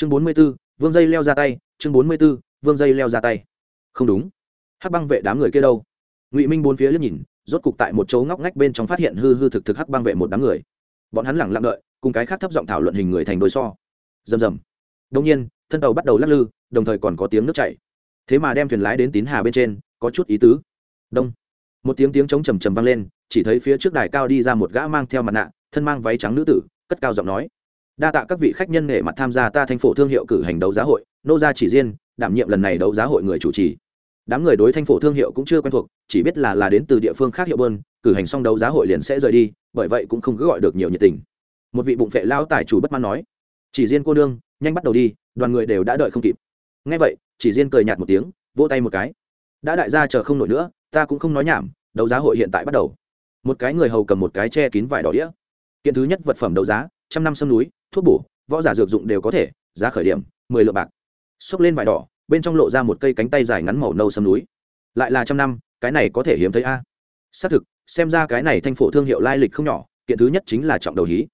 chương bốn mươi b ố vương dây leo ra tay, chương bốn mươi b ố vương dây leo ra tay. Không đúng. Hắc băng vệ đám người kia đâu? Ngụy minh bốn phía liếc nhìn, rốt cục tại một chỗ ngóc ngách bên trong phát hiện hư hư thực thực hắc băng vệ một đám người. Bọn hắn lẳng lặng đợi, cùng cái khác thấp giọng thảo luận hình người thành đôi so. Rầm rầm. Đông nhiên, thân tàu bắt đầu lắc lư, đồng thời còn có tiếng nước chảy. Thế mà đem thuyền lái đến tín hà bên trên, có chút ý tứ. Đông. Một tiếng tiếng trống trầm trầm vang lên, chỉ thấy phía trước đài cao đi ra một gã mang theo mặt nạ, thân mang váy trắng nữ tử, cất cao giọng nói đa tạ các vị khách nhân nghệ mặt tham gia ta thanh phổ thương hiệu cử hành đấu giá hội, nô gia chỉ riêng, đảm nhiệm lần này đấu giá hội người chủ trì. Đám người đối thanh phổ thương hiệu cũng chưa quen thuộc, chỉ biết là là đến từ địa phương khác hiệu bơn, cử hành xong đấu giá hội liền sẽ rời đi, bởi vậy cũng không cứ gọi được nhiều nhiệt tình. Một vị bụng vệ lao tài chủ bất mãn nói, chỉ riêng cô nương, nhanh bắt đầu đi, đoàn người đều đã đợi không kịp. Ngay vậy, chỉ riêng cười nhạt một tiếng, vỗ tay một cái. Đã đại gia chờ không nổi nữa, ta cũng không nói nhảm, đấu giá hội hiện tại bắt đầu. Một cái người hầu cầm một cái che kín vải đỏ đĩa. Kiện thứ nhất vật phẩm đấu giá, trăm năm sâm núi thuốc bổ, võ giả dược dụng đều có thể, giá khởi điểm, mười lượng bạc. Xốc lên vải đỏ, bên trong lộ ra một cây cánh tay dài ngắn màu nâu sâm núi. Lại là trăm năm, cái này có thể hiếm thấy a. Xác thực, xem ra cái này thanh phổ thương hiệu lai lịch không nhỏ, kiện thứ nhất chính là trọng đầu hí.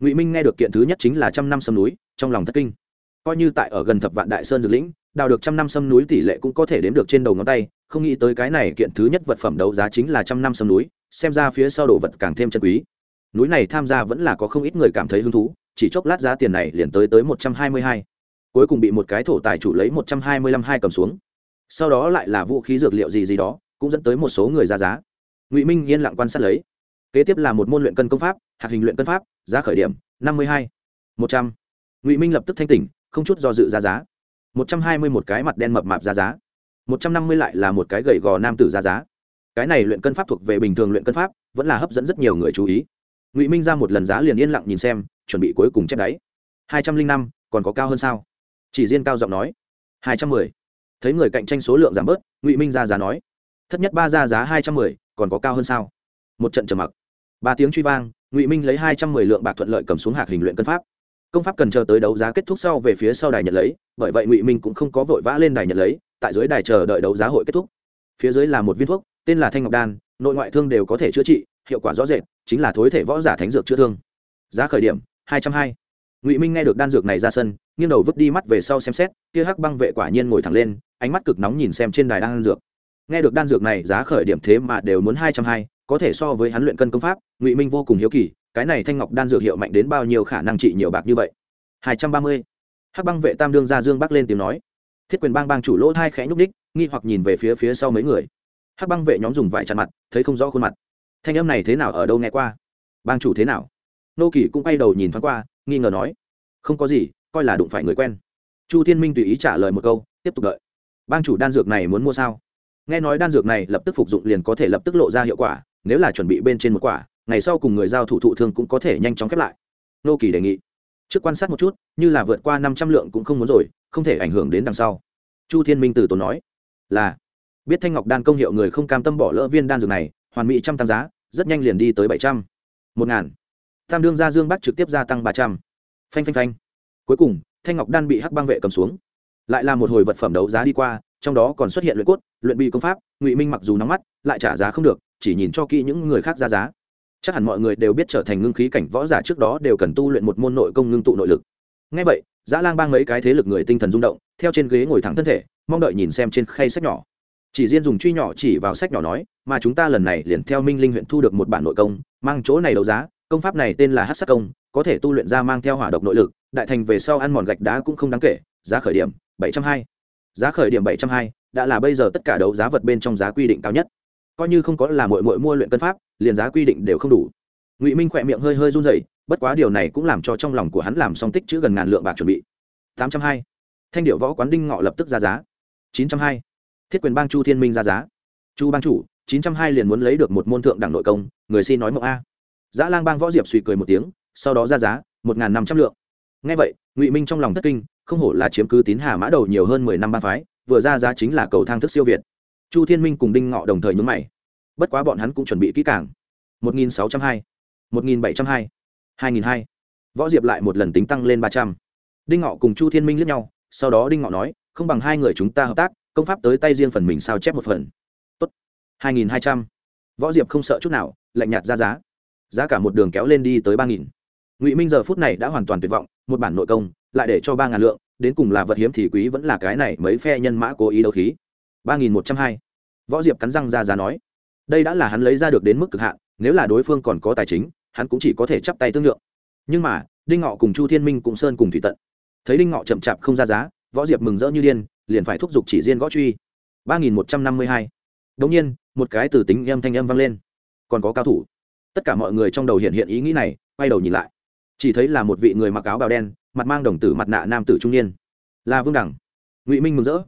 Ngụy minh nghe được kiện thứ nhất chính là trăm năm sâm núi, trong lòng thất kinh. Coi như tại ở gần thập vạn đại sơn dược lĩnh, đào được trăm năm sâm núi tỷ lệ cũng có thể đếm được trên đầu ngón tay, không nghĩ tới cái này kiện thứ nhất vật phẩm đấu giá chính là trăm năm sâm núi, xem ra phía sau đồ vật càng thêm chân quý. Núi này tham gia vẫn là có không ít người cảm thấy hứng thú chỉ chốc lát giá tiền này liền tới tới một trăm hai mươi hai. Cuối cùng bị một cái thổ tài chủ lấy một trăm hai mươi lăm hai cầm xuống. Sau đó lại là vũ khí dược liệu gì gì đó, cũng dẫn tới một số người ra giá. Ngụy minh yên lặng quan sát lấy. Kế tiếp là một môn luyện cân công pháp, hạt hình luyện cân pháp, giá khởi điểm, năm mươi hai. Một trăm. Ngụy minh lập tức thanh tỉnh, không chút do dự ra giá. Một trăm hai mươi một cái mặt đen mập mạp ra giá. Một trăm năm mươi lại là một cái gầy gò nam tử ra giá. Cái này luyện cân pháp thuộc về bình thường luyện cân pháp, vẫn là hấp dẫn rất nhiều người chú ý. Ngụy minh ra một lần giá liền yên lặng nhìn xem chuẩn bị cuối cùng chép đáy. Hai trăm linh năm, còn có cao hơn sao? Chỉ riêng cao giọng nói. Hai trăm mười. Thấy người cạnh tranh số lượng giảm bớt, ngụy minh ra giá nói. Thất nhất ba ra giá hai trăm mười, còn có cao hơn sao? Một trận trầm mặc. Ba tiếng truy vang, ngụy minh lấy hai trăm mười lượng bạc thuận lợi cầm xuống hạt hình luyện cân pháp. Công pháp cần chờ tới đấu giá kết thúc sau về phía sau đài nhận lấy, bởi vậy ngụy minh cũng không có vội vã lên đài nhận lấy, tại dưới đài chờ đợi đấu giá hội kết thúc. Phía dưới là một viên thuốc, tên là thanh ngọc đan, nội ngoại thương đều có thể chữa trị, hiệu quả rõ rệt, chính là thối thể võ giả thánh dược chữa thương. Giá khởi điểm hai trăm hai. Ngụy minh nghe được đan dược này ra sân, nghiêng đầu vứt đi mắt về sau xem xét, kia hắc băng vệ quả nhiên ngồi thẳng lên, ánh mắt cực nóng nhìn xem trên đài đan dược. Nghe được đan dược này, giá khởi điểm thế mà đều muốn hai trăm hai, có thể so với hắn luyện cân công pháp, ngụy minh vô cùng hiếu kỳ, cái này thanh ngọc đan dược hiệu mạnh đến bao nhiêu khả năng trị nhiều bạc như vậy? hai trăm ba mươi. Hắc băng vệ tam đương ra dương bắc lên tiếng nói. Thiết quyền bang bang chủ lỗ thai khẽ nhúc ních nghi hoặc nhìn về phía phía sau mấy người. Hắc băng vệ nhóm dùng vải chặn mặt, thấy không rõ khuôn mặt. Thanh âm này thế nào, ở đâu nghe qua? Bang chủ thế nào? Nô kỳ cũng quay đầu nhìn thoáng qua, nghi ngờ nói, không có gì, coi là đụng phải người quen. Chu thiên minh tùy ý trả lời một câu, tiếp tục đợi. Bang chủ đan dược này muốn mua sao? Nghe nói đan dược này lập tức phục dụng liền có thể lập tức lộ ra hiệu quả, nếu là chuẩn bị bên trên một quả, ngày sau cùng người giao thủ thụ thương cũng có thể nhanh chóng khép lại. Nô kỳ đề nghị, trước quan sát một chút, như là vượt qua năm trăm lượng cũng không muốn rồi, không thể ảnh hưởng đến đằng sau. Chu thiên minh từ tốn nói, là. Biết thanh ngọc đan công hiệu người không cam tâm bỏ lỡ viên đan dược này, hoàn mỹ trăm tăng giá, rất nhanh liền đi tới bảy trăm. Một ngàn tam đương gia dương bắc trực tiếp gia tăng ba trăm. Phanh phanh phanh. Cuối cùng, thanh ngọc đan bị hắc băng vệ cầm xuống. Lại là một hồi vật phẩm đấu giá đi qua, trong đó còn xuất hiện luyện cốt, luyện bị công pháp, ngụy minh mặc dù nóng mắt, lại trả giá không được, chỉ nhìn cho kỹ những người khác ra giá. Chắc hẳn mọi người đều biết trở thành ngưng khí cảnh võ giả trước đó đều cần tu luyện một môn nội công ngưng tụ nội lực. Ngay vậy giã lang bang mấy cái thế lực người tinh thần rung động, theo trên ghế ngồi thẳng thân thể, mong đợi nhìn xem trên khay sách nhỏ. Chỉ riêng dùng truy nhỏ chỉ vào sách nhỏ nói, mà chúng ta lần này liền theo minh linh huyện thu được một bản nội công, mang chỗ này đấu giá công pháp này tên là hát sắc công, có thể tu luyện ra mang theo hỏa độc nội lực, đại thành về sau ăn mòn gạch đá cũng không đáng kể. Giá khởi điểm, bảy trăm hai. Giá khởi điểm bảy trăm hai, đã là bây giờ tất cả đấu giá vật bên trong giá quy định cao nhất. Coi như không có là mội mội mua luyện cân pháp, liền giá quy định đều không đủ. Ngụy minh khỏe miệng hơi hơi run dậy bất quá điều này cũng làm cho trong lòng của hắn làm song tích chữ gần ngàn lượng bạc chuẩn bị. tám trăm hai. Thanh điệu võ quán đinh ngọ lập tức ra giá. chín trăm hai. Thiết quyền bang chu thiên minh ra giá. Chu bang chủ, chín trăm hai liền muốn lấy được một môn thượng đẳng nội công, người xin nói mộng a giã lang bang võ diệp suy cười một tiếng, sau đó ra giá, một n g h n năm trăm lượng. Ngay vậy, ngụy minh trong lòng thất kinh, không hổ là chiếm cứ tín hà mã đầu nhiều hơn mười năm ba phái, vừa ra giá chính là cầu thang thức siêu việt. Chu thiên minh cùng đinh ngọ đồng thời nhúng mày. Bất quá bọn hắn cũng chuẩn bị kỹ càng. Một nghìn sáu trăm hai, một nghìn bảy trăm hai hai nghìn hai. Võ diệp lại một lần tính tăng lên ba trăm. Đinh ngọ cùng chu thiên minh lướt nhau, sau đó đinh ngọ nói, không bằng hai người chúng ta hợp tác, công pháp tới tay riêng phần mình sao chép một phần. Tốt. Hai nghìn hai trăm. Võ diệp không sợ chút nào, lạnh nhạt ra giá giá cả một đường kéo lên đi tới ba nghìn. Ngụy minh giờ phút này đã hoàn toàn tuyệt vọng, một bản nội công, lại để cho ba ngàn lượng, đến cùng là vật hiếm thì quý vẫn là cái này mấy phe nhân mã cố ý đấu khí. Ba nghìn một trăm hai. Võ diệp cắn răng ra giá nói. Đây đã là hắn lấy ra được đến mức cực hạn, nếu là đối phương còn có tài chính, hắn cũng chỉ có thể chắp tay tương lượng. Nhưng mà, đinh ngọ cùng chu thiên minh cùng sơn cùng thủy tận. Thấy đinh ngọ chậm chạp không ra giá, võ diệp mừng rỡ như điên, liền phải thúc giục chỉ riêng gõ truy. Ba nghìn một trăm năm mươi hai. Đống nhiên, một cái từ tính âm thanh âm vang lên. Còn có cao thủ tất cả mọi người trong đầu hiện hiện ý nghĩ này, quay đầu nhìn lại. Chỉ thấy là một vị người mặc áo bào đen, mặt mang đồng tử mặt nạ nam tử trung niên. Là vương đẳng. Ngụy minh mừng rỡ.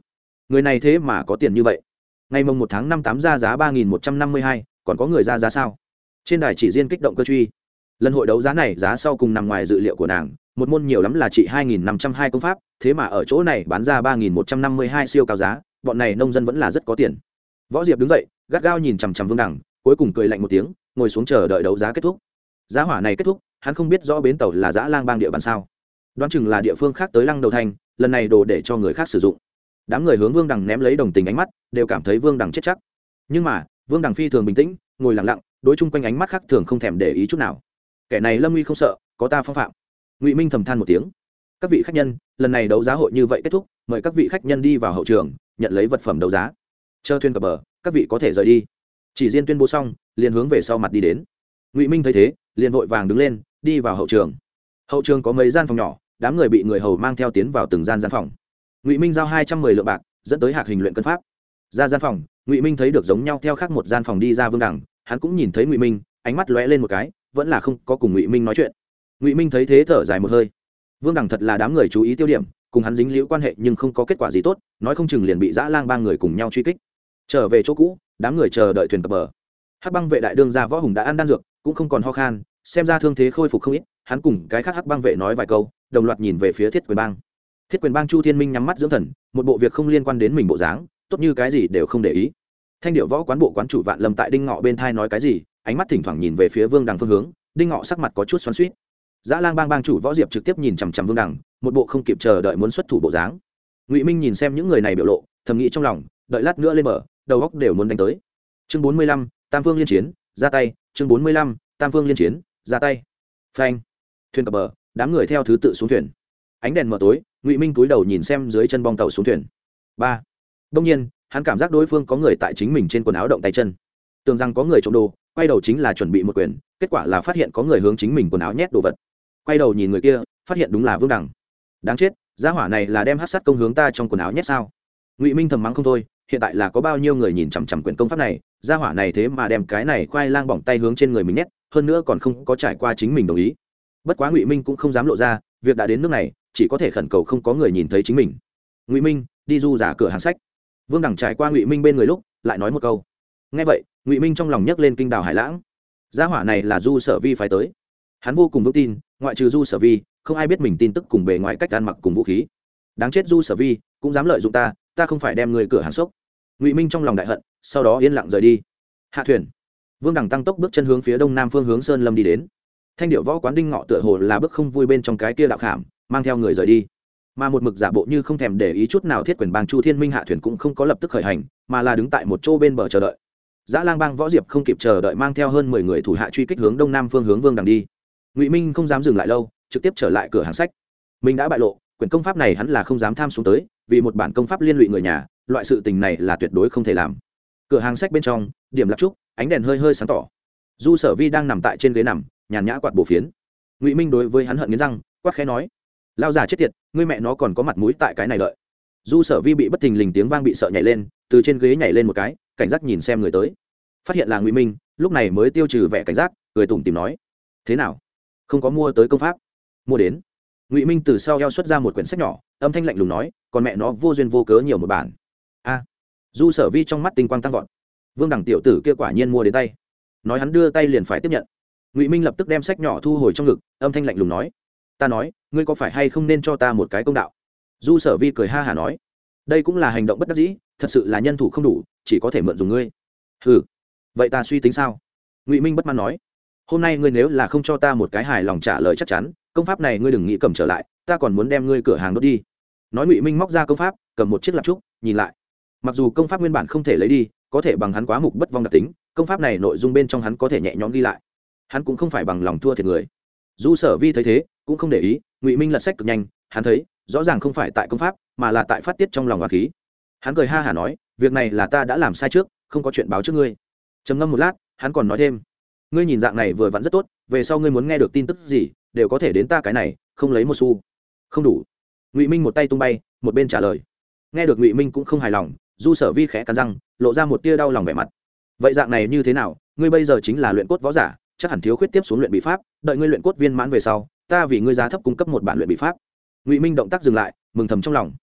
Người này thế mà có tiền như vậy. Ngày mồng một tháng năm tám ra giá ba nghìn một trăm năm mươi hai, còn có người ra giá sao? Trên đài chỉ riêng kích động cơ truy. Lần hội đấu giá này, giá sau cùng nằm ngoài dự liệu của nàng. Một môn nhiều lắm là trị hai nghìn năm trăm hai công pháp, thế mà ở chỗ này bán ra ba nghìn một trăm năm mươi hai siêu cao giá, bọn này nông dân vẫn là rất có tiền. Võ diệp đứng dậy, gắt gao nhìn chằm chằm vương đẳng, cuối cùng cười lạnh một tiếng ngồi xuống chờ đợi đấu giá kết thúc. Giá hỏa này kết thúc hắn không biết rõ bến tàu là giã lang bang địa bàn sao. Đoán chừng là địa phương khác tới lăng đầu thành, lần này đồ để cho người khác sử dụng. Đám người hướng vương đằng ném lấy đồng tình ánh mắt đều cảm thấy vương đằng chết chắc. Nhưng mà vương đằng phi thường bình tĩnh ngồi lặng lặng đối chung quanh ánh mắt khác thường không thèm để ý chút nào. Kẻ này lâm uy không sợ có ta phong phạm. Ngụy minh thầm than một tiếng. Các vị khách nhân lần này đấu giá hội như vậy kết thúc mời các vị khách nhân đi vào hậu trường nhận lấy vật phẩm đấu giá. Chờ thuyền cập bờ các vị có thể rời đi chỉ riêng tuyên bố xong, liền hướng về sau mặt đi đến. Ngụy minh thấy thế, liền vội vàng đứng lên, đi vào hậu trường. Hậu trường có mấy gian phòng nhỏ, đám người bị người hầu mang theo tiến vào từng gian gian phòng. Ngụy minh giao hai trăm mười lượng bạc, dẫn tới hạc hình luyện cân pháp. Ra gian phòng, ngụy minh thấy được giống nhau theo khác một gian phòng đi ra vương đẳng, hắn cũng nhìn thấy ngụy minh, ánh mắt lóe lên một cái, vẫn là không có cùng ngụy minh nói chuyện. Ngụy minh thấy thế thở dài một hơi. Vương đẳng thật là đám người chú ý tiêu điểm, cùng hắn dính liễu quan hệ nhưng không có kết quả gì tốt, nói không chừng liền bị dã lang ba người cùng nhau truy kích. Trở về chỗ cũ đám người chờ đợi thuyền cập bờ. Hắc băng vệ đại đương gia võ hùng đã ăn đan dược, cũng không còn ho khan, xem ra thương thế khôi phục không ít, hắn cùng cái khác hắc băng vệ nói vài câu, đồng loạt nhìn về phía thiết quyền bang. Thiết quyền bang chu thiên minh nhắm mắt dưỡng thần, một bộ việc không liên quan đến mình bộ dáng, tốt như cái gì đều không để ý. Thanh điệu võ quán bộ quán chủ vạn lâm tại đinh ngọ bên thai nói cái gì, ánh mắt thỉnh thoảng nhìn về phía vương đằng phương hướng, đinh ngọ sắc mặt có chút xoắn suýt dã lang bang bang chủ võ diệp trực tiếp nhìn chằm chằm vương đằng, một bộ không kịp chờ đợi muốn xuất thủ bộ dáng. Ngụy minh nhìn xem những người này biểu lộ, thầm nghĩ trong lòng, đợi lát nữa lên mở đầu góc đều muốn đánh tới. Chương bốn mươi lăm, tam phương liên chiến, ra tay. Chương bốn mươi lăm, tam phương liên chiến, ra tay. Phanh. Thuyền cập bờ, đám người theo thứ tự xuống thuyền. Ánh đèn mờ tối, ngụy minh cúi đầu nhìn xem dưới chân bong tàu xuống thuyền. Ba. Đông nhiên, hắn cảm giác đối phương có người tại chính mình trên quần áo động tay chân. Tưởng rằng có người trộm đồ, quay đầu chính là chuẩn bị một quyền, kết quả là phát hiện có người hướng chính mình quần áo nhét đồ vật. Quay đầu nhìn người kia, phát hiện đúng là vương đằng. Đáng chết, gia hỏa này là đem hát sắt công hướng ta trong quần áo nhét sao? Ngụy minh thầm mắng không thôi hiện tại là có bao nhiêu người nhìn chằm chằm quyển công pháp này, gia hỏa này thế mà đem cái này khoai lang bỏng tay hướng trên người mình nhét, hơn nữa còn không có trải qua chính mình đồng ý. Bất quá ngụy minh cũng không dám lộ ra, việc đã đến nước này, chỉ có thể khẩn cầu không có người nhìn thấy chính mình. Ngụy minh, đi du giả cửa hàng sách. Vương đẳng trải qua ngụy minh bên người lúc, lại nói một câu. Ngay vậy, ngụy minh trong lòng nhấc lên kinh đào hải lãng. Gia hỏa này là du sở vi phải tới. Hắn vô cùng vững tin, ngoại trừ du sở vi, không ai biết mình tin tức cùng bề ngoài cách ăn mặc cùng vũ khí. Đáng chết du sở vi, cũng dám lợi dụng ta ta không phải đem người cửa hàng sốc. Ngụy minh trong lòng đại hận, sau đó yên lặng rời đi. Hạ thuyền. Vương đằng tăng tốc bước chân hướng phía đông nam phương hướng sơn lâm đi đến. Thanh điệu võ quán đinh ngọ tựa hồ là bước không vui bên trong cái kia đạo khảm, mang theo người rời đi. Mà một mực giả bộ như không thèm để ý chút nào thiết quyền bang chu thiên minh hạ thuyền cũng không có lập tức khởi hành, mà là đứng tại một chỗ bên bờ chờ đợi. Giã lang bang võ diệp không kịp chờ đợi mang theo hơn mười người thủ hạ truy kích hướng đông nam phương hướng vương đằng đi. Ngụy minh không dám dừng lại lâu, trực tiếp trở lại cửa hàng sách. Mình đã bại lộ quyển công pháp này hắn là không dám tham xuống tới, vì một bản công pháp liên lụy người nhà, loại sự tình này là tuyệt đối không thể làm. Cửa hàng sách bên trong, điểm lạc trúc, ánh đèn hơi hơi sáng tỏ. Du sở vi đang nằm tại trên ghế nằm, nhàn nhã quạt bổ phiến. Ngụy minh đối với hắn hận nghiến răng, quát khẽ nói lao già chết tiệt, ngươi mẹ nó còn có mặt mũi tại cái này đợi. Du sở vi bị bất thình lình tiếng vang bị sợ nhảy lên, từ trên ghế nhảy lên một cái, cảnh giác nhìn xem người tới. Phát hiện là ngụy minh, lúc này mới tiêu trừ vẻ cảnh giác, cười tủm tìm nói, thế nào? Không có mua tới công pháp? Mua đến? Ngụy minh từ sau eo xuất ra một quyển sách nhỏ âm thanh lạnh lùng nói còn mẹ nó vô duyên vô cớ nhiều một bản a à, du sở vi trong mắt tinh quang tăng vọt vương đẳng tiểu tử kia quả nhiên mua đến tay nói hắn đưa tay liền phải tiếp nhận ngụy minh lập tức đem sách nhỏ thu hồi trong ngực âm thanh lạnh lùng nói ta nói ngươi có phải hay không nên cho ta một cái công đạo du sở vi cười ha hả nói đây cũng là hành động bất đắc dĩ thật sự là nhân thủ không đủ chỉ có thể mượn dùng ngươi ừ vậy ta suy tính sao ngụy minh bất mãn nói hôm nay ngươi nếu là không cho ta một cái hài lòng trả lời chắc chắn công pháp này ngươi đừng nghĩ cầm trở lại, ta còn muốn đem ngươi cửa hàng đốt đi. Nói ngụy minh móc ra công pháp, cầm một chiếc lạp trúc, nhìn lại. Mặc dù công pháp nguyên bản không thể lấy đi, có thể bằng hắn quá mục bất vong đặc tính, công pháp này nội dung bên trong hắn có thể nhẹ nhõm ghi lại. Hắn cũng không phải bằng lòng thua thiệt người. Du sở vi thấy thế, cũng không để ý, ngụy minh lật sách cực nhanh, hắn thấy, rõ ràng không phải tại công pháp, mà là tại phát tiết trong lòng hòa khí. Hắn cười ha hả nói, việc này là ta đã làm sai trước, không có chuyện báo trước ngươi. Trầm ngâm một lát, hắn còn nói thêm ngươi nhìn dạng này vừa vặn rất tốt, về sau ngươi muốn nghe được tin tức gì, đều có thể đến ta cái này, không lấy một xu. Không đủ. Ngụy minh một tay tung bay, một bên trả lời. Nghe được ngụy minh cũng không hài lòng, du sở vi khẽ cắn răng, lộ ra một tia đau lòng vẻ mặt. Vậy dạng này như thế nào, ngươi bây giờ chính là luyện cốt võ giả, chắc hẳn thiếu khuyết tiếp xuống luyện bị pháp, đợi ngươi luyện cốt viên mãn về sau, ta vì ngươi giá thấp cung cấp một bản luyện bị pháp. Ngụy minh động tác dừng lại, mừng thầm trong lòng.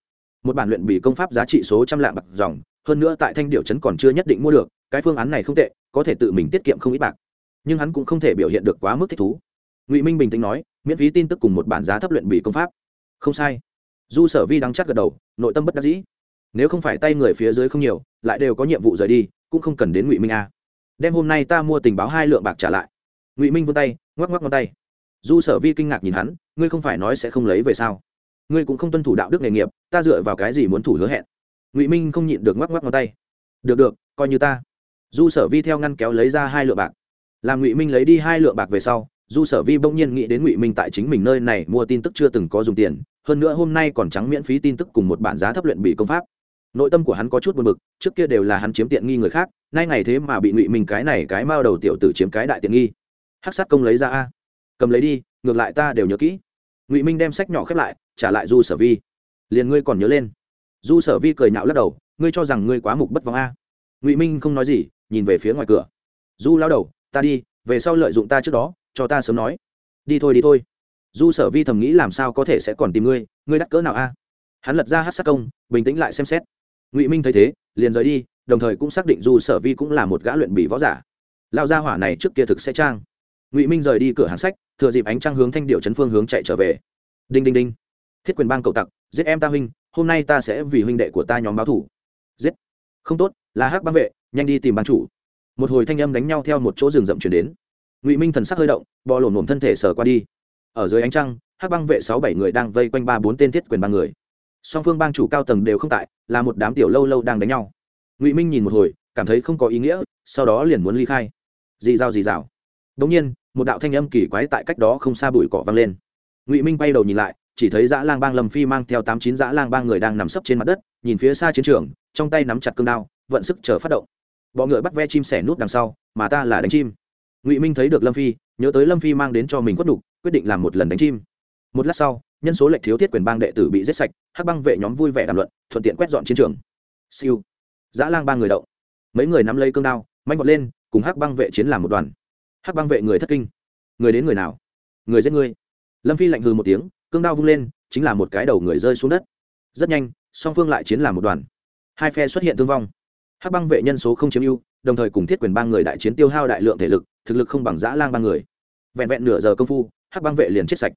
Một bản luyện bị công pháp giá trị số trăm lạng bạc dòng, hơn nữa tại thanh điệu trấn còn chưa nhất định mua được, cái phương án này không tệ, có thể tự mình tiết kiệm không ít bạc nhưng hắn cũng không thể biểu hiện được quá mức thích thú. Ngụy minh bình tĩnh nói, miễn phí tin tức cùng một bản giá thấp luyện bị công pháp. Không sai. Du sở vi đắng chắc gật đầu, nội tâm bất đắc dĩ. Nếu không phải tay người phía dưới không nhiều, lại đều có nhiệm vụ rời đi, cũng không cần đến ngụy minh a. Đem hôm nay ta mua tình báo hai lượng bạc trả lại. Ngụy minh vươn tay, ngoắc ngoắc ngón tay. Du sở vi kinh ngạc nhìn hắn, ngươi không phải nói sẽ không lấy về sao? Ngươi cũng không tuân thủ đạo đức nghề nghiệp, ta dựa vào cái gì muốn thủ hứa hẹn? Ngụy minh không nhịn được ngoắc ngoắc ngón tay. Được được, coi như ta. Du sở vi theo ngăn kéo lấy ra hai lượng bạc làm ngụy minh lấy đi hai lượng bạc về sau, du sở vi bỗng nhiên nghĩ đến ngụy minh tại chính mình nơi này mua tin tức chưa từng có dùng tiền, hơn nữa hôm nay còn trắng miễn phí tin tức cùng một bản giá thấp luyện bị công pháp. Nội tâm của hắn có chút buồn bực, trước kia đều là hắn chiếm tiện nghi người khác, nay ngày thế mà bị ngụy minh cái này cái mao đầu tiểu tử chiếm cái đại tiện nghi. Hắc sát công lấy ra a. Cầm lấy đi, ngược lại ta đều nhớ kỹ. Ngụy minh đem sách nhỏ khép lại, trả lại du sở vi. Liền ngươi còn nhớ lên. Du sở vi cười nhạo lắc đầu, ngươi cho rằng ngươi quá mục bất vong a. Ngụy minh không nói gì, nhìn về phía ngoài cửa. Du lao đầu ta đi, về sau lợi dụng ta trước đó, cho ta sớm nói. Đi thôi đi thôi. Du sở vi thầm nghĩ làm sao có thể sẽ còn tìm ngươi ngươi đắc cỡ nào a? Hắn lật ra hát sát công, bình tĩnh lại xem xét. Ngụy minh thấy thế, liền rời đi, đồng thời cũng xác định du sở vi cũng là một gã luyện bỉ võ giả. Lao gia hỏa này trước kia thực sẽ trang. Ngụy minh rời đi cửa hàng sách, thừa dịp ánh trăng hướng thanh điệu chấn phương hướng chạy trở về. Đinh đinh đinh. Thiết quyền bang cậu tặc, giết em ta huynh, hôm nay ta sẽ vì huynh đệ của ta nhóm báo thủ. Giết. Không tốt, là hắc bang vệ, nhanh đi tìm bang chủ một hồi thanh âm đánh nhau theo một chỗ rừng rậm chuyển đến. Ngụy minh thần sắc hơi động, bò lổm lổm thân thể sờ qua đi. Ở dưới ánh trăng, hắc băng vệ sáu bảy người đang vây quanh ba bốn tên thiết quyền ba người. Song phương bang chủ cao tầng đều không tại, là một đám tiểu lâu lâu đang đánh nhau. Ngụy minh nhìn một hồi, cảm thấy không có ý nghĩa, sau đó liền muốn ly khai. Dì dao dì dào. Đ ỗ n g nhiên, một đạo thanh âm kỳ quái tại cách đó không xa bụi cỏ vang lên. Ngụy minh bay đầu nhìn lại, chỉ thấy dã lang bang lâm phi mang theo tám chín dã lang bang người đang nằm sấp trên mặt đất, nhìn phía xa chiến trường, trong tay nắm chặt cương đao, vận sức chờ phát động bọ ngựa bắt ve chim sẻ nút đằng sau, mà ta là đánh chim. Ngụy minh thấy được lâm phi, nhớ tới lâm phi mang đến cho mình quất đục quyết định làm một lần đánh chim. Một lát sau, nhân số lệch thiếu thiết quyền bang đệ tử bị giết sạch, hắc băng vệ nhóm vui vẻ đàm luận, thuận tiện quét dọn chiến trường. Siêu. Giã lang ba người đậu mấy người nắm lấy cương đao manh vọt lên, cùng hắc băng vệ chiến làm một đoàn. Hắc băng vệ người thất kinh. Người đến người nào? Người giết người. Lâm phi lạnh hừ một tiếng, cương đao vung lên, chính là một cái đầu người rơi xuống đất. Rất nhanh, song phương lại chiến làm một đoàn. Hai phe xuất hiện thương vong hắc băng vệ nhân số không chiếm ưu, đồng thời cùng thiết quyền ba người đại chiến tiêu hao đại lượng thể lực, thực lực không bằng giã lang ba người. Vẹn vẹn nửa giờ công phu, hắc băng vệ liền chết sạch.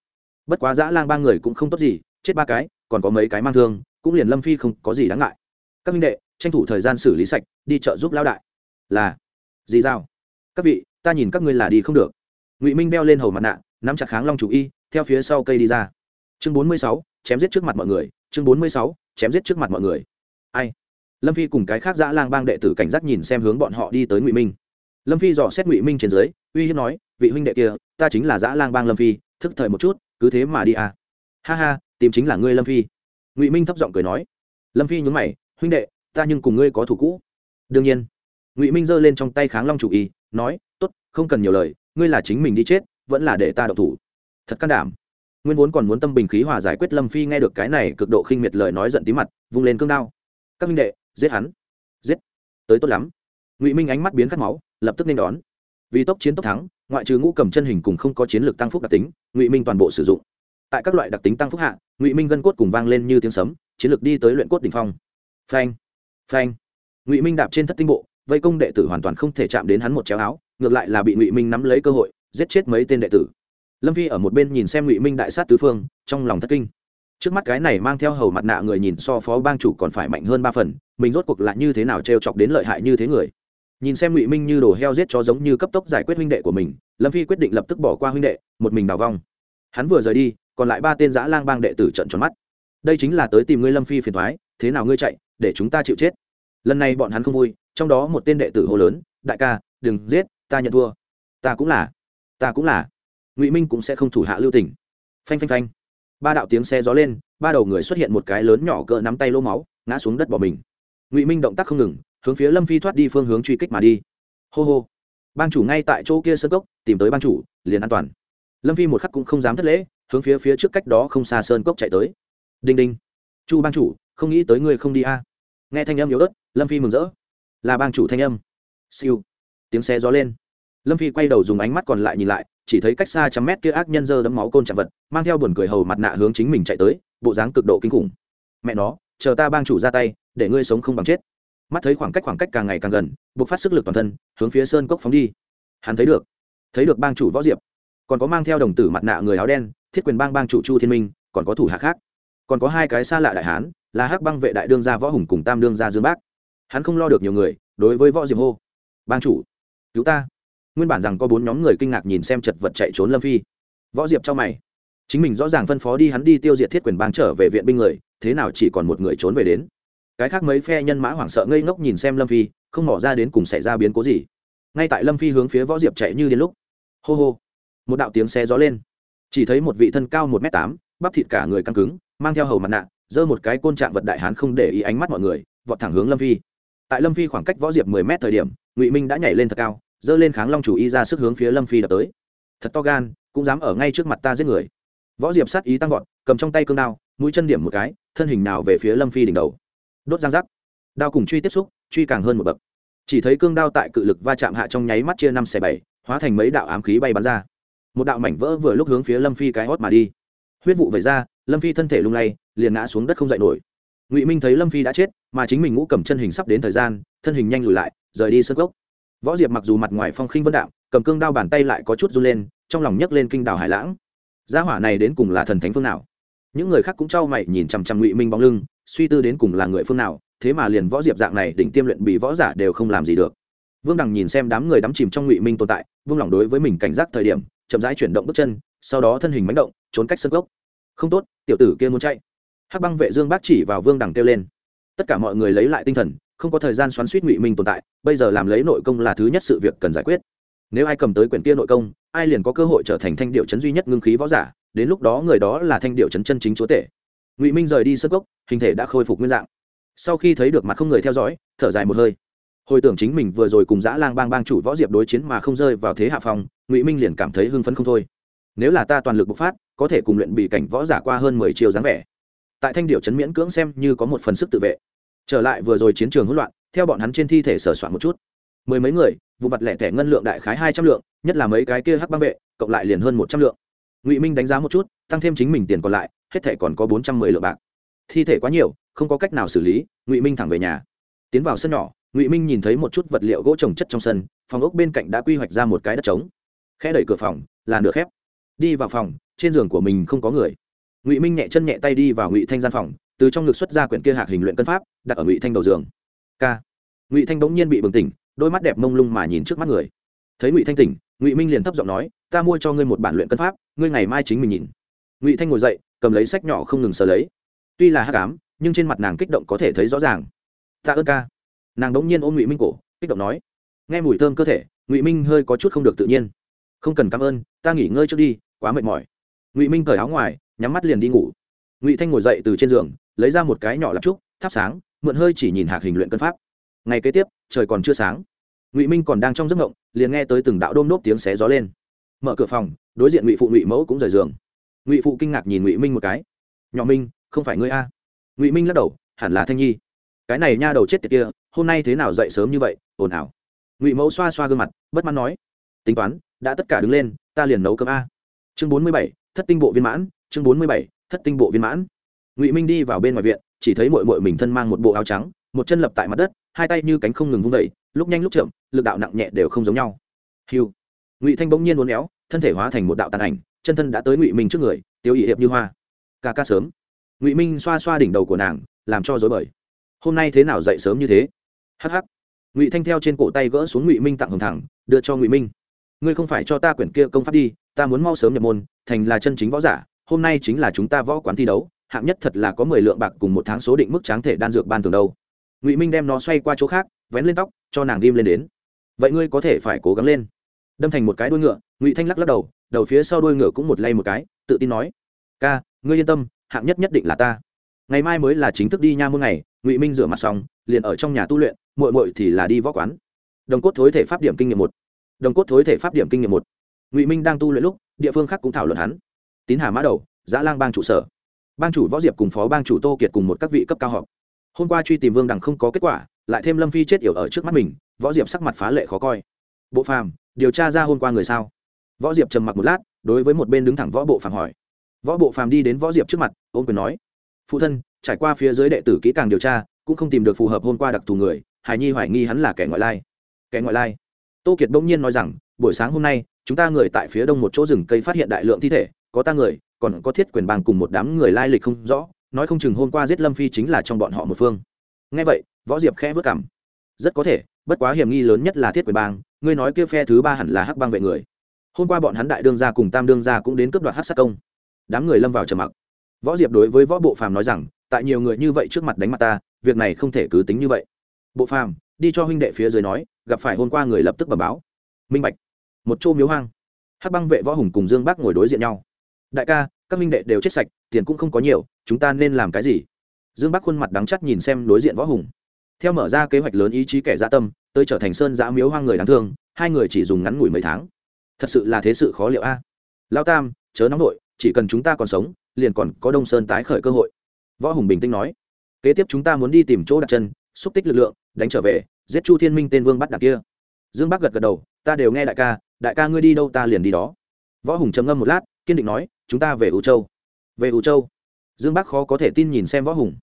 Bất quá giã lang ba người cũng không tốt gì, chết ba cái, còn có mấy cái mang thương, cũng liền lâm phi không có gì đáng ngại. Các minh đệ, tranh thủ thời gian xử lý sạch, đi chợ giúp lão đại. Là. Gì dao. các vị, ta nhìn các ngươi là đi không được. Ngụy minh đeo lên hầu mặt nạ, nắm chặt kháng long chủ y, theo phía sau cây đi ra. Chương bốn mươi sáu, chém giết trước mặt mọi người, chương bốn mươi sáu, chém giết trước mặt mọi người. Ai? Lâm phi cùng cái khác dã lang bang đệ tử cảnh giác nhìn xem hướng bọn họ đi tới ngụy minh lâm phi dò xét ngụy minh trên dưới uy hiếp nói vị huynh đệ kia ta chính là dã lang bang lâm phi thức thời một chút cứ thế mà đi à. ha ha tìm chính là ngươi lâm phi ngụy minh thấp giọng cười nói lâm phi nhún mày huynh đệ ta nhưng cùng ngươi có thủ cũ đương nhiên ngụy minh giơ lên trong tay kháng long chủ y nói t ố t không cần nhiều lời ngươi là chính mình đi chết vẫn là để ta độc thủ thật can đảm nguyên vốn còn muốn tâm bình khí hòa giải quyết lâm phi nghe được cái này cực độ khinh miệt lời nói giận tí mặt vung lên cương đao các minh đệ giết hắn. Giết. Tới tốt lắm. Ngụy minh ánh mắt biến khát máu, lập tức nên đón. Vì tốc chiến tốc thắng, ngoại trừ ngũ cầm chân hình cùng không có chiến lược tăng phúc đặc tính, ngụy minh toàn bộ sử dụng. Tại các loại đặc tính tăng phúc hạ, ngụy minh gân cốt cùng vang lên như tiếng sấm, chiến lược đi tới luyện cốt đ ỉ n h phong. Phanh. Phanh. Ngụy minh đạp trên thất tinh bộ, vây công đệ tử hoàn toàn không thể chạm đến hắn một chéo áo, ngược lại là bị ngụy minh nắm lấy cơ hội, giết chết mấy tên đệ tử. Lâm Vi ở một bên nhìn xem ngụy minh đại sát tứ phương, trong lòng thất kinh trước mắt cái này mang theo hầu mặt nạ người nhìn so phó bang chủ còn phải mạnh hơn ba phần, mình rốt cuộc lại như thế nào t r e o chọc đến lợi hại như thế người? Nhìn xem ngụy minh như đồ heo giết chó giống như cấp tốc giải quyết huynh đệ của mình, lâm phi quyết định lập tức bỏ qua huynh đệ, một mình đào vong. Hắn vừa rời đi, còn lại ba tên giã lang bang đệ tử trận tròn mắt. Đây chính là tới tìm ngươi lâm phi phiền thoái thế nào ngươi chạy, để chúng ta chịu chết. Lần này bọn hắn không vui, trong đó một tên đệ tử hô lớn, đại ca, đừng giết, ta nhận thua. Ta cũng là, ta cũng là. Ngụy minh cũng sẽ không thủ hạ lưu tình. Phanh phanh phanh ba đạo tiếng xe gió lên, ba đầu người xuất hiện một cái lớn nhỏ cỡ nắm tay lô máu, ngã xuống đất bỏ mình. Ngụy minh động tác không ngừng, hướng phía lâm phi thoát đi phương hướng truy kích mà đi. Hô hô. Bang chủ ngay tại chỗ kia sân cốc, tìm tới bang chủ, liền an toàn. Lâm phi một khắc cũng không dám thất lễ, hướng phía phía trước cách đó không xa sơn cốc chạy tới. Đinh đinh. Chu bang chủ, không nghĩ tới ngươi không đi a. Nghe thanh âm yếu ớt, lâm phi mừng rỡ. Là bang chủ thanh âm. Siêu. Tiếng xe gió lên. Lâm phi quay đầu dùng ánh mắt còn lại nhìn lại chỉ thấy cách xa trăm mét kia ác nhân dơ đấm máu côn chạm vật, mang theo buồn cười hầu mặt nạ hướng chính mình chạy tới, bộ dáng cực độ kinh khủng. Mẹ nó, chờ ta bang chủ ra tay, để ngươi sống không bằng chết. Mắt thấy khoảng cách khoảng cách càng ngày càng gần buộc phát sức lực toàn thân, hướng phía sơn cốc phóng đi. Hắn thấy được thấy được bang chủ võ diệp. Còn có mang theo đồng tử mặt nạ người áo đen, thiết quyền bang bang chủ chu thiên minh, còn có thủ hạ khác. Còn có hai cái xa lạ đại hán, là hắc băng vệ đại đương gia võ hùng cùng tam đương gia dương bác. Hắn không lo được nhiều người, đối với võ diệp hô, bang chủ, cứu ta nguyên bản rằng có bốn nhóm người kinh ngạc nhìn xem chật vật chạy trốn lâm phi. Võ diệp cho mày. Chính mình rõ ràng phân phó đi, hắn đi tiêu diệt thiết quyền bang trở về viện binh người, thế nào chỉ còn một người trốn về đến. Cái khác mấy phe nhân mã hoảng sợ ngây ngốc nhìn xem lâm phi, không mỏ ra đến cùng xảy ra biến cố gì. Ngay tại lâm phi hướng phía võ diệp chạy như đến lúc, hô hô, một đạo tiếng xe gió lên. Chỉ thấy một vị thân cao một m tám, bắp thịt cả người căng cứng, mang theo hầu mặt nạ, giơ một cái côn trạng vật đại hán không để ý ánh mắt mọi người, vọt thẳng hướng lâm phi. Tại lâm phi khoảng cách võ diệp mười m thời điểm, ngụy minh đã nhảy lên thật cao giơ lên kháng long chủ y ra sức hướng phía lâm phi đập tới thật to gan cũng dám ở ngay trước mặt ta giết người võ diệp sát ý tăng vọt cầm trong tay cương đao mũi chân điểm một cái thân hình nào về phía lâm phi đỉnh đầu đốt giang giác đao cùng truy tiếp xúc truy càng hơn một bậc chỉ thấy cương đao tại cự lực va chạm hạ trong nháy mắt chia năm xẻ bảy hóa thành mấy đạo ám khí bay bắn ra một đạo mảnh vỡ vừa lúc hướng phía lâm phi cái hót mà đi huyết vụ vẩy ra lâm phi thân thể lung lay liền ngã xuống đất không dậy nổi ngụy minh thấy lâm phi đã chết mà chính mình ngũ cầm chân hình sắp đến thời gian thân hình nhanh lùi lại rời đi sân gốc võ diệp mặc dù mặt ngoài phong khinh vân đạm cầm cương đao bàn tay lại có chút run lên, trong lòng nhấc lên kinh đảo hải lãng. Gia hỏa này đến cùng là thần thánh phương nào? Những người khác cũng trao mày nhìn chằm chằm ngụy minh bóng lưng, suy tư đến cùng là người phương nào, thế mà liền võ diệp dạng này đỉnh tiêm luyện bị võ giả đều không làm gì được. Vương đằng nhìn xem đám người đắm chìm trong ngụy minh tồn tại, vương lòng đối với mình cảnh giác thời điểm, chậm rãi chuyển động bước chân, sau đó thân hình mánh động, trốn cách sân gốc không tốt, tiểu tử kia muốn chạy. Hắc băng vệ dương bác chỉ vào vương đằng kêu lên. Tất cả mọi người lấy lại tinh thần không có thời gian xoắn suýt ngụy minh tồn tại, bây giờ làm lấy nội công là thứ nhất sự việc cần giải quyết. Nếu ai cầm tới quyển kia nội công, ai liền có cơ hội trở thành thanh điệu chấn duy nhất ngưng khí võ giả, đến lúc đó người đó là thanh điệu chấn chân chính chúa tể. Ngụy minh rời đi sơ cốc, hình thể đã khôi phục nguyên dạng. Sau khi thấy được mặt không người theo dõi, thở dài một hơi. Hồi tưởng chính mình vừa rồi cùng dã lang bang bang chủ võ diệp đối chiến mà không rơi vào thế hạ phòng ngụy minh liền cảm thấy hưng phấn không thôi. Nếu là ta toàn lực bộc phát, có thể cùng luyện bị cảnh võ giả qua hơn mười chiều dáng vẻ. Tại thanh điệu chấn miễn cưỡng xem như có một phần sức tự vệ trở lại vừa rồi chiến trường hỗn loạn, theo bọn hắn trên thi thể sửa soạn một chút. Mười mấy người, vụ mặt lẻ thẻ ngân lượng đại khái hai trăm lượng, nhất là mấy cái kia hắc băng vệ, cộng lại liền hơn một trăm lượng. Ngụy minh đánh giá một chút, tăng thêm chính mình tiền còn lại, hết thể còn có bốn trăm mười lượng bạc. Thi thể quá nhiều, không có cách nào xử lý, ngụy minh thẳng về nhà. Tiến vào sân nhỏ, ngụy minh nhìn thấy một chút vật liệu gỗ trồng chất trong sân, phòng ốc bên cạnh đã quy hoạch ra một cái đất trống. Khẽ đẩy cửa phòng, là nửa khép. Đi vào phòng, trên giường của mình không có người. Ngụy minh nhẹ chân nhẹ tay đi vào ngụy thanh gian phòng từ trong ngực xuất ra quyển kia hạc hình luyện cân pháp, đặt ở ngụy thanh đầu giường. K ngụy thanh bỗng nhiên bị bừng tỉnh, đôi mắt đẹp mông lung mà nhìn trước mắt người. Thấy ngụy thanh tỉnh, ngụy minh liền thấp giọng nói, ta mua cho ngươi một bản luyện cân pháp, ngươi ngày mai chính mình nhìn. Ngụy thanh ngồi dậy, cầm lấy sách nhỏ không ngừng sờ lấy. Tuy là hát cám nhưng trên mặt nàng kích động có thể thấy rõ ràng. Tạ ơn ca. Nàng đống nhiên ôm ngụy minh cổ, kích động nói. Nghe mùi thơm cơ thể, ngụy minh hơi có chút không được tự nhiên. Không cần cảm ơn, ta nghỉ ngơi trước đi, quá mệt mỏi. Ngụy minh cởi áo ngoài, nhắm mắt liền đi ngủ. Ngụy thanh ngồi dậy từ trên giường lấy ra một cái nhỏ lạp trúc, thắp sáng, mượn hơi chỉ nhìn hạc hình luyện cân pháp. Ngày kế tiếp, trời còn chưa sáng. Ngụy minh còn đang trong giấc ngộng liền nghe tới từng đạo đôm nốt tiếng xé gió lên. Mở cửa phòng, đối diện ngụy phụ, ngụy mẫu cũng rời giường. Ngụy phụ kinh ngạc nhìn ngụy minh một cái. Nhỏ minh, không phải ngươi a? Ngụy minh lắc đầu, hẳn là thanh nhi. Cái này nha đầu chết tiệt kia, hôm nay thế nào dậy sớm như vậy, ồn ào. Ngụy mẫu xoa xoa gương mặt, bất mãn nói, tính toán, đã tất cả đứng lên, ta liền nấu cơm a. Chương bốn mươi bảy, thất tinh bộ viên mãn, chương bốn mươi bảy, thất tinh bộ viên mãn ngụy minh đi vào bên ngoài viện chỉ thấy mội mội mình thân mang một bộ áo trắng một chân lập tại mặt đất hai tay như cánh không ngừng vung vẩy lúc nhanh lúc chậm lực đạo nặng nhẹ đều không giống nhau hiu ngụy thanh bỗng nhiên uốn éo thân thể hóa thành một đạo tàn ảnh chân thân đã tới ngụy minh trước người tiêu ỵ hiệp như hoa ca ca sớm ngụy minh xoa xoa đỉnh đầu của nàng làm cho dối bời hôm nay thế nào dậy sớm như thế hh ngụy thanh theo trên cổ tay gỡ xuống ngụy minh tặng hồng thẳng đưa cho ngụy minh ngươi không phải cho ta quyển kia công pháp đi ta muốn mau sớm nhập môn thành là chân chính võ giả hôm nay chính là chúng ta võ quán thi đấu hạng nhất thật là có mười lượng bạc cùng một tháng số định mức tráng thể đan dược ban thường đâu. Ngụy minh đem nó xoay qua chỗ khác, vén lên tóc, cho nàng ghim lên đến. Vậy ngươi có thể phải cố gắng lên. Đâm thành một cái đuôi ngựa, ngụy thanh lắc lắc đầu đầu phía sau đuôi ngựa cũng một lay một cái, tự tin nói, ca, ngươi yên tâm, hạng nhất nhất định là ta. Ngày mai mới là chính thức đi nha môn ngày. Ngụy minh rửa mặt xong, liền ở trong nhà tu luyện, muội muội thì là đi võ quán. Đồng cốt thối thể pháp điểm kinh nghiệm một. Đồng cốt thối thể pháp điểm kinh nghiệm một. Ngụy minh đang tu luyện lúc, địa phương khác cũng thảo luận hắn. Tín hà mã đầu, giã lang bang trụ sở bang chủ võ diệp cùng phó bang chủ tô kiệt cùng một các vị cấp cao họp. Hôm qua truy tìm vương đằng không có kết quả, lại thêm lâm phi chết yểu ở trước mắt mình, võ diệp sắc mặt phá lệ khó coi. Bộ phàm, điều tra ra hôm qua người sao? Võ diệp trầm mặc một lát, đối với một bên đứng thẳng võ bộ phàm hỏi. Võ bộ phàm đi đến võ diệp trước mặt ôm quyền nói, phụ thân, trải qua phía dưới đệ tử kỹ càng điều tra, cũng không tìm được phù hợp hôm qua đặc thù người, hải nhi hoài nghi hắn là kẻ ngoại lai. Kẻ ngoại lai? Tô kiệt bỗng nhiên nói rằng, buổi sáng hôm nay, chúng ta người tại phía đông một chỗ rừng cây phát hiện đại lượng thi thể, có ta người còn có thiết quyền bang cùng một đám người lai lịch không rõ, nói không chừng hôm qua giết lâm phi chính là trong bọn họ một phương. Ngay vậy, võ diệp khẽ vất cảm. Rất có thể, bất quá hiểm nghi lớn nhất là thiết quyền bang, ngươi nói kia phe thứ ba hẳn là hắc bang vệ người. Hôm qua bọn hắn đại đương gia cùng tam đương gia cũng đến cướp đoạt hát sát công. Đám người lâm vào trầm mặc. Võ diệp đối với võ bộ phàm nói rằng, tại nhiều người như vậy trước mặt đánh mặt ta, việc này không thể cứ tính như vậy. Bộ phàm, đi cho huynh đệ phía dưới nói, gặp phải hôm qua người lập tức bẩm báo. Minh bạch. Một chỗ miếu hoang. Hắc băng vệ võ hùng cùng dương Bác ngồi đối diện nhau đại ca, các minh đệ đều chết sạch, tiền cũng không có nhiều, chúng ta nên làm cái gì? Dương bắc khuôn mặt đắng chắt nhìn xem đối diện võ hùng. Theo mở ra kế hoạch lớn ý chí kẻ gia tâm, tới trở thành sơn giã miếu hoang người đáng thương, hai người chỉ dùng ngắn ngủi mấy tháng. Thật sự là thế sự khó liệu a. Lao tam, chớ nóng vội, chỉ cần chúng ta còn sống, liền còn có đông sơn tái khởi cơ hội. Võ hùng bình tĩnh nói. Kế tiếp chúng ta muốn đi tìm chỗ đặt chân, xúc tích lực lượng, đánh trở về, giết chu thiên minh tên vương bắt đạc kia. Dương bắc gật gật đầu, ta đều nghe đại ca đại ca ngươi đi đâu ta liền đi đó. Võ hùng trầm ngâm một lát, kiên định nói chúng ta về ủ châu. Về ủ châu, dương bắc khó có thể tin nhìn xem võ hùng.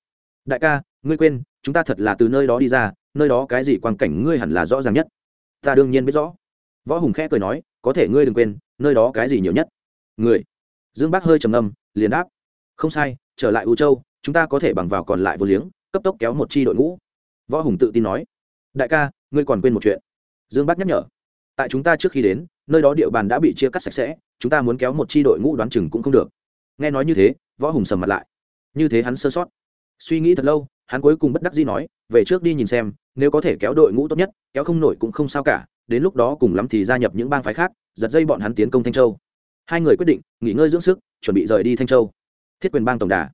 Đại ca, ngươi quên, chúng ta thật là từ nơi đó đi ra, nơi đó cái gì quan cảnh ngươi hẳn là rõ ràng nhất. Ta đương nhiên biết rõ. Võ hùng khẽ cười nói, có thể ngươi đừng quên, nơi đó cái gì nhiều nhất. Người. Dương bắc hơi trầm ngâm, liền đáp. Không sai, trở lại ủ châu, chúng ta có thể bằng vào còn lại vô liếng, cấp tốc kéo một chi đội ngũ. Võ hùng tự tin nói. Đại ca, ngươi còn quên một chuyện. Dương bắc nhắc nhở. Tại chúng ta trước khi đến nơi đó địa bàn đã bị chia cắt sạch sẽ, chúng ta muốn kéo một chi đội ngũ đoán chừng cũng không được. Nghe nói như thế, võ hùng sầm mặt lại. Như thế hắn sơ sót. Suy nghĩ thật lâu, hắn cuối cùng bất đắc dĩ nói, về trước đi nhìn xem, nếu có thể kéo đội ngũ tốt nhất, kéo không nổi cũng không sao cả, đến lúc đó cùng lắm thì gia nhập những bang phái khác, giật dây bọn hắn tiến công thanh châu. Hai người quyết định, nghỉ ngơi dưỡng sức, chuẩn bị rời đi thanh châu. Thiết quyền bang tổng đà.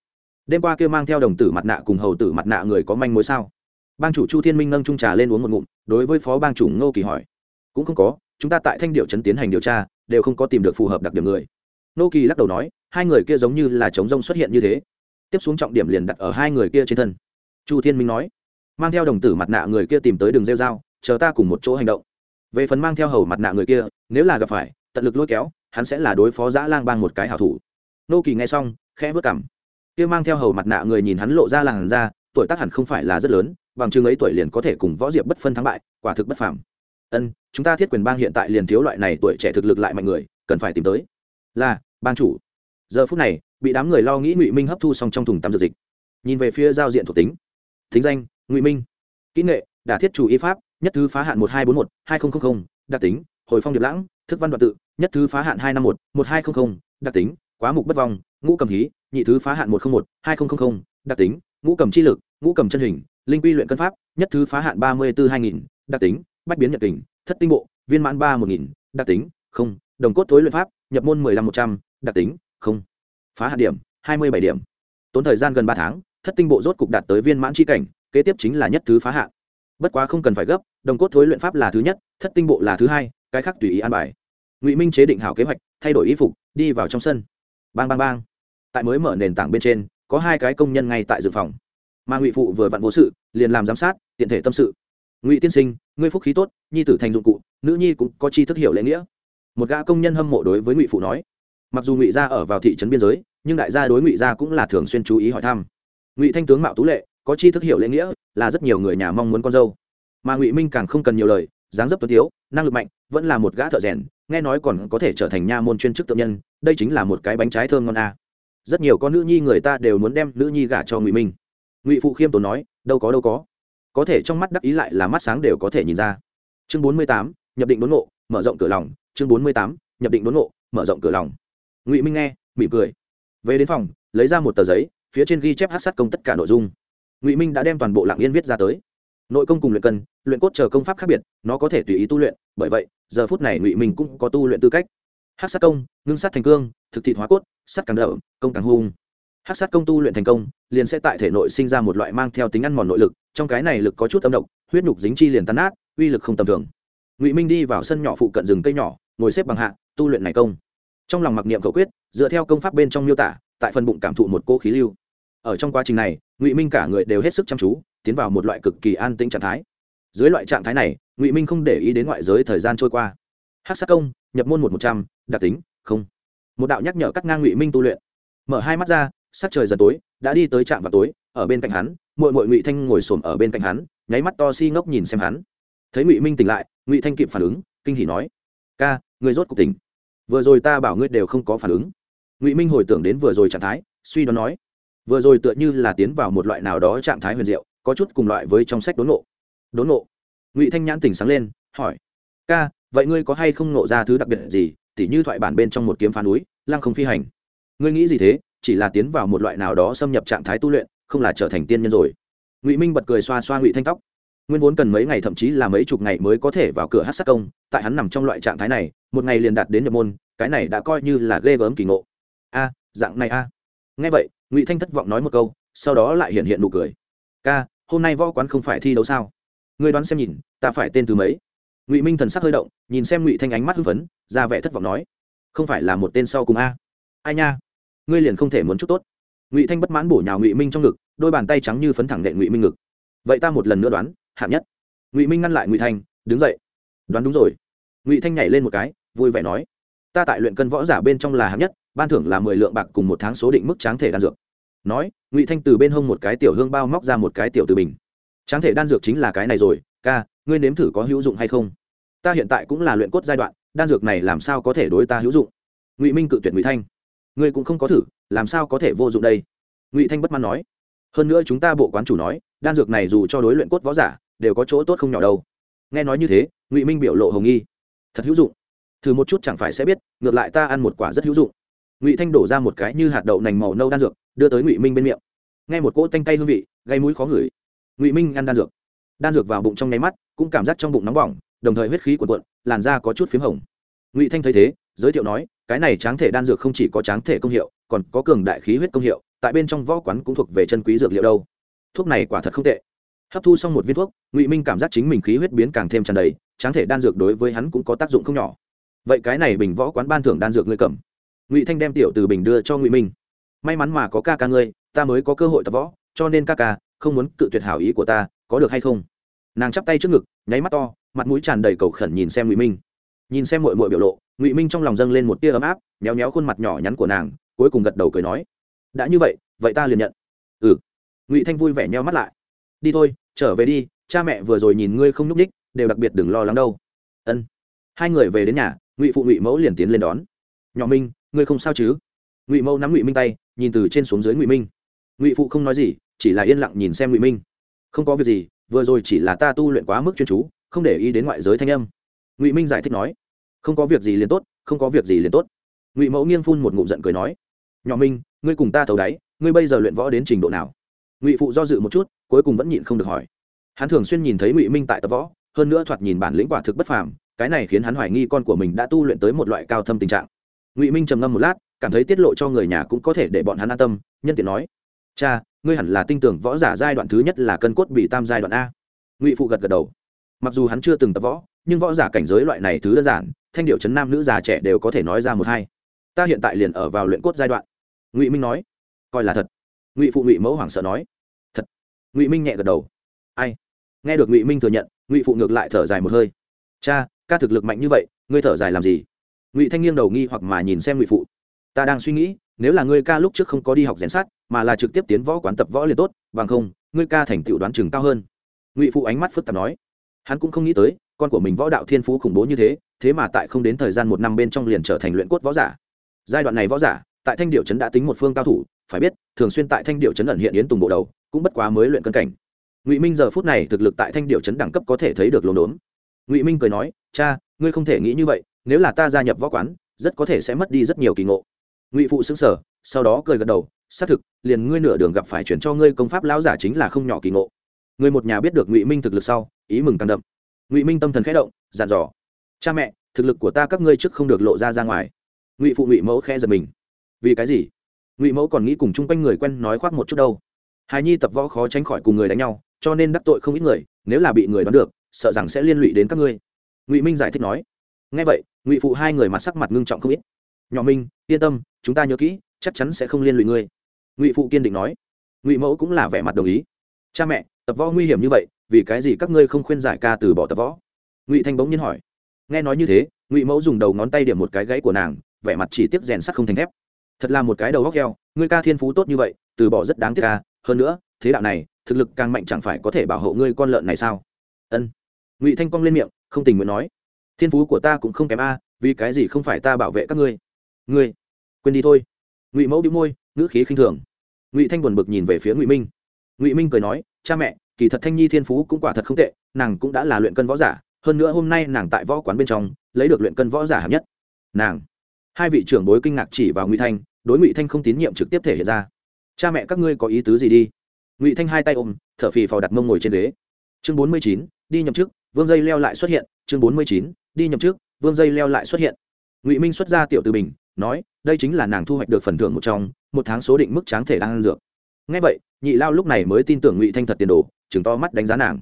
Đêm qua kia mang theo đồng tử mặt nạ cùng hầu tử mặt nạ người có manh mối sao? Bang chủ chu thiên minh nâng trung trà lên uống một ngụm, đối với phó bang chủ ngô kỳ hỏi. Cũng không có chúng ta tại thanh điệu trấn tiến hành điều tra, đều không có tìm được phù hợp đặc điểm người. Nô kỳ lắc đầu nói, hai người kia giống như là chống rông xuất hiện như thế. Tiếp xuống trọng điểm liền đặt ở hai người kia trên thân. Chu thiên minh nói, mang theo đồng tử mặt nạ người kia tìm tới đường rêu dao, chờ ta cùng một chỗ hành động. Về phần mang theo hầu mặt nạ người kia, nếu là gặp phải, tận lực lôi kéo, hắn sẽ là đối phó giã lang bang một cái hảo thủ. Nô kỳ nghe xong, khẽ vớt cảm kia mang theo hầu mặt nạ người nhìn hắn lộ ra làng ra tuổi tác hẳn không phải là rất lớn, bằng chừng ấy tuổi liền có thể cùng võ diệp bất phân thắng bại, quả thực bất phàm ân, chúng ta thiết quyền bang hiện tại liền thiếu loại này tuổi trẻ thực lực lại mạnh người, cần phải tìm tới. Là, bang chủ. Giờ phút này, bị đám người lo nghĩ ngụy minh hấp thu xong trong thùng tắm dược dịch. Nhìn về phía giao diện thuộc tính. Thính danh, ngụy minh. Kỹ nghệ, đả thiết chủ y pháp, nhất thứ phá hạn một hai bốn một, hai nghìn đặc tính, hồi phong điệp lãng, thức văn đoạn tự, nhất thứ phá hạn hai năm một một hai trăm đặc tính, quá mục bất vong, ngũ cầm hí, nhị thứ phá hạn một trăm một, hai nghìn đặc tính, ngũ cầm chi lực, ngũ cầm chân hình, linh quy luyện cân pháp, nhất thứ phá hạn ba mươi bốn hai nghìn, đặc tính bách biến nhật kình, thất tinh bộ, viên mãn ba một nghìn, đặc tính, không, đồng cốt thối luyện pháp, nhập môn mười lăm một trăm, đặc tính, không. Phá hạ điểm, hai mươi bảy điểm. Tốn thời gian gần ba tháng, thất tinh bộ rốt cục đạt tới viên mãn c h i cảnh, kế tiếp chính là nhất thứ phá hạ. bất quá không cần phải gấp, đồng cốt thối luyện pháp là thứ nhất, thất tinh bộ là thứ hai, cái khác tùy ý an bài. Ngụy minh chế định hảo kế hoạch, thay đổi y phục, đi vào trong sân. Bang bang bang. Tại mới mở nền tảng bên trên, có hai cái công nhân ngay tại dự phòng. Mà ngụy phụ vừa vặn vô sự, liền làm giám sát, tiện thể tâm sự ngụy tiên sinh, ngươi phúc khí tốt, nhi tử thành dụng cụ, nữ nhi cũng có chi thức hiểu lễ nghĩa. Một gã công nhân hâm mộ đối với ngụy phụ nói. Mặc dù ngụy gia ở vào thị trấn biên giới, nhưng đại gia đối ngụy gia cũng là thường xuyên chú ý hỏi thăm. Ngụy thanh tướng mạo tú lệ, có chi thức hiểu lễ nghĩa, là rất nhiều người nhà mong muốn con dâu. Mà ngụy minh càng không cần nhiều lời, dáng dấp tuấn tiếu, năng lực mạnh, vẫn là một gã thợ rèn, nghe nói còn có thể trở thành nha môn chuyên chức tự nhân, đây chính là một cái bánh trái thơm ngon a. Rất nhiều con nữ nhi người ta đều muốn đem nữ nhi gả cho ngụy minh. Ngụy phụ khiêm tốn nói, đâu có đâu có có thể trong mắt đắc ý lại là mắt sáng đều có thể nhìn ra. Chương bốn mươi tám, nhập định đốn ngộ, mở rộng cửa lòng. Chương bốn mươi tám, nhập định đốn ngộ, mở rộng cửa lòng. Ngụy minh nghe, mỉm cười. Về đến phòng, lấy ra một tờ giấy, phía trên ghi chép hát sát công tất cả nội dung. Ngụy minh đã đem toàn bộ lạng yên viết ra tới. Nội công cùng luyện cân, luyện cốt chờ công pháp khác biệt, nó có thể tùy ý tu luyện, bởi vậy, giờ phút này ngụy minh cũng có tu luyện tư cách. Hát sát công, ngưng sát thành cương, thực thịt hóa cốt, sắt càng đậm, công càng hung. Hát sát công tu luyện thành công, liền sẽ tại thể nội sinh ra một loại mang theo tính ăn mòn nội lực trong cái này lực có chút âm độc, huyết nhục dính chi liền tan nát, uy lực không tầm thường. Ngụy minh đi vào sân nhỏ phụ cận rừng cây nhỏ, ngồi xếp bằng hạ, tu luyện này công. Trong lòng mặc niệm cầu quyết, dựa theo công pháp bên trong miêu tả, tại phần bụng cảm thụ một cô khí lưu. Ở trong quá trình này, ngụy minh cả người đều hết sức chăm chú, tiến vào một loại cực kỳ an tĩnh trạng thái. Dưới loại trạng thái này, ngụy minh không để ý đến ngoại giới thời gian trôi qua. Hát sát công, nhập môn một một trăm, đặc tính, không. Một đạo nhắc nhở cắt ngang ngụy minh tu luyện. Mở hai mắt ra, sắc trời dần tối, đã đi tới trạm vào tối ở bên cạnh hắn mội mội ngụy thanh ngồi xổm ở bên cạnh hắn, nháy mắt to si ngốc nhìn xem hắn. Thấy ngụy minh tỉnh lại, ngụy thanh kịp phản ứng, kinh hỉ nói, ca người rốt cuộc tỉnh. Vừa rồi ta bảo ngươi đều không có phản ứng. Ngụy minh hồi tưởng đến vừa rồi trạng thái, suy đoán nói, vừa rồi tựa như là tiến vào một loại nào đó trạng thái huyền diệu, có chút cùng loại với trong sách đốn ngộ. Đốn ngộ. Ngụy thanh nhãn tỉnh sáng lên, hỏi, ca, vậy ngươi có hay không nộ ra thứ đặc biệt gì, tỉ như thoại bản bên trong một kiếm phá núi, lăng không phi hành? Ngươi nghĩ gì thế, chỉ là tiến vào một loại nào đó xâm nhập trạng thái tu luyện không là trở thành tiên nhân rồi. Ngụy minh bật cười xoa xoa ngụy thanh tóc. Nguyên vốn cần mấy ngày thậm chí là mấy chục ngày mới có thể vào cửa hát sát công, tại hắn nằm trong loại trạng thái này, một ngày liền đạt đến nhập môn, cái này đã coi như là ghê gớm kỳ ngộ. A, dạng này a. Nghe vậy, ngụy thanh thất vọng nói một câu, sau đó lại hiện hiện nụ cười. Ca, hôm nay võ quán không phải thi đấu sao? Ngươi đoán xem nhìn, ta phải tên thứ mấy? Ngụy minh thần sắc hơi động, nhìn xem ngụy thanh ánh mắt hưng phấn, ra vẻ thất vọng nói, không phải là một tên sau cùng a. Ai nha, ngươi liền không thể muốn chút tốt ngụy thanh bất mãn bổ nhào ngụy minh trong ngực đôi bàn tay trắng như phấn thẳng đệ ngụy minh ngực vậy ta một lần nữa đoán hạng nhất ngụy minh ngăn lại ngụy thanh đứng dậy đoán đúng rồi ngụy thanh nhảy lên một cái vui vẻ nói ta tại luyện cân võ giả bên trong là hạng nhất ban thưởng là mười lượng bạc cùng một tháng số định mức tráng thể đan dược nói ngụy thanh từ bên hông một cái tiểu hương bao móc ra một cái tiểu từ bình tráng thể đan dược chính là cái này rồi ca ngươi nếm thử có hữu dụng hay không ta hiện tại cũng là luyện cốt giai đoạn đan dược này làm sao có thể đối ta hữu dụng ngụy minh cự tuyệt ngụy thanh ngươi cũng không có thử làm sao có thể vô dụng đây? Ngụy thanh bất mãn nói. Hơn nữa chúng ta bộ quán chủ nói, đan dược này dù cho đối luyện cốt võ giả, đều có chỗ tốt không nhỏ đâu. Nghe nói như thế, ngụy minh biểu lộ hồng nghi. Thật hữu dụng. Thử một chút chẳng phải sẽ biết, ngược lại ta ăn một quả rất hữu dụng. Ngụy thanh đổ ra một cái như hạt đậu nành màu nâu đan dược, đưa tới ngụy minh bên miệng. Nghe một cỗ tanh tay hương vị, gây mũi khó ngửi. Ngụy minh ăn đan dược. Đan dược vào bụng trong nháy mắt, cũng cảm giác trong bụng nóng bỏng, đồng thời huyết khí cuộn cuộn, làn da có chút p h í m hồng. Ngụy thanh thấy thế, giới thiệu nói, cái này tráng thể đan dược không chỉ có tráng thể công hiệu còn có cường đại khí huyết công hiệu, tại bên trong võ quán cũng thuộc về chân quý dược liệu đâu. Thuốc này quả thật không tệ. Hấp thu xong một viên thuốc, ngụy minh cảm giác chính mình khí huyết biến càng thêm tràn đầy, tráng thể đan dược đối với hắn cũng có tác dụng không nhỏ. Vậy cái này bình võ quán ban thưởng đan dược ngươi cầm. Ngụy thanh đem tiểu từ bình đưa cho ngụy minh. May mắn mà có ca ca ngươi, ta mới có cơ hội tập võ, cho nên ca ca, không muốn cự tuyệt hảo ý của ta, có được hay không? Nàng chắp tay trước ngực, nháy mắt to, mặt mũi tràn đầy cầu khẩn nhìn xem ngụy minh. Nhìn xem mội mội biểu lộ, ngụy minh trong lòng dâng lên một tia ấm áp, méo méo khuôn mặt nhỏ nhắn của nàng cuối cùng gật đầu cười nói, đã như vậy vậy ta liền nhận. Ừ. Ngụy thanh vui vẻ nheo mắt lại. Đi thôi, trở về đi, cha mẹ vừa rồi nhìn ngươi không nhúc ních đều đặc biệt đừng lo lắng đâu. Ân. Hai người về đến nhà, ngụy phụ ngụy mẫu liền tiến lên đón. Nhỏ minh, ngươi không sao chứ? Ngụy mẫu nắm ngụy minh tay, nhìn từ trên xuống dưới ngụy minh. Ngụy phụ không nói gì, chỉ là yên lặng nhìn xem ngụy minh. Không có việc gì, vừa rồi chỉ là ta tu luyện quá mức chuyên chú, không để ý đến ngoại giới thanh âm. Ngụy minh giải thích nói. Không có việc gì liền tốt, không có việc gì liền tốt. Ngụy mẫu nghiêng phun một ngụm giận cười nói nhỏ minh, ngươi cùng ta thấu đáy, ngươi bây giờ luyện võ đến trình độ nào? Ngụy phụ do dự một chút, cuối cùng vẫn nhịn không được hỏi. Hắn thường xuyên nhìn thấy ngụy minh tại tập võ, hơn nữa thoạt nhìn bản lĩnh quả thực bất phàm, cái này khiến hắn hoài nghi con của mình đã tu luyện tới một loại cao thâm tình trạng. Ngụy minh trầm ngâm một lát, cảm thấy tiết lộ cho người nhà cũng có thể để bọn hắn an tâm, nhân tiện nói, cha, ngươi hẳn là tin tưởng võ giả giai đoạn thứ nhất là cân cốt bị tam giai đoạn a. Ngụy phụ gật gật đầu. Mặc dù hắn chưa từng tập võ, nhưng võ giả cảnh giới loại này thứ đơn giản, thanh điệu chấn nam nữ già trẻ đều có thể nói ra một hai. Ta hiện tại liền ở vào luyện cốt giai đoạn ngụy minh nói, coi là thật. Ngụy phụ ngụy mẫu hoảng sợ nói, thật. Ngụy minh nhẹ gật đầu, ai? Nghe được ngụy minh thừa nhận, ngụy phụ ngược lại thở dài một hơi, cha, ca thực lực mạnh như vậy, ngươi thở dài làm gì? Ngụy thanh nghiêng đầu nghi hoặc mà nhìn xem ngụy phụ, ta đang suy nghĩ, nếu là ngươi ca lúc trước không có đi học rèn sát mà là trực tiếp tiến võ quán tập võ liền tốt, bằng không, ngươi ca thành tựu đoán chừng cao hơn. Ngụy phụ ánh mắt phức tạp nói, hắn cũng không nghĩ tới, con của mình võ đạo thiên phú khủng bố như thế thế mà tại không đến thời gian một năm bên trong liền trở thành luyện cốt võ giả. Giai đoạn này võ giả tại thanh điệu trấn đã tính một phương cao thủ, phải biết, thường xuyên tại thanh điệu trấn ẩn hiện yến tùng bộ đầu, cũng bất quá mới luyện cân cảnh. Ngụy minh giờ phút này thực lực tại thanh điệu trấn đẳng cấp có thể thấy được lồn đốn. Ngụy minh cười nói, cha, ngươi không thể nghĩ như vậy, nếu là ta gia nhập võ quán, rất có thể sẽ mất đi rất nhiều kỳ ngộ. Ngụy phụ xứng sở sau đó cười gật đầu, xác thực, liền ngươi nửa đường gặp phải chuyển cho ngươi công pháp lão giả chính là không nhỏ kỳ ngộ. Người một nhà biết được ngụy minh thực lực sau, ý mừng càng đậm. Ngụy minh tâm thần khẽ động dàn dò, cha mẹ, thực lực của ta các ngươi trước không được lộ ra ra ngoài. Ngụy phụ ngụy mẫu khẽ giật mình vì cái gì? Ngụy mẫu còn nghĩ cùng chung quanh người quen nói khoác một chút đâu. Hài nhi tập võ khó tránh khỏi cùng người đánh nhau, cho nên đắc tội không ít người, nếu là bị người đoán được, sợ rằng sẽ liên lụy đến các ngươi. Ngụy minh giải thích nói. Ngay vậy, ngụy phụ hai người mặt sắc mặt ngưng trọng không ít. Nhỏ minh, yên tâm, chúng ta nhớ kỹ, chắc chắn sẽ không liên lụy ngươi. Ngụy phụ kiên định nói. Ngụy mẫu cũng là vẻ mặt đồng ý. Cha mẹ, tập võ nguy hiểm như vậy, vì cái gì các ngươi không khuyên giải ca từ bỏ tập võ? Ngụy thanh bỗng nhiên hỏi. Nghe nói như thế, ngụy mẫu dùng đầu ngón tay điểm một cái gãy của nàng, vẻ mặt chỉ tiếp rèn sắt không thành thép thật là một cái đầu góc heo, ngươi ca thiên phú tốt như vậy, từ bỏ rất đáng tiếc ca hơn nữa, thế đạo này, thực lực càng mạnh chẳng phải có thể bảo hộ ngươi con lợn này sao? Ân. Ngụy thanh cong lên miệng, không tình nguyện nói. Thiên phú của ta cũng không kém a, vì cái gì không phải ta bảo vệ các ngươi? Ngươi, quên đi thôi. Ngụy mẫu đĩu môi, ngữ khí khinh thường. Ngụy thanh buồn bực nhìn về phía ngụy minh. Ngụy minh cười nói, cha mẹ, kỳ thật thanh nhi thiên phú cũng quả thật không tệ, nàng cũng đã là luyện cân võ giả, hơn nữa hôm nay nàng tại võ quán bên trong, lấy được luyện cân võ giả hạng nhất. Nàng hai vị trưởng bối kinh ngạc chỉ vào ngụy thanh đối ngụy thanh không tín nhiệm trực tiếp thể hiện ra cha mẹ các ngươi có ý tứ gì đi ngụy thanh hai tay ôm t h ở phì phò đặt mông ngồi trên ghế chương bốn mươi chín đi nhậm chức vương dây leo lại xuất hiện chương bốn mươi chín đi nhậm chức vương dây leo lại xuất hiện ngụy minh xuất ra tiểu từ bình nói đây chính là nàng thu hoạch được phần thưởng một trong một tháng số định mức tráng thể đang ăn dược ngay vậy nhị lao lúc này mới tin tưởng ngụy thanh thật tiền đồ chừng to mắt đánh giá nàng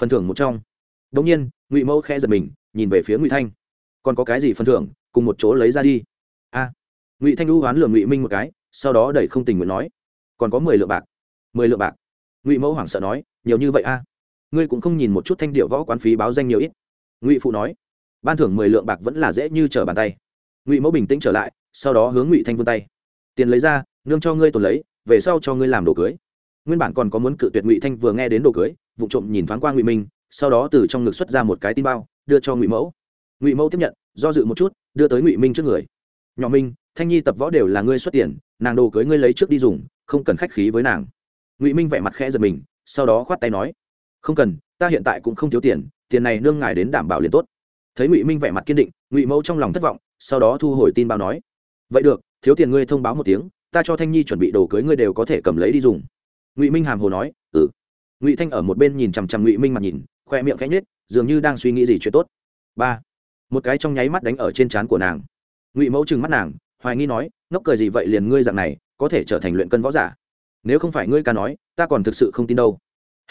phần thưởng một trong đ ỗ n g nhiên ngụy mẫu khẽ giật mình nhìn về phía ngụy thanh còn có cái gì phần thưởng cùng một chỗ lấy ra đi. A, ngụy thanh lưu oán lường ngụy minh một cái, sau đó đẩy không tình nguyện nói, còn có mười lượng bạc, mười lượng bạc. Ngụy mẫu hoảng sợ nói, nhiều như vậy a? Ngươi cũng không nhìn một chút thanh điệu võ quán phí báo danh nhiều ít. Ngụy phụ nói, ban thưởng mười lượng bạc vẫn là dễ như trở bàn tay. Ngụy mẫu bình tĩnh trở lại, sau đó hướng ngụy thanh vươn tay. Tiền lấy ra, nương cho ngươi tồn lấy, về sau cho ngươi làm đồ cưới. Nguyên bản còn có muốn cự tuyệt ngụy thanh vừa nghe đến đồ cưới vụ trộm nhìn thoáng qua ngụy minh, sau đó từ trong ngực xuất ra một cái tin bao, đưa cho ngụy mẫu ngụy mẫu tiếp nhận do dự một chút đưa tới ngụy minh trước người nhỏ minh thanh nhi tập võ đều là ngươi xuất tiền nàng đồ cưới ngươi lấy trước đi dùng không cần khách khí với nàng ngụy minh vẻ mặt khẽ giật mình sau đó khoát tay nói không cần ta hiện tại cũng không thiếu tiền tiền này nương ngài đến đảm bảo liền tốt thấy ngụy minh vẻ mặt kiên định ngụy mẫu trong lòng thất vọng sau đó thu hồi tin báo nói vậy được thiếu tiền ngươi thông báo một tiếng ta cho thanh nhi chuẩn bị đồ cưới ngươi đều có thể cầm lấy đi dùng ngụy minh hàm hồ nói ừ ngụy thanh ở một bên nhìn chằm chằm ngụy minh mặt nhìn khoe miệng khẽ nhếch dường như đang suy nghĩ gì chuyện tốt ba một cái trong nháy mắt đánh ở trên trán của nàng. Ngụy mẫu trừng mắt nàng, hoài nghi nói, ngốc cười gì vậy liền ngươi dạng này, có thể trở thành luyện cân võ giả? Nếu không phải ngươi ca nói, ta còn thực sự không tin đâu.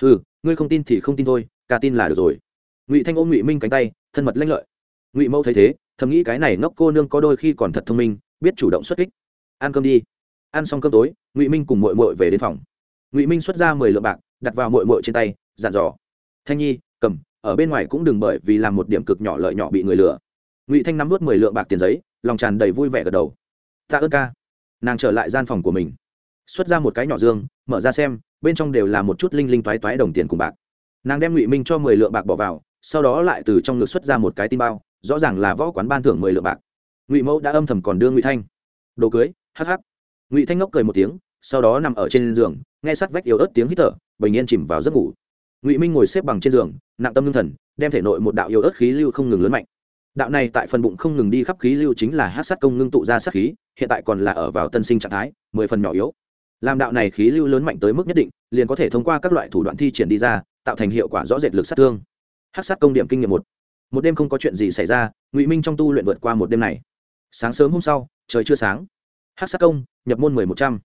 Ừ ngươi không tin thì không tin thôi, ca tin là được rồi. Ngụy thanh ôm ngụy minh cánh tay, thân mật lanh lợi. Ngụy mẫu thấy thế, thầm nghĩ cái này ngốc cô nương có đôi khi còn thật thông minh, biết chủ động xuất kích. Ăn cơm đi. Ăn xong cơm tối, ngụy minh cùng mội mội về đến phòng. Ngụy minh xuất ra mười lượng bạc, đặt vào mội mội trên tay, dặn dò. Thanh nhi, cầm ở bên ngoài cũng đừng bởi vì làm một điểm cực nhỏ lợi nhỏ bị người lừa. Ngụy thanh nắm vớt mười lượng bạc tiền giấy, lòng tràn đầy vui vẻ gật đầu. Tạ ơn ca. Nàng trở lại gian phòng của mình. Xuất ra một cái nhỏ dương, mở ra xem, bên trong đều là một chút linh linh toái toái đồng tiền cùng bạc. Nàng đem ngụy minh cho mười lượng bạc bỏ vào, sau đó lại từ trong ngực xuất ra một cái tin bao, rõ ràng là võ quán ban thưởng mười lượng bạc. Ngụy mẫu đã âm thầm còn đưa ngụy thanh. Đồ cưới hh ngụy thanh ngốc cười một tiếng, sau đó nằm ở trên giường, nghe sát vách yếu ớt tiếng hít thở, bình yên chìm vào giấc ngủ ngụy minh ngồi xếp bằng trên giường nặng tâm lương thần đem thể nội một đạo yếu ớt khí lưu không ngừng lớn mạnh đạo này tại phần bụng không ngừng đi khắp khí lưu chính là hát sát công ngưng tụ ra sát khí hiện tại còn là ở vào tân sinh trạng thái mười phần nhỏ yếu làm đạo này khí lưu lớn mạnh tới mức nhất định liền có thể thông qua các loại thủ đoạn thi triển đi ra tạo thành hiệu quả rõ rệt lực sát thương hát sát công điểm kinh nghiệm một một đêm không có chuyện gì xảy ra ngụy minh trong tu luyện vượt qua một đêm này sáng sớm hôm sau trời chưa sáng hát sát công nhập môn mười một trăm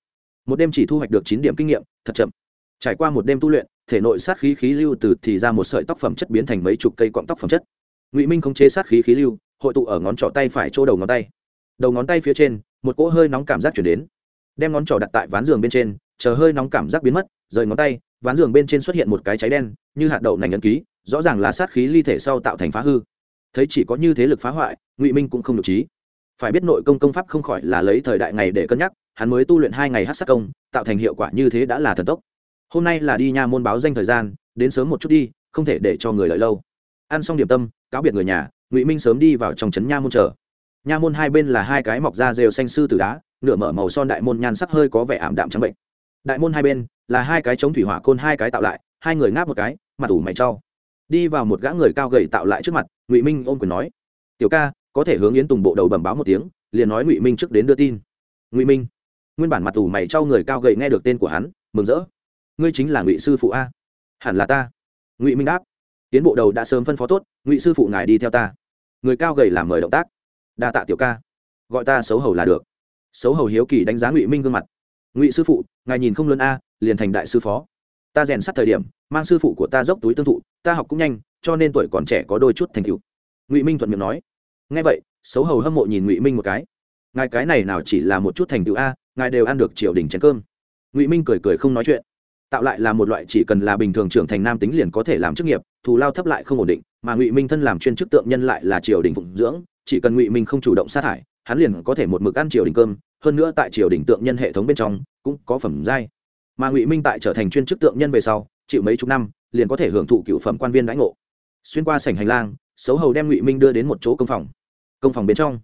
một đêm chỉ thu hoạch được chín điểm kinh nghiệm thật chậm trải qua một đêm tu luyện, thể nội sát khí khí lưu từ thì ra một sợi tóc phẩm chất biến thành mấy chục cây cọng tóc phẩm chất. Ngụy minh không chế sát khí khí lưu, hội tụ ở ngón trỏ tay phải chỗ đầu ngón tay. Đầu ngón tay phía trên, một cỗ hơi nóng cảm giác chuyển đến. Đem ngón trỏ đặt tại ván giường bên trên, chờ hơi nóng cảm giác biến mất, rời ngón tay, ván giường bên trên xuất hiện một cái cháy đen, như hạt đậu nành ấn ký, rõ ràng là sát khí ly thể sau tạo thành phá hư. Thấy chỉ có như thế lực phá hoại, ngụy minh cũng không được trí phải biết nội công công pháp không khỏi là lấy thời đại ngày để cân nhắc, hắn mới tu luyện hai ngày hát sát công, tạo thành hiệu quả như thế đã là thần tốc hôm nay là đi nha môn báo danh thời gian, đến sớm một chút đi, không thể để cho người lợi lâu. Ăn xong điểm tâm, cáo biệt người nhà, ngụy minh sớm đi vào trong trấn nha môn chờ. Nha môn hai bên là hai cái mọc da rêu xanh sư từ đá, nửa mở màu son đại môn nhan sắc hơi có vẻ ảm đạm trắng bệnh. Đại môn hai bên là hai cái chống thủy hỏa côn hai cái tạo lại, hai người ngáp một cái, mặt ủ mày cho. Đi vào một gã người cao gầy tạo lại trước mặt, ngụy minh ôm quyền nói, tiểu ca, có thể hướng yến tùng bộ đầu bẩm báo một tiếng, liền nói ngụy minh trước đến đưa tin. Ngụy minh, nguyên bản mặt ủ mày cho người cao gầy nghe được tên của hắn, mừng rỡ ngươi chính là ngụy sư phụ a hẳn là ta ngụy minh đáp tiến bộ đầu đã sớm phân phó tốt ngụy sư phụ ngài đi theo ta người cao gầy làm mời động tác đa tạ tiểu ca gọi ta xấu hầu là được xấu hầu hiếu kỳ đánh giá ngụy minh gương mặt ngụy sư phụ ngài nhìn không lớn a liền thành đại sư phó ta rèn sát thời điểm mang sư phụ của ta dốc túi tương thụ ta học cũng nhanh cho nên tuổi còn trẻ có đôi chút thành tựu ngụy minh thuận miệng nói ngay vậy xấu hầu hâm mộ nhìn ngụy minh một cái ngài cái này nào chỉ là một chút thành tựu a ngài đều ăn được triều đình chén cơm ngụy minh cười cười không nói chuyện tạo lại là một loại chỉ cần là bình thường trưởng thành nam tính liền có thể làm chức nghiệp, thù lao thấp lại không ổn định, mà ngụy minh thân làm chuyên chức tượng nhân lại là triều đình phụng dưỡng, chỉ cần ngụy minh không chủ động sát hại hắn liền có thể một mực ăn triều đình cơm, hơn nữa tại triều đình tượng nhân hệ thống bên trong cũng có phẩm giai. Mà ngụy minh tại trở thành chuyên chức tượng nhân về sau, chịu mấy chục năm, liền có thể hưởng thụ cựu phẩm quan viên đãi ngộ. Xuyên qua sảnh hành lang, xấu hầu đem ngụy minh đưa đến một chỗ công phòng. Công phòng bên trong,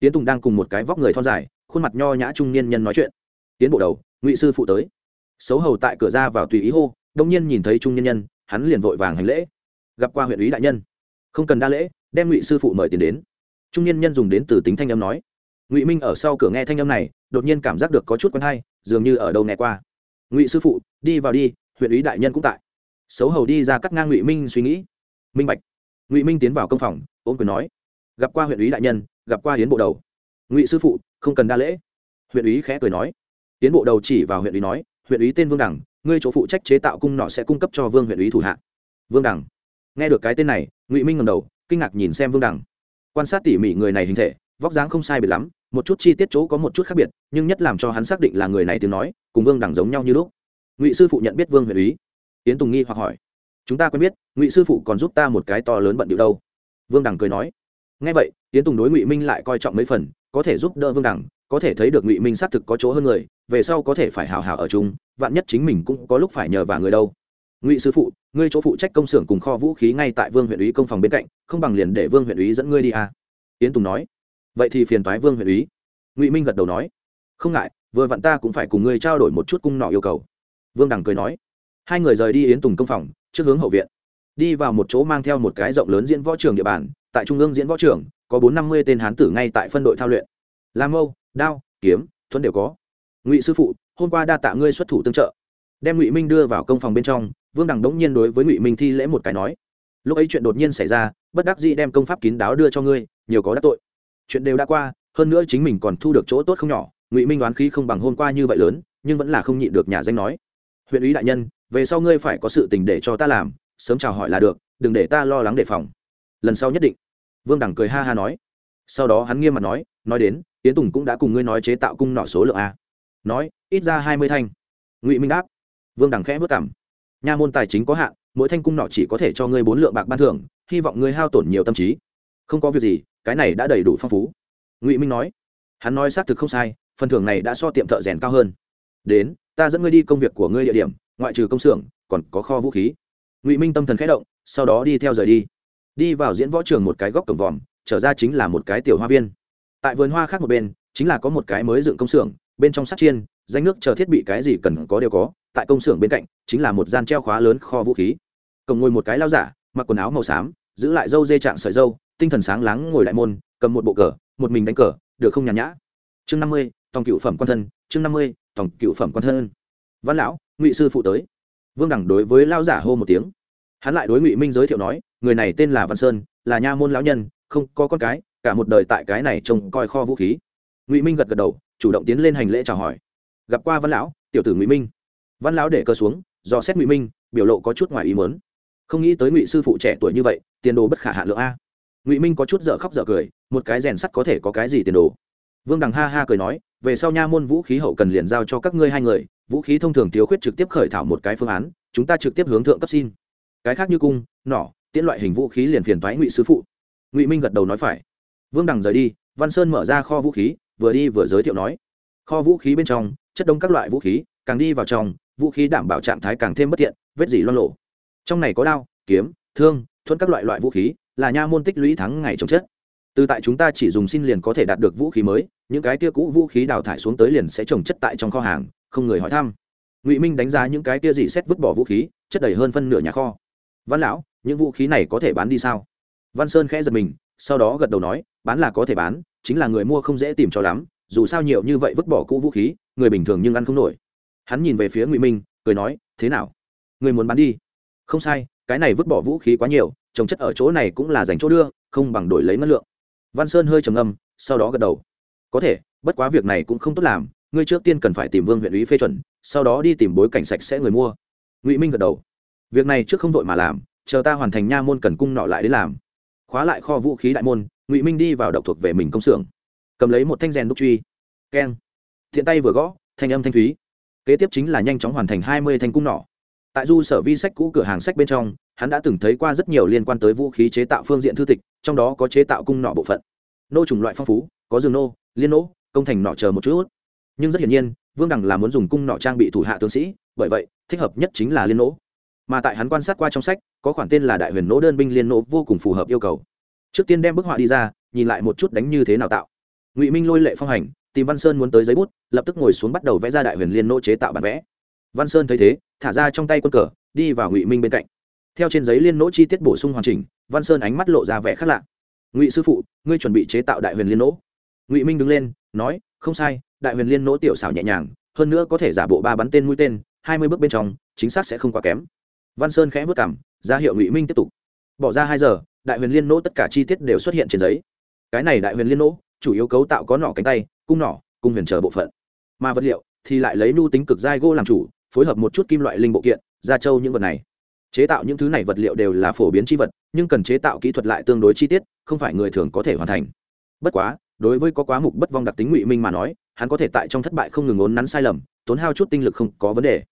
tiến tùng đang cùng một cái vóc người thon dài, khuôn mặt nho nhã trung niên nhân nói chuyện. Tiến bộ đầu, ngụy sư phụ tới xấu hầu tại cửa ra vào tùy ý hô, đông nhiên nhìn thấy trung nhân nhân, hắn liền vội vàng hành lễ. Gặp qua huyện ủy đại nhân. Không cần đa lễ, đem ngụy sư phụ mời tiền đến. Trung nhân nhân dùng đến từ tính thanh âm nói. Ngụy minh ở sau cửa nghe thanh âm này, đột nhiên cảm giác được có chút quen hay, dường như ở đâu nghe qua. Ngụy sư phụ, đi vào đi, huyện ủy đại nhân cũng tại. Xấu hầu đi ra cắt ngang ngụy minh suy nghĩ. Minh bạch. Ngụy minh tiến vào công phòng ôm quyền nói. Gặp qua huyện ủy đại nhân, gặp qua hiến bộ đầu. Ngụy sư phụ, không cần đa lễ. Huyện ủy khẽ cười nói. Tiến bộ đầu chỉ vào huyện ủy nói huyện ủy tên vương đẳng ngươi chỗ phụ trách chế tạo cung nọ sẽ cung cấp cho vương huyện ủy thủ hạ. Vương đẳng nghe được cái tên này, ngụy minh ngầm đầu, kinh ngạc nhìn xem vương đẳng quan sát tỉ mỉ người này hình thể, vóc dáng không sai biệt lắm, một chút chi tiết chỗ có một chút khác biệt, nhưng nhất làm cho hắn xác định là người này tiếng nói, cùng vương đẳng giống nhau như lúc. Ngụy sư phụ nhận biết vương huyện ý. Tiến tùng nghi hoặc hỏi. Chúng ta quen biết, ngụy sư phụ còn giúp ta một cái to lớn bận điệu đâu. Vương đẳng cười nói. Ngay vậy tiến tùng đối ngụy minh lại coi trọng mấy phần có thể giúp đỡ vương đẳng, có thể thấy được ngụy minh xác thực có chỗ hơn người, về sau có thể phải hào hào ở chung, vạn nhất chính mình cũng có lúc phải nhờ vả người đâu. Ngụy sư phụ, ngươi chỗ phụ trách công xưởng cùng kho vũ khí ngay tại vương huyện ý công phòng bên cạnh, không bằng liền để vương huyện ý dẫn ngươi đi à. yến tùng nói. Vậy thì phiền toái vương huyện ý ngụy minh gật đầu nói. Không ngại, vừa vặn ta cũng phải cùng ngươi trao đổi một chút cung nọ yêu cầu. Vương đằng cười nói. Hai người rời đi yến tùng công phòng, trước hướng hậu viện. Đi vào một chỗ mang theo một cái rộng lớn diễn võ trường địa bàn, tại trung ương diễn võ trường có bốn năm mươi tên hán tử ngay tại phân đội thao luyện. Lam mâu, đao, kiếm, thuẫn đều có. Ngụy sư phụ, hôm qua đa tạ ngươi xuất thủ tương trợ. Đem ngụy minh đưa vào công phòng bên trong, vương đằng đống nhiên đối với ngụy minh thi lễ một cái nói. Lúc ấy chuyện đột nhiên xảy ra, bất đắc dĩ đem công pháp kín đáo đưa cho ngươi, nhiều có đắc tội. Chuyện đều đã qua, hơn nữa chính mình còn thu được chỗ tốt không nhỏ, ngụy minh đoán khí không bằng hôm qua như vậy lớn, nhưng vẫn là không nhịn được nhà danh nói. Huyện ủy đại nhân, về sau ngươi phải có sự tình để cho ta làm, sớm chào hỏi là được, đừng để ta lo lắng đề phòng. Lần sau nhất định vương đẳng cười ha ha nói. Sau đó hắn nghiêm mặt nói nói đến tiến tùng cũng đã cùng ngươi nói chế tạo cung nọ số lượng a. Nói, ít ra hai mươi thanh. Ngụy minh đáp. Vương đẳng khẽ vất cảm nha môn tài chính có hạn, mỗi thanh cung nọ chỉ có thể cho ngươi bốn lượng bạc ban thưởng, hy vọng ngươi hao tổn nhiều tâm trí. Không có việc gì, cái này đã đầy đủ phong phú. Ngụy minh nói. Hắn nói xác thực không sai, phần thưởng này đã so tiệm thợ rèn cao hơn. Đến, ta dẫn ngươi đi công việc của ngươi địa điểm, ngoại trừ công xưởng, còn có kho vũ khí. Ngụy minh tâm thần khẽ động, sau đó đi theo rời đi đi vào diễn võ trường một cái góc cổng vòm, trở ra chính là một cái tiểu hoa viên. Tại vườn hoa khác một bên, chính là có một cái mới dựng công xưởng, bên trong sắt chiên, danh nước chờ thiết bị cái gì cần có đều có, tại công xưởng bên cạnh, chính là một gian treo khóa lớn kho vũ khí. Cổng ngồi một cái lao giả, mặc quần áo màu xám, giữ lại dâu dê trạng sợi dâu tinh thần sáng láng ngồi đại môn, cầm một bộ cờ, một mình đánh cờ, được không nhàn nhã? Chương năm mươi, tòng cựu phẩm quan thân, chương năm mươi, tòng cựu phẩm quan thân. Văn lão, ngụy sư phụ tới. Vương đẳng đối với lao giả hô một tiếng. Hắn lại đối ngụy minh giới thiệu nói người này tên là văn sơn, là nha môn lão nhân, không có con cái, cả một đời tại cái này trông coi kho vũ khí. Ngụy minh gật gật đầu, chủ động tiến lên hành lễ chào hỏi. Gặp qua văn lão, tiểu tử ngụy minh. Văn lão để cơ xuống do xét ngụy minh, biểu lộ có chút ngoài ý mớn không nghĩ tới ngụy sư phụ trẻ tuổi như vậy, tiền đồ bất khả hạ lượng a. Ngụy minh có chút dở khóc dở cười, một cái rèn sắt có thể có cái gì tiền đồ. Vương đằng ha ha cười nói, về sau nha môn vũ khí hậu cần liền giao cho các ngươi hai người, vũ khí thông thường thiếu khuyết trực tiếp khởi thảo một cái phương án, chúng ta trực tiếp hướng thượng cấp xin. Cái khác như cung, nỏ tiễn loại hình vũ khí liền phiền thoái ngụy sư phụ. Ngụy minh gật đầu nói phải. Vương đằng rời đi, văn sơn mở ra kho vũ khí, vừa đi vừa giới thiệu nói. Kho vũ khí bên trong, chất đông các loại vũ khí, càng đi vào trong, vũ khí đảm bảo trạng thái càng thêm bất thiện vết dỉ loan lộ trong này có đao, kiếm, thương, thuẫn các loại loại vũ khí, là nha môn tích lũy thắng ngày trồng chất. Từ tại chúng ta chỉ dùng xin liền có thể đạt được vũ khí mới, những cái tia cũ vũ khí đào thải xuống tới liền sẽ trồng chất tại trong kho hàng, không người hỏi thăm. Ngụy minh đánh giá những cái tia dỉ xét vứt bỏ vũ khí, chất đầy hơn phân nửa nhà kho. Văn lão những vũ khí này có thể bán đi sao? Văn sơn khẽ giật mình, sau đó gật đầu nói, bán là có thể bán, chính là người mua không dễ tìm cho lắm, dù sao nhiều như vậy vứt bỏ cũ vũ khí, người bình thường nhưng ăn không nổi. Hắn nhìn về phía ngụy minh, cười nói, thế nào? Người muốn bán đi? Không sai, cái này vứt bỏ vũ khí quá nhiều, trồng chất ở chỗ này cũng là dành chỗ đưa, không bằng đổi lấy ngân lượng. Văn sơn hơi trầm âm sau đó gật đầu. Có thể, bất quá việc này cũng không tốt làm, ngươi trước tiên cần phải tìm vương huyện ủy phê chuẩn, sau đó đi tìm bối cảnh sạch sẽ người mua. Ngụy minh gật đầu. Việc này trước không vội mà làm chờ ta hoàn thành nha môn cần cung nọ lại đến làm. Khóa lại kho vũ khí đại môn, ngụy minh đi vào độc thuộc về mình công xưởng. Cầm lấy một thanh rèn đúc truy. Keng. Thiện tay vừa gõ, thanh âm thanh thúy. Kế tiếp chính là nhanh chóng hoàn thành hai mươi thanh cung nỏ tại du sở vi sách cũ cửa hàng sách bên trong, hắn đã từng thấy qua rất nhiều liên quan tới vũ khí chế tạo phương diện thư tịch, trong đó có chế tạo cung nỏ bộ phận. Nô chủng loại phong phú, có rừng nô, liên nô, công thành nỏ chờ một chút. Nhưng rất hiển nhiên, vương đằng là muốn dùng cung nỏ trang bị thủ hạ tướng sĩ, bởi vậy, thích hợp nhất chính là liên nỗ mà tại hắn quan sát qua trong sách có khoản tên là đại huyền nỗ đơn binh liên nỗ vô cùng phù hợp yêu cầu. Trước tiên đem bức họa đi ra, nhìn lại một chút đánh như thế nào tạo. Ngụy minh lôi lệ phong hành, tìm văn sơn muốn tới giấy bút, lập tức ngồi xuống bắt đầu vẽ ra đại huyền liên nỗ chế tạo bản vẽ. Văn sơn thấy thế, thả ra trong tay quân cờ, đi vào ngụy minh bên cạnh. Theo trên giấy liên nỗ chi tiết bổ sung hoàn chỉnh, văn sơn ánh mắt lộ ra vẻ khác lạ. Ngụy sư phụ, ngươi chuẩn bị chế tạo đại huyền liên nỗ? Ngụy minh đứng lên, nói, không sai, đại huyền liên nỗ tiểu xảo nhẹ nhàng, hơn nữa có thể giả bộ ba bắn tên mũi tên, hai mươi bước bên trong, chính xác sẽ không quá kém. Văn sơn khẽ vất cảm ra hiệu ngụy minh tiếp tục bỏ ra hai giờ đại huyền liên nỗ tất cả chi tiết đều xuất hiện trên giấy cái này đại huyền liên nỗ chủ yếu cấu tạo có nỏ cánh tay cung nỏ cung huyền chờ bộ phận mà vật liệu thì lại lấy nu tính cực dai gỗ làm chủ phối hợp một chút kim loại linh bộ kiện gia trâu những vật này chế tạo những thứ này vật liệu đều là phổ biến chi vật nhưng cần chế tạo kỹ thuật lại tương đối chi tiết không phải người thường có thể hoàn thành bất quá đối với có quá mục bất vong đặc tính ngụy minh mà nói hắn có thể tại trong thất bại không ngừng ốn nắn sai lầm tốn hao chút tinh lực không có vấn đề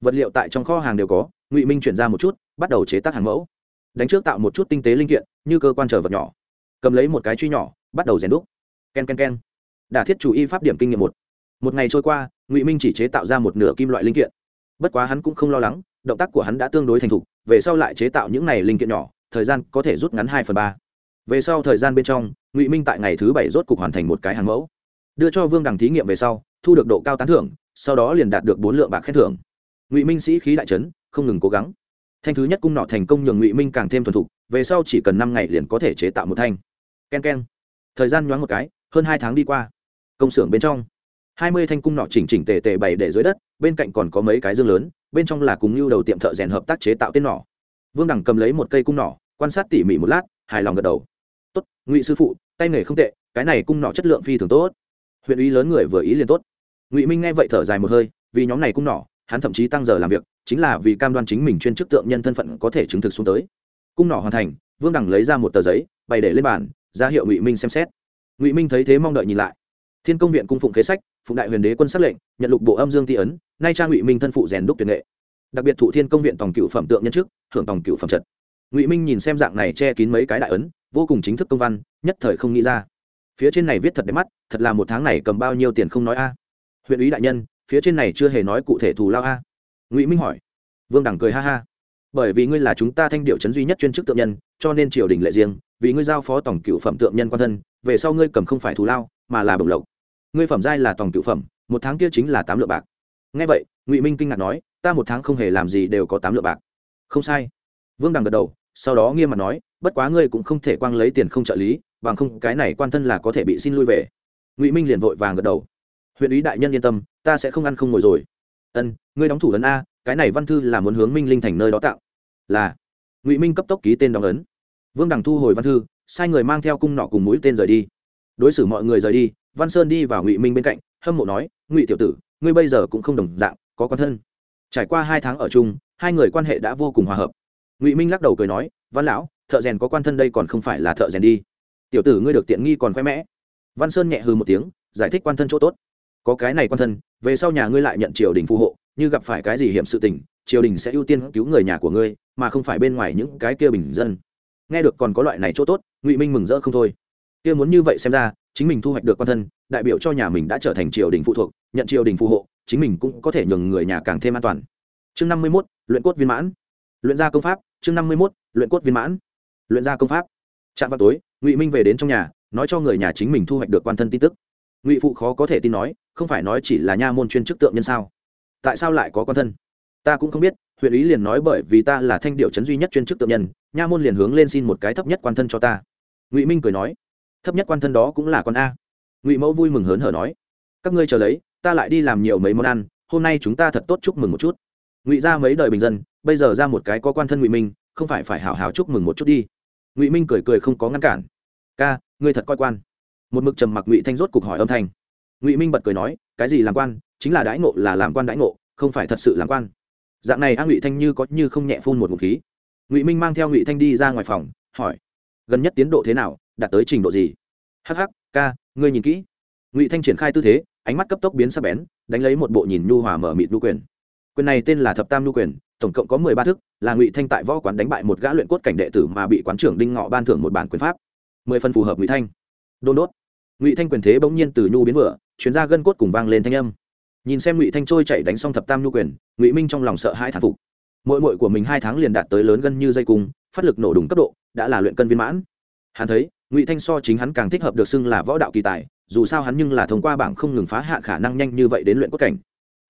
vật liệu tại trong kho hàng đều có ngụy minh chuyển ra một chút bắt đầu chế tác hàng mẫu đánh trước tạo một chút tinh tế linh kiện như cơ quan trở vật nhỏ cầm lấy một cái truy nhỏ bắt đầu rèn đúc k e n k e n k e n đả thiết chủ y pháp điểm kinh nghiệm một một ngày trôi qua ngụy minh chỉ chế tạo ra một nửa kim loại linh kiện bất quá hắn cũng không lo lắng động tác của hắn đã tương đối thành thục về sau lại chế tạo những này linh kiện nhỏ thời gian có thể rút ngắn hai phần ba về sau thời gian bên trong ngụy minh tại ngày thứ bảy rốt cục hoàn thành một cái hàng mẫu đưa cho vương đằng thí nghiệm về sau thu được độ cao tán thưởng sau đó liền đạt được bốn lượng bạc khen thưởng ngụy minh sĩ khí đại trấn không ngừng cố gắng. Thanh thứ nhất cung nọ thành công nhường ngụy minh càng thêm thuần thục, về sau chỉ cần năm ngày liền có thể chế tạo một thanh. K e n k e n thời gian nhoáng một cái, hơn hai tháng đi qua. Công xưởng bên trong, hai mươi thanh cung nọ chỉnh chỉnh tề tề bày để dưới đất, bên cạnh còn có mấy cái dương lớn, bên trong là cùng lưu đầu tiệm thợ rèn hợp tác chế tạo tên nỏ. Vương đẳng cầm lấy một cây cung nỏ, quan sát tỉ mỉ một lát, hài lòng gật đầu. Tốt, ngụy sư phụ, tay nghề không tệ, cái này cung nỏ chất lượng phi thường tốt. Huyện ý lớn người vừa ý liền tốt. Ngụy minh nghe vậy thở dài một hơi, vì nhóm này cung nỏ hắn thậm chí tăng giờ làm việc, chính là vì cam đoan chính mình chuyên chức tượng nhân thân phận có thể chứng thực xuống tới. Cung nỏ hoàn thành, vương đẳng lấy ra một tờ giấy, bày để lên bàn, ra hiệu ngụy minh xem xét. Ngụy minh thấy thế mong đợi nhìn lại. Thiên công viện cung phụng kế sách, phụng đại huyền đế quân xác lệnh, nhận lục bộ âm dương ti ấn, nay cha ngụy minh thân phụ rèn đúc tuyệt nghệ. Đặc biệt thụ thiên công viện tổng cựu phẩm tượng nhân chức hưởng tổng cựu phẩm trật. Ngụy minh nhìn xem dạng này che kín mấy cái đại ấn, vô cùng chính thức công văn, nhất thời không nghĩ ra. Phía trên này viết thật đẹp mắt, thật là một tháng này cầm bao nhiêu tiền không nói a. Huyện ủy đại nhân phía trên này chưa hề nói cụ thể thù lao a. Ngụy minh hỏi. Vương đẳng cười ha ha. Bởi vì ngươi là chúng ta thanh điệu chấn duy nhất chuyên chức tượng nhân, cho nên triều đình lệ riêng, vì ngươi giao phó tổng cựu phẩm tượng nhân quan thân, về sau ngươi cầm không phải thù lao, mà là bồng lộc. Ngươi phẩm giai là tổng cựu phẩm, một tháng kia chính là tám lượng bạc. Ngay vậy, ngụy minh kinh ngạc nói, ta một tháng không hề làm gì đều có tám lượng bạc. Không sai. Vương đằng gật đầu, sau đó nghiêm mặt nói, bất quá ngươi cũng không thể quang lấy tiền không trợ lý, bằng không cái này quan thân là có thể bị xin lui về. Ngụy minh liền vội vàng gật đầu. Huyện ý đại nhân yên tâm ta sẽ không ăn không ngồi rồi. Ân, ngươi đóng thủ ấn a, cái này văn thư là muốn hướng minh linh thành nơi đó tạo. Là. Ngụy minh cấp tốc ký tên đóng ấn. Vương đằng thu hồi văn thư, sai người mang theo cung nọ cùng mũi tên rời đi. Đối xử mọi người rời đi, văn sơn đi vào ngụy minh bên cạnh, hâm mộ nói, ngụy tiểu tử, ngươi bây giờ cũng không đồng dạng, có con thân. Trải qua hai tháng ở chung, hai người quan hệ đã vô cùng hòa hợp. Ngụy minh lắc đầu cười nói, văn lão, thợ rèn có quan thân đây còn không phải là thợ rèn đi. Tiểu tử ngươi được tiện nghi còn khoe mẽ. Văn sơn nhẹ hư một tiếng, giải thích quan thân chỗ tốt có cái này quan thân, về sau nhà ngươi lại nhận triều đình phù hộ, như gặp phải cái gì hiểm sự tình, triều đình sẽ ưu tiên cứu người nhà của ngươi, mà không phải bên ngoài những cái kia bình dân. Nghe được còn có loại này chỗ tốt, ngụy minh mừng rỡ không thôi. Kia muốn như vậy xem ra, chính mình thu hoạch được quan thân, đại biểu cho nhà mình đã trở thành triều đình phụ thuộc, nhận triều đình phù hộ, chính mình cũng có thể nhường người nhà càng thêm an toàn. Chương năm mươi mốt, luyện cốt viên mãn. Luyện gia công pháp, chương năm mươi mốt, luyện cốt viên mãn. Luyện gia công pháp. Chạm vào tối, ngụy minh về đến trong nhà, nói cho người nhà chính mình thu hoạch được quan thân tin tức ngụy phụ khó có thể tin nói, không phải nói chỉ là nha môn chuyên chức tượng nhân sao? Tại sao lại có quan thân? Ta cũng không biết, huyện ý liền nói bởi vì ta là thanh điệu chấn duy nhất chuyên chức tượng nhân, nha môn liền hướng lên xin một cái thấp nhất quan thân cho ta. Ngụy minh cười nói, thấp nhất quan thân đó cũng là con a. Ngụy mẫu vui mừng hớn hở nói, các ngươi chờ lấy, ta lại đi làm nhiều mấy món ăn, hôm nay chúng ta thật tốt chúc mừng một chút. Ngụy ra mấy đời bình dân, bây giờ ra một cái có quan thân ngụy minh, không phải phải hào hào chúc mừng một chút đi. Ngụy minh cười cười không có ngăn cản. Ca, ngươi thật coi quan một mực trầm mặc ngụy thanh rốt cục hỏi âm thanh ngụy minh bật cười nói cái gì làm quan chính là đãi ngộ là làm quan đãi ngộ không phải thật sự làm quan dạng này a ngụy thanh như có như không nhẹ phun một ngụm khí ngụy minh mang theo ngụy thanh đi ra ngoài phòng hỏi gần nhất tiến độ thế nào đạt tới trình độ gì hh ca ngươi nhìn kỹ ngụy thanh triển khai tư thế ánh mắt cấp tốc biến sắc bén đánh lấy một bộ nhìn nhu hòa mở mịt nhu quyền quyền này tên là thập tam nhu quyền tổng cộng có mười ba thức là ngụy thanh tại võ quán đánh bại một gã luyện cốt cảnh đệ tử mà bị quán trưởng đinh ngọ ban thưởng một bản quyền pháp mười phần phù hợp ngụy thanh đôn đốt. Ngụy thanh quyền thế bỗng nhiên từ nhu biến vựa chuyến ra gân cốt cùng vang lên thanh âm. Nhìn xem ngụy thanh trôi chạy đánh xong thập tam nhu quyền, ngụy minh trong lòng sợ hai thản phục. Mỗi mội của mình hai tháng liền đạt tới lớn gân như dây cung, phát lực nổ đúng cấp độ, đã là luyện cân viên mãn. Hắn thấy, ngụy thanh so chính hắn càng thích hợp được xưng là võ đạo kỳ tài, dù sao hắn nhưng là thông qua bảng không ngừng phá hạn khả năng nhanh như vậy đến luyện cốt cảnh.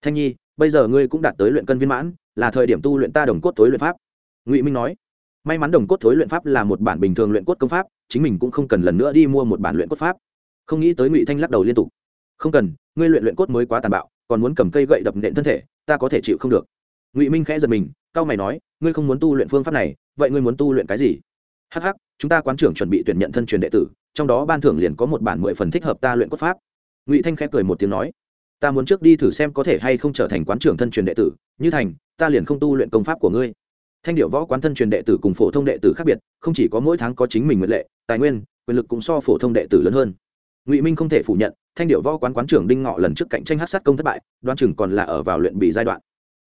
Thanh nhi, bây giờ ngươi cũng đạt tới luyện cân viên mãn, là thời điểm tu luyện ta đồng cốt thối luyện pháp. Ngụy minh nói, may mắn đồng cốt thối luyện pháp là một bản bình thường luyện cốt công pháp chính mình cũng không cần lần nữa đi mua một bản luyện cốt pháp. Không nghĩ tới ngụy thanh lắc đầu liên tục. Không cần, ngươi luyện luyện cốt mới quá tàn bạo, còn muốn cầm cây gậy đập nện thân thể, ta có thể chịu không được. Ngụy minh khẽ giật mình, cao mày nói, ngươi không muốn tu luyện phương pháp này, vậy ngươi muốn tu luyện cái gì? Hh chúng ta quán trưởng chuẩn bị tuyển nhận thân truyền đệ tử, trong đó ban thưởng liền có một bản mười phần thích hợp ta luyện cốt pháp. Ngụy thanh khẽ cười một tiếng nói, ta muốn trước đi thử xem có thể hay không trở thành quán trưởng thân truyền đệ tử, như thành, ta liền không tu luyện công pháp của ngươi thanh điệu võ quán thân truyền đệ tử cùng phổ thông đệ tử khác biệt, không chỉ có mỗi tháng có chính mình nguyện lệ, tài nguyên, quyền lực cũng so phổ thông đệ tử lớn hơn. Ngụy minh không thể phủ nhận, thanh điệu võ quán quán trưởng đinh ngọ lần trước cạnh tranh hát sát công thất bại, đoan chừng còn là ở vào luyện bị giai đoạn.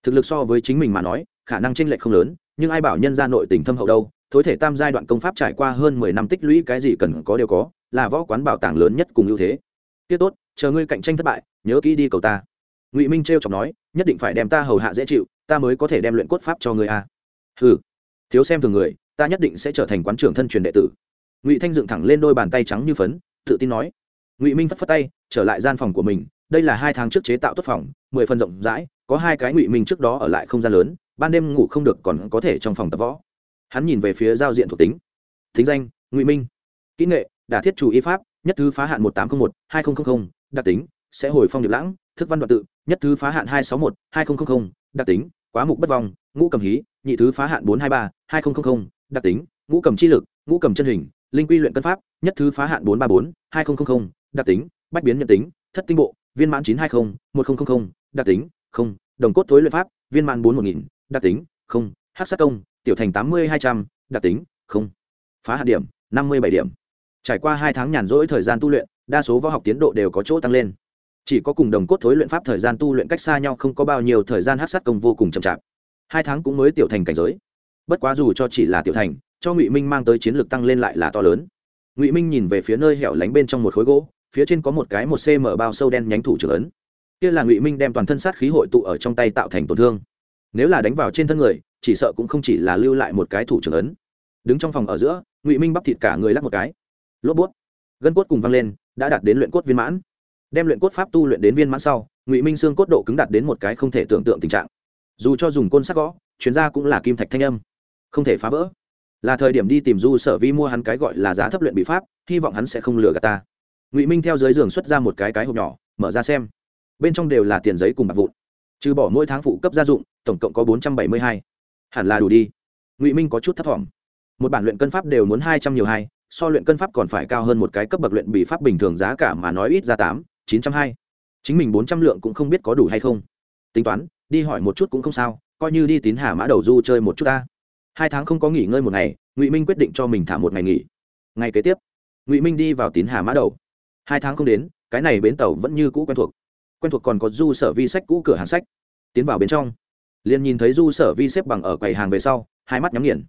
Thực lực so với chính mình mà nói, khả năng tranh lệch không lớn, nhưng ai bảo nhân ra nội tình thâm hậu đâu, thối thể tam giai đoạn công pháp trải qua hơn mười năm tích lũy cái gì cần có đều có, là võ quán bảo tàng lớn nhất cùng ưu thế. Tiết tốt, chờ ngươi cạnh tranh thất bại, nhớ kỹ đi cầu ta. Ngụy minh t r chọc nói, nhất định phải đem ta hầu hạ dễ chịu, ta mới có thể đem luyện cốt pháp cho ngươi a. à ừ thiếu xem thường người, ta nhất định sẽ trở thành quán trưởng thân truyền đệ tử. Ngụy thanh dựng thẳng lên đôi bàn tay trắng như phấn, tự tin nói. Ngụy minh phất phất tay, trở lại gian phòng của mình, đây là hai tháng trước chế tạo tốt phòng, mười phần rộng rãi, có hai cái ngụy minh trước đó ở lại không gian lớn, ban đêm ngủ không được còn có thể trong phòng tập võ. Hắn nhìn về phía giao diện thuộc tính. Thính danh, ngụy minh. Kỹ nghệ, đả thiết chủ y pháp, nhất thứ phá hạn một tám trăm linh một, hai nghìn đặc tính, sẽ hồi phong điệp lãng, thức văn đoạn tự, nhất thứ phá hạn hai trăm sáu mươi một, hai nghìn đặc tính quá mục bất vong, ngũ cầm hí, nhị thứ phá hạn bốn trăm hai mươi ba, hai nghìn đặc tính, ngũ cầm chi lực, ngũ cầm chân hình, linh quy luyện cân pháp, nhất thứ phá hạn bốn trăm ba mươi bốn, hai nghìn đặc tính, bách biến nhận tính, thất tinh bộ, viên mãn chín trăm hai mươi một nghìn đặc tính, không, đồng cốt thối luyện pháp, viên mãn bốn một nghìn, đặc tính, không hát sát công, tiểu thành tám mươi hai trăm, đặc tính, không, phá hạn điểm, năm mươi bảy điểm. Trải qua hai tháng nhàn rỗi thời gian tu luyện, đa số võ học tiến độ đều có chỗ tăng lên chỉ có cùng đồng cốt thối luyện pháp thời gian tu luyện cách xa nhau không có bao nhiêu thời gian hát sát công vô cùng chậm chạp. Hai tháng cũng mới tiểu thành cảnh giới. Bất quá dù cho chỉ là tiểu thành, cho ngụy minh mang tới chiến lược tăng lên lại là to lớn. Ngụy minh nhìn về phía nơi hẻo lánh bên trong một khối gỗ, phía trên có một cái một cm bao sâu đen nhánh thủ trưởng ấn. Kia là ngụy minh đem toàn thân sát khí hội tụ ở trong tay tạo thành tổn thương. Nếu là đánh vào trên thân người, chỉ sợ cũng không chỉ là lưu lại một cái thủ trưởng ấn. Đứng trong phòng ở giữa, ngụy minh bắp thịt cả người lắc một cái. Lốp bút. Gân cốt cùng văng lên, đã đạt đến luyện cốt viên mãn đem luyện cốt pháp tu luyện đến viên mãn sau, ngụy minh xương cốt độ cứng đạt đến một cái không thể tưởng tượng tình trạng. Dù cho dùng côn sắc gõ, chuyên gia cũng là kim thạch thanh âm. Không thể phá vỡ. Là thời điểm đi tìm du sở vi mua hắn cái gọi là giá thấp luyện bị pháp, hy vọng hắn sẽ không lừa gạt ta. Ngụy minh theo dưới giường xuất ra một cái cái hộp nhỏ, mở ra xem. Bên trong đều là tiền giấy cùng bạc vụn. Trừ bỏ mỗi tháng phụ cấp gia dụng, tổng cộng có bốn trăm bảy mươi hai. Hẳn là đủ đi. Ngụy minh có chút thấp t một bản luyện cân pháp đều muốn hai trăm nhiều hai, so luyện cân pháp còn phải cao hơn một cái cấp bậc luyện bị pháp bình thường giá cả mà nói ít ra tám chín trăm hai. Chính mình bốn trăm lượng cũng không biết có đủ hay không. Tính toán, đi hỏi một chút cũng không sao, coi như đi tín hà mã đầu du chơi một chút ta. Hai tháng không có nghỉ ngơi một ngày, ngụy minh quyết định cho mình thả một ngày nghỉ. Ngày kế tiếp, ngụy minh đi vào tín hà mã đầu. Hai tháng không đến, cái này bến tàu vẫn như cũ quen thuộc. Quen thuộc còn có du sở vi sách cũ cửa hàng sách. Tiến vào bên trong, liền nhìn thấy du sở vi xếp bằng ở quầy hàng về sau, hai mắt nhắm nghiền.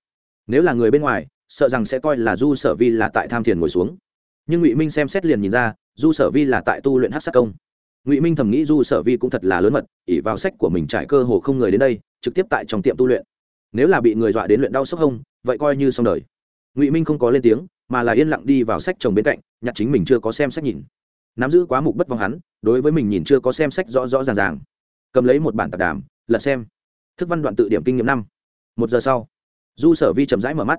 Nếu là người bên ngoài, sợ rằng sẽ coi là du sở vi là tại tham thiền ngồi xuống. Nhưng ngụy minh xem xét liền nhìn ra du sở vi là tại tu luyện hát sát công. Ngụy minh thầm nghĩ du sở vi cũng thật là lớn mật ỉ vào sách của mình trải cơ hồ không người đến đây, trực tiếp tại trong tiệm tu luyện. Nếu là bị người dọa đến luyện đau sốc hông, vậy coi như xong đời. Ngụy minh không có lên tiếng, mà là yên lặng đi vào sách chồng bên cạnh, nhặt chính mình chưa có xem sách nhìn. Nắm giữ quá mục bất vong hắn, đối với mình nhìn chưa có xem sách rõ rõ ràng ràng. Cầm lấy một bản tạp đàm, lật xem. Thức văn đoạn tự điểm kinh nghiệm năm. Một giờ sau, du sở vi chậm rãi mở mắt.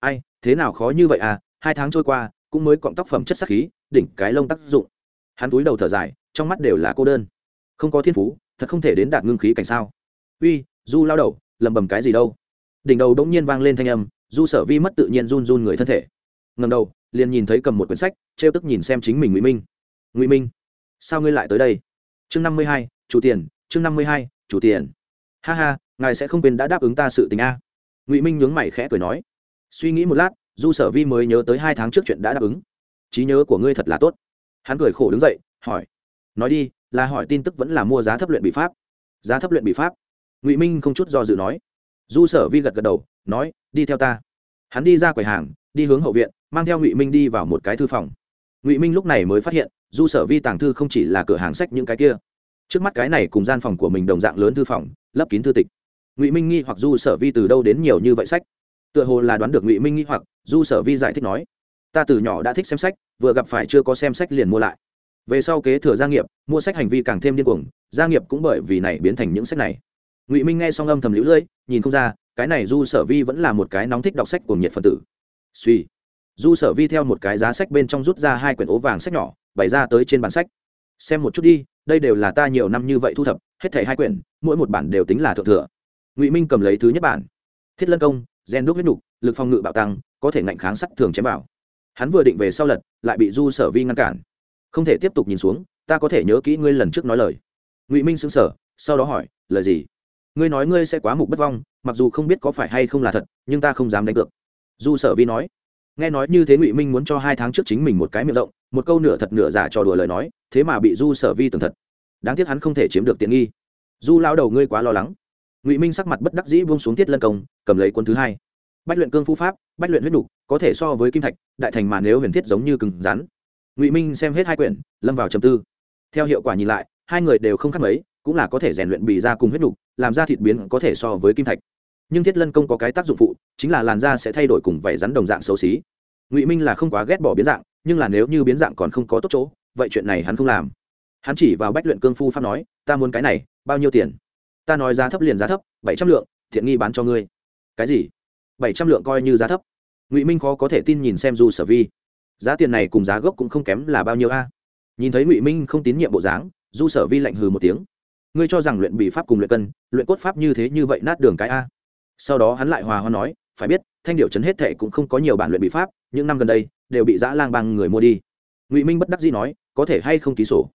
Ai, thế nào khó như vậy à? Hai tháng trôi qua, cũng mới cọng tóc phẩm chất sắc khí đỉnh cái lông tác dụng. Hắn túi đầu thở dài, trong mắt đều là cô đơn. Không có thiên phú, thật không thể đến đạt ngưng khí cảnh sao? Uy, du lao đầu lầm bầm cái gì đâu? Đỉnh đầu đống nhiên vang lên thanh âm, du sở vi mất tự nhiên run run người thân thể. Ngầm đầu, liền nhìn thấy cầm một quyển sách t r e o tức nhìn xem chính mình ngụy minh. Ngụy minh, sao ngươi lại tới đây? Chương năm mươi hai, chủ tiền, chương năm mươi hai, chủ tiền. Ha ha, ngài sẽ không quên đã đáp ứng ta sự tình a. Ngụy minh nhướng mày khẽ cười nói. Suy nghĩ một lát, du sở vi mới nhớ tới hai tháng trước chuyện đã đáp ứng trí nhớ của ngươi thật là tốt. Hắn cười khổ đứng dậy, hỏi, nói đi, là hỏi tin tức vẫn là mua giá thấp luyện bị pháp? Giá thấp luyện bị pháp? Ngụy minh không chút do dự nói. Du sở vi gật gật đầu, nói, đi theo ta. Hắn đi ra quầy hàng, đi hướng hậu viện, mang theo ngụy minh đi vào một cái thư phòng. Ngụy minh lúc này mới phát hiện, du sở vi tàng thư không chỉ là cửa hàng sách những cái kia. Trước mắt cái này cùng gian phòng của mình đồng dạng lớn thư phòng, lấp kín thư tịch. Ngụy minh nghi hoặc du sở vi từ đâu đến nhiều như vậy sách? Tựa hồ là đoán được ngụy minh nghi hoặc, du sở vi giải thích nói, ta từ nhỏ đã thích xem sách vừa gặp phải chưa có xem sách liền mua lại. Về sau kế thừa gia nghiệp, mua sách hành vi càng thêm điên cuồng, gia nghiệp cũng bởi vì này biến thành những sách này. Ngụy minh nghe xong âm thầm lũ lưỡi nhìn không ra, cái này du sở vi vẫn là một cái nóng thích đọc sách của nhiệt phân tử. Suy. Du sở vi theo một cái giá sách bên trong rút ra hai quyển ố vàng sách nhỏ, bày ra tới trên bản sách. Xem một chút đi, đây đều là ta nhiều năm như vậy thu thập, hết thảy hai quyển, mỗi một bản đều tính là thượng thừa. Ngụy minh cầm lấy thứ nhất bản. Thiết lân công, gen đúc huyết nhục lực phòng ngự bạo tăng, có thể ngạnh kháng sắt thường chém vào hắn vừa định về sau lật, lại bị du sở vi ngăn cản. Không thể tiếp tục nhìn xuống, ta có thể nhớ kỹ ngươi lần trước nói lời. Ngụy minh xứng sở sau đó hỏi, lời gì? Ngươi nói ngươi sẽ quá mục bất vong, mặc dù không biết có phải hay không là thật, nhưng ta không dám đánh cược. Du sở vi nói. Nghe nói như thế ngụy minh muốn cho hai tháng trước chính mình một cái miệng rộng, một câu nửa thật nửa giả trò đùa lời nói, thế mà bị du sở vi tưởng thật. Đáng tiếc hắn không thể chiếm được tiện nghi. Du lao đầu ngươi quá lo lắng. Ngụy minh sắc mặt bất đắc dĩ buông xuống tiết lân công, cầm lấy quân thứ hai bách luyện cương phu pháp bách luyện huyết đủ, có thể so với kim thạch đại thành mà nếu huyền thiết giống như cừng rắn. Ngụy minh xem hết hai quyển lâm vào trầm tư. Theo hiệu quả nhìn lại hai người đều không khác mấy cũng là có thể rèn luyện bì ra cùng huyết đủ, làm ra thịt biến có thể so với kim thạch. Nhưng thiết lân công có cái tác dụng phụ chính là làn da sẽ thay đổi cùng vảy rắn đồng dạng xấu xí. Ngụy minh là không quá ghét bỏ biến dạng nhưng là nếu như biến dạng còn không có tốt chỗ vậy chuyện này hắn không làm. Hắn chỉ vào bách luyện cương phu pháp nói ta muốn cái này bao nhiêu tiền? Ta nói giá thấp liền giá thấp bảy trăm lượng thiện nghi bán cho ngươi. Cái gì? Bảy trăm lượng coi như giá thấp. Ngụy minh khó có thể tin nhìn xem du sở vi. Giá tiền này cùng giá gốc cũng không kém là bao nhiêu a? Nhìn thấy ngụy minh không tín nhiệm bộ dáng, du sở vi lạnh hừ một tiếng. Ngươi cho rằng luyện bị pháp cùng luyện cân, luyện cốt pháp như thế như vậy nát đường cái a? Sau đó hắn lại hòa hoa nói, phải biết, thanh điệu trấn hết thệ cũng không có nhiều bản luyện bị pháp, những năm gần đây, đều bị giã lang bang người mua đi. Ngụy minh bất đắc dĩ nói, có thể hay không ký sổ?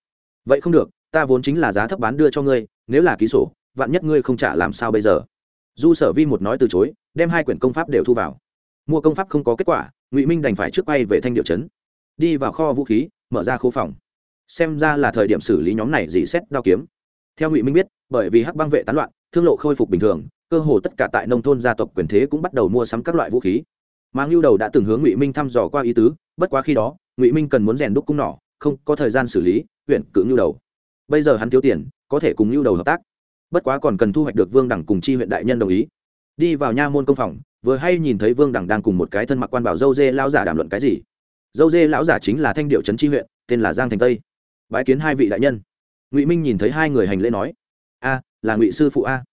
Vậy không được, ta vốn chính là giá thấp bán đưa cho ngươi, nếu là ký sổ, vạn nhất ngươi không trả làm sao bây giờ? Du sở vi một nói từ chối, đem hai quyển công pháp đều thu vào. Mua công pháp không có kết quả, ngụy minh đành phải trước bay về thanh điệu trấn. Đi vào kho vũ khí, mở ra khu phòng. Xem ra là thời điểm xử lý nhóm này dì xét đao kiếm. Theo ngụy minh biết, bởi vì hắc băng vệ tán loạn, thương lộ khôi phục bình thường, cơ hồ tất cả tại nông thôn gia tộc quyền thế cũng bắt đầu mua sắm các loại vũ khí. Mà ngưu đầu đã từng hướng ngụy minh thăm dò qua ý tứ, bất quá khi đó, ngụy minh cần muốn rèn đúc cung nỏ, không có thời gian xử lý, huyện cự ngưu đầu. Bây giờ hắn thiếu tiền, có thể cùng ngưu đầu hợp tác bất quá còn cần thu hoạch được vương đẳng cùng chi huyện đại nhân đồng ý. Đi vào nha môn công phòng, vừa hay nhìn thấy vương đẳng đang cùng một cái thân mặc quan bảo dâu dê lão giả đàm luận cái gì. Dâu dê lão giả chính là thanh điệu trấn chi huyện, tên là giang thành tây. Bái kiến hai vị đại nhân. Ngụy minh nhìn thấy hai người hành lễ nói, a, là ngụy sư phụ a.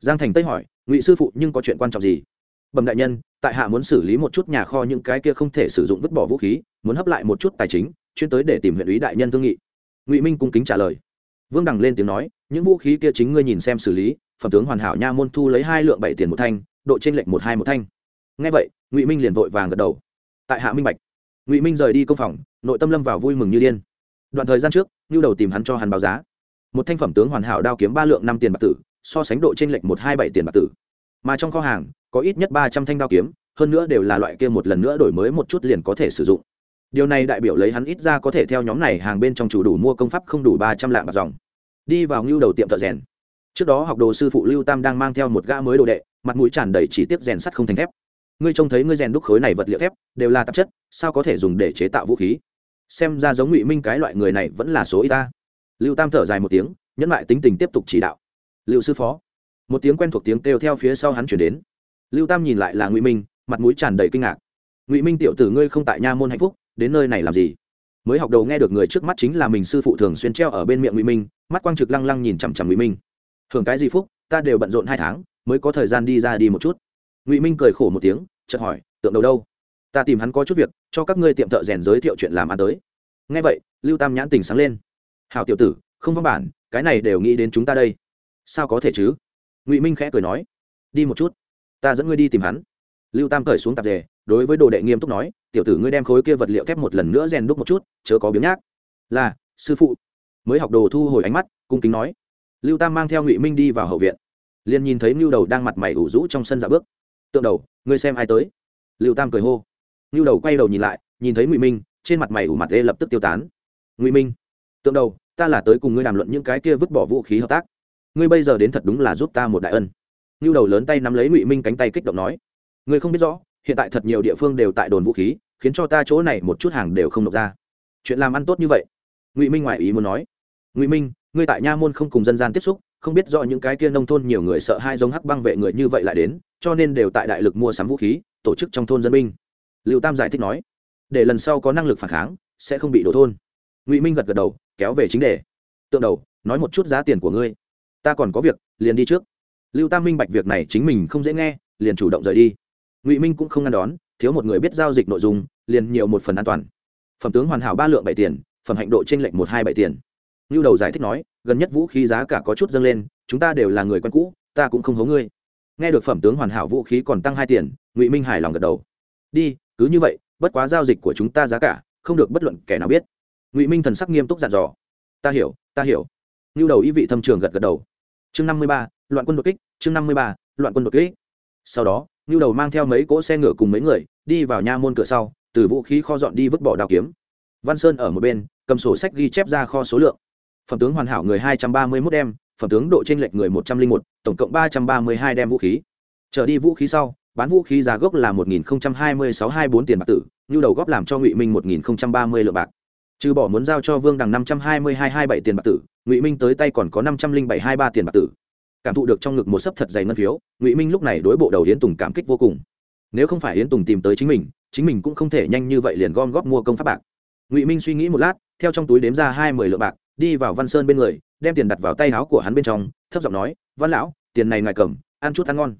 Giang thành tây hỏi, ngụy sư phụ, nhưng có chuyện quan trọng gì? Bẩm đại nhân, tại hạ muốn xử lý một chút nhà kho những cái kia không thể sử dụng vứt bỏ vũ khí, muốn hấp lại một chút tài chính, chuyên tới để tìm huyện ủy đại nhân thương nghị. Ngụy minh cung kính trả lời. Vương đằng lên tiếng nói những vũ khí kia chính ngươi nhìn xem xử lý, phẩm tướng hoàn hảo nha, môn thu lấy hai lượng bảy tiền một thanh, độ trên lệnh một hai một thanh. Ngay vậy, ngụy minh liền vội vàng gật đầu. Tại hạ minh bạch, ngụy minh rời đi công phòng, nội tâm lâm vào vui mừng như điên. Đoạn thời gian trước nhu đầu tìm hắn cho hắn báo giá. Một thanh phẩm tướng hoàn hảo đao kiếm ba lượng năm tiền bạc tử, so sánh độ trên lệnh một hai bảy tiền bạc tử. Mà trong kho hàng, có ít nhất ba trăm thanh đao kiếm, hơn nữa đều là loại kia một lần nữa đổi mới một chút liền có thể sử dụng. Điều này đại biểu lấy hắn ít ra có thể theo nhóm này hàng bên trong chủ đủ mua công pháp không đủ ba trăm lạng bạc dòng đi vào ngưu đầu tiệm thợ rèn. Trước đó học đồ sư phụ lưu tam đang mang theo một gã mới đồ đệ, mặt mũi tràn đầy chỉ tiếp rèn sắt không thành thép. Ngươi trông thấy ngươi rèn đúc khối này vật liệu thép, đều là tạp chất, sao có thể dùng để chế tạo vũ khí? Xem ra giống ngụy minh cái loại người này vẫn là số y ta. Lưu tam thở dài một tiếng, nhẫn lại tính tình tiếp tục chỉ đạo. Lưu sư phó. Một tiếng quen thuộc tiếng kêu theo phía sau hắn chuyển đến. Lưu tam nhìn lại là ngụy minh, mặt mũi tràn đầy kinh ngạc. Ngụy minh tiểu tử ngươi không tại nha môn hạnh phúc, đến nơi này làm gì? Mới học đầu nghe được người trước mắt chính là mình sư phụ thường xuyên treo ở bên miệng ngụy minh, mắt quang trực lăng lăng nhìn chằm chằm ngụy minh. Thường cái gì phúc, ta đều bận rộn hai tháng, mới có thời gian đi ra đi một chút. Ngụy minh cười khổ một tiếng, chợt hỏi, tượng đầu đâu? Ta tìm hắn có chút việc, cho các ngươi tiệm thợ rèn giới thiệu chuyện làm ăn tới. Nghe vậy, lưu tam nhãn tình sáng lên. Hào tiểu tử, không văn bản, cái này đều nghĩ đến chúng ta đây. Sao có thể chứ? Ngụy minh khẽ cười nói. Đi một chút, ta dẫn ngươi đi tìm hắn. Lưu tam cởi xuống tạp dề đối với đồ đệ nghiêm túc nói, tiểu tử ngươi đem khối kia vật liệu thép một lần nữa rèn đúc một chút, chớ có biếng nhác. Là, sư phụ. Mới học đồ thu hồi ánh mắt, cung kính nói. Lưu tam mang theo ngụy minh đi vào hậu viện. Liền nhìn thấy ngưu đầu đang mặt mày ủ rũ trong sân dạ bước. Tượng đầu, ngươi xem ai tới? Lưu tam cười hô. Ngưu đầu quay đầu nhìn lại, nhìn thấy ngụy minh, trên mặt mày ủ mặt ê lập tức tiêu tán. Ngụy minh, tượng đầu, ta là tới cùng ngươi đàm luận những cái kia vứt bỏ vũ khí hợp tác. Ngươi bây giờ đến thật đúng là giúp ta một đại ân. Ngưu đầu lớn tay nắm lấy ngụy minh cánh tay kích động nói. Ngươi không biết rõ hiện tại thật nhiều địa phương đều tại đồn vũ khí, khiến cho ta chỗ này một chút hàng đều không nộp ra. Chuyện làm ăn tốt như vậy. Ngụy minh ngoại ý muốn nói. Ngụy minh, ngươi tại nha môn không cùng dân gian tiếp xúc, không biết rõ những cái kia nông thôn nhiều người sợ hai giống hắc băng vệ người như vậy lại đến, cho nên đều tại đại lực mua sắm vũ khí, tổ chức trong thôn dân binh. Liệu tam giải thích nói, để lần sau có năng lực phản kháng, sẽ không bị đổ thôn. Ngụy minh gật gật đầu, kéo về chính đề. Tượng đầu, nói một chút giá tiền của ngươi. Ta còn có việc, liền đi trước. Lưu tam minh bạch việc này chính mình không dễ nghe, liền chủ động rời đi ngụy minh cũng không ngăn đón thiếu một người biết giao dịch nội dung liền nhiều một phần an toàn phẩm tướng hoàn hảo ba lượng bảy tiền phẩm hạnh độ t r ê n lệch một hai bảy tiền như đầu giải thích nói gần nhất vũ khí giá cả có chút dâng lên chúng ta đều là người quen cũ ta cũng không hố ngươi nghe được phẩm tướng hoàn hảo vũ khí còn tăng hai tiền ngụy minh hài lòng gật đầu đi cứ như vậy bất quá giao dịch của chúng ta giá cả không được bất luận kẻ nào biết ngụy minh thần sắc nghiêm túc dặn dò ta hiểu ta hiểu như đầu ý vị thâm trường gật gật đầu chương năm mươi ba loạn quân đột kích chương năm mươi ba loạn quân đột kích sau đó Nưu đầu mang theo mấy cỗ xe ngựa cùng mấy người, đi vào nha môn cửa sau, từ vũ khí kho dọn đi vứt bỏ đao kiếm. Văn sơn ở một bên, cầm sổ sách ghi chép ra kho số lượng. Phẩm tướng hoàn hảo người hai trăm ba mươi mốt đem, phẩm tướng độ chênh lệch người một trăm linh một, tổng cộng ba trăm ba mươi hai đem vũ khí. Trở đi vũ khí sau, bán vũ khí giá gốc là một nghìn hai mươi sáu hai bốn tiền bạc tử Nưu đầu góp làm cho ngụy minh một nghìn ba mươi lượng bạc. Trừ bỏ muốn giao cho vương đằng năm trăm hai mươi hai hai bảy tiền bạc tử, ngụy minh tới tay còn có năm trăm linh bảy hai ba tiền bạc tử cảm thụ được trong ngực một sấp thật dày ngân phiếu, ngụy minh lúc này đối bộ đầu yến tùng cảm kích vô cùng. Nếu không phải yến tùng tìm tới chính mình chính mình cũng không thể nhanh như vậy liền gom góp mua công pháp bạc. Ngụy minh suy nghĩ một lát, theo trong túi đếm ra hai mươi lượng bạc, đi vào văn sơn bên người, đem tiền đặt vào tay áo của hắn bên trong, thấp giọng nói, văn lão, tiền này ngài cầm, ăn chút ăn ngon.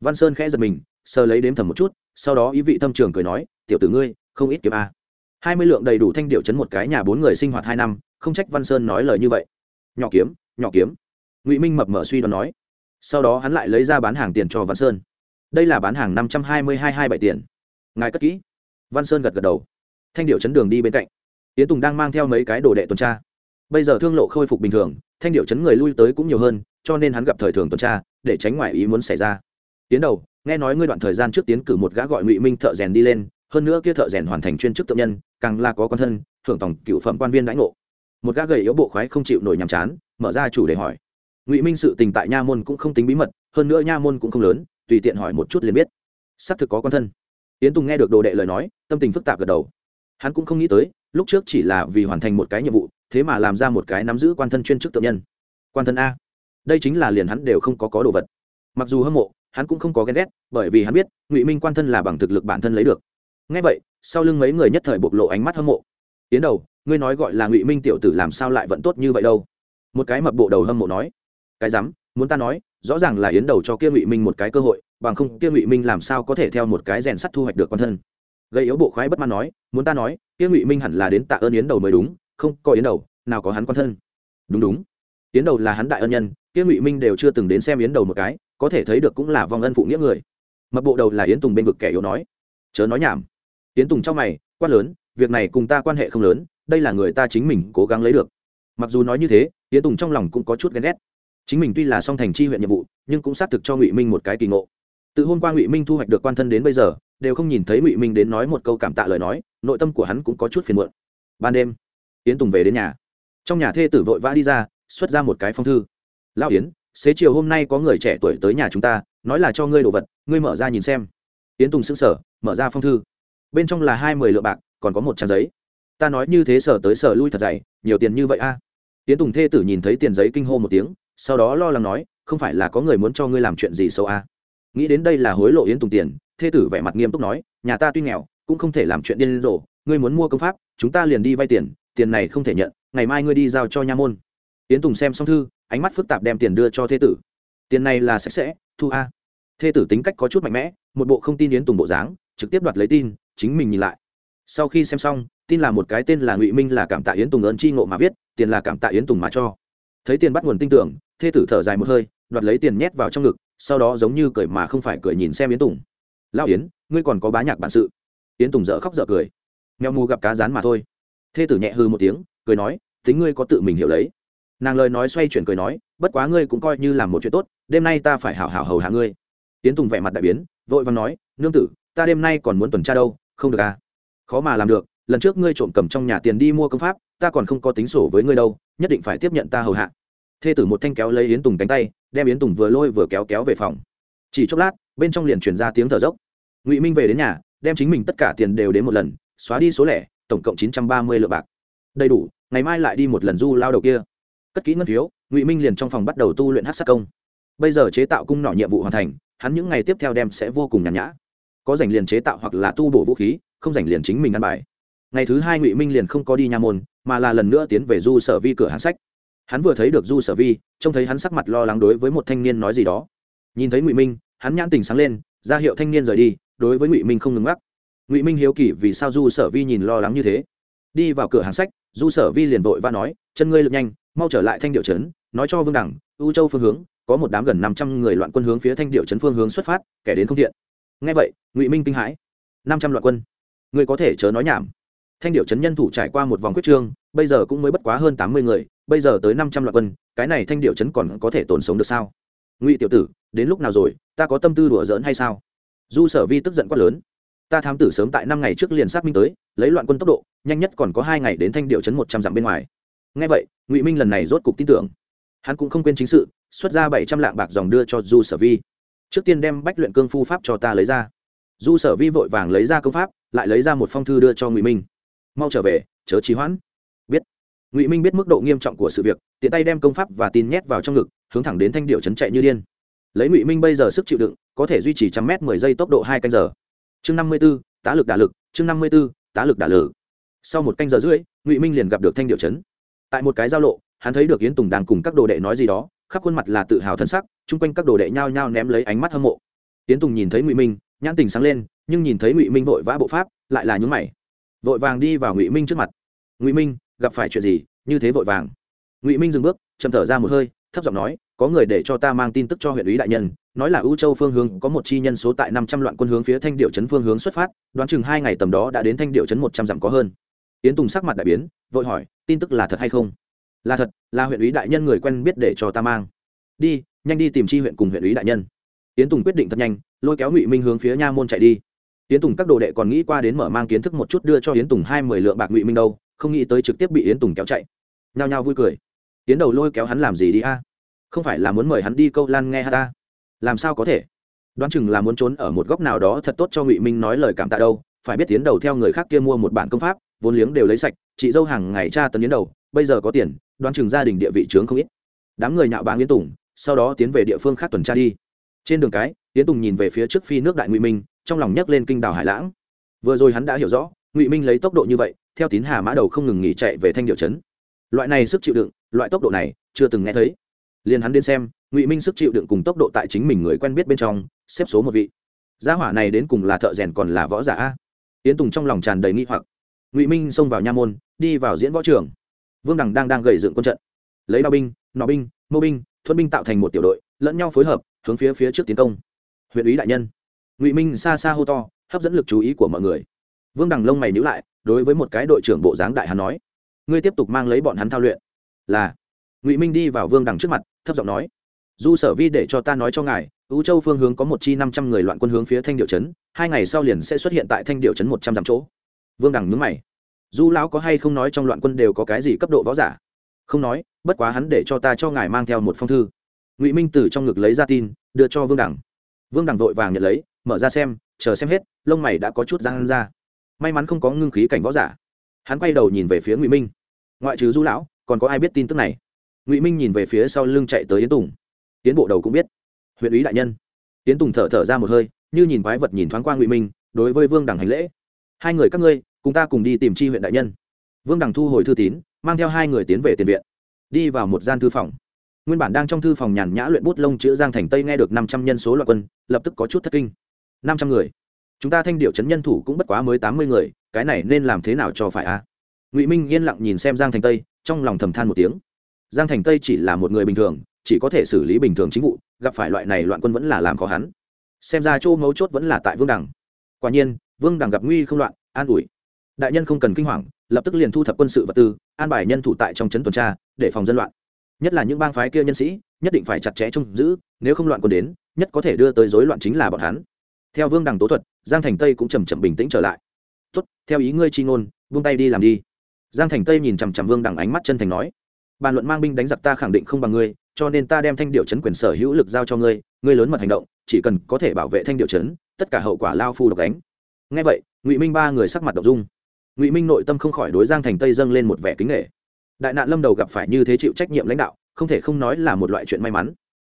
Văn sơn khẽ giật mình, sờ lấy đếm thầm một chút, sau đó ý vị thâm trường cười nói, tiểu tử ngươi, không ít kiếm a. Hai mươi lượng đầy đủ thanh điệu chấn một cái nhà bốn người sinh hoạt hai năm, không trách văn sơn nói lời như vậy. Nhỏ kiếm nhỏ kiếm ngụy minh mập mở suy đoán nói sau đó hắn lại lấy ra bán hàng tiền cho văn sơn đây là bán hàng năm trăm hai mươi hai hai bảy tiền ngài cất kỹ văn sơn gật gật đầu thanh điệu chấn đường đi bên cạnh yến tùng đang mang theo mấy cái đồ đệ tuần tra bây giờ thương lộ khôi phục bình thường thanh điệu chấn người lui tới cũng nhiều hơn cho nên hắn gặp thời thường tuần tra để tránh ngoại ý muốn xảy ra tiến đầu nghe nói ngươi đoạn thời gian trước tiến cử một gã gọi ngụy minh thợ rèn đi lên hơn nữa kia thợ rèn hoàn thành chuyên chức tự nhân càng là có quan thân thưởng tổng cựu phẩm quan viên đãi ngộ một gã gầy yếu bộ khoái không chịu nổi nhàm chán mở ra chủ đề hỏi ngụy minh sự tình tại nha môn cũng không tính bí mật hơn nữa nha môn cũng không lớn tùy tiện hỏi một chút liền biết xác thực có con thân yến tùng nghe được đồ đệ lời nói tâm tình phức tạp gật đầu hắn cũng không nghĩ tới lúc trước chỉ là vì hoàn thành một cái nhiệm vụ thế mà làm ra một cái nắm giữ quan thân chuyên chức tự nhân quan thân a đây chính là liền hắn đều không có có đồ vật mặc dù hâm mộ hắn cũng không có ghen ghét bởi vì hắn biết ngụy minh quan thân là bằng thực lực bản thân lấy được ngay vậy sau lưng mấy người nhất thời bộc lộ ánh mắt hâm mộ tiến đầu ngươi nói gọi là ngụy minh tiểu tử làm sao lại vẫn tốt như vậy đâu một cái mập bộ đầu hâm mộ nói cái rắm, muốn ta nói, rõ ràng là yến đầu cho kia ngụy minh một cái cơ hội, bằng không kia ngụy minh làm sao có thể theo một cái rèn sắt thu hoạch được con thân. Gây yếu bộ khoái bất mãn nói, muốn ta nói, kia ngụy minh hẳn là đến tạ ơn yến đầu mới đúng, không có yến đầu, nào có hắn con thân. Đúng đúng. Yến đầu là hắn đại ân nhân, kia ngụy minh đều chưa từng đến xem yến đầu một cái, có thể thấy được cũng là vong ân phụ nghĩa người. Mập bộ đầu là yến tùng bên vực kẻ yếu nói. Chớ nói nhảm. Yến tùng trong mày, quát lớn, việc này cùng ta quan hệ không lớn, đây là người ta chính mình cố gắng lấy được. Mặc dù nói như thế, yến tùng trong lòng cũng có chút ghen ghét chính mình tuy là song thành chi huyện nhiệm vụ, nhưng cũng xác thực cho ngụy minh một cái kỳ ngộ. Từ hôm qua ngụy minh thu hoạch được quan thân đến bây giờ, đều không nhìn thấy ngụy minh đến nói một câu cảm tạ lời nói, nội tâm của hắn cũng có chút phiền muộn. Ban đêm, yến tùng về đến nhà. Trong nhà thê tử vội vã đi ra, xuất ra một cái phong thư. Lão yến, xế chiều hôm nay có người trẻ tuổi tới nhà chúng ta, nói là cho ngươi đồ vật, ngươi mở ra nhìn xem. Yến tùng sững sở mở ra phong thư. Bên trong là hai mươi lượng bạc, còn có một trang giấy. Ta nói như thế sở tới sở lui thật dày, nhiều tiền như vậy a? À? yến tùng thê tử nhìn thấy tiền giấy kinh hô một tiếng sau đó lo lắng nói, không phải là có người muốn cho ngươi làm chuyện gì xấu à. nghĩ đến đây là hối lộ yến tùng tiền. Thê tử vẻ mặt nghiêm túc nói, nhà ta tuy nghèo, cũng không thể làm chuyện điên rồ, ngươi muốn mua công pháp, chúng ta liền đi vay tiền tiền này không thể nhận, ngày mai ngươi đi giao cho nha môn. Yến tùng xem xong thư, ánh mắt phức tạp đem tiền đưa cho thê tử. Tiền này là sạch sẽ, thu a. Thê tử tính cách có chút mạnh mẽ, một bộ không tin yến tùng bộ dáng, trực tiếp đoạt lấy tin, chính mình nhìn lại. Sau khi xem xong, tin là một cái tên là ngụy minh là cảm tạ yến tùng ơn chi ngộ mà viết, tiền là cảm tạ yến tùng mà cho. Thấy tiền bắt nguồn tin tưởng thê tử thở dài một hơi, đoạt lấy tiền nhét vào trong ngực, sau đó giống như cười mà không phải cười nhìn xem yến tùng. Lão yến, ngươi còn có bá nhạc bản sự. Yến tùng dở khóc dở cười. Mèo mù gặp cá rán mà thôi. Thê tử nhẹ hư một tiếng, cười nói, tính ngươi có tự mình hiểu lấy. Nàng lời nói xoay chuyển cười nói, bất quá ngươi cũng coi như là một chuyện tốt, đêm nay ta phải hảo hảo hầu hạ ngươi. Yến tùng vẻ mặt đại biến, vội vàng nói, nương tử, ta đêm nay còn muốn tuần tra đâu, không được à? Khó mà làm được, lần trước ngươi trộm cầm trong nhà tiền đi mua công pháp, ta còn không có tính sổ với ngươi đâu, nhất định phải tiếp nhận ta hầu hạ thê tử một thanh kéo lấy yến tùng cánh tay, đem yến tùng vừa lôi vừa kéo kéo về phòng. Chỉ chốc lát, bên trong liền truyền ra tiếng thở dốc. Ngụy minh về đến nhà, đem chính mình tất cả tiền đều đến một lần, xóa đi số lẻ, tổng cộng chín trăm ba mươi lượng bạc. Đầy đủ, ngày mai lại đi một lần du lao đầu kia. Cất kỹ ngân phiếu, ngụy minh liền trong phòng bắt đầu tu luyện hát sát công. Bây giờ chế tạo cung nỏ nhiệm vụ hoàn thành, hắn những ngày tiếp theo đem sẽ vô cùng nhàn nhã. Có dành liền chế tạo hoặc là tu bổ vũ khí, không dành liền chính mình ăn bài. Ngày thứ hai ngụy minh liền không có đi nha môn, mà là lần nữa tiến về du sở vi cửa hàng sách hắn vừa thấy được du sở vi trông thấy hắn sắc mặt lo lắng đối với một thanh niên nói gì đó nhìn thấy ngụy minh hắn nhãn tình sáng lên ra hiệu thanh niên rời đi đối với ngụy minh không ngừng mắc ngụy minh hiếu kỳ vì sao du sở vi nhìn lo lắng như thế đi vào cửa hàng sách du sở vi liền vội và nói chân ngươi lực nhanh mau trở lại thanh điệu trấn nói cho vương đẳng u châu phương hướng có một đám gần năm trăm người loạn quân hướng phía thanh điệu trấn phương hướng xuất phát kẻ đến không thiện ngay vậy ngụy minh kinh hãi năm trăm loạn quân người có thể chớ nói nhảm thanh điệu trấn nhân thủ trải qua một vòng quyết trương bây giờ cũng mới bất quá hơn tám mươi người bây giờ tới năm trăm loạn quân, cái này thanh điệu trấn còn có thể tồn sống được sao? Ngụy tiểu tử, đến lúc nào rồi, ta có tâm tư đùa giỡn hay sao? Du sở vi tức giận quát lớn. Ta thám tử sớm tại năm ngày trước liền xác minh tới, lấy loạn quân tốc độ, nhanh nhất còn có hai ngày đến thanh điệu chấn một trăm dặm bên ngoài. Ngay vậy, ngụy minh lần này rốt cục tin tưởng. Hắn cũng không quên chính sự, xuất ra bảy trăm lạng bạc dòng đưa cho du sở vi. Trước tiên đem bách luyện cương phu pháp cho ta lấy ra. Du sở vi vội vàng lấy ra công pháp, lại lấy ra một phong thư đưa cho ngụy minh. Mau trở về, chớ trì hoãn ngụy minh biết mức độ nghiêm trọng của sự việc tiện tay đem công pháp và tin nhét vào trong ngực hướng thẳng đến thanh điệu chấn chạy như điên lấy ngụy minh bây giờ sức chịu đựng có thể duy trì trăm m mười giây tốc độ hai canh giờ chương năm mươi b ố tá lực đả lực chương năm mươi b ố tá lực đả lử sau một canh giờ rưỡi ngụy minh liền gặp được thanh điệu chấn tại một cái giao lộ hắn thấy được yến tùng đang cùng các đồ đệ nói gì đó khắp khuôn mặt là tự hào thân sắc chung quanh các đồ đệ nhao nhao ném lấy ánh mắt hâm mộ yến tùng nhìn thấy ngụy minh nhãn tình sáng lên nhưng nhìn thấy ngụy minh vội vã bộ pháp lại là nhúng mày vội vàng đi vào ngụy minh trước mặt ngụy minh gặp phải chuyện gì, như thế vội vàng. Ngụy minh dừng bước, chậm thở ra một hơi, thấp giọng nói, có người để cho ta mang tin tức cho huyện ủy đại nhân, nói là ưu châu phương hướng có một chi nhân số tại năm trăm loạn quân hướng phía thanh điệu trấn phương hướng xuất phát, đoán chừng hai ngày tầm đó đã đến thanh điệu trấn một trăm dặm có hơn. Yến tùng sắc mặt đại biến, vội hỏi, tin tức là thật hay không? Là thật, là huyện ủy đại nhân người quen biết để cho ta mang. Đi, nhanh đi tìm chi huyện cùng huyện ủy đại nhân. Yến tùng quyết định thật nhanh, lôi kéo ngụy minh hướng phía nha môn chạy đi. Yến tùng các đồ đệ còn nghĩ qua đến mở mang kiến thức một chút đưa cho yến tùng hai mươi lượng bạc ngụy minh đâu không nghĩ tới trực tiếp bị yến tùng kéo chạy. Nhao nhao vui cười. Yến đầu lôi kéo hắn làm gì đi a? Không phải là muốn mời hắn đi câu lan nghe ha ta? Làm sao có thể? Đoán chừng là muốn trốn ở một góc nào đó thật tốt cho ngụy minh nói lời cảm tạ đâu. Phải biết tiến đầu theo người khác kia mua một bản công pháp, vốn liếng đều lấy sạch, chị dâu hàng ngày tra tấn yến đầu, bây giờ có tiền, đoán chừng gia đình địa vị trướng không ít. Đám người nhạo báng yến tùng, sau đó tiến về địa phương khác tuần tra đi. Trên đường cái, yến tùng nhìn về phía trước phi nước đại ngụy minh, trong lòng nhấc lên kinh đảo hải lãng. Vừa rồi hắn đã hiểu rõ, ngụy minh lấy tốc độ như vậy theo tín hà mã đầu không ngừng nghỉ chạy về thanh điệu trấn. Loại này sức chịu đựng, loại tốc độ này, chưa từng nghe thấy. Liền hắn đến xem, ngụy minh sức chịu đựng cùng tốc độ tại chính mình người quen biết bên trong, xếp số một vị. Gia hỏa này đến cùng là thợ rèn còn là võ giả a? Yến tùng trong lòng tràn đầy nghi hoặc. Ngụy minh xông vào nha môn, đi vào diễn võ trường. Vương đằng đang đang gầy dựng quân trận. Lấy đao binh, nọ binh, mô binh thuận binh tạo thành một tiểu đội, lẫn nhau phối hợp, hướng phía phía trước tiến công. Huyện ủy đại nhân. Ngụy minh xa xa hô to, hấp dẫn lực chú ý của mọi người. Vương đằng lông mày nhữ lại đối với một cái đội trưởng bộ dáng đại hắn nói, ngươi tiếp tục mang lấy bọn hắn thao luyện. Là, ngụy minh đi vào vương đằng trước mặt, thấp giọng nói du sở vi để cho ta nói cho ngài ưu châu phương hướng có một chi năm trăm người loạn quân hướng phía thanh điệu trấn, hai ngày sau liền sẽ xuất hiện tại thanh điệu trấn một trăm dặm chỗ. Vương đằng nhướng mày du lão có hay không nói trong loạn quân đều có cái gì cấp độ võ giả? Không nói, bất quá hắn để cho ta cho ngài mang theo một phong thư. Ngụy minh từ trong ngực lấy ra tin, đưa cho vương đằng. Vương đằng vội vàng nhận lấy, mở ra xem, chờ xem hết, lông mày đã có chút răng ra may mắn không có ngưng khí cảnh võ giả. Hắn quay đầu nhìn về phía ngụy minh. Ngoại trừ du lão, còn có ai biết tin tức này? Ngụy minh nhìn về phía sau lưng chạy tới yến tùng. Tiến bộ đầu cũng biết. Huyện ý đại nhân. Yến tùng thở thở ra một hơi, như nhìn quái vật nhìn thoáng qua ngụy minh, đối với vương đằng hành lễ. Hai người các ngươi, cùng ta cùng đi tìm chi huyện đại nhân. Vương đằng thu hồi thư tín, mang theo hai người tiến về tiền viện. Đi vào một gian thư phòng. Nguyên bản đang trong thư phòng nhàn nhã luyện bút lông chữ giang thành tây nghe được năm trăm nhân số loại quân, lập tức có chút thất kinh. Năm trăm người chúng ta thanh điệu chấn nhân thủ cũng bất quá mới tám mươi người, cái này nên làm thế nào cho phải a ngụy minh yên lặng nhìn xem giang thành tây, trong lòng thầm than một tiếng. Giang thành tây chỉ là một người bình thường, chỉ có thể xử lý bình thường chính vụ, gặp phải loại này loạn quân vẫn là làm khó hắn. Xem ra chỗ mấu chốt vẫn là tại vương đằng. Quả nhiên, vương đằng gặp nguy không loạn, an ủi. Đại nhân không cần kinh hoàng, lập tức liền thu thập quân sự vật tư, an bài nhân thủ tại trong trấn tuần tra, để phòng dân loạn. Nhất là những bang phái kia nhân sĩ, nhất định phải chặt chẽ trông giữ, nếu không loạn quân đến, nhất có thể đưa tới rối loạn chính là bọn hắn. Theo vương đằng tố thuật giang thành tây cũng chầm chậm bình tĩnh trở lại. Tốt, theo ý ngươi chi ngôn vung tay đi làm đi. Giang thành tây nhìn chằm chằm vương đằng ánh mắt chân thành nói, bàn luận mang binh đánh giặc ta khẳng định không bằng ngươi, cho nên ta đem thanh điệu chấn quyền sở hữu lực giao cho ngươi ngươi lớn mật hành động, chỉ cần có thể bảo vệ thanh điệu chấn, tất cả hậu quả lao phu độc đánh ngay vậy, ngụy minh ba người sắc mặt đ ộ n g dung ngụy minh nội tâm không khỏi đối giang thành tây dâng lên một vẻ kính nghệ đại nạn lâm đầu gặp phải như thế chịu trách nhiệm lãnh đạo, không thể không nói là một loại chuyện may mắn.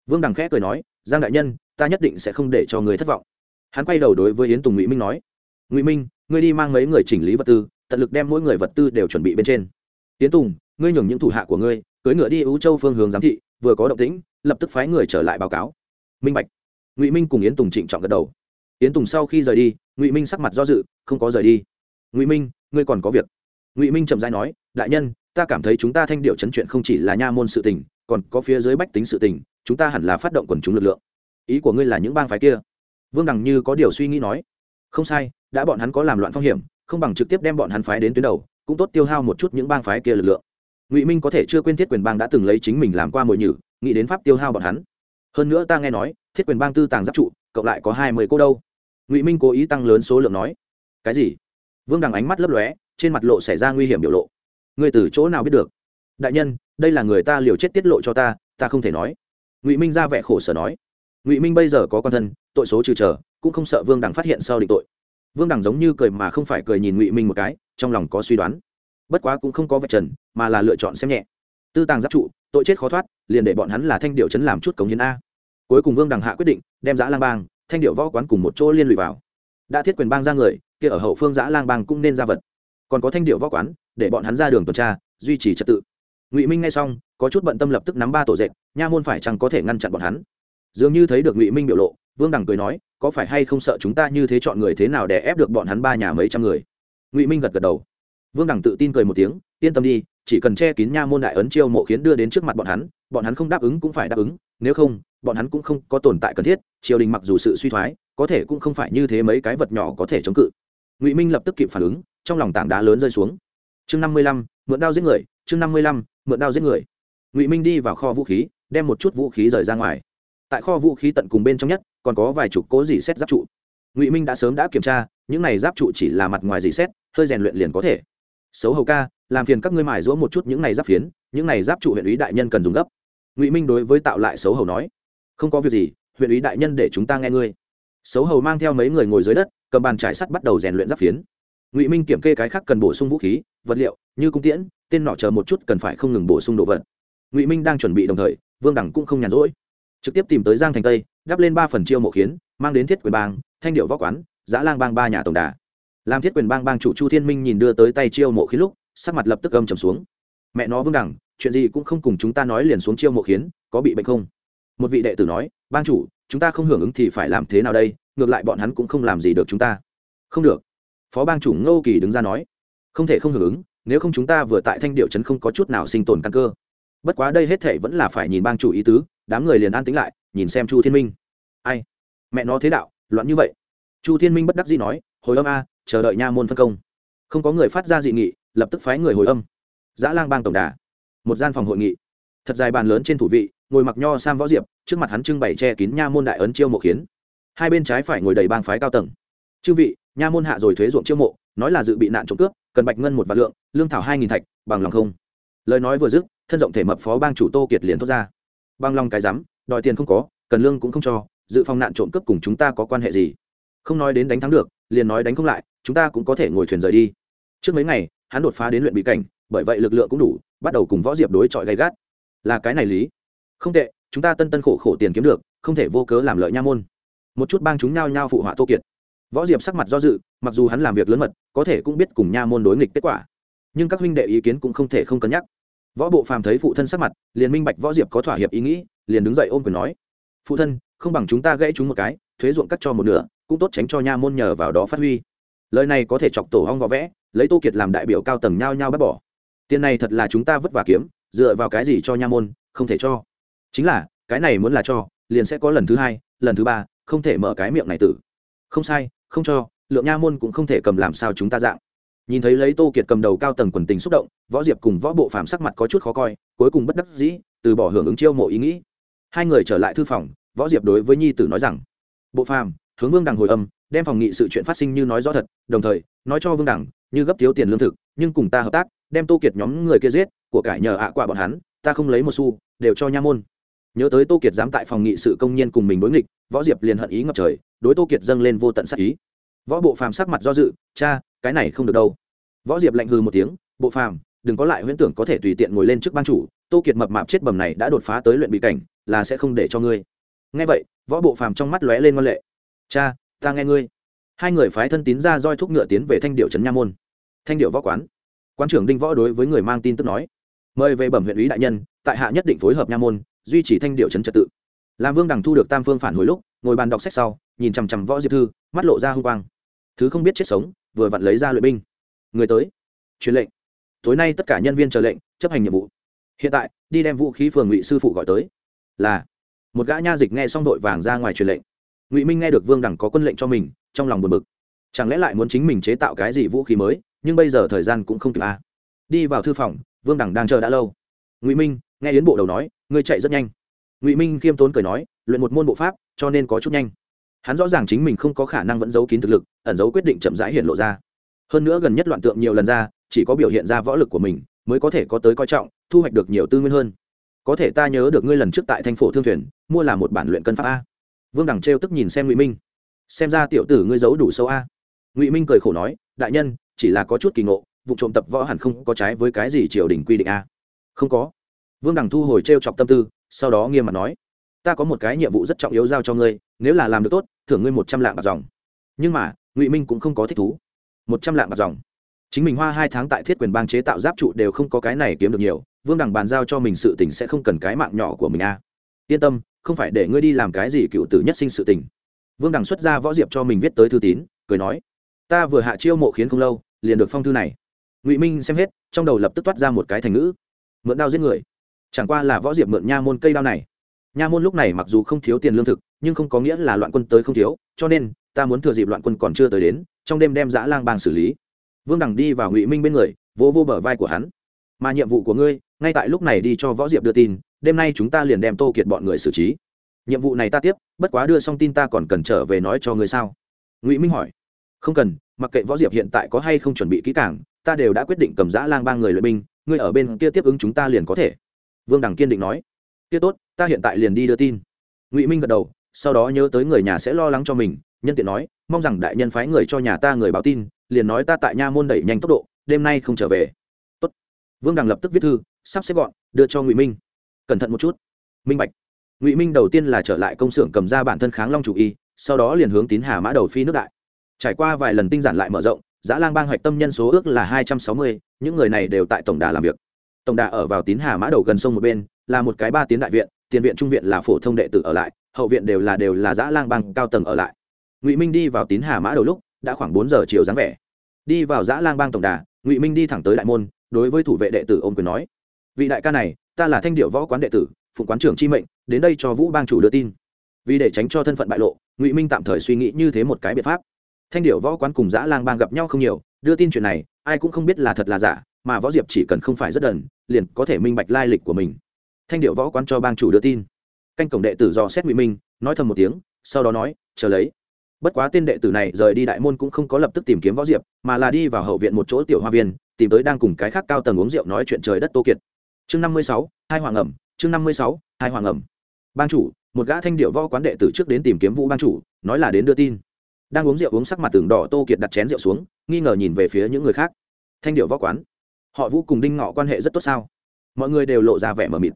Vương đằng khẽ cười nói, giang đại nhân, ta nhất định sẽ không để cho người thất vọng hắn quay đầu đối với yến tùng ngụy minh nói, ngụy minh, ngươi đi mang mấy người chỉnh lý vật tư, tận lực đem mỗi người vật tư đều chuẩn bị bên trên. Yến tùng, ngươi nhường những thủ hạ của ngươi, cưỡi ngựa đi ưu châu phương hướng giám thị, vừa có động tĩnh, lập tức phái người trở lại báo cáo. Minh bạch. Ngụy minh cùng yến tùng trịnh trọng gật đầu. Yến tùng sau khi rời đi, ngụy minh sắc mặt do dự, không có rời đi. Ngụy minh, ngươi còn có việc. Ngụy minh chậm dãi nói, đại nhân, ta cảm thấy chúng ta thanh điệu chấn chuyện không chỉ là nha môn sự tình, còn có phía dưới bách tính sự tình, chúng ta hẳn là phát động quần chúng lực lượng. Ý của ngươi là những bang phái kia? Vương đằng như có điều suy nghĩ nói, không sai, đã bọn hắn có làm loạn phong hiểm, không bằng trực tiếp đem bọn hắn phái đến tuyến đầu, cũng tốt tiêu hao một chút những bang phái kia lực lượng. Ngụy minh có thể chưa quên thiết quyền bang đã từng lấy chính mình làm qua mồi nhử, nghĩ đến pháp tiêu hao bọn hắn. Hơn nữa ta nghe nói, thiết quyền bang tư tàng giáp trụ, cộng lại có hai mươi cô đâu. Ngụy minh cố ý tăng lớn số lượng nói, cái gì? Vương đằng ánh mắt lấp lóe, trên mặt lộ xảy ra nguy hiểm biểu lộ. Người từ chỗ nào biết được? Đại nhân, đây là người ta liều chết tiết lộ cho ta ta không thể nói. Ngụy minh ra vẻ khổ sở nói ngụy minh bây giờ có con thân tội số trừ trở cũng không sợ vương đằng phát hiện sau định tội vương đằng giống như cười mà không phải cười nhìn ngụy minh một cái trong lòng có suy đoán bất quá cũng không có vạch trần mà là lựa chọn xem nhẹ tư tàng giáp trụ tội chết khó thoát liền để bọn hắn là thanh điệu chấn làm chút cống hiến a cuối cùng vương đằng hạ quyết định đem giã lang bang thanh điệu võ quán cùng một chỗ liên lụy vào đã thiết quyền bang ra người kia ở hậu phương giã lang bang cũng nên ra vật còn có thanh điệu võ quán để bọn hắn ra đường tuần tra duy trì trật tự ngụy minh nghe xong có chút bận tâm lập tức nắm ba tổ dệt nha môn phải chăng có thể ngăn chặn bọn hắn dường như thấy được ngụy minh biểu lộ vương đằng cười nói có phải hay không sợ chúng ta như thế chọn người thế nào để ép được bọn hắn ba nhà mấy trăm người ngụy minh gật gật đầu vương đằng tự tin cười một tiếng yên tâm đi chỉ cần che kín nha môn đại ấn chiêu mộ khiến đưa đến trước mặt bọn hắn bọn hắn không đáp ứng cũng phải đáp ứng nếu không bọn hắn cũng không có tồn tại cần thiết triều đình mặc dù sự suy thoái có thể cũng không phải như thế mấy cái vật nhỏ có thể chống cự ngụy minh lập tức kịp phản ứng trong lòng tảng đá lớn rơi xuống chương năm mươi lăm mượn đao giết người chương năm mươi lăm mượn đao giết người ngụy minh đi vào kho vũ khí đem một chút vũ khí rời ra ngoài tại kho vũ khí tận cùng bên trong nhất, còn có vài chục cố dỉ xét giáp trụ. Ngụy minh đã sớm đã kiểm tra, những này giáp trụ chỉ là mặt ngoài dỉ xét, hơi rèn luyện liền có thể. Xấu hầu ca, làm phiền các ngươi mài giũa một chút những này giáp phiến, những này giáp trụ huyện ý đại nhân cần dùng gấp. Ngụy minh đối với tạo lại xấu hầu nói, không có việc gì, huyện ý đại nhân để chúng ta nghe ngươi. Xấu hầu mang theo mấy người ngồi dưới đất, cầm bàn trải sắt bắt đầu rèn luyện giáp phiến. Ngụy minh kiểm kê cái khác cần bổ sung vũ khí, vật liệu, như cung tiễn, tên nọ chờ một chút cần phải không ngừng bổ sung đồ vật. Ngụy minh đang chuẩn bị đồng thời, vương đẳng cũng không nhàn rỗi trực tiếp tìm tới giang thành tây đắp lên ba phần chiêu mộ khiến, mang đến thiết quyền bang, thanh điệu võ quán, giã lang bang ba nhà tổng đà. Làm thiết quyền bang bang chủ chu thiên minh nhìn đưa tới tay chiêu mộ khiến lúc, sắc mặt lập tức gầm trầm xuống. Mẹ nó vương đẳng, chuyện gì cũng không cùng chúng ta nói liền xuống chiêu mộ khiến, có bị bệnh không? Một vị đệ tử nói, bang chủ, chúng ta không hưởng ứng thì phải làm thế nào đây, ngược lại bọn hắn cũng không làm gì được chúng ta. Không được. Phó bang chủ ngô kỳ đứng ra nói, không thể không hưởng ứng, nếu không chúng ta vừa tại thanh điệu trấn không có chút nào sinh tồn căn cơ. Bất quá đây hết thể vẫn là phải nhìn bang chủ ý tứ đám người liền an tính lại, nhìn xem chu thiên minh. Ai? Mẹ nó thế đạo, loạn như vậy. Chu thiên minh bất đắc dĩ nói, hồi âm a, chờ đợi nha môn phân công. Không có người phát ra dị nghị, lập tức phái người hồi âm. Giã lang bang tổng đà. Một gian phòng hội nghị. Thật dài bàn lớn trên thủ vị, ngồi mặc nho sam võ diệp, trước mặt hắn trưng bày che kín nha môn đại ấn chiêu mộ khiến. Hai bên trái phải ngồi đầy bang phái cao tầng. Chư vị, nha môn hạ rồi thuế ruộng chiêu mộ, nói là dự bị nạn trộm cướp, cần bạch ngân một vạn lượng, lương thảo hai nghìn thạch, bằng lòng không? Lời nói vừa dứt, thân rộng thể mập phó bang chủ tô kiệt liền thốt ra băng long cái rắm, đòi tiền không có, cần lương cũng không cho, dự phòng nạn trộm cướp cùng chúng ta có quan hệ gì? Không nói đến đánh thắng được, liền nói đánh không lại, chúng ta cũng có thể ngồi thuyền rời đi. Trước mấy ngày, hắn đột phá đến luyện bị cảnh, bởi vậy lực lượng cũng đủ, bắt đầu cùng võ diệp đối chọi gay gắt. Là cái này lý. Không tệ, chúng ta tân tân khổ khổ tiền kiếm được, không thể vô cớ làm lợi nha môn. Một chút bang chúng nhao nhao phụ họa tô kiệt. Võ diệp sắc mặt do dự, mặc dù hắn làm việc lớn mật, có thể cũng biết cùng nha môn đối nghịch kết quả. Nhưng các huynh đệ ý kiến cũng không thể không cân nhắc võ bộ phàm thấy phụ thân sắc mặt, liền minh bạch võ diệp có thỏa hiệp ý nghĩ, liền đứng dậy ôm quyền nói, phụ thân, không bằng chúng ta gãy chúng một cái, thuế ruộng cắt cho một nửa, cũng tốt tránh cho nha môn nhờ vào đó phát huy. Lời này có thể chọc tổ hong võ vẽ, lấy tô kiệt làm đại biểu cao tầng nhao nhao bắt bỏ. Tiền này thật là chúng ta vất vả kiếm, dựa vào cái gì cho nha môn, không thể cho. Chính là, cái này muốn là cho, liền sẽ có lần thứ hai, lần thứ ba, không thể mở cái miệng này tử. Không sai, không cho, lượng nha môn cũng không thể cầm làm sao chúng ta dạng nhìn thấy lấy tô kiệt cầm đầu cao tầng quần tình xúc động, võ diệp cùng võ bộ phàm sắc mặt có chút khó coi, cuối cùng bất đắc dĩ, từ bỏ hưởng ứng chiêu mộ ý nghĩ. Hai người trở lại thư phòng, võ diệp đối với nhi tử nói rằng, bộ phàm, hướng vương đằng hồi âm, đem phòng nghị sự chuyện phát sinh như nói rõ thật, đồng thời, nói cho vương đằng, như gấp thiếu tiền lương thực, nhưng cùng ta hợp tác, đem tô kiệt nhóm người kia giết, của cải nhờ ạ à quả bọn hắn, ta không lấy một xu, đều cho nha môn. Nhớ tới tô kiệt dám tại phòng nghị sự công nhân cùng mình đối nghịch, võ diệp liền hận ý ngập trời, đối tô kiệt dâng lên vô tận sắc ý. Võ bộ phàm sắc mặt do dự, cha cái này không được đâu. Võ diệp lạnh hư một tiếng, bộ phàm, đừng có lại huyễn tưởng có thể tùy tiện ngồi lên trước ban chủ, tô kiệt mập mạp chết bầm này đã đột phá tới luyện bị cảnh, là sẽ không để cho ngươi. Nghe vậy, võ bộ phàm trong mắt lóe lên ngoan lệ. Cha, ta nghe ngươi. Hai người phái thân tín ra roi thúc ngựa tiến về thanh điệu trấn nha môn. Thanh điệu võ quán. Quán trưởng đinh võ đối với người mang tin tức nói, mời về bẩm huyện ủy đại nhân, tại hạ nhất định phối hợp nha môn, duy trì thanh điệu trấn trật tự. Làm vương đằng thu được tam phương phản hồi lúc, ngồi bàn đọc sách sau, nhìn chằm chằm võ diệp thư, mắt lộ ra hung quang. Thứ không biết chết sống vừa vặn lấy ra luyện binh. Người tới. Truyền lệnh. Tối nay tất cả nhân viên chờ lệnh, chấp hành nhiệm vụ. Hiện tại, đi đem vũ khí phường ngụy sư phụ gọi tới. Là. Một gã nha dịch nghe xong vội vàng ra ngoài truyền lệnh. Ngụy minh nghe được vương đẳng có quân lệnh cho mình, trong lòng buồn bực. Chẳng lẽ lại muốn chính mình chế tạo cái gì vũ khí mới, nhưng bây giờ thời gian cũng không kịp à. đi vào thư phòng, vương đẳng đang chờ đã lâu. Ngụy minh, nghe yến bộ đầu nói, ngươi chạy rất nhanh. Ngụy minh khiêm tốn cười nói, luyện một môn bộ pháp, cho nên có chút nhanh hắn rõ ràng chính mình không có khả năng vẫn giấu kín thực lực, ẩn giấu quyết định chậm rãi hiện lộ ra. Hơn nữa gần nhất loạn tượng nhiều lần ra, chỉ có biểu hiện ra võ lực của mình, mới có thể có tới coi trọng, thu hoạch được nhiều tư nguyên hơn. Có thể ta nhớ được ngươi lần trước tại thành phố thương thuyền, mua là một bản luyện cân pháp a. Vương đằng trêu tức nhìn xem ngụy minh. Xem ra tiểu tử ngươi giấu đủ sâu a. Ngụy minh cười khổ nói, đại nhân, chỉ là có chút kỳ ngộ, vụ trộm tập võ hẳn không có trái với cái gì triều đình quy định a. Không có. Vương đằng thu hồi t chọc tâm tư, sau đó nghiêm mặt nói, ta có một cái nhiệm vụ rất trọng yếu giao cho ngươi nếu là làm được tốt, thưởng ngươi một trăm lạng bạc dòng. Nhưng mà, ngụy minh cũng không có thích thú. Một trăm lạng bạc dòng. Chính mình hoa hai tháng tại thiết quyền bang chế tạo giáp trụ đều không có cái này kiếm được nhiều, vương đằng bàn giao cho mình sự tình sẽ không cần cái mạng nhỏ của mình a yên tâm, không phải để ngươi đi làm cái gì cựu tử nhất sinh sự tình. Vương đằng xuất ra võ diệp cho mình viết tới thư tín, cười nói, ta vừa hạ chiêu mộ khiến không lâu, liền được phong thư này. Ngụy minh xem hết, trong đầu lập tức toát ra một cái thành ngữ, mượn đao giết người. Chẳng qua là võ diệp mượn nha môn cây đao này nha môn lúc này mặc dù không thiếu tiền lương thực, nhưng không có nghĩa là loạn quân tới không thiếu, cho nên, ta muốn thừa dịp loạn quân còn chưa tới đến, trong đêm đem giã lang bang xử lý. Vương đằng đi vào ngụy minh bên người vô vô bờ vai của hắn. Mà nhiệm vụ của ngươi, ngay tại lúc này đi cho võ diệp đưa tin, đêm nay chúng ta liền đem tô kiệt bọn người xử trí. Nhiệm vụ này ta tiếp, bất quá đưa xong tin ta còn cần trở về nói cho ngươi sao? Ngụy minh hỏi. Không cần, mặc kệ võ diệp hiện tại có hay không chuẩn bị kỹ cảng ta đều đã quyết định cầm giã lang ba người lợi binh, ngươi ở bên kia tiếp ứng chúng ta liền có thể. Vương đằng kiên định nói kia tốt, ta hiện tại liền đi đưa tin. Ngụy minh gật đầu, sau đó nhớ tới người nhà sẽ lo lắng cho mình, nhân tiện nói, mong rằng đại nhân phái người cho nhà ta người báo tin, liền nói ta tại nha môn đẩy nhanh tốc độ, đêm nay không trở về. Tốt. vương đằng lập tức viết thư, sắp xếp gọn, đưa cho ngụy minh. Cẩn thận một chút. Minh bạch. Ngụy minh đầu tiên là trở lại công xưởng cầm ra bản thân kháng long chủ y, sau đó liền hướng tín hà mã đầu phi nước đại. Trải qua vài lần tinh giản lại mở rộng, giã lang bang hoạch tâm nhân số ước là hai trăm sáu mươi, những người này đều tại tổng đà làm việc. Tổng đà ở vào tín hà mã đầu gần sông một bên là một cái ba tiến đại viện, tiền viện, trung viện là phổ thông đệ tử ở lại, hậu viện đều là đều là giã lang bang cao tầng ở lại. Ngụy minh đi vào tín hà mã đầu lúc, đã khoảng bốn giờ chiều dáng vẻ. Đi vào giã lang bang tổng đà, ngụy minh đi thẳng tới đại môn, đối với thủ vệ đệ tử ôm quyền nói, vị đại ca này, ta là thanh điệu võ quán đệ tử, phụng quán trưởng chi mệnh, đến đây cho vũ bang chủ đưa tin. Vì để tránh cho thân phận bại lộ, ngụy minh tạm thời suy nghĩ như thế một cái biện pháp. Thanh điệu võ quán cùng giã lang bang gặp nhau không nhiều, đưa tin chuyện này, ai cũng không biết là thật là giả, mà võ diệp chỉ cần không phải rất đần, liền có thể minh bạch lai lịch của mình thanh điệu võ quán cho bang chủ đưa tin. Canh cổng đệ tử do xét ngụy minh, nói thầm một tiếng, sau đó nói, chờ lấy. Bất quá tên đệ tử này rời đi đại môn cũng không có lập tức tìm kiếm võ diệp, mà là đi vào hậu viện một chỗ tiểu hoa viên, tìm tới đang cùng cái khác cao tầng uống rượu nói chuyện trời đất tô kiệt. Chương năm mươi sáu, hai hoàng ẩm, chương năm mươi sáu, hai hoàng ẩm. Ban chủ, một gã thanh điệu võ quán đệ tử trước đến tìm kiếm vũ ban chủ, nói là đến đưa tin. Đang uống rượu uống sắc mặt tường đỏ tô kiệt đặt chén rượu xuống, nghi ngờ nhìn về phía những người khác. Thanh điệu võ quán, họ vũ cùng đinh ngọ quan hệ rất tốt sao? Mọi người đều lộ ra vẻ mờ mịt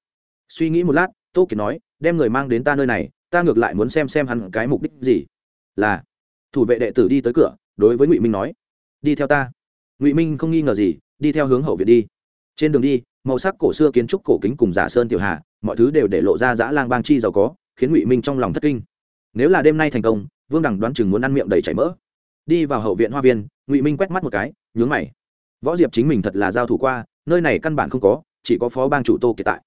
suy nghĩ một lát, tô kiệt nói, đem người mang đến ta nơi này, ta ngược lại muốn xem xem hắn cái mục đích gì. Là. Thủ vệ đệ tử đi tới cửa, đối với ngụy minh nói, đi theo ta. Ngụy minh không nghi ngờ gì, đi theo hướng hậu viện đi. Trên đường đi, màu sắc cổ xưa kiến trúc cổ kính cùng giả sơn tiểu hạ mọi thứ đều để lộ ra dã lang bang chi giàu có, khiến ngụy minh trong lòng thất kinh. Nếu là đêm nay thành công, vương đẳng đoán chừng muốn ăn miệng đầy chảy mỡ. Đi vào hậu viện hoa viên, ngụy minh quét mắt một cái, nhướng mày. Võ diệp chính mình thật là giao thủ qua, nơi này căn bản không có, chỉ có phó bang chủ tô kiệt tại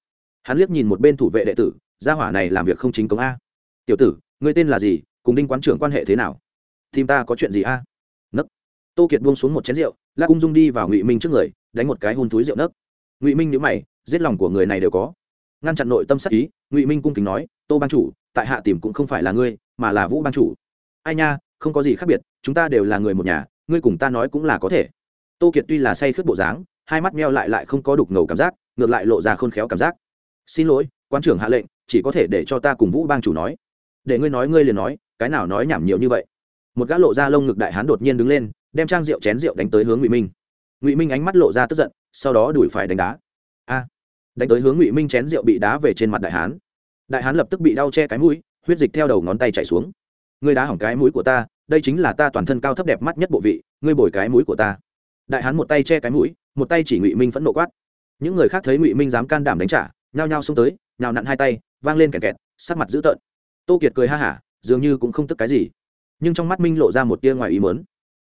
hắn liếc nhìn một bên thủ vệ đệ tử, gia hỏa này làm việc không chính công a. Tiểu tử người tên là gì, cùng đinh quán trưởng quan hệ thế nào? Tìm ta có chuyện gì a? Nấc. Tô kiệt buông xuống một chén rượu lắc ung dung đi vào ngụy minh trước người, đánh một cái hôn túi rượu nấc. Ngụy minh nhữ mày, giết lòng của người này đều có. Ngăn chặn nội tâm sắc ý, ngụy minh cung kính nói, tô ban chủ, tại hạ tìm cũng không phải là ngươi, mà là vũ ban chủ. Ai nha, không có gì khác biệt, chúng ta đều là người một nhà, ngươi cùng ta nói cũng là có thể. Tô kiệt tuy là say khướt bộ dáng, hai mắt meo lại lại không có đục ngầu cảm giác, ngược lại lộ ra khôn khéo cảm giác xin lỗi, quan trưởng hạ lệnh, chỉ có thể để cho ta cùng vũ bang chủ nói. Để ngươi nói, ngươi liền nói, cái nào nói nhảm nhiều như vậy? Một gã lộ ra lông ngực đại hán đột nhiên đứng lên, đem trang rượu, chén rượu đánh tới hướng ngụy minh. Ngụy minh ánh mắt lộ ra tức giận, sau đó đuổi phải đánh đá. A! Đánh tới hướng ngụy minh chén rượu bị đá về trên mặt đại hán. Đại hán lập tức bị đau che cái mũi, huyết dịch theo đầu ngón tay chảy xuống. Ngươi đá hỏng cái mũi của ta, đây chính là ta toàn thân cao thấp đẹp mắt nhất bộ vị, ngươi bồi cái mũi của ta. Đại hán một tay che cái mũi, một tay chỉ ngụy minh phẫn nộ quát. Những người khác thấy ngụy minh dám can đảm đánh trả nhao nhao xông tới, nhào nặn hai tay, vang lên kẹt kẹt, sắc mặt dữ tợn. Tô kiệt cười ha hả, dường như cũng không tức cái gì. Nhưng trong mắt minh lộ ra một tia ngoài ý mớn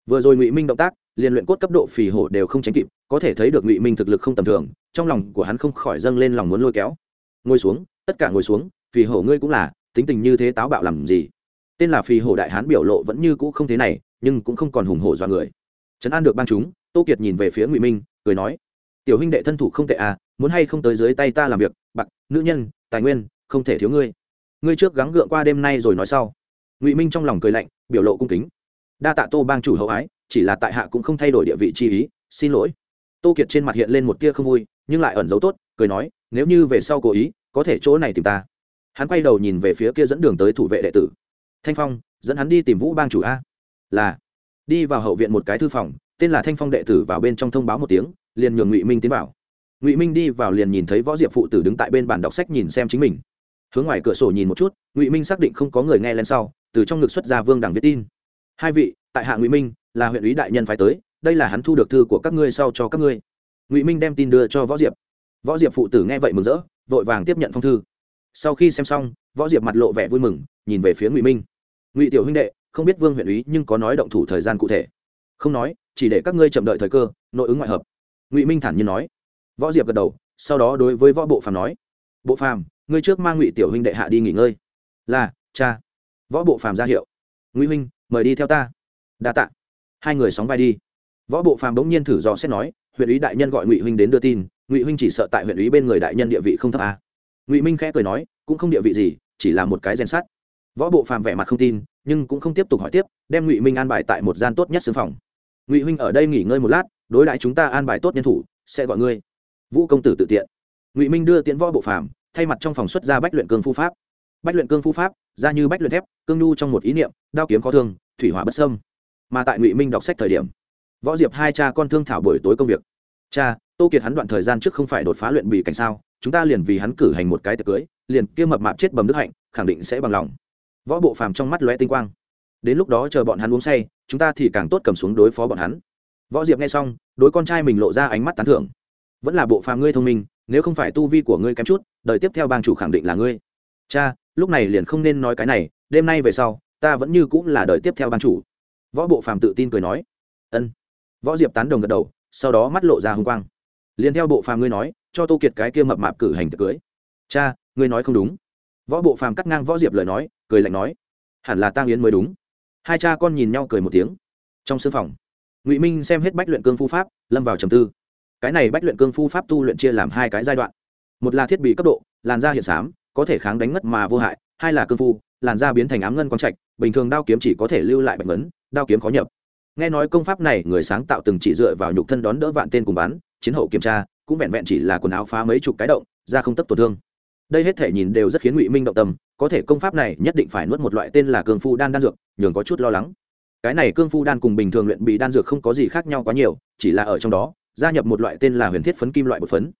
vừa rồi ngụy minh động tác, liền luyện cốt cấp độ phì hổ đều không tránh kịp, có thể thấy được ngụy minh thực lực không tầm thường, trong lòng của hắn không khỏi dâng lên lòng muốn lôi kéo. Ngồi xuống, tất cả ngồi xuống, phì hổ ngươi cũng là, tính tình như thế táo bạo làm gì? Tên là phì hổ đại hán biểu lộ vẫn như cũ không thế này, nhưng cũng không còn hùng hổ do người. Trấn an được ban chúng, tô kiệt nhìn về phía ngụy minh, cười nói tiểu huynh đệ thân thủ không tệ à muốn hay không tới dưới tay ta làm việc, bạc, nữ nhân, tài nguyên, không thể thiếu ngươi. Ngươi trước gắng gượng qua đêm nay rồi nói sau. Ngụy minh trong lòng cười lạnh, biểu lộ cung kính. Đa tạ tô bang chủ hậu ái, chỉ là tại hạ cũng không thay đổi địa vị chi ý, xin lỗi. Tô kiệt trên mặt hiện lên một tia không vui, nhưng lại ẩn giấu tốt, cười nói, nếu như về sau cố ý, có thể chỗ này tìm ta. Hắn quay đầu nhìn về phía kia dẫn đường tới thủ vệ đệ tử. Thanh phong, dẫn hắn đi tìm vũ bang chủ a. Là, đi vào hậu viện một cái thư phòng tên là thanh phong đệ tử vào bên trong thông báo một tiếng, liền nhường ngụy minh tiến vào. ngụy minh đi vào liền nhìn thấy võ diệp phụ tử đứng tại bên bàn đọc sách nhìn xem chính mình. hướng ngoài cửa sổ nhìn một chút, ngụy minh xác định không có người nghe lên sau, từ trong ngực xuất ra vương đằng viết tin. hai vị, tại hạ ngụy minh, là huyện ủy đại nhân phải tới, đây là hắn thu được thư của các ngươi sau cho các ngươi. ngụy minh đem tin đưa cho võ diệp. võ diệp phụ tử nghe vậy mừng rỡ, vội vàng tiếp nhận phong thư. sau khi xem xong, võ diệp mặt lộ vẻ vui mừng, nhìn về phía ngụy minh. ngụy tiểu huynh đệ, không biết vương huyện ủy nhưng có nói động thủ thời gian cụ thể. không nói chỉ để các ngươi chậm đợi thời cơ, nội ứng ngoại hợp. Ngụy minh thản nhiên nói. Võ diệp gật đầu, sau đó đối với võ bộ phàm nói, bộ phàm, ngươi trước mang ngụy tiểu huynh đệ hạ đi nghỉ ngơi. Là, cha. Võ bộ phàm ra hiệu, ngụy huynh, mời đi theo ta. Đa tạ. Hai người sóng vai đi. Võ bộ phàm bỗng nhiên thử dò xét nói, huyện ủy đại nhân gọi ngụy huynh đến đưa tin, ngụy huynh chỉ sợ tại huyện ủy bên người đại nhân địa vị không thấp à. ngụy minh khẽ cười nói, cũng không địa vị gì, chỉ là một cái rèn sắt. Võ bộ phàm vẻ mặt không tin, nhưng cũng không tiếp tục hỏi tiếp, đem ngụy minh an bài tại một gian tốt nhất xương phòng ngụy huynh ở đây nghỉ ngơi một lát, đối đãi chúng ta an bài tốt nhân thủ, sẽ gọi ngươi. Vũ công tử tự tiện. Ngụy minh đưa tiễn võ bộ phàm, thay mặt trong phòng xuất ra bách luyện cương phu pháp. Bách luyện cương phu pháp, ra như bách luyện thép, cương nhu trong một ý niệm, đao kiếm khó thương, thủy hỏa bất sâm mà tại ngụy minh đọc sách thời điểm, võ diệp hai cha con thương thảo buổi tối công việc. Cha, tô kiệt hắn đoạn thời gian trước không phải đột phá luyện bị cảnh sao, chúng ta liền vì hắn cử hành một cái tiệc cưới, liền kia mập mạp chết bầm đức hạnh, khẳng định sẽ bằng lòng. Võ bộ phàm trong mắt lóe tinh quang đến lúc đó chờ bọn hắn uống say, chúng ta thì càng tốt cầm xuống đối phó bọn hắn. Võ diệp nghe xong, đối con trai mình lộ ra ánh mắt tán thưởng. Vẫn là bộ phàm ngươi thông minh, nếu không phải tu vi của ngươi kém chút đợi tiếp theo bang chủ khẳng định là ngươi. Cha, lúc này liền không nên nói cái này, đêm nay về sau, ta vẫn như cũng là đợi tiếp theo bang chủ. Võ bộ phàm tự tin cười nói. Ân. Võ diệp tán đồng gật đầu, sau đó mắt lộ ra h quang. Liền theo bộ phàm ngươi nói, cho tô kiệt cái kia mập mạp cử hành tiệc cưới. Cha, ngươi nói không đúng. Võ bộ phàm cắt ngang võ diệp lời nói, cười lạnh nói. Hẳn là tang yến mới đúng hai cha con nhìn nhau cười một tiếng. Trong sưng phòng, ngụy minh xem hết bách luyện cương phu pháp, lâm vào trầm tư. Cái này bách luyện cương phu pháp tu luyện chia làm hai cái giai đoạn. Một là thiết bị cấp độ, làn da hiện xám, có thể kháng đánh ngất mà vô hại. Hai là cương phu, làn da biến thành ám ngân quang trạch, bình thường đao kiếm chỉ có thể lưu lại bạch vấn đao kiếm khó nhập. Nghe nói công pháp này, người sáng tạo từng chỉ dựa vào nhục thân đón đỡ vạn tên cùng bắn, chiến hậu kiểm tra, cũng vẹn vẹn chỉ là quần áo phá mấy chục cái động ra không tấp tổn thương đây hết thể nhìn đều rất khiến ngụy minh động tâm, có thể công pháp này nhất định phải nuốt một loại tên là cương phu đan đan dược, nhường có chút lo lắng. Cái này cương phu đan cùng bình thường luyện bị đan dược không có gì khác nhau quá nhiều, chỉ là ở trong đó, gia nhập một loại tên là huyền thiết phấn kim loại bột phấn.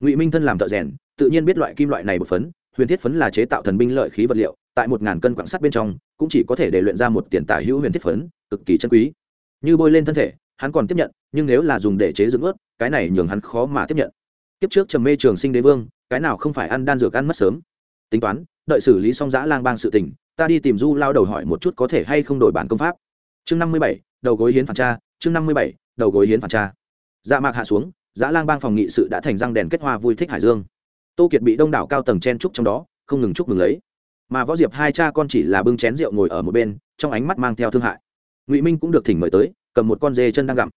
Ngụy minh thân làm thợ rèn, tự nhiên biết loại kim loại này bột phấn, huyền thiết phấn là chế tạo thần binh lợi khí vật liệu, tại một ngàn cân quảng sắt bên trong, cũng chỉ có thể để luyện ra một tiền tả hữu huyền thiết phấn, cực kỳ chân quý. Như bôi lên thân thể, hắn còn tiếp nhận, nhưng nếu là dùng để chế dưỡng ướt, cái này nhường hắn khó mà tiếp nhận. Kiếp trước trầm mê trường sinh đế vương cái nào không phải ăn đan dược ăn mất sớm? Tính toán, đợi xử lý xong giã lang bang sự tình, ta đi tìm du lao đầu hỏi một chút có thể hay không đổi bản công pháp. Chương năm mươi bảy, đầu gối hiến phản cha chương năm mươi bảy, đầu gối hiến phản cha dạ mạc hạ xuống giã lang bang phòng nghị sự đã thành răng đèn kết hoa vui thích hải dương. Tô kiệt bị đông đảo cao tầng chen trúc trong đó, không ngừng chúc mừng lấy. Mà võ diệp hai cha con chỉ là bưng chén rượu ngồi ở một bên, trong ánh mắt mang theo thương hại. Ngụy minh cũng được thỉnh mời tới, cầm một con dê chân đang gặm.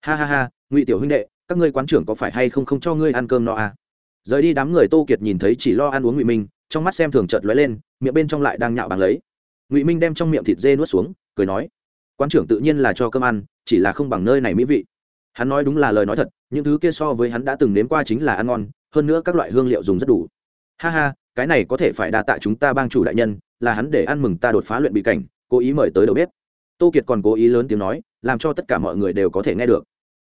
Ha ha ha, ngụy tiểu huynh đệ, các ngươi quán trưởng có phải hay không không cho ngươi ăn cơm no à? Rời đi đám người tô kiệt nhìn thấy chỉ lo ăn uống ngụy minh, trong mắt xem thường chợt lóe lên, miệng bên trong lại đang nhạo bằng lấy. Ngụy minh đem trong miệng thịt dê nuốt xuống, cười nói, quán trưởng tự nhiên là cho cơm ăn, chỉ là không bằng nơi này mỹ vị. Hắn nói đúng là lời nói thật, những thứ kia so với hắn đã từng nếm qua chính là ăn ngon, hơn nữa các loại hương liệu dùng rất đủ. Ha ha, cái này có thể phải đa tạ chúng ta bang chủ đại nhân, là hắn để ăn mừng ta đột phá luyện bị cảnh, cố ý mời tới đầu bếp. Tô kiệt còn cố ý lớn tiếng nói, làm cho tất cả mọi người đều có thể nghe được.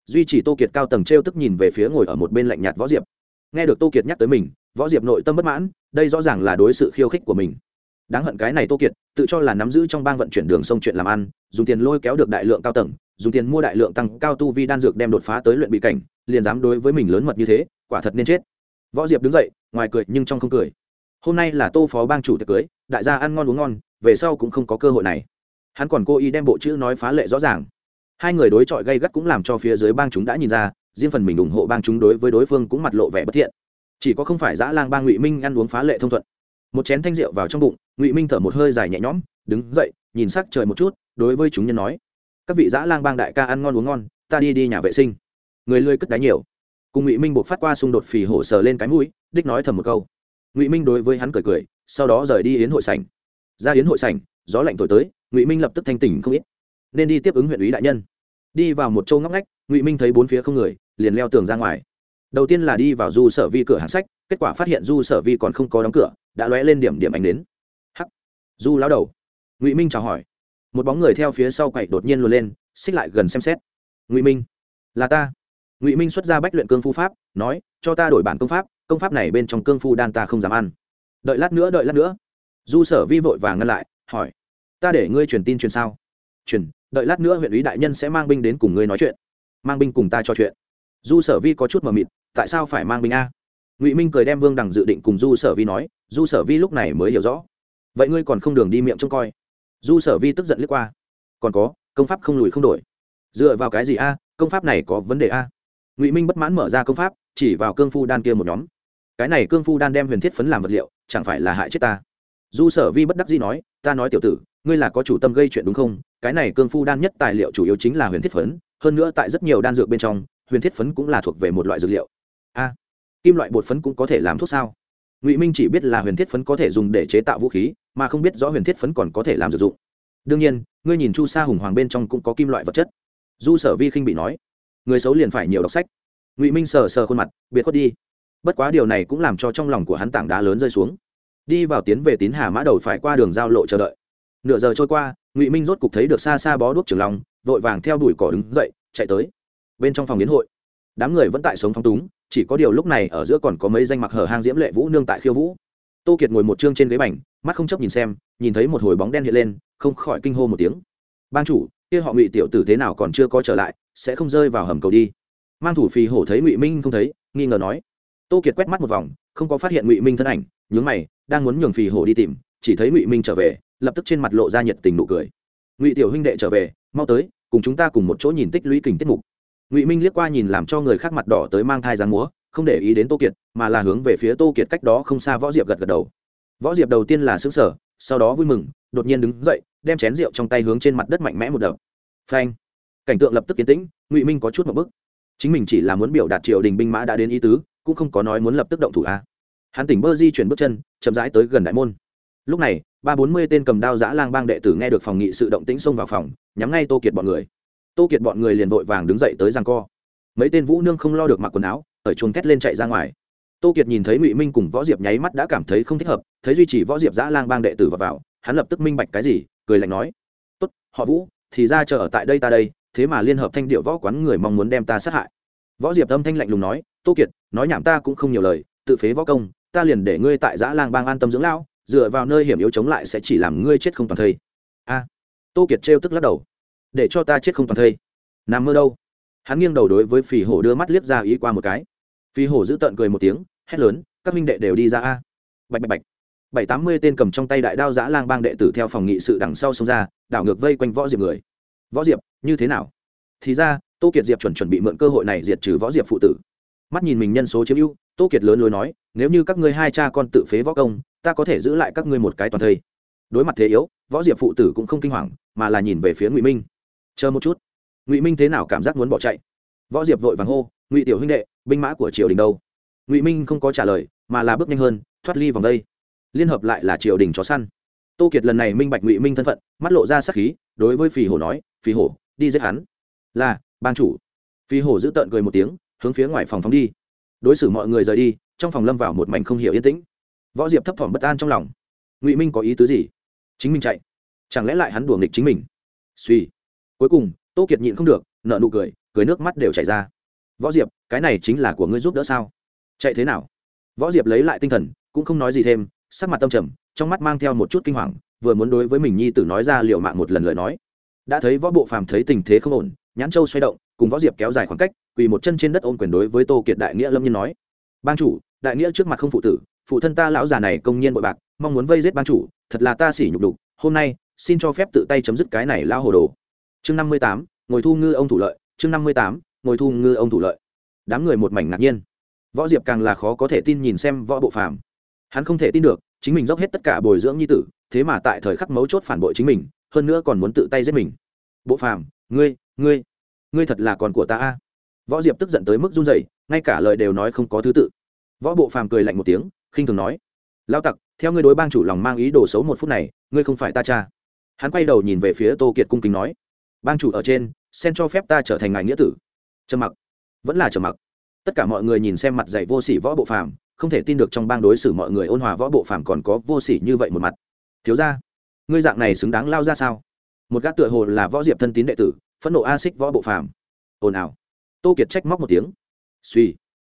Duy chỉ tô kiệt cao tầng t r e o tức nhìn về phía ngồi ở một bên lạnh nhạt võ diệp nghe được tô kiệt nhắc tới mình, võ diệp nội tâm bất mãn, đây rõ ràng là đối sự khiêu khích của mình. Đáng hận cái này tô kiệt, tự cho là nắm giữ trong bang vận chuyển đường sông chuyện làm ăn, dùng tiền lôi kéo được đại lượng cao tầng, dùng tiền mua đại lượng tăng cao tu vi đan dược đem đột phá tới luyện bị cảnh, liền dám đối với mình lớn mật như thế, quả thật nên chết. Võ diệp đứng dậy, ngoài cười nhưng trong không cười. Hôm nay là tô phó bang chủ tiệc cưới, đại gia ăn ngon uống ngon, về sau cũng không có cơ hội này. Hắn còn cố ý đem bộ chữ nói phá lệ rõ ràng. Hai người đối chọi gây gắt cũng làm cho phía dưới bang chúng đã nhìn ra riêng phần mình ủng hộ bang chúng đối với đối phương cũng mặt lộ vẻ bất thiện. Chỉ có không phải giã lang bang ngụy minh ăn uống phá lệ thông thuận. Một chén thanh rượu vào trong bụng, ngụy minh thở một hơi dài nhẹ nhõm, đứng dậy, nhìn sắc trời một chút, đối với chúng nhân nói, các vị giã lang bang đại ca ăn ngon uống ngon, ta đi đi nhà vệ sinh. Người lươi cất đáy nhiều. Cùng ngụy minh buộc phát qua xung đột phì hổ sờ lên cái mũi, đích nói thầm một câu. Ngụy minh đối với hắn cười cười, sau đó rời đi yến hội sảnh. Ra yến hội sảnh, gió lạnh thổi tới, ngụy minh lập tức thanh tỉnh không ít. Nên đi tiếp ứng huyện ủy đại nhân đi vào một châu ngóc ngách, ngụy minh thấy bốn phía không người, liền leo tường ra ngoài. Đầu tiên là đi vào du sở vi cửa hàng sách, kết quả phát hiện du sở vi còn không có đóng cửa, đã lóe lên điểm điểm ánh đến hắc! Du lao đầu! Ngụy minh chào hỏi. Một bóng người theo phía sau quậy đột nhiên luồn lên, xích lại gần xem xét. Ngụy minh! Là ta. Ngụy minh xuất ra bách luyện cương phu pháp, nói, cho ta đổi bản công pháp công pháp này bên trong cương phu đan ta không dám ăn. Đợi lát nữa, đợi lát nữa. Du sở vi vội và ngăn lại, hỏi, ta để ngươi truyền tin truyền sao? Truyền đợi lát nữa huyện ủy đại nhân sẽ mang binh đến cùng ngươi nói chuyện. Mang binh cùng ta trò chuyện. Du sở vi có chút mờ mịt, tại sao phải mang binh a? Ngụy minh cười đem vương đằng dự định cùng du sở vi nói du sở vi lúc này mới hiểu rõ. Vậy ngươi còn không đường đi miệng trông coi. Du sở vi tức giận liếc qua. Còn có, công pháp không lùi không đổi. Dựa vào cái gì a? Công pháp này có vấn đề a? Ngụy minh bất mãn mở ra công pháp, chỉ vào cương phu đan kia một nhóm. Cái này cương phu đan đem huyền thiết phấn làm vật liệu, chẳng phải là hại chết ta? Du sở vi bất đắc dĩ nói, ta nói tiểu tử, ngươi là có chủ tâm gây chuyện đúng không? Cái này cương phu đan nhất tài liệu chủ yếu chính là huyền thiết phấn, hơn nữa tại rất nhiều đan dược bên trong, huyền thiết phấn cũng là thuộc về một loại dược liệu. A, kim loại bột phấn cũng có thể làm thuốc sao? Ngụy minh chỉ biết là huyền thiết phấn có thể dùng để chế tạo vũ khí, mà không biết rõ huyền thiết phấn còn có thể làm dược dụng. Đương nhiên, ngươi nhìn chu sa hùng hoàng bên trong cũng có kim loại vật chất. Du sở vi khinh bị nói, người xấu liền phải nhiều đọc sách. Ngụy minh sờ sờ khuôn mặt, biệt khuất đi. Bất quá điều này cũng làm cho trong lòng của hắn tảng đá lớn rơi xuống. Đi vào tiến về tín hà mã đầu phải qua đường giao lộ chờ đợi. Nửa giờ trôi qua ngụy minh rốt cục thấy được xa xa bó đuốc trường long vội vàng theo đuổi cỏ đứng dậy chạy tới bên trong phòng biến hội đám người vẫn tại sống phong túng chỉ có điều lúc này ở giữa còn có mấy danh mặc hở hang diễm lệ vũ nương tại khiêu vũ tô kiệt ngồi một chương trên ghế bành mắt không chấp nhìn xem nhìn thấy một hồi bóng đen hiện lên không khỏi kinh hô một tiếng ban chủ kia họ ngụy tiểu tử thế nào còn chưa có trở lại sẽ không rơi vào hầm cầu đi mang thủ phì hổ thấy ngụy minh không thấy nghi ngờ nói tô kiệt quét mắt một vòng không có phát hiện ngụy minh thân ảnh nhướng mày đang muốn nhường phì hổ đi tìm chỉ thấy ngụy minh trở về lập tức trên mặt lộ ra nhiệt tình nụ cười ngụy tiểu huynh đệ trở về mau tới cùng chúng ta cùng một chỗ nhìn tích lũy kình tiết mục ngụy minh liếc qua nhìn làm cho người khác mặt đỏ tới mang thai giáng múa không để ý đến tô kiệt mà là hướng về phía tô kiệt cách đó không xa võ diệp gật gật đầu võ diệp đầu tiên là xứng sở sau đó vui mừng đột nhiên đứng dậy đem chén rượu trong tay hướng trên mặt đất mạnh mẽ một đập phanh cảnh tượng lập tức kiến tĩnh ngụy minh có chút một bức chính mình chỉ là muốn biểu đạt triều đình binh mã đã đến ý tứ cũng không có nói muốn lập tức động thủ a hắn tỉnh bơ di chuyển bước chân chậm rãi tới gần đại môn lúc này ba bốn mươi tên cầm đao giã lang bang đệ tử nghe được phòng nghị sự động tĩnh xông vào phòng nhắm ngay tô kiệt bọn người. Tô kiệt bọn người liền vội vàng đứng dậy tới giang co. Mấy tên vũ nương không lo được mặc quần áo ở chuồng thét lên chạy ra ngoài. Tô kiệt nhìn thấy ngụy minh cùng võ diệp nháy mắt đã cảm thấy không thích hợp thấy duy trì võ diệp giã lang bang đệ tử vào, vào hắn lập tức minh bạch cái gì cười lạnh nói tốt họ vũ thì ra chờ ở tại đây ta đây thế mà liên hợp thanh điệu võ quán người mong muốn đem ta sát hại. Võ diệp âm thanh lạnh lùng nói tô kiệt nói nhảm ta cũng không nhiều lời tự phế võ công ta liền để ngươi tại giã lang bang an tâm dưỡng lão dựa vào nơi hiểm yếu chống lại sẽ chỉ làm ngươi chết không toàn thây. A. Tô kiệt trêu tức lắc đầu. Để cho ta chết không toàn thây. Nằm mơ đâu? Hắn nghiêng đầu đối với phì hổ đưa mắt liếc ra ý qua một cái. Phì hổ giữ tợn cười một tiếng, hét lớn, các minh đệ đều đi ra a. Bạch bạch bạch. Bảy tám mươi tên cầm trong tay đại đao giã lang bang đệ tử theo phòng nghị sự đằng sau xông ra, đảo ngược vây quanh võ diệp người. Võ diệp, như thế nào? Thì ra, tô kiệt diệp chuẩn chuẩn bị mượn cơ hội này diệt trừ võ diệp phụ tử. Mắt nhìn mình nhân số chiếm ưu, tô kiệt lớn lối nói, nếu như các ngươi hai cha con tự phế võ công ta có thể giữ lại các ngươi một cái toàn thây. Đối mặt thế yếu, võ diệp phụ tử cũng không kinh hoàng, mà là nhìn về phía ngụy minh. Chờ một chút. Ngụy minh thế nào cảm giác muốn bỏ chạy? Võ diệp vội vàng hô, ngụy tiểu huynh đệ, binh mã của triều đình đâu? Ngụy minh không có trả lời, mà là bước nhanh hơn, thoát ly vòng đây. Liên hợp lại là triều đình chó săn. Tô kiệt lần này minh bạch ngụy minh thân phận, mắt lộ ra sắc khí, đối với phì hổ nói, phì hổ, đi giết hắn. Là, ban chủ. Phì hổ giữ tợn cười một tiếng, hướng phía ngoài phòng phóng đi. Đối xử mọi người rời đi, trong phòng lâm vào một mảnh không hiểu yên tĩnh võ diệp thấp thỏm bất an trong lòng. Ngụy minh có ý tứ gì? Chính mình chạy. Chẳng lẽ lại hắn đùa nghịch chính mình? Suy. Cuối cùng, tô kiệt nhịn không được nợ nụ cười cười nước mắt đều chảy ra. Võ diệp, cái này chính là của ngươi giúp đỡ sao? Chạy thế nào? Võ diệp lấy lại tinh thần, cũng không nói gì thêm, sắc mặt tâm trầm, trong mắt mang theo một chút kinh hoàng, vừa muốn đối với mình nhi tử nói ra liệu mạng một lần lời nói. Đã thấy võ bộ phàm thấy tình thế không ổn, nhãn châu xoay động, cùng võ diệp kéo dài khoảng cách, quỳ một chân trên đất ôm quyền đối với tô kiệt đại nghĩa lâm nhiên nói. Ban chủ, đại nghĩa trước mặt không phụ tử phụ thân ta lão già này công nhiên bội bạc, mong muốn vây giết ban chủ, thật là ta xỉ nhục đục hôm nay, xin cho phép tự tay chấm dứt cái này lao hồ đồ. Chương năm mươi tám, ngồi thu ngư ông thủ lợi, chương năm mươi tám, ngồi thu ngư ông thủ lợi. Đám người một mảnh ngạc nhiên. Võ diệp càng là khó có thể tin nhìn xem võ bộ phàm. Hắn không thể tin được, chính mình dốc hết tất cả bồi dưỡng nhi tử, thế mà tại thời khắc mấu chốt phản bội chính mình, hơn nữa còn muốn tự tay giết mình. Bộ phàm, ngươi ngươi ngươi thật là con của ta a. Võ diệp tức giận tới mức run rẩy, ngay cả lời đều nói không có thứ tự. Võ bộ phàm cười lạnh một tiếng khinh thường nói lao tặc, theo ngươi đối bang chủ lòng mang ý đồ xấu một phút này, ngươi không phải ta cha. Hắn quay đầu nhìn về phía tô kiệt cung kính nói, bang chủ ở trên, xen cho phép ta trở thành ngài nghĩa tử. Trầm mặc. Vẫn là trầm mặc. Tất cả mọi người nhìn xem mặt dạy vô sỉ võ bộ phàm, không thể tin được trong bang đối xử mọi người ôn hòa võ bộ phàm còn có vô sỉ như vậy một mặt. Thiếu ra ngươi dạng này xứng đáng lao ra sao? Một gác tựa hồ là võ diệp thân tín đệ tử, phẫn nộ a xích võ bộ phàm. Ồn ào. Tô kiệt trách móc một tiếng. Suy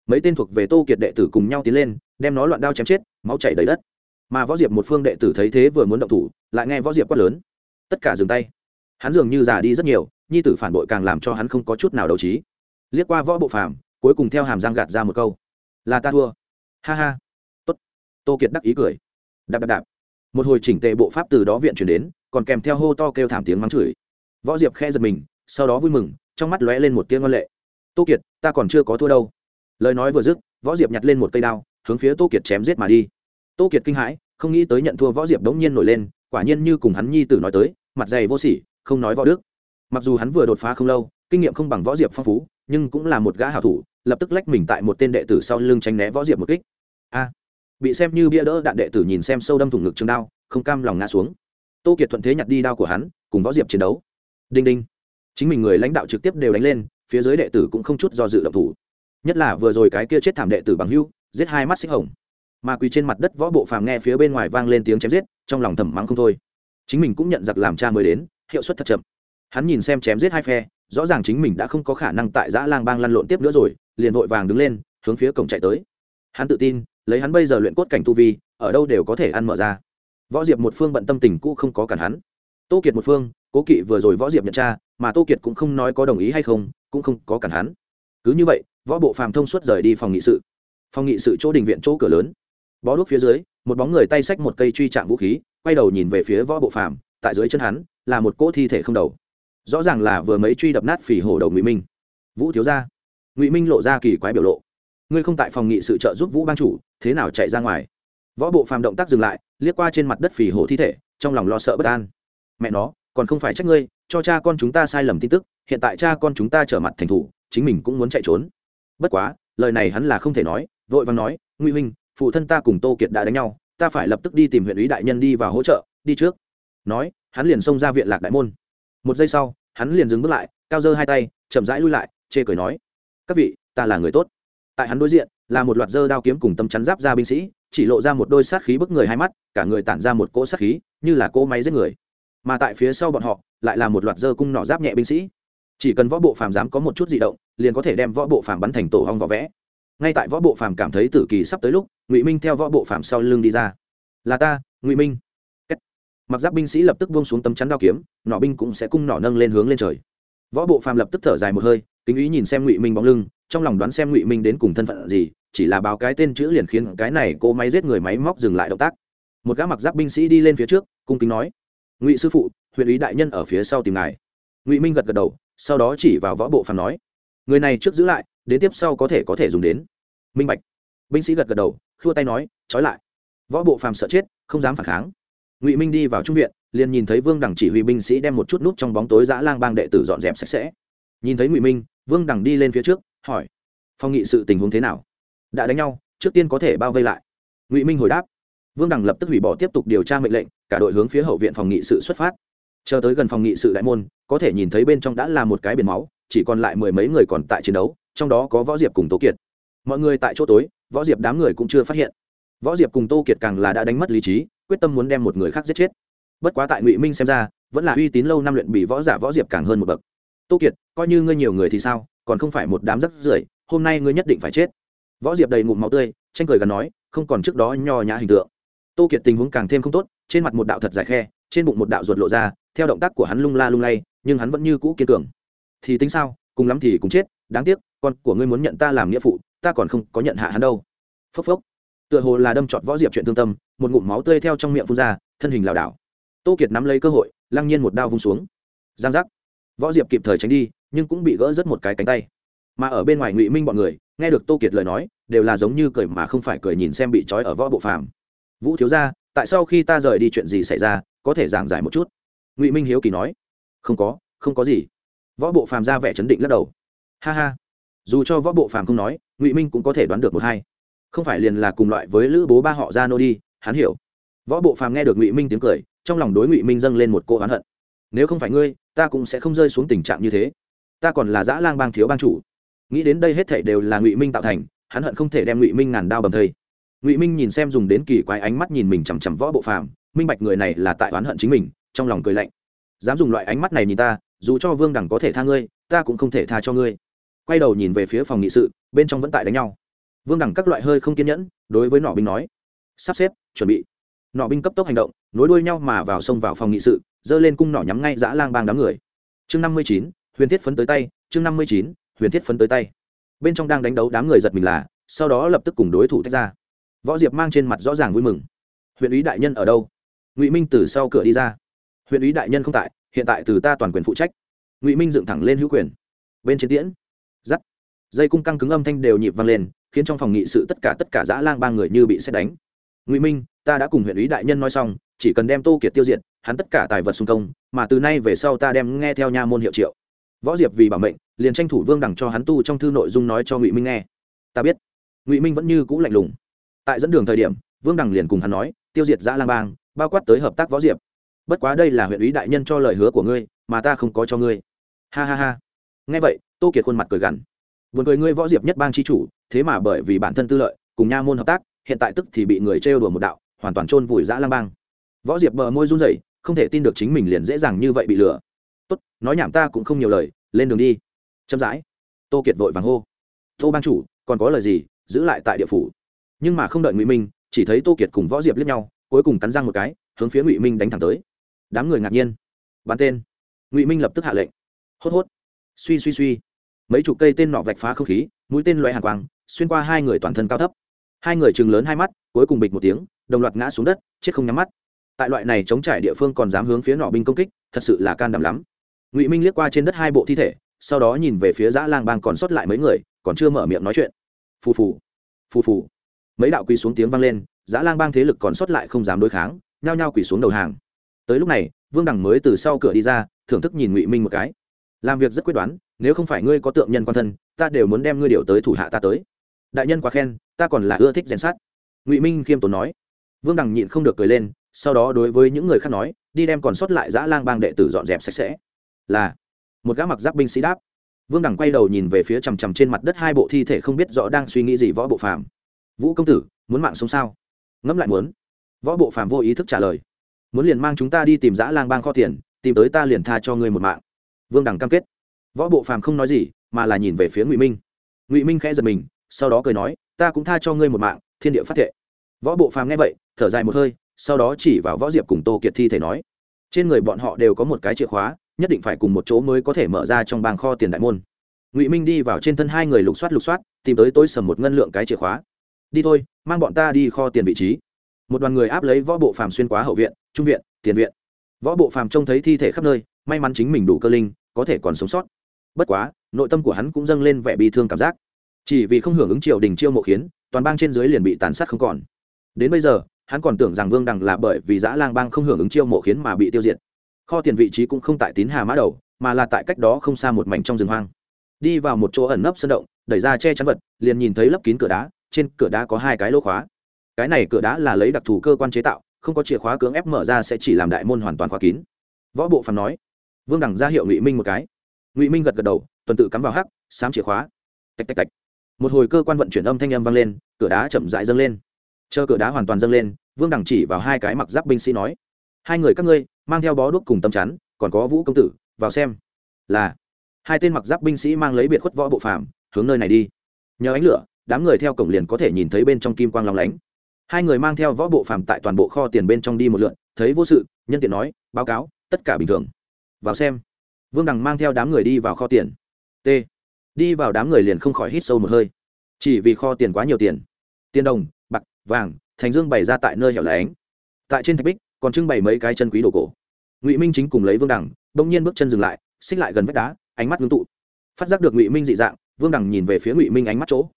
mấy tên thuộc về tô kiệt đệ tử cùng nhau tiến lên, đem nó loạn đao chém chết, máu chảy đầy đất. Mà võ diệp một phương đệ tử thấy thế vừa muốn động thủ, lại nghe võ diệp quát lớn. Tất cả dừng tay. Hắn dường như già đi rất nhiều, nhi tử phản bội càng làm cho hắn không có chút nào đấu trí. Liếc qua võ bộ phàm, cuối cùng theo hàm giang gạt ra một câu. Là ta thua. Ha ha. Tốt. Tô kiệt đắc ý cười. Đạp đạp đạp. Một hồi chỉnh tề bộ pháp từ đó viện chuyển đến, còn kèm theo hô to kêu thảm tiếng mắng chửi. Võ diệp khe giật mình, sau đó vui mừng, trong mắt lóe lên một tiếng ngoan lệ. Tô kiệt, ta còn chưa có thua đâu lời nói vừa dứt, võ diệp nhặt lên một cây đao, hướng phía tô kiệt chém giết mà đi. Tô kiệt kinh hãi, không nghĩ tới nhận thua võ diệp đống nhiên nổi lên, quả nhiên như cùng hắn nhi tử nói tới, mặt dày vô sỉ, không nói võ đức. Mặc dù hắn vừa đột phá không lâu, kinh nghiệm không bằng võ diệp phong phú, nhưng cũng là một gã hảo thủ, lập tức lách mình tại một tên đệ tử sau lưng tránh né võ diệp một kích. A! Bị xem như bia đỡ đạn đệ tử nhìn xem sâu đâm thủng ngực trường đao, không cam lòng ngã xuống. Tô kiệt thuận thế nhặt đi đao của hắn, cùng võ diệp chiến đấu. Đinh đinh. Chính mình người lãnh đạo trực tiếp đều đánh lên, phía dưới đệ tử cũng không chút do dự động thủ nhất là vừa rồi cái kia chết thảm đệ tử bằng hưu, giết hai mắt xích hồng. Mà quỳ trên mặt đất võ bộ phàm nghe phía bên ngoài vang lên tiếng chém giết, trong lòng thầm mắng không thôi. Chính mình cũng nhận giặc làm cha mới đến, hiệu suất thật chậm. Hắn nhìn xem chém giết hai phe, rõ ràng chính mình đã không có khả năng tại giã lang bang lăn lộn tiếp nữa rồi, liền vội vàng đứng lên, hướng phía cổng chạy tới. Hắn tự tin, lấy hắn bây giờ luyện cốt cảnh tu vi, ở đâu đều có thể ăn mở ra. Võ diệp một phương bận tâm tình cũ không có cản hắn. Tô kiệt một phương, cố kỵ vừa rồi võ diệp nhận tra mà tô kiệt cũng không nói có đồng ý hay không, cũng không có cản hắn. Cứ như vậy võ bộ phàm thông suốt rời đi phòng nghị sự. Phòng nghị sự chỗ đình viện chỗ cửa lớn. Bó đuốc phía dưới, một bóng người tay xách một cây truy chạm vũ khí, quay đầu nhìn về phía võ bộ phàm, tại dưới chân hắn, là một cỗ thi thể không đầu. Rõ ràng là vừa mấy truy đập nát phỉ hổ đầu ngụy minh. Vũ thiếu ra ngụy minh lộ ra kỳ quái biểu lộ. Ngươi không tại phòng nghị sự trợ giúp vũ ban chủ, thế nào chạy ra ngoài? Võ bộ phàm động tác dừng lại, liếc qua trên mặt đất phỉ hổ thi thể, trong lòng lo sợ bất an. Mẹ nó, còn không phải trách ngươi, cho cha con chúng ta sai lầm tin tức, hiện tại cha con chúng ta trở mặt thành thủ, chính mình cũng muốn chạy trốn bất quá, lời này hắn là không thể nói, vội vàng nói nguy huynh, phụ thân ta cùng tô kiệt đã đánh nhau, ta phải lập tức đi tìm huyện ủy đại nhân đi và hỗ trợ, đi trước. Nói, hắn liền xông ra viện lạc đại môn. Một giây sau, hắn liền dừng bước lại, cao dơ hai tay, chậm rãi lui lại, chê cười nói, các vị, ta là người tốt. Tại hắn đối diện, là một loạt dơ đao kiếm cùng tâm chắn giáp ra binh sĩ, chỉ lộ ra một đôi sát khí bức người hai mắt, cả người tản ra một cỗ sát khí, như là cỗ máy giết người. Mà tại phía sau bọn họ, lại là một loạt dơ cung nỏ giáp nhẹ binh sĩ chỉ cần võ bộ phàm dám có một chút di động, liền có thể đem võ bộ phàm bắn thành tổ hong võ vẽ. Ngay tại võ bộ phàm cảm thấy tử kỳ sắp tới lúc, ngụy minh theo võ bộ phàm sau lưng đi ra. Là ta, ngụy minh. Mặc giáp binh sĩ lập tức buông xuống tấm chắn đao kiếm, nỏ binh cũng sẽ cung nỏ nâng lên hướng lên trời. Võ bộ phàm lập tức thở dài một hơi, kính ý nhìn xem ngụy minh bóng lưng, trong lòng đoán xem ngụy minh đến cùng thân phận gì, chỉ là báo cái tên chữ liền khiến cái này cô máy giết người máy móc dừng lại động tác. Một gã mặc giáp binh sĩ đi lên phía trước, cung kính nói, ngụy sư phụ, huyện ý đại nhân ở phía sau tìm ngài. Ngụy minh gật gật đầu sau đó chỉ vào võ bộ phàm nói, người này trước giữ lại, đến tiếp sau có thể có thể dùng đến. Minh bạch. Binh sĩ gật gật đầu, khua tay nói, trói lại. Võ bộ phàm sợ chết, không dám phản kháng. Ngụy minh đi vào trung viện, liền nhìn thấy vương đẳng chỉ huy binh sĩ đem một chút nút trong bóng tối giã lang bang đệ tử dọn dẹp sạch sẽ. Nhìn thấy ngụy minh, vương đằng đi lên phía trước, hỏi phòng nghị sự tình huống thế nào? Đã đánh nhau, trước tiên có thể bao vây lại. Ngụy minh hồi đáp, vương đằng lập tức hủy bỏ tiếp tục điều tra mệnh lệnh, cả đội hướng phía hậu viện phòng nghị sự xuất phát. Chờ tới gần phòng nghị sự đại môn có thể nhìn thấy bên trong đã là một cái biển máu, chỉ còn lại mười mấy người còn tại chiến đấu, trong đó có võ diệp cùng tố kiệt. Mọi người tại chỗ tối, võ diệp đám người cũng chưa phát hiện. Võ diệp cùng tô kiệt càng là đã đánh mất lý trí, quyết tâm muốn đem một người khác giết chết. Bất quá tại ngụy minh xem ra, vẫn là uy tín lâu năm luyện bị võ giả võ diệp càng hơn một bậc. Tô kiệt, coi như ngươi nhiều người thì sao, còn không phải một đám rắc rưởi, hôm nay ngươi nhất định phải chết. Võ diệp đầy ngụm máu tươi, tranh cười gần nói, không còn trước đó nho nhã hình tượng. Tô kiệt tình huống càng thêm không tốt, trên mặt một đạo thật dài khe, trên bụng một đạo ruột lộ ra, theo động tác của hắn lung la lung lay nhưng hắn vẫn như cũ kiên cường. Thì tính sao, cùng lắm thì cũng chết, đáng tiếc, con của ngươi muốn nhận ta làm nghĩa phụ, ta còn không có nhận hạ hắn đâu. Phốc phốc. Tựa hồ là đâm trọt võ diệp chuyện thương tâm, một ngụm máu tươi theo trong miệng phun ra, thân hình lảo đảo. Tô kiệt nắm lấy cơ hội, lăng nhiên một đao vung xuống. Giang giác. Võ diệp kịp thời tránh đi, nhưng cũng bị gỡ rất một cái cánh tay. Mà ở bên ngoài ngụy minh bọn người, nghe được tô kiệt lời nói, đều là giống như cười mà không phải cười nhìn xem bị trói ở võ bộ phàm. Vũ thiếu ra tại sao khi ta rời đi chuyện gì xảy ra, có thể giảng giải một chút? Ngụy minh hiếu kỳ nói không có không có gì. Võ bộ phàm ra vẻ chấn định lắc đầu. Ha ha. Dù cho võ bộ phàm không nói, ngụy minh cũng có thể đoán được một hai. Không phải liền là cùng loại với lữ bố ba họ ra nô đi, hắn hiểu. Võ bộ phàm nghe được ngụy minh tiếng cười, trong lòng đối ngụy minh dâng lên một cô oán hận. Nếu không phải ngươi, ta cũng sẽ không rơi xuống tình trạng như thế. Ta còn là dã lang bang thiếu bang chủ. Nghĩ đến đây hết thảy đều là ngụy minh tạo thành, hắn hận không thể đem ngụy minh ngàn đao bầm thây. Ngụy minh nhìn xem dùng đến kỳ quái ánh mắt nhìn mình chằm chằm võ bộ phàm, minh bạch người này là tại oán hận chính mình, trong lòng cười lạnh dám dùng loại ánh mắt này nhìn ta, dù cho vương đẳng có thể tha ngươi, ta cũng không thể tha cho ngươi. Quay đầu nhìn về phía phòng nghị sự, bên trong vẫn tại đánh nhau. Vương đẳng các loại hơi không kiên nhẫn, đối với nọ binh nói, sắp xếp, chuẩn bị. Nọ binh cấp tốc hành động, nối đuôi nhau mà vào sông vào phòng nghị sự, giơ lên cung nỏ nhắm ngay dã lang bang đám người. Chương năm mươi chín, huyền thiết phấn tới tay, chương năm mươi chín, huyền thiết phấn tới tay. Bên trong đang đánh đấu đám người giật mình là, sau đó lập tức cùng đối thủ tách ra. Võ diệp mang trên mặt rõ ràng vui mừng. Huyện ý đại nhân ở đâu? Ngụy minh từ sau cửa đi ra huyện ủy đại nhân không tại, hiện tại từ ta toàn quyền phụ trách. Ngụy minh dựng thẳng lên hữu quyền. Bên trên tiễn, giắt. Dây cung căng cứng âm thanh đều nhịp vang lên, khiến trong phòng nghị sự tất cả tất cả dã lang ba người như bị xét đánh. Ngụy minh, ta đã cùng huyện ủy đại nhân nói xong, chỉ cần đem tô kiệt tiêu diệt, hắn tất cả tài vật xung công, mà từ nay về sau ta đem nghe theo nha môn hiệu triệu. Võ diệp vì bảo mệnh, liền tranh thủ vương đẳng cho hắn tu trong thư nội dung nói cho ngụy minh nghe. Ta biết. Ngụy minh vẫn như cũ lạnh lùng. Tại dẫn đường thời điểm, vương đằng liền cùng hắn nói, tiêu diệt giã lang bang, bao quát tới hợp tác võ diệp bất quá đây là huyện ủy đại nhân cho lời hứa của ngươi, mà ta không có cho ngươi. Ha ha ha. Nghe vậy, tô kiệt khuôn mặt cười gằn. Buồn cười ngươi võ diệp nhất bang c h i chủ, thế mà bởi vì bản thân tư lợi, cùng nha môn hợp tác, hiện tại tức thì bị người trêu đùa một đạo, hoàn toàn chôn vùi dã lang bang. Võ diệp bờ môi run rẩy, không thể tin được chính mình liền dễ dàng như vậy bị lừa. Tốt, nói nhảm ta cũng không nhiều lời, lên đường đi. Chậm rãi. Tô kiệt vội vàng hô. Tô bang chủ, còn có lời gì, giữ lại tại địa phủ. Nhưng mà không đợi ngụy minh, chỉ thấy tô kiệt cùng võ diệp liếc nhau, cuối cùng cắn răng một cái, hướng phía ngụy minh đánh thẳng tới đám người ngạc nhiên. Bắn tên. Ngụy minh lập tức hạ lệnh. Hốt hốt. Suy suy suy. Mấy chục cây tên nọ vạch phá không khí, mũi tên loại hàn quang, xuyên qua hai người toàn thân cao thấp. Hai người chừng lớn hai mắt, cuối cùng bịch một tiếng, đồng loạt ngã xuống đất, chết không nhắm mắt. Tại loại này chống trải địa phương còn dám hướng phía nọ binh công kích, thật sự là can đảm lắm. Ngụy minh liếc qua trên đất hai bộ thi thể, sau đó nhìn về phía dã lang bang còn sót lại mấy người, còn chưa mở miệng nói chuyện. Phù phù. Phù phù. Mấy đạo quỳ xuống tiếng vang lên dã lang bang thế lực còn sót lại không dám đối kháng, nhao nhao quỳ xuống đầu hàng tới lúc này, vương đằng mới từ sau cửa đi ra, thưởng thức nhìn ngụy minh một cái. Làm việc rất quyết đoán, nếu không phải ngươi có tượng nhân quan thân, ta đều muốn đem ngươi điều tới thủ hạ ta tới. Đại nhân quá khen, ta còn là ưa thích rèn sát. Ngụy minh khiêm tốn nói. Vương đằng nhịn không được cười lên, sau đó đối với những người khác nói, đi đem còn sót lại dã lang bang đệ tử dọn dẹp sạch sẽ. Là, một gã mặc giáp binh sĩ đáp. Vương đằng quay đầu nhìn về phía chằm chằm trên mặt đất hai bộ thi thể không biết rõ đang suy nghĩ gì võ bộ phàm. Vũ công tử, muốn mạng sống sao? Ngẫm lại muốn. Võ bộ phàm vô ý thức trả lời muốn liền mang chúng ta đi tìm dã lang bang kho tiền, tìm tới ta liền tha cho ngươi một mạng. Vương đằng cam kết. Võ bộ phàm không nói gì, mà là nhìn về phía ngụy minh. Ngụy minh khẽ giật mình, sau đó cười nói, ta cũng tha cho ngươi một mạng, thiên địa phát thệ. Võ bộ phàm nghe vậy, thở dài một hơi, sau đó chỉ vào võ diệp cùng tô kiệt thi thể nói, trên người bọn họ đều có một cái chìa khóa, nhất định phải cùng một chỗ mới có thể mở ra trong bang kho tiền đại môn. Ngụy minh đi vào trên thân hai người lục soát lục soát, tìm tới tối sầm một ngân lượng cái chìa khóa. Đi thôi, mang bọn ta đi kho tiền vị trí một đoàn người áp lấy võ bộ phàm xuyên quá hậu viện, trung viện, tiền viện. Võ bộ phàm trông thấy thi thể khắp nơi, may mắn chính mình đủ cơ linh, có thể còn sống sót. Bất quá, nội tâm của hắn cũng dâng lên vẻ bi thương cảm giác. Chỉ vì không hưởng ứng triều đình chiêu mộ khiến, toàn bang trên dưới liền bị tàn sát không còn. Đến bây giờ, hắn còn tưởng rằng vương đằng là bởi vì giã lang bang không hưởng ứng chiêu mộ khiến mà bị tiêu diệt. Kho tiền vị trí cũng không tại tín hà mã đầu, mà là tại cách đó không xa một mảnh trong rừng hoang. Đi vào một chỗ ẩn nấp sân động, đẩy ra che chắn vật, liền nhìn thấy lấp kín cửa đá, trên cửa đá có hai cái lỗ khóa cái này cửa đá là lấy đặc thù cơ quan chế tạo, không có chìa khóa cưỡng ép mở ra sẽ chỉ làm đại môn hoàn toàn khóa kín. Võ bộ phàm nói, vương đẳng ra hiệu ngụy minh một cái. Ngụy minh gật gật đầu, tuần tự cắm vào hắc, sám chìa khóa. Tạch tạch tạch. Một hồi cơ quan vận chuyển âm thanh âm vang lên, cửa đá chậm rãi dâng lên. Chờ cửa đá hoàn toàn dâng lên, vương đẳng chỉ vào hai cái mặc giáp binh sĩ nói, hai người các ngươi, mang theo bó đuốc cùng tâm chắn, còn có vũ công tử, vào xem. Là, hai tên mặc giáp binh sĩ mang lấy biệt khuất võ bộ phàm, hướng nơi này đi. Nhờ ánh lửa, đám người theo cổng liền có thể nhìn thấy bên trong kim quang long lánh hai người mang theo võ bộ phàm tại toàn bộ kho tiền bên trong đi một lượn, thấy vô sự, nhân tiện nói, báo cáo, tất cả bình thường. Vào xem. Vương đằng mang theo đám người đi vào kho tiền. T. Đi vào đám người liền không khỏi hít sâu một hơi. Chỉ vì kho tiền quá nhiều tiền. Tiền đồng, bạc, vàng, thành dương bày ra tại nơi hẻo lánh. Tại trên thạch bích, còn trưng bày mấy cái chân quý đồ cổ. Ngụy minh chính cùng lấy vương đằng, bỗng nhiên bước chân dừng lại, xích lại gần vách đá, ánh mắt ngưng tụ. Phát giác được ngụy minh dị dạng, vương đằng nhìn về phía ngụy minh ánh mắt chỗ.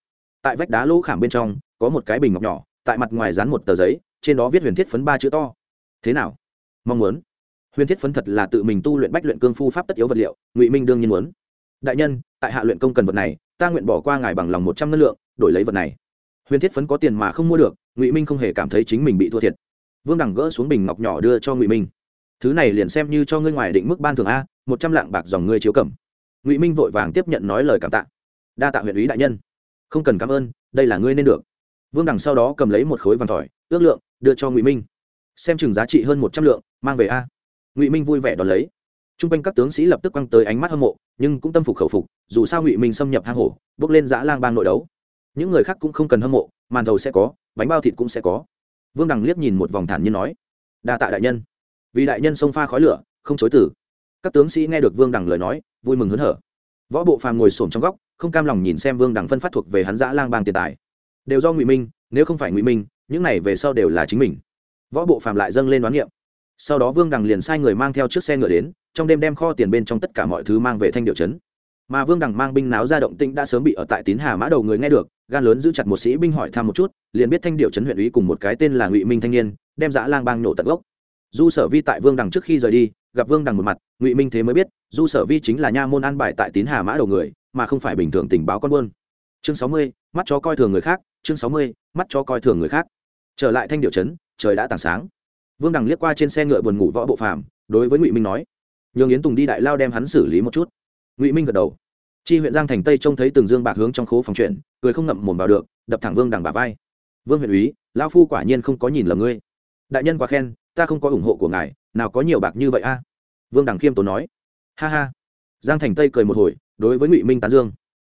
Tại vách đá lỗ khảm bên trong, có một cái bình ngọc nhỏ tại mặt ngoài dán một tờ giấy, trên đó viết huyền thiết phấn ba chữ to. Thế nào? Mong muốn. Huyền thiết phấn thật là tự mình tu luyện bách luyện cương phu pháp tất yếu vật liệu, ngụy minh đương nhiên muốn. Đại nhân, tại hạ luyện công cần vật này, ta nguyện bỏ qua ngài bằng lòng một trăm ngân lượng, đổi lấy vật này. Huyền thiết phấn có tiền mà không mua được, ngụy minh không hề cảm thấy chính mình bị thua thiệt. Vương đằng gỡ xuống bình ngọc nhỏ đưa cho ngụy minh. Thứ này liền xem như cho ngươi ngoài định mức ban thường a, một trăm lạng bạc dòng ngươi chiếu cầm. Ngụy minh vội vàng tiếp nhận nói lời cảm tạ. Đa tạ huyện ý đại nhân. Không cần cảm ơn, đây là ngươi nên được vương đằng sau đó cầm lấy một khối vàng tỏi ước lượng, đưa cho ngụy minh. Xem chừng giá trị hơn một trăm lượng, mang về a. Ngụy minh vui vẻ đón lấy. T r u n g quanh các tướng sĩ lập tức quăng tới ánh mắt hâm mộ, nhưng cũng tâm phục khẩu phục, dù sao ngụy minh xâm nhập hang hổ, bước lên giã lang bang nội đấu. Những người khác cũng không cần hâm mộ, màn thầu sẽ có, bánh bao thịt cũng sẽ có. Vương đằng liếc nhìn một vòng thản nhiên nói, đa tạ đại nhân. Vì đại nhân sông pha khói lửa, không chối tử các tướng sĩ nghe được vương đằng lời nói, vui mừng hớn hở. Võ bộ phàm ngồi s trong góc, không cam lòng nhìn xem vương đằng phân phát thuộc về hắn giã lang bang tiền tài đều do ngụy minh, nếu không phải ngụy minh, những này về sau đều là chính mình. Võ bộ phàm lại dâng lên đoán nghiệm sau đó vương đằng liền sai người mang theo chiếc xe ngựa đến, trong đêm đem kho tiền bên trong tất cả mọi thứ mang về thanh điệu trấn. Mà vương đằng mang binh náo ra động tĩnh đã sớm bị ở tại tín hà mã đầu người nghe được, gan lớn giữ chặt một sĩ binh hỏi thăm một chút, liền biết thanh điệu trấn huyện ủy cùng một cái tên là ngụy minh thanh niên, đem dã lang bang nổ tận gốc. Du sở vi tại vương đằng trước khi rời đi, gặp vương đằng một mặt, ngụy minh thế mới biết, du sở vi chính là nha môn an bài tại tín hà mã đầu người, mà không phải bình thường tình báo con buôn chương sáu mươi, mắt chó coi thường người khác, chương sáu mươi, mắt chó coi thường người khác. Trở lại thanh điệu trấn, trời đã tảng sáng. Vương đằng liếc qua trên xe ngựa buồn ngủ võ bộ phàm, đối với ngụy minh nói, nhường yến tùng đi đại lao đem hắn xử lý một chút. Ngụy minh gật đầu. Chi huyện giang thành tây trông thấy từng dương bạc hướng trong khố phòng chuyện, cười không ngậm mồm vào được, đập thẳng vương đằng bà vai. Vương huyện úy lao phu quả nhiên không có nhìn lầm ngươi. Đại nhân quá khen, ta không có ủng hộ của ngài, nào có nhiều bạc như vậy a? Vương đằng khiêm tốn nói. Ha ha. Giang thành tây cười một hồi, đối với ngụy minh tán dương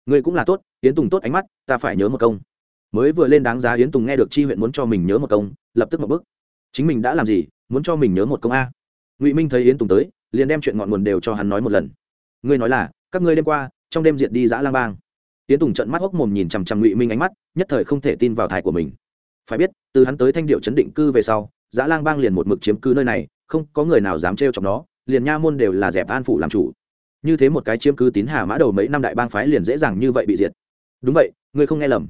ngươi cũng là tốt, yến tùng tốt ánh mắt, ta phải nhớ một công. Mới vừa lên đáng giá yến tùng nghe được chi huyện muốn cho mình nhớ một công, lập tức một bước. chính mình đã làm gì, muốn cho mình nhớ một công a? Ngụy minh thấy yến tùng tới, liền đem chuyện ngọn nguồn đều cho hắn nói một lần. Ngươi nói là, các ngươi đêm qua, trong đêm diệt đi giã lang bang. Yến tùng trận mắt hốc mồm nhìn chằm chằm ngụy minh ánh mắt, nhất thời không thể tin vào thải của mình. Phải biết, từ hắn tới thanh điệu chấn định cư về sau giã lang bang liền một mực chiếm cư nơi này, không có người nào dám trêu chọc nó, liền nha môn đều là dẹp an phủ làm chủ như thế một cái chiếm cứ tín hà mã đầu mấy năm đại bang phái liền dễ dàng như vậy bị diệt. Đúng vậy, ngươi không nghe lầm.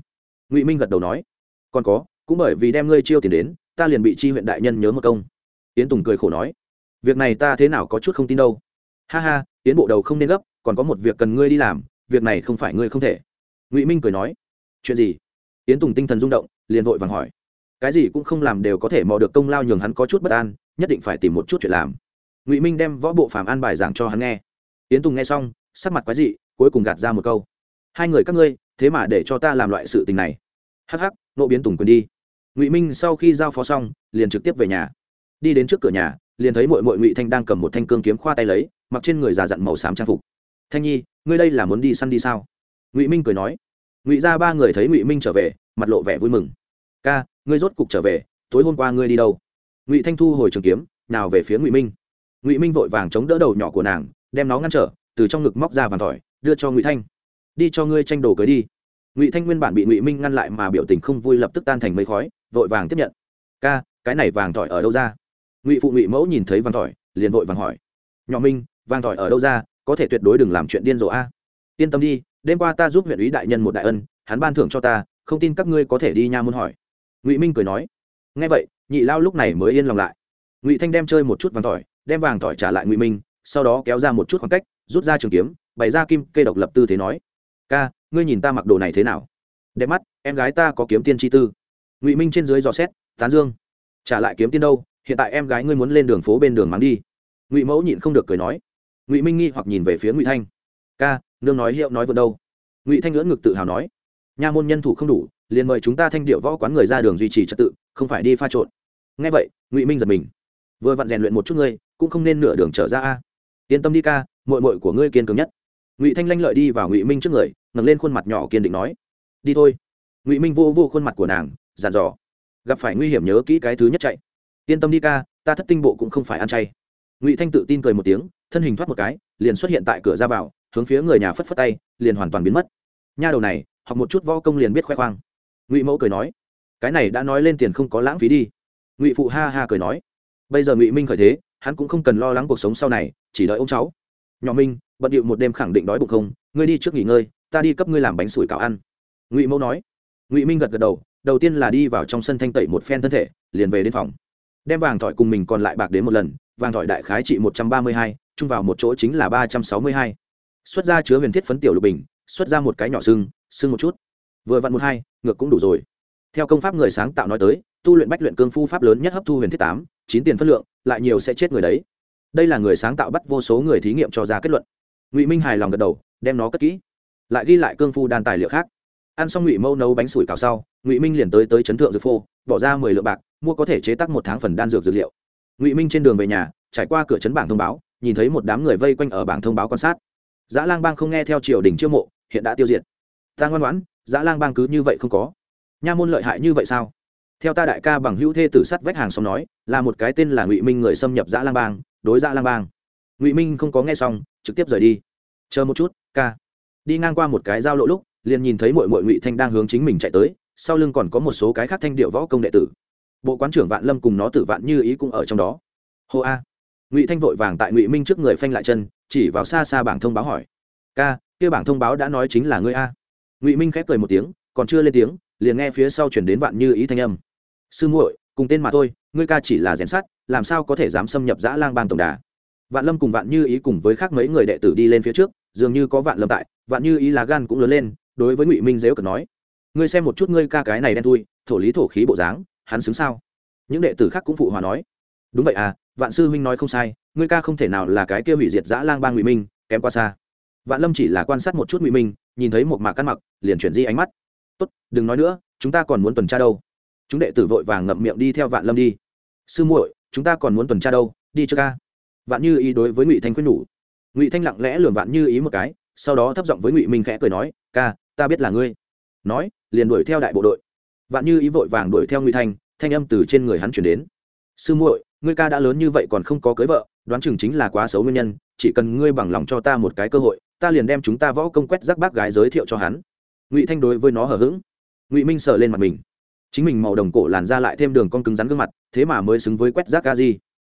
Ngụy minh gật đầu nói. Còn có, cũng bởi vì đem ngươi chiêu tiền đến, ta liền bị chi huyện đại nhân nhớ một công. Tiến tùng cười khổ nói. Việc này ta thế nào có chút không tin đâu. Ha ha tiến bộ đầu không nên gấp, còn có một việc cần ngươi đi làm, việc này không phải ngươi không thể. Ngụy minh cười nói. Chuyện gì? Tiến tùng tinh thần rung động, liền vội vàng hỏi. Cái gì cũng không làm đều có thể mò được công lao nhường hắn có chút bất an, nhất định phải tìm một chút chuyện làm. Ngụy minh đem võ bộ phàm an bài giảng cho hắn nghe yến tùng nghe xong, sắc mặt quái dị, cuối cùng gạt ra một câu. Hai người các ngươi, thế mà để cho ta làm loại sự tình này. Hắc hắc, nộ biến tùng quyền đi. Ngụy minh sau khi giao phó xong, liền trực tiếp về nhà. Đi đến trước cửa nhà, liền thấy mội mội ngụy thanh đang cầm một thanh cương kiếm khoa tay lấy, mặc trên người già dặn màu xám trang phục. Thanh nhi, ngươi đây là muốn đi săn đi sao? Ngụy minh cười nói. Ngụy ra ba người thấy ngụy minh trở về, mặt lộ vẻ vui mừng. Ca, ngươi rốt cục trở về, tối hôm qua ngươi đi đâu? Ngụy thanh thu hồi trường kiếm nào về phía ngụy minh. Ngụy minh vội vàng chống đỡ đầu nhỏ của nàng đem nó ngăn trở, từ trong ngực móc ra vàng tỏi, đưa cho ngụy thanh. Đi cho ngươi tranh đồ cưới đi. Ngụy thanh nguyên bản bị ngụy minh ngăn lại mà biểu tình không vui lập tức tan thành mây khói, vội vàng tiếp nhận. Ca, cái này vàng tỏi ở đâu ra? Ngụy phụ ngụy mẫu nhìn thấy vàng tỏi, liền vội vàng hỏi. Nhỏ minh, vàng tỏi ở đâu ra? Có thể tuyệt đối đừng làm chuyện điên rồ a. À. Yên tâm đi, đêm qua ta giúp huyện ủy đại nhân một đại ân, hắn ban thưởng cho ta, không tin các ngươi có thể đi nha muốn hỏi. Ngụy minh cười nói. Nghe vậy, nhị lao lúc này mới yên lòng lại. Ngụy thanh đem chơi một chút vàng tỏi, đem vàng tỏi trả lại ngụy minh sau đó kéo ra một chút khoảng cách, rút ra trường kiếm, bày ra kim cây độc lập tư thế nói, ca, ngươi nhìn ta mặc đồ này thế nào? Đẹp mắt, em gái ta có kiếm tiên chi tư. Ngụy minh trên dưới dò xét, tán dương. Trả lại kiếm tiên đâu? Hiện tại em gái ngươi muốn lên đường phố bên đường mắng đi. Ngụy mẫu nhịn không được cười nói. Ngụy minh nghi hoặc nhìn về phía ngụy thanh. Ca, nương nói hiệu nói vượt đâu? Ngụy thanh ngưỡng ngực tự hào nói. Nha môn nhân thủ không đủ, liền mời chúng ta thanh điệu võ quán người ra đường duy trì trật tự, không phải đi pha trộn. Ngay vậy, ngụy minh giật mình. Vừa vặn rèn luyện một chút ngươi, cũng không nên nửa đường trở ra a yên tâm đi ca mội mội của ngươi kiên cường nhất. Ngụy thanh lanh lợi đi vào ngụy minh trước người, ngẩng lên khuôn mặt nhỏ kiên định nói, đi thôi. Ngụy minh vô vô khuôn mặt của nàng dàn dò, gặp phải nguy hiểm nhớ kỹ cái thứ nhất chạy. Yên tâm đi ca, ta thất tinh bộ cũng không phải ăn chay. Ngụy thanh tự tin cười một tiếng, thân hình thoát một cái, liền xuất hiện tại cửa ra vào, hướng phía người nhà phất phất tay, liền hoàn toàn biến mất. Nha đầu này, học một chút võ công liền biết khoe khoang. Ngụy mẫu cười nói, cái này đã nói lên tiền không có lãng phí đi. Ngụy phụ ha ha cười nói, bây giờ ngụy minh khởi thế, hắn cũng không cần lo lắng cuộc sống sau này chỉ đợi ông cháu. Nhỏ minh, bận điệu một đêm khẳng định đói bụng không? Ngươi đi trước nghỉ ngơi, ta đi cấp ngươi làm bánh sủi cảo ăn. Ngụy mẫu nói. Ngụy minh gật gật đầu đầu tiên là đi vào trong sân thanh tẩy một phen thân thể, liền về đến phòng. Đem vàng thỏi cùng mình còn lại bạc đến một lần, vàng thỏi đại khái trị một trăm ba mươi hai, chung vào một chỗ chính là ba trăm sáu mươi hai. Xuất ra chứa huyền thiết phấn tiểu lục bình, xuất ra một cái nhỏ xương xương một chút. Vừa vặn một hai, ngược cũng đủ rồi. Theo công pháp người sáng tạo nói tới, tu luyện bách luyện cương phu pháp lớn nhất hấp thu huyền thiết tám, chín tiền phân lượng, lại nhiều sẽ chết người đấy đây là người sáng tạo bắt vô số người thí nghiệm cho ra kết luận. Ngụy minh hài lòng gật đầu, đem nó cất kỹ. Lại ghi lại cương phu đan tài liệu khác. Ăn xong ngụy mâu nấu bánh sủi cào sau, ngụy minh liền tới tới chấn thượng dược phô, bỏ ra mười lượng bạc, mua có thể chế tác một tháng phần đan dược dược liệu. Ngụy minh trên đường về nhà, trải qua cửa chấn bảng thông báo, nhìn thấy một đám người vây quanh ở bảng thông báo quan sát. Dã lang bang không nghe theo triều đình chiêu mộ, hiện đã tiêu diệt. Ta ngoan ngoãn, dã lang bang cứ như vậy không có. Nha môn lợi hại như vậy sao? Theo ta đại ca bằng hữu thê tử sắt vách hàng xóm nói, là một cái tên là ngụy minh người xâm nhập dã lang bang đối ra lang bang. Ngụy minh không có nghe xong, trực tiếp rời đi. Chờ một chút, ca. Đi ngang qua một cái giao lộ lúc, liền nhìn thấy mội mội ngụy thanh đang hướng chính mình chạy tới, sau lưng còn có một số cái khác thanh điệu võ công đệ tử. Bộ quán trưởng vạn lâm cùng nó tử vạn như ý cũng ở trong đó. Hô a. Ngụy thanh vội vàng tại ngụy minh trước người phanh lại chân, chỉ vào xa xa bảng thông báo hỏi. Ca, kia bảng thông báo đã nói chính là ngươi a. Ngụy minh khép cười một tiếng, còn chưa lên tiếng, liền nghe phía sau chuyển đến vạn như ý thanh âm. Sư muội, cùng tên mà thôi, ngươi ca chỉ là rèn sắt làm sao có thể dám xâm nhập giã lang bang tổng đà? Vạn lâm cùng vạn như ý cùng với khác mấy người đệ tử đi lên phía trước, dường như có vạn lâm tại, vạn như ý là gan cũng lớn lên, đối với ngụy minh dếu cần nói, ngươi xem một chút ngươi ca cái này đen thui, thổ lý thổ khí bộ dáng, hắn xứng sao? Những đệ tử khác cũng phụ hòa nói, đúng vậy à vạn sư huynh nói không sai, ngươi ca không thể nào là cái kia hủy diệt dã lang bang ngụy minh, kém qua xa. Vạn lâm chỉ là quan sát một chút ngụy minh, nhìn thấy một mạc căn mặc, liền chuyển di ánh mắt. Tốt, đừng nói nữa, chúng ta còn muốn tuần tra đâu. Chúng đệ tử vội vàng ngậm miệng đi theo vạn lâm đi. Sư muội chúng ta còn muốn tuần tra đâu, đi cho ca. Vạn như ý đối với ngụy thanh khuyên nhủ. Ngụy thanh lặng lẽ lường vạn như ý một cái, sau đó thấp giọng với ngụy minh khẽ cười nói, ca, ta biết là ngươi. Nói, liền đuổi theo đại bộ đội. Vạn như ý vội vàng đuổi theo ngụy thanh thanh âm từ trên người hắn chuyển đến. Sư muội, ngươi ca đã lớn như vậy còn không có cưới vợ, đoán chừng chính là quá xấu nguyên nhân, chỉ cần ngươi bằng lòng cho ta một cái cơ hội, ta liền đem chúng ta võ công quét rác bác gái giới thiệu cho hắn. Ngụy thanh đối với nó hở h ữ g ngụy minh sờ lên mặt mình chính mình màu đồng cổ làn ra lại thêm đường con cứng rắn gương mặt, thế mà mới xứng với quét rác ga di.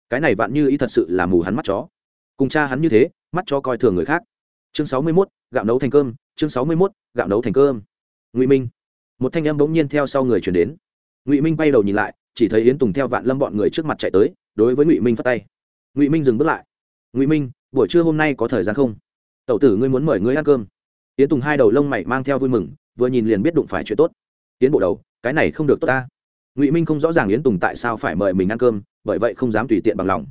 Cái này vạn như ý thật sự là mù hắn mắt chó. Cùng cha hắn như thế, mắt cho coi thường người khác. Chương sáu mươi mốt, gạo nấu thành cơm. Chương sáu mươi mốt, gạo nấu thành cơm. Ngụy minh. Một thanh âm bỗng nhiên theo sau người chuyển đến. Ngụy minh bay đầu nhìn lại, chỉ thấy yến tùng theo vạn lâm bọn người trước mặt chạy tới, đối với ngụy minh phát tay. Ngụy minh dừng bước lại. Ngụy minh, buổi trưa hôm nay có thời gian không? Tẩu tử ngươi muốn mời ngươi ăn cơm. Yến tùng hai đầu lông mày mang theo vui mừng, vừa nhìn liền biết đụng phải chuyện tốt. Yến bộ đầu cái này không được tốt ta. Ngụy minh không rõ ràng yến tùng tại sao phải mời mình ăn cơm, bởi vậy không dám tùy tiện bằng lòng.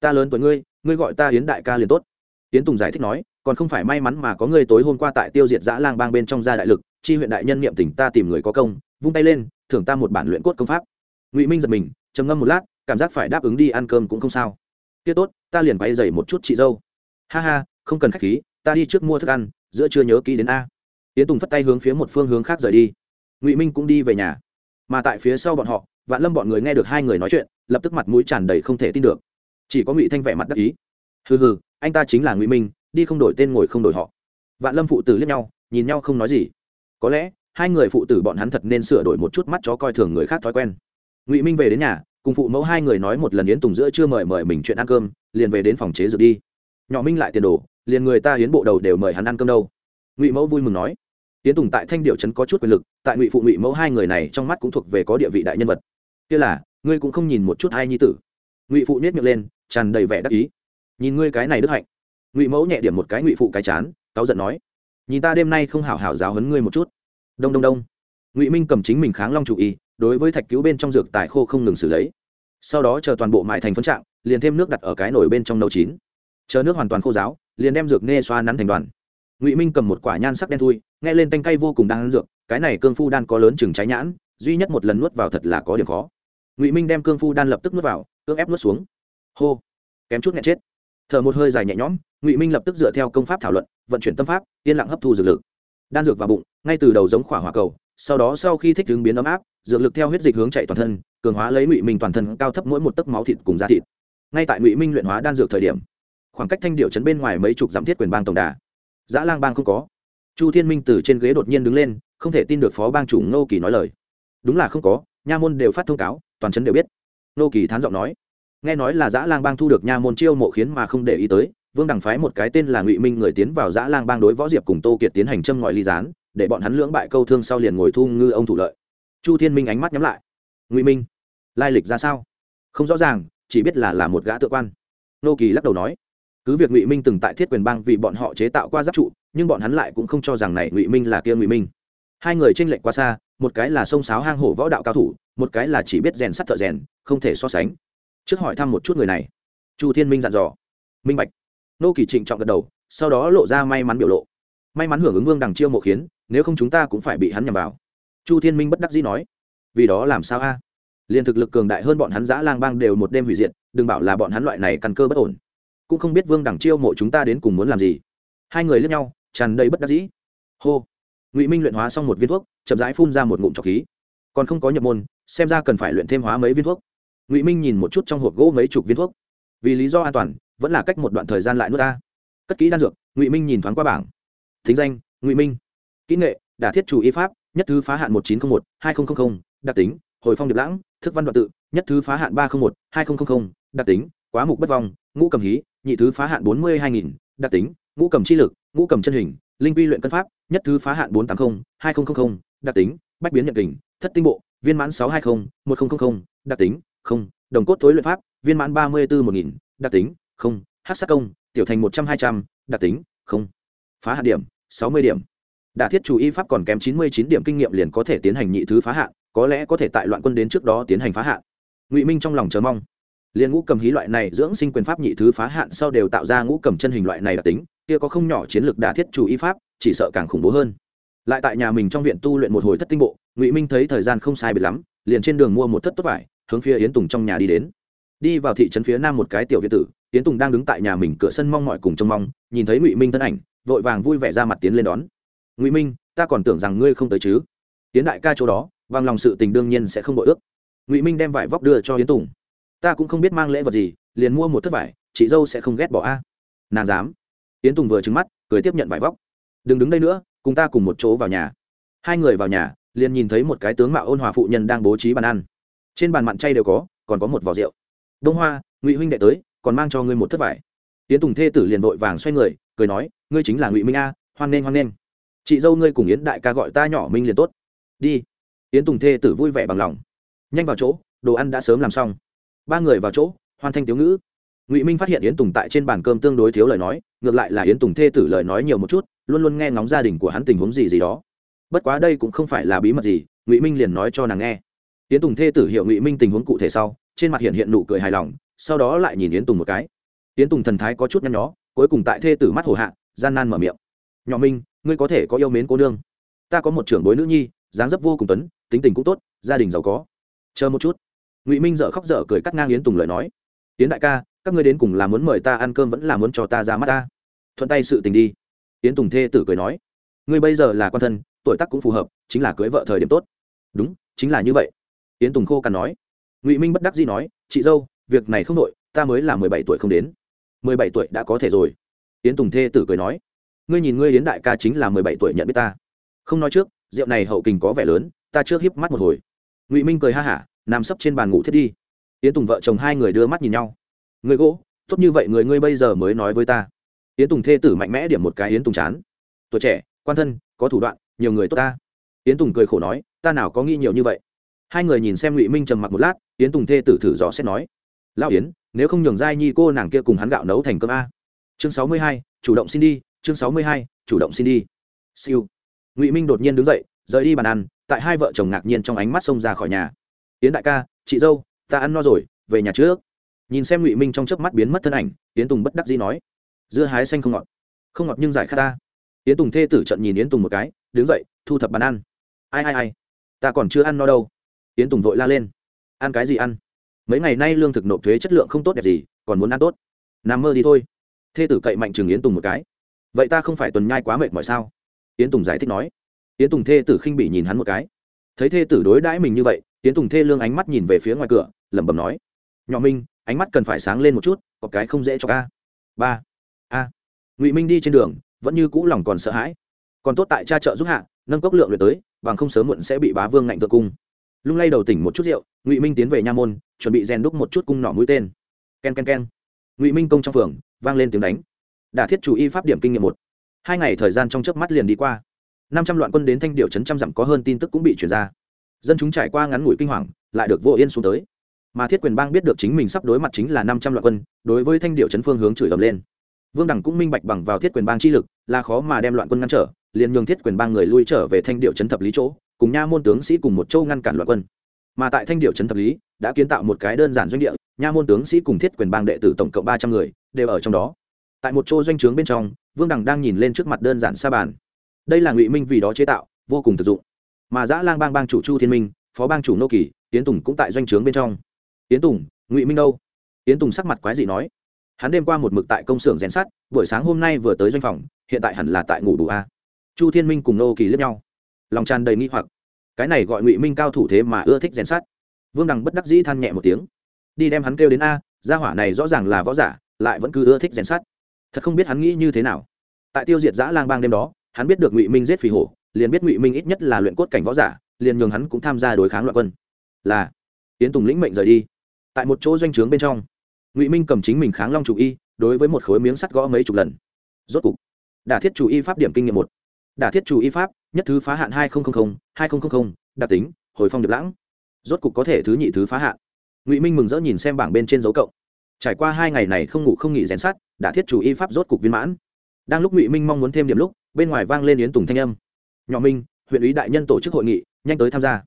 Ta lớn tuổi ngươi ngươi gọi ta yến đại ca liền tốt. Yến tùng giải thích nói, còn không phải may mắn mà có ngươi tối hôm qua tại tiêu diệt giã lang bang bên trong gia đại lực, chi huyện đại nhân niệm tình ta tìm người có công, vung tay lên, thưởng ta một bản luyện cốt công pháp. Ngụy minh giật mình, trầm ngâm một lát, cảm giác phải đáp ứng đi ăn cơm cũng không sao. Tiết tốt, ta liền bay dày một chút chị dâu. Ha ha, không cần khách khí, ta đi trước mua thức ăn, giữa chưa nhớ kỹ đến a. Yến tùng phất tay hướng phía một phương hướng khác rời đi ngụy minh cũng đi về nhà mà tại phía sau bọn họ vạn lâm bọn người nghe được hai người nói chuyện lập tức mặt mũi tràn đầy không thể tin được chỉ có ngụy thanh vẻ mặt đắc ý hừ hừ anh ta chính là ngụy minh đi không đổi tên ngồi không đổi họ vạn lâm phụ tử liếc nhau nhìn nhau không nói gì có lẽ hai người phụ tử bọn hắn thật nên sửa đổi một chút mắt chó coi thường người khác thói quen ngụy minh về đến nhà cùng phụ mẫu hai người nói một lần yến tùng giữa chưa mời mời mình chuyện ăn cơm liền về đến phòng chế dược đi nhỏ minh lại tiền đồ liền người ta hiến bộ đầu đều mời hắn ăn cơm đâu ngụy mẫu vui mừng nói Tiến tùng tại thanh điệu trấn có chút quyền lực, tại ngụy phụ ngụy mẫu hai người này trong mắt cũng thuộc về có địa vị đại nhân vật. Kia là, ngươi cũng không nhìn một chút hai nhi tử. Ngụy phụ nhét miệng lên, tràn đầy vẻ đắc ý. Nhìn ngươi cái này đức hạnh. Ngụy mẫu nhẹ điểm một cái ngụy phụ cái chán, cáu giận nói, nhìn ta đêm nay không hảo hảo giáo hấn ngươi một chút. Đông đông đông. Ngụy minh cầm chính mình kháng long chủ y đối với thạch cứu bên trong dược tài khô không ngừng xử lấy. Sau đó chờ toàn bộ mại thành phân trạng, liền thêm nước đặt ở cái nồi bên trong nấu chín. Chờ nước hoàn toàn khô giáo liền đem dược nê xoa nắn thành đoàn. Ngụy minh cầm một quả nhan sắc đen thui nghe lên tanh cay vô cùng đang ăn dược, cái này cương phu đan có lớn chừng trái nhãn, duy nhất một lần nuốt vào thật là có điểm khó. Ngụy minh đem cương phu đan lập tức nuốt vào, cưỡng ép nuốt xuống. Hô, kém chút nghẹn chết. Thở một hơi dài nhẹ nhõm, ngụy minh lập tức dựa theo công pháp thảo luận, vận chuyển tâm pháp, yên lặng hấp thu dược lực. Đan dược vào bụng, ngay từ đầu giống khỏa hỏa cầu, sau đó sau khi thích ứng biến ấm áp, dược lực theo huyết dịch hướng chạy toàn thân, cường hóa lấy ngụy minh toàn thân cao thấp mỗi một tấc máu thịt cùng da thịt. Ngay tại ngụy minh luyện hóa đan dược thời điểm, khoảng cách thanh điệu chấn bên ngoài mấy chục dặm thiết quyền bang tổng đà giã lang bang không có chu thiên minh từ trên ghế đột nhiên đứng lên, không thể tin được phó bang chủ ngô kỳ nói lời. Đúng là không có, nha môn đều phát thông cáo, toàn trấn đều biết. Ngô kỳ thán giọng nói. Nghe nói là giã lang bang thu được nha môn chiêu mộ khiến mà không để ý tới, vương đằng phái một cái tên là ngụy minh người tiến vào giã lang bang đối võ diệp cùng tô kiệt tiến hành châm ngòi ly gián, để bọn hắn lưỡng bại câu thương sau liền ngồi thu ngư ông thủ lợi. Chu thiên minh ánh mắt nhắm lại. Ngụy minh, lai lịch ra sao? Không rõ ràng, chỉ biết là là một gã tự quan. Nô kỳ lắc đầu nói. Cứ việc ngụy minh từng tại thiết quyền bang vì bọn họ chế tạo qua giáp trụ nhưng bọn hắn lại cũng không cho rằng này ngụy minh là kia ngụy minh. Hai người tranh lệch quá xa, một cái là sông sáo hang hổ võ đạo cao thủ, một cái là chỉ biết rèn sắt thợ rèn, không thể so sánh. Trước hỏi thăm một chút người này. Chu thiên minh dặn dò. Minh bạch. Nô kỳ trịnh trọng gật đầu, sau đó lộ ra may mắn biểu lộ. May mắn hưởng ứng vương đằng chiêu mộ khiến, nếu không chúng ta cũng phải bị hắn nhầm vào. Chu thiên minh bất đắc dĩ nói. Vì đó làm sao a? À? liền thực lực cường đại hơn bọn hắn giã lang bang đều một đêm hủy diệt, đừng bảo là bọn hắn loại này căn cơ bất ổn. Cũng không biết vương Đằng chiêu mộ chúng ta đến cùng muốn làm gì. Hai người lướt nhau tràn đầy bất đắc dĩ. Hô. Ngụy minh luyện hóa xong một viên thuốc, chậm rãi phun ra một ngụm trọc khí. Còn không có nhập môn, xem ra cần phải luyện thêm hóa mấy viên thuốc. Ngụy minh nhìn một chút trong hộp gỗ mấy chục viên thuốc. Vì lý do an toàn, vẫn là cách một đoạn thời gian lại nước ta. Cất kỹ đan dược, ngụy minh nhìn thoáng qua bảng. Thính danh, ngụy minh. Kỹ nghệ, đả thiết chủ y pháp, nhất thứ phá hạn một nghìn chín trăm linh một, hai nghìn đặc tính, hồi phong điệp lãng, thức văn đoạn tự, nhất thứ phá hạn ba trăm linh một, hai nghìn đặc tính, quá mục bất vong, ngũ cầm hí, nhị thứ phá hạn bốn mươi hai nghìn, đặc tính ngũ cầm chi lực, ngũ cầm chân hình, linh quy luyện cân pháp, nhất thứ phá hạn bốn trăm tám mươi hai nghìn đặc tính, bách biến nhận kình, thất tinh bộ, viên mãn sáu trăm hai mươi một nghìn đặc tính, không, đồng cốt thối luyện pháp, viên mãn ba mươi bốn một nghìn, đặc tính, không, hát sát công, tiểu thành một trăm hai trăm, đặc tính, không, phá hạn điểm, sáu mươi điểm. Đả thiết chủ y pháp còn kém chín mươi chín điểm kinh nghiệm liền có thể tiến hành nhị thứ phá hạn, có lẽ có thể tại loạn quân đến trước đó tiến hành phá hạn. Ngụy minh trong lòng chờ mong. Liền ngũ cầm hí loại này, dưỡng sinh quyền pháp nhị thứ phá hạn sau đều tạo ra ngũ cầm chân hình loại này đặc tính kia có không nhỏ chiến lược đả thiết chủ y pháp, chỉ sợ càng khủng bố hơn. Lại tại nhà mình trong viện tu luyện một hồi thất tinh bộ, ngụy minh thấy thời gian không sai biệt lắm, liền trên đường mua một thất tốt vải, hướng phía yến tùng trong nhà đi đến. Đi vào thị trấn phía nam một cái tiểu viện tử, yến tùng đang đứng tại nhà mình cửa sân mong mọi cùng trông mong, nhìn thấy ngụy minh thân ảnh, vội vàng vui vẻ ra mặt tiến lên đón. Ngụy minh, ta còn tưởng rằng ngươi không tới chứ. Tiến đại ca chỗ đó, vang lòng sự tình đương nhiên sẽ không bội ước. Ngụy minh đem vải vóc đưa cho yến tùng. Ta cũng không biết mang lễ vật gì, liền mua một thất vải, chị dâu sẽ không ghét bỏ a. Nàng dám yến tùng vừa trứng mắt, cười tiếp nhận vải vóc. Đừng đứng đây nữa, cùng ta cùng một chỗ vào nhà. Hai người vào nhà, liền nhìn thấy một cái tướng mạo ôn hòa phụ nhân đang bố trí bàn ăn. Trên bàn mặn chay đều có, còn có một vỏ rượu. Đông hoa, ngụy huynh đệ tới, còn mang cho ngươi một thất vải. Yến tùng thê tử liền vội vàng xoay người, cười nói, ngươi chính là ngụy minh a, hoan nghênh hoan nghênh. Chị dâu ngươi cùng yến đại ca gọi ta nhỏ minh liền tốt. Đi. Yến tùng thê tử vui vẻ bằng lòng. Nhanh vào chỗ, đồ ăn đã sớm làm xong. Ba người vào chỗ hoàn thanh tiếu ngữ ngụy minh phát hiện yến tùng tại trên bàn cơm tương đối thiếu lời nói ngược lại là yến tùng thê tử lời nói nhiều một chút luôn luôn nghe ngóng gia đình của hắn tình huống gì gì đó bất quá đây cũng không phải là bí mật gì ngụy minh liền nói cho nàng nghe yến tùng thê tử hiểu ngụy minh tình huống cụ thể sau trên mặt hiện hiện nụ cười hài lòng sau đó lại nhìn yến tùng một cái yến tùng thần thái có chút nhăn nhó cuối cùng tại thê tử mắt hồ hạ gian nan mở miệng nhỏ minh ngươi có thể có yêu mến cô nương ta có một trưởng bối nữ nhi dáng dấp vô cùng tuấn tính tình cũng tốt gia đình giàu có chờ một chút ngụy minh dở khóc dở cười cắt ngang yến tùng lời nói yến đại ca các ngươi đến cùng là muốn mời ta ăn cơm vẫn là muốn cho ta ra mắt ta? Thuận tay sự tình đi. Yến tùng thê tử cười nói, ngươi bây giờ là con thân, tuổi tác cũng phù hợp, chính là cưới vợ thời điểm tốt. Đúng, chính là như vậy. Yến tùng khô cằn nói. Ngụy minh bất đắc dĩ nói, chị dâu, việc này không nội, ta mới là mười bảy tuổi không đến. mười bảy tuổi đã có thể rồi. Yến tùng thê tử cười nói, ngươi nhìn ngươi yến đại ca chính là mười bảy tuổi nhận biết ta. Không nói trước, rượu này hậu kình có vẻ lớn, ta trước hiếp mắt một hồi. Ngụy minh cười ha hả, nằm sấp trên bàn ngủ thiết đi. Yến tùng vợ chồng hai người đưa mắt nhìn nhau người gỗ, tốt như vậy người ngươi bây giờ mới nói với ta. Yến tùng thê tử mạnh mẽ điểm một cái yến tùng chán. Tuổi trẻ, quan thân, có thủ đoạn, nhiều người tốt ta. Yến tùng cười khổ nói, ta nào có nghĩ nhiều như vậy. Hai người nhìn xem ngụy minh trầm mặc một lát, yến tùng thê tử thử dò xét nói lao yến, nếu không nhường giai nhi cô nàng kia cùng hắn gạo nấu thành cơm a. Chương sáu mươi hai, chủ động xin đi, chương sáu mươi hai, chủ động xin đi. Siêu. Ngụy minh đột nhiên đứng dậy, rời đi bàn ăn, tại hai vợ chồng ngạc nhiên trong ánh mắt xông ra khỏi nhà. Yến đại ca, chị dâu, ta ăn no rồi, về nhà trước nhìn xem ngụy minh trong chớp mắt biến mất thân ảnh yến tùng bất đắc dĩ nói dưa hái xanh không ngọt không ngọt nhưng giải khát ta yến tùng thê tử trận nhìn yến tùng một cái đứng dậy thu thập bàn ăn ai ai ai ta còn chưa ăn no đâu yến tùng vội la lên ăn cái gì ăn mấy ngày nay lương thực nộp thuế chất lượng không tốt đẹp gì còn muốn ăn tốt nằm mơ đi thôi thê tử cậy mạnh chừng yến tùng một cái vậy ta không phải tuần nhai quá mệt mỏi sao yến tùng giải thích nói yến tùng thê tử khinh bị nhìn hắn một cái thấy thê tử đối đãi mình như vậy yến tùng thê lương ánh mắt nhìn về phía ngoài cửa lẩm bẩm nói nhỏ minh ánh mắt cần phải sáng lên một chút, có cái không dễ cho ca. Ba. A. Ngụy minh đi trên đường, vẫn như cũ lòng còn sợ hãi. Còn tốt tại cha trợ giúp hạ, nâng cốc lượng luyện tới, bằng không sớm muộn sẽ bị bá vương ngạnh thượng cung. Lung lay đầu tỉnh một chút rượu, ngụy minh tiến về nha môn, chuẩn bị rèn đúc một chút cung nỏ mũi tên. K e n k e n k e n ngụy minh công trong phường, vang lên tiếng đánh. Đả thiết chủ y pháp điểm kinh nghiệm một. Hai ngày thời gian trong chớp mắt liền đi qua. Năm trăm loạn quân đến thanh điệu trấn trăm dặm có hơn tin tức cũng bị chuyển ra. Dân chúng trải qua ngắn ngủi kinh hoàng, lại được vô yên xuống tới mà thiết quyền bang biết được chính mình sắp đối mặt chính là năm trăm loạn quân, đối với thanh điệu trấn phương hướng chửi ầm lên. Vương đẳng cũng minh bạch bằng vào thiết quyền bang chi lực, là khó mà đem loạn quân ngăn trở, liền nhường thiết quyền bang người lui trở về thanh điệu trấn thập lý chỗ, cùng nha môn tướng sĩ cùng một châu ngăn cản loạn quân. Mà tại thanh điệu trấn thập lý, đã kiến tạo một cái đơn giản doanh địa, nha môn tướng sĩ cùng thiết quyền bang đệ tử tổng cộng ba trăm người, đều ở trong đó. Tại một chỗ doanh trướng bên trong, vương đằng đang nhìn lên trước mặt đơn giản sa bàn. Đây là ngụy minh vì đó chế tạo, vô cùng thực dụng. Mà giã lang bang bang chủ chu thiên minh, phó bang chủ nô kỳ, tiến tùng cũng tại doanh trướng bên trong tiến tùng, ngụy minh đâu? Tiến tùng sắc mặt quái dị nói. Hắn đêm qua một mực tại công xưởng rèn sắt, buổi sáng hôm nay vừa tới doanh phòng, hiện tại hẳn là tại ngủ đủ a. Chu thiên minh cùng nô kỳ lướt nhau. Lòng tràn đầy nghi hoặc. Cái này gọi ngụy minh cao thủ thế mà ưa thích rèn sắt. Vương đằng bất đắc dĩ than nhẹ một tiếng. Đi đem hắn kêu đến a, gia hỏa này rõ ràng là võ giả, lại vẫn cứ ưa thích rèn sắt. Thật không biết hắn nghĩ như thế nào. Tại tiêu diệt giã lang bang đêm đó, hắn biết được ngụy minh giết phì hổ, liền biết ngụy minh ít nhất là luyện cốt cảnh võ giả, liền nhường hắn cũng tham gia đối kháng loại quân. Là tiến tùng lĩnh mệnh rời đi tại một chỗ doanh trướng bên trong. Ngụy minh cầm chính mình kháng long chủ y, đối với một khối miếng sắt gõ mấy chục lần. Rốt cục, đả thiết chủ y pháp điểm kinh nghiệm một. Đả thiết chủ y pháp, nhất thứ phá hạn hai nghìn hai nghìn đặc tính, hồi phong điệp lãng. Rốt cục có thể thứ nhị thứ phá hạn. Ngụy minh mừng rỡ nhìn xem bảng bên trên dấu cộng. Trải qua hai ngày này không ngủ không nghỉ rèn sát Đả thiết chủ y pháp rốt cục viên mãn. Đang lúc ngụy minh mong muốn thêm điểm lúc, bên ngoài vang lên yến tùng thanh âm. Nhỏ minh, huyện ủy đại nhân tổ chức hội nghị, nhanh tới tham gia.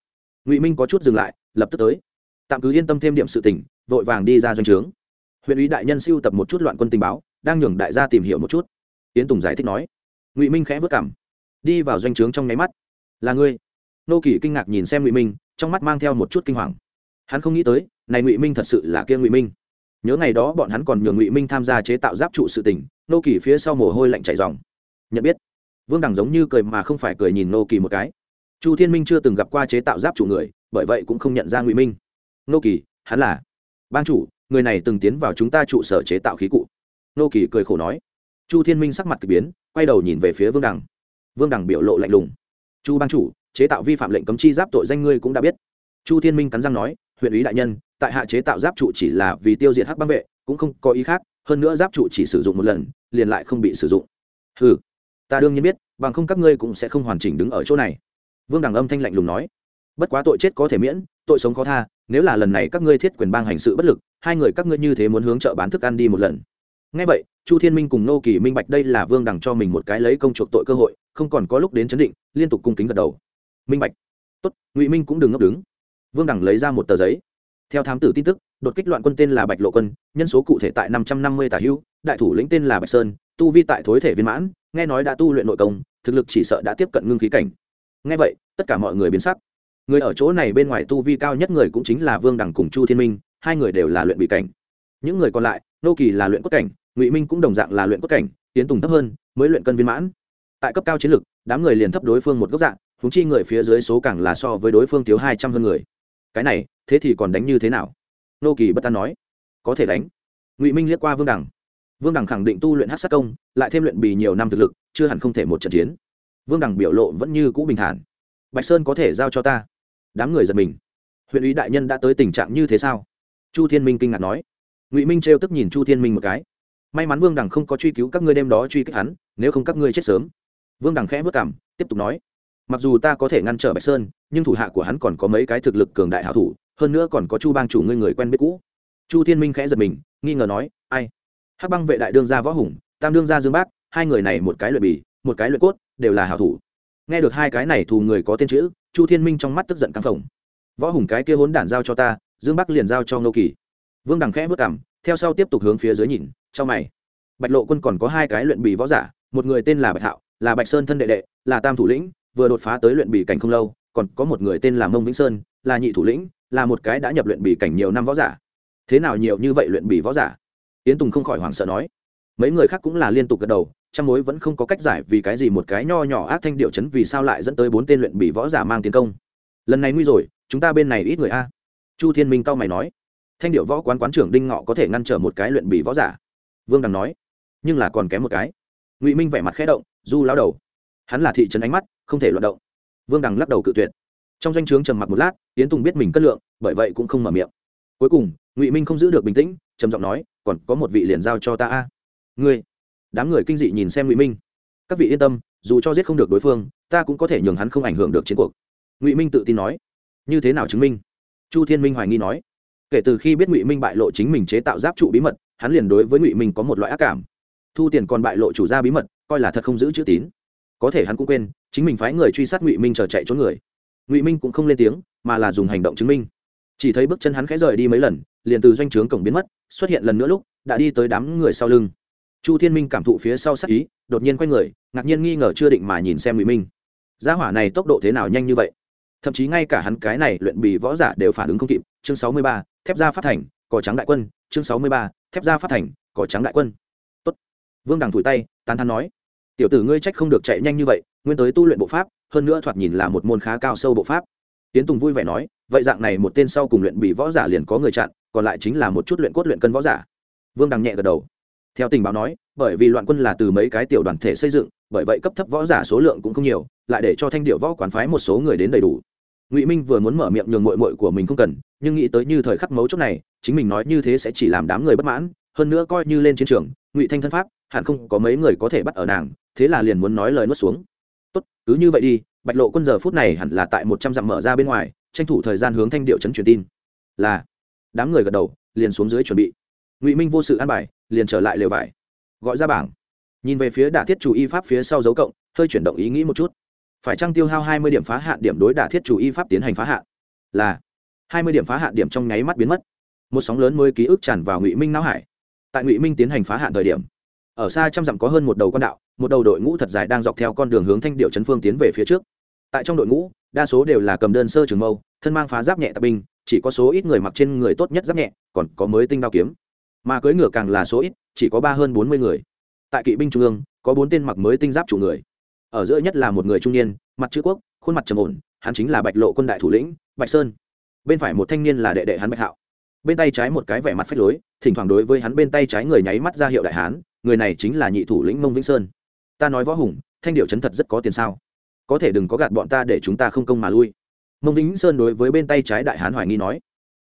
Ngụy minh có chút dừng lại, lập tức tới tạm cứ yên tâm thêm điểm sự tình, vội vàng đi ra doanh trướng. Huyện ủy đại nhân siêu tập một chút loạn quân tình báo đang nhường đại gia tìm hiểu một chút. Yến tùng giải thích nói. Ngụy minh khẽ vất cảm. Đi vào doanh trướng trong nháy mắt. Là ngươi. Nô kỳ kinh ngạc nhìn xem ngụy minh trong mắt mang theo một chút kinh hoàng. Hắn không nghĩ tới này ngụy minh thật sự là kia ngụy minh. Nhớ ngày đó bọn hắn còn nhường ngụy minh tham gia chế tạo giáp trụ sự tình nô kỳ phía sau mồ hôi lạnh chảy dòng. Nhận biết vương đằng giống như cười mà không phải cười nhìn nô kỳ một cái. Chu thiên minh chưa từng gặp qua chế tạo giáp trụ người bởi vậy cũng không nhận ra ngụy minh nô kỳ, hắn là ban chủ, người này từng tiến vào chúng ta trụ sở chế tạo khí cụ. Nô kỳ cười khổ nói. Chu thiên minh sắc mặt k ỳ biến, quay đầu nhìn về phía vương đằng. Vương đằng biểu lộ lạnh lùng. Chu ban chủ, chế tạo vi phạm lệnh cấm chi giáp tội danh ngươi cũng đã biết. Chu thiên minh cắn răng nói, huyện ủy đại nhân, tại hạ chế tạo giáp trụ chỉ là vì tiêu diệt hắc băng vệ, cũng không có ý khác, hơn nữa giáp trụ chỉ sử dụng một lần, liền lại không bị sử dụng. Ừ ta đương nhiên biết, bằng không các ngươi cũng sẽ không hoàn chỉnh đứng ở chỗ này. Vương đằng âm thanh lạnh lùng nói. Bất quá tội chết có thể miễn, tội sống khó tha nếu là lần này các ngươi thiết quyền bang hành sự bất lực, hai người các ngươi như thế muốn hướng chợ bán thức ăn đi một lần. Ngay vậy, chu thiên minh cùng nô kỳ minh bạch đây là vương đằng cho mình một cái lấy công chuộc tội cơ hội, không còn có lúc đến chấn định, liên tục cung kính gật đầu. Minh bạch, tốt, ngụy minh cũng đừng ngốc đứng. Vương đằng lấy ra một tờ giấy. Theo thám tử tin tức, đột kích loạn quân tên là bạch lộ quân, nhân số cụ thể tại năm trăm năm mươi tả hữu đại thủ lĩnh tên là bạch sơn, tu vi tại thối thể viên mãn, nghe nói đã tu luyện nội công, thực lực chỉ sợ đã tiếp cận ngưng khí cảnh. Nghe vậy, tất cả mọi người biến sắc người ở chỗ này bên ngoài tu vi cao nhất người cũng chính là vương đẳng cùng chu thiên minh, hai người đều là luyện bị cảnh. Những người còn lại, nô kỳ là luyện cốt cảnh, ngụy minh cũng đồng dạng là luyện cốt cảnh tiến tùng thấp hơn, mới luyện cân viên mãn. Tại cấp cao chiến lực đám người liền thấp đối phương một góc dạng thúng chi người phía dưới số càng là so với đối phương thiếu hai trăm hơn người. Cái này, thế thì còn đánh như thế nào? Nô kỳ bất an nói. Có thể đánh. Ngụy minh liếc qua vương đẳng vương đẳng khẳng định tu luyện hát sát công, lại thêm luyện bì nhiều năm thực lực, chưa hẳn không thể một trận chiến. Vương đẳng biểu lộ vẫn như cũ bình thản. Bạch sơn có thể giao cho ta đám người giật mình. Huyện ủy đại nhân đã tới tình trạng như thế sao? Chu thiên minh kinh ngạc nói. Ngụy minh trêu tức nhìn chu thiên minh một cái. May mắn vương Đằng không có truy cứu các ngươi đêm đó truy kích hắn, nếu không các ngươi chết sớm. Vương Đằng khẽ vất cảm, tiếp tục nói. Mặc dù ta có thể ngăn trở bạch sơn, nhưng thủ hạ của hắn còn có mấy cái thực lực cường đại hảo thủ, hơn nữa còn có chu bang chủ ngươi người quen biết cũ. Chu thiên minh khẽ giật mình, nghi ngờ nói, ai? Hắc băng vệ đại đương gia võ hùng, tam đương gia dương bác, hai người này một cái luyện bì, một cái luyện cốt, đều là hảo thủ nghe được hai cái này thù người có tên chữ, chu thiên minh trong mắt tức giận căng phồng. Võ hùng cái kia hốn đản giao cho ta, dương bắc liền giao cho ngô kỳ. Vương đằng khẽ vất cảm theo sau tiếp tục hướng phía dưới nhìn cho mày. Bạch lộ quân còn có hai cái luyện bì võ giả, một người tên là bạch hạo, là bạch sơn thân đệ đệ, là tam thủ lĩnh, vừa đột phá tới luyện bì cảnh không lâu, còn có một người tên là mông vĩnh sơn, là nhị thủ lĩnh, là một cái đã nhập luyện bì cảnh nhiều năm võ giả. Thế nào nhiều như vậy luyện bì võ giả? Yến tùng không khỏi hoảng sợ nói. Mấy người khác cũng là liên tục gật đầu trong mối vẫn không có cách giải vì cái gì một cái nho nhỏ ác thanh điệu chấn vì sao lại dẫn tới bốn tên luyện bị võ giả mang tiến công. Lần này nguy rồi, chúng ta bên này ít người a. Chu thiên minh cao mày nói. Thanh điệu võ quán quán trưởng đinh ngọ có thể ngăn trở một cái luyện bị võ giả? Vương đằng nói. Nhưng là còn kém một cái. Ngụy minh vẻ mặt khẽ động, du lao đầu. Hắn là thị trấn ánh mắt, không thể loạt động. Vương đằng lắc đầu cự tuyệt. Trong danh o chướng trầm mặc một lát tiến tùng biết mình cất lượng, bởi vậy cũng không mở miệng. Cuối cùng, ngụy minh không giữ được bình tĩnh, trầm giọng nói, còn có một vị liền giao cho ta a. Ngươi? Đám người kinh dị nhìn xem ngụy minh các vị yên tâm dù cho giết không được đối phương ta cũng có thể nhường hắn không ảnh hưởng được chiến cuộc ngụy minh tự tin nói như thế nào chứng minh chu thiên minh hoài nghi nói kể từ khi biết ngụy minh bại lộ chính mình chế tạo giáp trụ bí mật hắn liền đối với ngụy minh có một loại ác cảm thu tiền còn bại lộ chủ gia bí mật coi là thật không giữ chữ tín có thể hắn cũng quên chính mình phái người truy sát ngụy minh chờ chạy trốn người ngụy minh cũng không lên tiếng mà là dùng hành động chứng minh chỉ thấy bước chân hắn khẽ rời đi mấy lần liền từ doanh trướng cổng biến mất xuất hiện lần nữa lúc đã đi tới đám người sau lưng chu thiên minh cảm thụ phía sau sắc ý, đột nhiên quay người, ngạc nhiên nghi ngờ chưa định mà nhìn xem ngụy minh. Gia hỏa này tốc độ thế nào nhanh như vậy? Thậm chí ngay cả hắn cái này luyện bì võ giả đều phản ứng không kịp. Chương sáu mươi ba, thép gia phát thành, cỏ trắng đại quân. Chương sáu mươi ba, thép gia phát thành, cỏ trắng đại quân. Tốt. vương đằng vùi tay, tán thán nói, tiểu tử ngươi trách không được chạy nhanh như vậy, nguyên tới tu luyện bộ pháp, hơn nữa thoạt nhìn là một môn khá cao sâu bộ pháp. Tiến tùng vui vẻ nói, vậy dạng này một tên sau cùng luyện bị võ giả liền có người chặn, còn lại chính là một chút luyện cốt luyện cân võ giả. Vương đằng nhẹ gật đầu theo tình báo nói, bởi vì loạn quân là từ mấy cái tiểu đoàn thể xây dựng, bởi vậy cấp thấp võ giả số lượng cũng không nhiều, lại để cho thanh điệu võ quán phái một số người đến đầy đủ. Ngụy minh vừa muốn mở miệng nhường mội mội của mình không cần, nhưng nghĩ tới như thời khắc mấu chốt này, chính mình nói như thế sẽ chỉ làm đám người bất mãn, hơn nữa coi như lên chiến trường, ngụy thanh thân pháp, hẳn không có mấy người có thể bắt ở nàng, thế là liền muốn nói lời nuốt xuống. Tốt, cứ như vậy đi, bạch lộ quân giờ phút này hẳn là tại một trăm dặm mở ra bên ngoài, tranh thủ thời gian hướng thanh điệu trấn truyền tin. Là, đám người gật đầu, liền xuống dưới chuẩn bị ngụy minh vô sự an bài, liền trở lại lều vải. Gọi ra bảng. Nhìn về phía đả thiết chủ y pháp phía sau dấu cộng, hơi chuyển động ý nghĩ một chút. Phải trăng tiêu hao hai mươi điểm phá hạn điểm đối đả thiết chủ y pháp tiến hành phá hạn? Là. Hai mươi điểm phá hạn điểm trong nháy mắt biến mất. Một sóng lớn mới ký ức tràn vào ngụy minh não hải. Tại ngụy minh tiến hành phá hạn thời điểm, ở xa trăm dặm có hơn một đầu con đạo, một đầu đội ngũ thật dài đang dọc theo con đường hướng thanh điệu trấn phương tiến về phía trước. Tại trong đội ngũ, đa số đều là cầm đơn sơ trường mâu, thân mang phá giáp nhẹ tạp binh, chỉ có số ít người mặc trên người tốt nhất giáp nhẹ, còn có mới tinh đao kiếm mà cưỡi ngựa càng là số ít, chỉ có ba hơn bốn mươi người. Tại kỵ binh trung ương, có bốn tên mặc mới tinh giáp chủ người. Ở giữa nhất là một người trung niên, mặt chữ quốc, khuôn mặt trầm ổn, hắn chính là bạch lộ quân đại thủ lĩnh, bạch sơn. Bên phải một thanh niên là đệ đệ hắn bạch hạo. Bên tay trái một cái vẻ mặt phách lối, thỉnh thoảng đối với hắn bên tay trái người nháy mắt ra hiệu đại hán, người này chính là nhị thủ lĩnh mông vĩnh sơn. Ta nói võ hùng, thanh điệu chấn thật rất có tiền sao? Có thể đừng có gạt bọn ta để chúng ta không công mà lui. Mông vĩnh sơn đối với bên tay trái đại hán hoài nghi nói.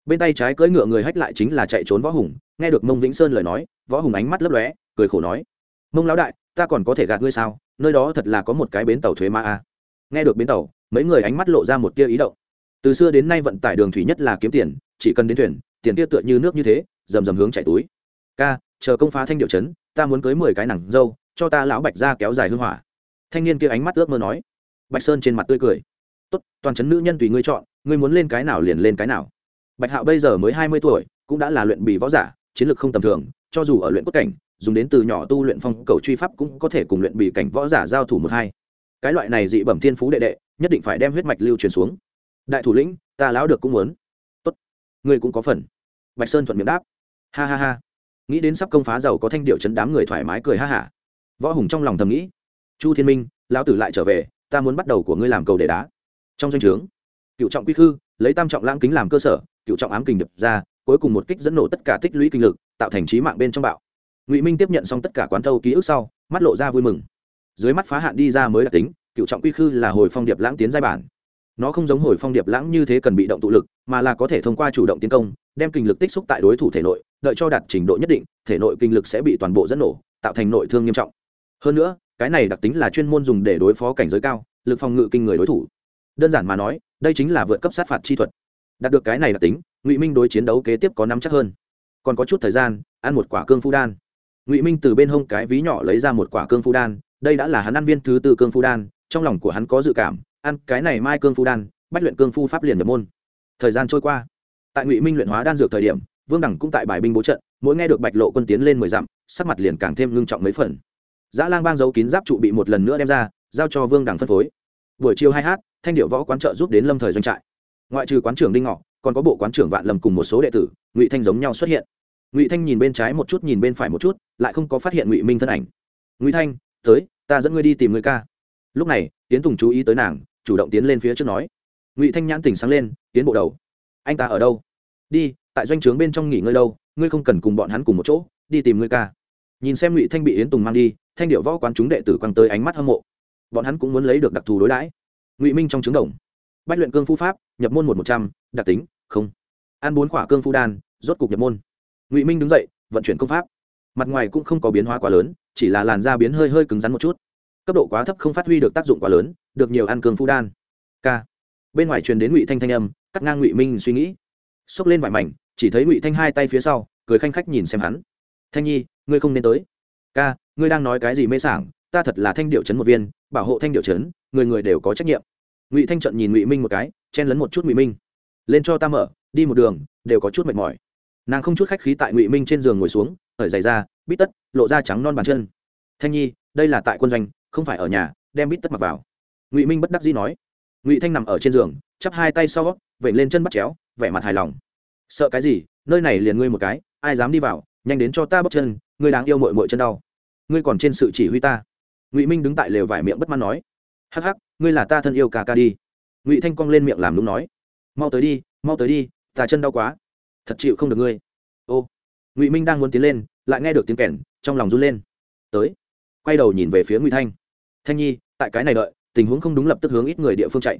Bên tay trái cưỡi ngựa người hách lại chính là chạy trốn võ hùng nghe được mông vĩnh sơn lời nói, võ hùng ánh mắt lấp lóe, cười khổ nói, mông lão đại, ta còn có thể gạt ngươi sao? Nơi đó thật là có một cái bến tàu thuế ma a. Nghe được bến tàu, mấy người ánh mắt lộ ra một tia ý động. Từ xưa đến nay vận tải đường thủy nhất là kiếm tiền, chỉ cần đến thuyền, tiền kia tựa như nước như thế, rầm rầm hướng chạy túi. Ca, chờ công phá thanh điệu chấn ta muốn cưới mười cái nàng dâu, cho ta lão bạch ra kéo dài hương hỏa. Thanh niên kia ánh mắt ước mơ nói. Bạch sơn trên mặt tươi cười. Tốt, toàn chấn nữ nhân tùy ngươi chọn, ngươi muốn lên cái nào liền lên cái nào. Bạch hạo bây giờ mới hai mươi tuổi, cũng đã là luyện bì võ giả chiến lược không tầm thường, cho dù ở luyện cốt cảnh, dùng đến từ nhỏ tu luyện phong cầu truy pháp cũng có thể cùng luyện bì cảnh võ giả giao thủ một hai. Cái loại này dị bẩm thiên phú đệ đệ, nhất định phải đem huyết mạch lưu truyền xuống. Đại thủ lĩnh, ta lão được cũng muốn. Tốt. Ngươi cũng có phần. Bạch sơn thuận miệng đáp. Ha ha ha. Nghĩ đến sắp công phá giàu có thanh điệu chấn đám người thoải mái cười ha hả võ hùng trong lòng thầm nghĩ. Chu thiên minh, lão tử lại trở về, ta muốn bắt đầu của ngươi làm cầu để đá. Trong danh o trướng, cựu trọng quy khư, lấy tam trọng lãng kính làm cơ sở, cựu trọng ám kình đập ra cuối cùng một kích dẫn nổ tất cả tích lũy kinh lực, tạo thành trí mạng bên trong bạo. Ngụy minh tiếp nhận xong tất cả quán thâu ký ức sau, mắt lộ ra vui mừng. Dưới mắt phá hạn đi ra mới đặc tính, cựu trọng quy khư là hồi phong điệp lãng tiến giai bản. Nó không giống hồi phong điệp lãng như thế cần bị động tụ lực, mà là có thể thông qua chủ động tiến công, đem kinh lực tích xúc tại đối thủ thể nội, đợi cho đạt trình độ nhất định, thể nội kinh lực sẽ bị toàn bộ dẫn nổ, tạo thành nội thương nghiêm trọng. Hơn nữa, cái này đặc tính là chuyên môn dùng để đối phó cảnh giới cao, lực phòng ngự kinh người đối thủ. Đơn giản mà nói, đây chính là vượt cấp sát phạt chi thuật. Đạt được cái này đặc tính ngụy minh đối chiến đấu kế tiếp có năm chắc hơn còn có chút thời gian ăn một quả cương phu đan ngụy minh từ bên hông cái ví nhỏ lấy ra một quả cương phu đan đây đã là hắn ăn viên thứ tư cương phu đan trong lòng của hắn có dự cảm ăn cái này mai cương phu đan bách luyện cương phu pháp liền nhập môn thời gian trôi qua tại ngụy minh luyện hóa đan dược thời điểm vương đẳng cũng tại bài binh bố trận mỗi nghe được bạch lộ quân tiến lên mười dặm sắc mặt liền càng thêm ngưng trọng mấy phần dã lang bang dấu kín giáp trụ bị một lần nữa đem ra giao cho vương đẳng phân phối buổi chiều hai h thanh điệu võ quán trợ giúp đến lâm thời doanh trại ngoại trừ quán trưởng đinh ngọ còn có bộ quán trưởng vạn lầm cùng một số đệ tử, ngụy thanh giống nhau xuất hiện. Ngụy thanh nhìn bên trái một chút, nhìn bên phải một chút, lại không có phát hiện ngụy minh thân ảnh. Ngụy thanh, tới, ta dẫn ngươi đi tìm người ca. Lúc này tiến tùng chú ý tới nàng, chủ động tiến lên phía trước nói. Ngụy thanh nhãn tỉnh sáng lên tiến bộ đầu, anh ta ở đâu? Đi, tại doanh trướng bên trong nghỉ ngơi đâu, ngươi không cần cùng bọn hắn cùng một chỗ, đi tìm ngươi ca. Nhìn xem ngụy thanh bị yến tùng mang đi, thanh điệu võ quán chúng đệ tử quăng tới ánh mắt hâm mộ. Bọn hắn cũng muốn lấy được đặc thù đối đãi. Ngụy minh trong trứng đồng. Bách luyện cương phu pháp, nhập môn một một trăm, đặc tính không. Ăn bốn khỏa cương phu đan, rốt cục nhập môn. Ngụy minh đứng dậy, vận chuyển công pháp. Mặt ngoài cũng không có biến hóa quá lớn, chỉ là làn da biến hơi hơi cứng rắn một chút. Cấp độ quá thấp không phát huy được tác dụng quá lớn, được nhiều ăn cương phu đan. K. Bên ngoài truyền đến ngụy thanh thanh âm, cắt ngang ngụy minh suy nghĩ. Xốc lên vải mảnh, chỉ thấy ngụy thanh hai tay phía sau, cười khanh khách nhìn xem hắn. Thanh nhi, ngươi không nên tới. Ca ngươi đang nói cái gì mê sảng? Ta thật là thanh điệu chấn một viên, bảo hộ thanh điệu chấn, người người đều có trách nhiệm. Ngụy thanh trận nhìn ngụy minh một cái, chen lấn một chút ngụy minh lên cho ta mở, đi một đường, đều có chút mệt mỏi. Nàng không chút khách khí tại ngụy minh trên giường ngồi xuống, thở giày ra, bít tất, lộ ra trắng non bàn chân. Thanh nhi, đây là tại quân doanh, không phải ở nhà, đem bít tất mặc vào. Ngụy minh bất đắc dĩ nói. Ngụy thanh nằm ở trên giường, chắp hai tay sau vẩy lên chân bắt chéo, vẻ mặt hài lòng. Sợ cái gì, nơi này liền ngươi một cái, ai dám đi vào, nhanh đến cho ta bóc chân, ngươi đáng yêu mội mội chân đau. Ngươi còn trên sự chỉ huy ta. Ngụy minh đứng tại lều vải miệng bất mãn nói. Hắc hắc, ngươi là ta thân yêu ca ca đi. Ngụy thanh cong lên miệng làm đúng nói mau tới đi, mau tới đi tà chân đau quá. Thật chịu không được ngươi. Ô, ngụy minh đang muốn tiến lên, lại nghe được tiếng kèn, trong lòng run lên. Tới. Quay đầu nhìn về phía ngụy thanh. Thanh nhi, tại cái này đợi, tình huống không đúng lập tức hướng ít người địa phương chạy.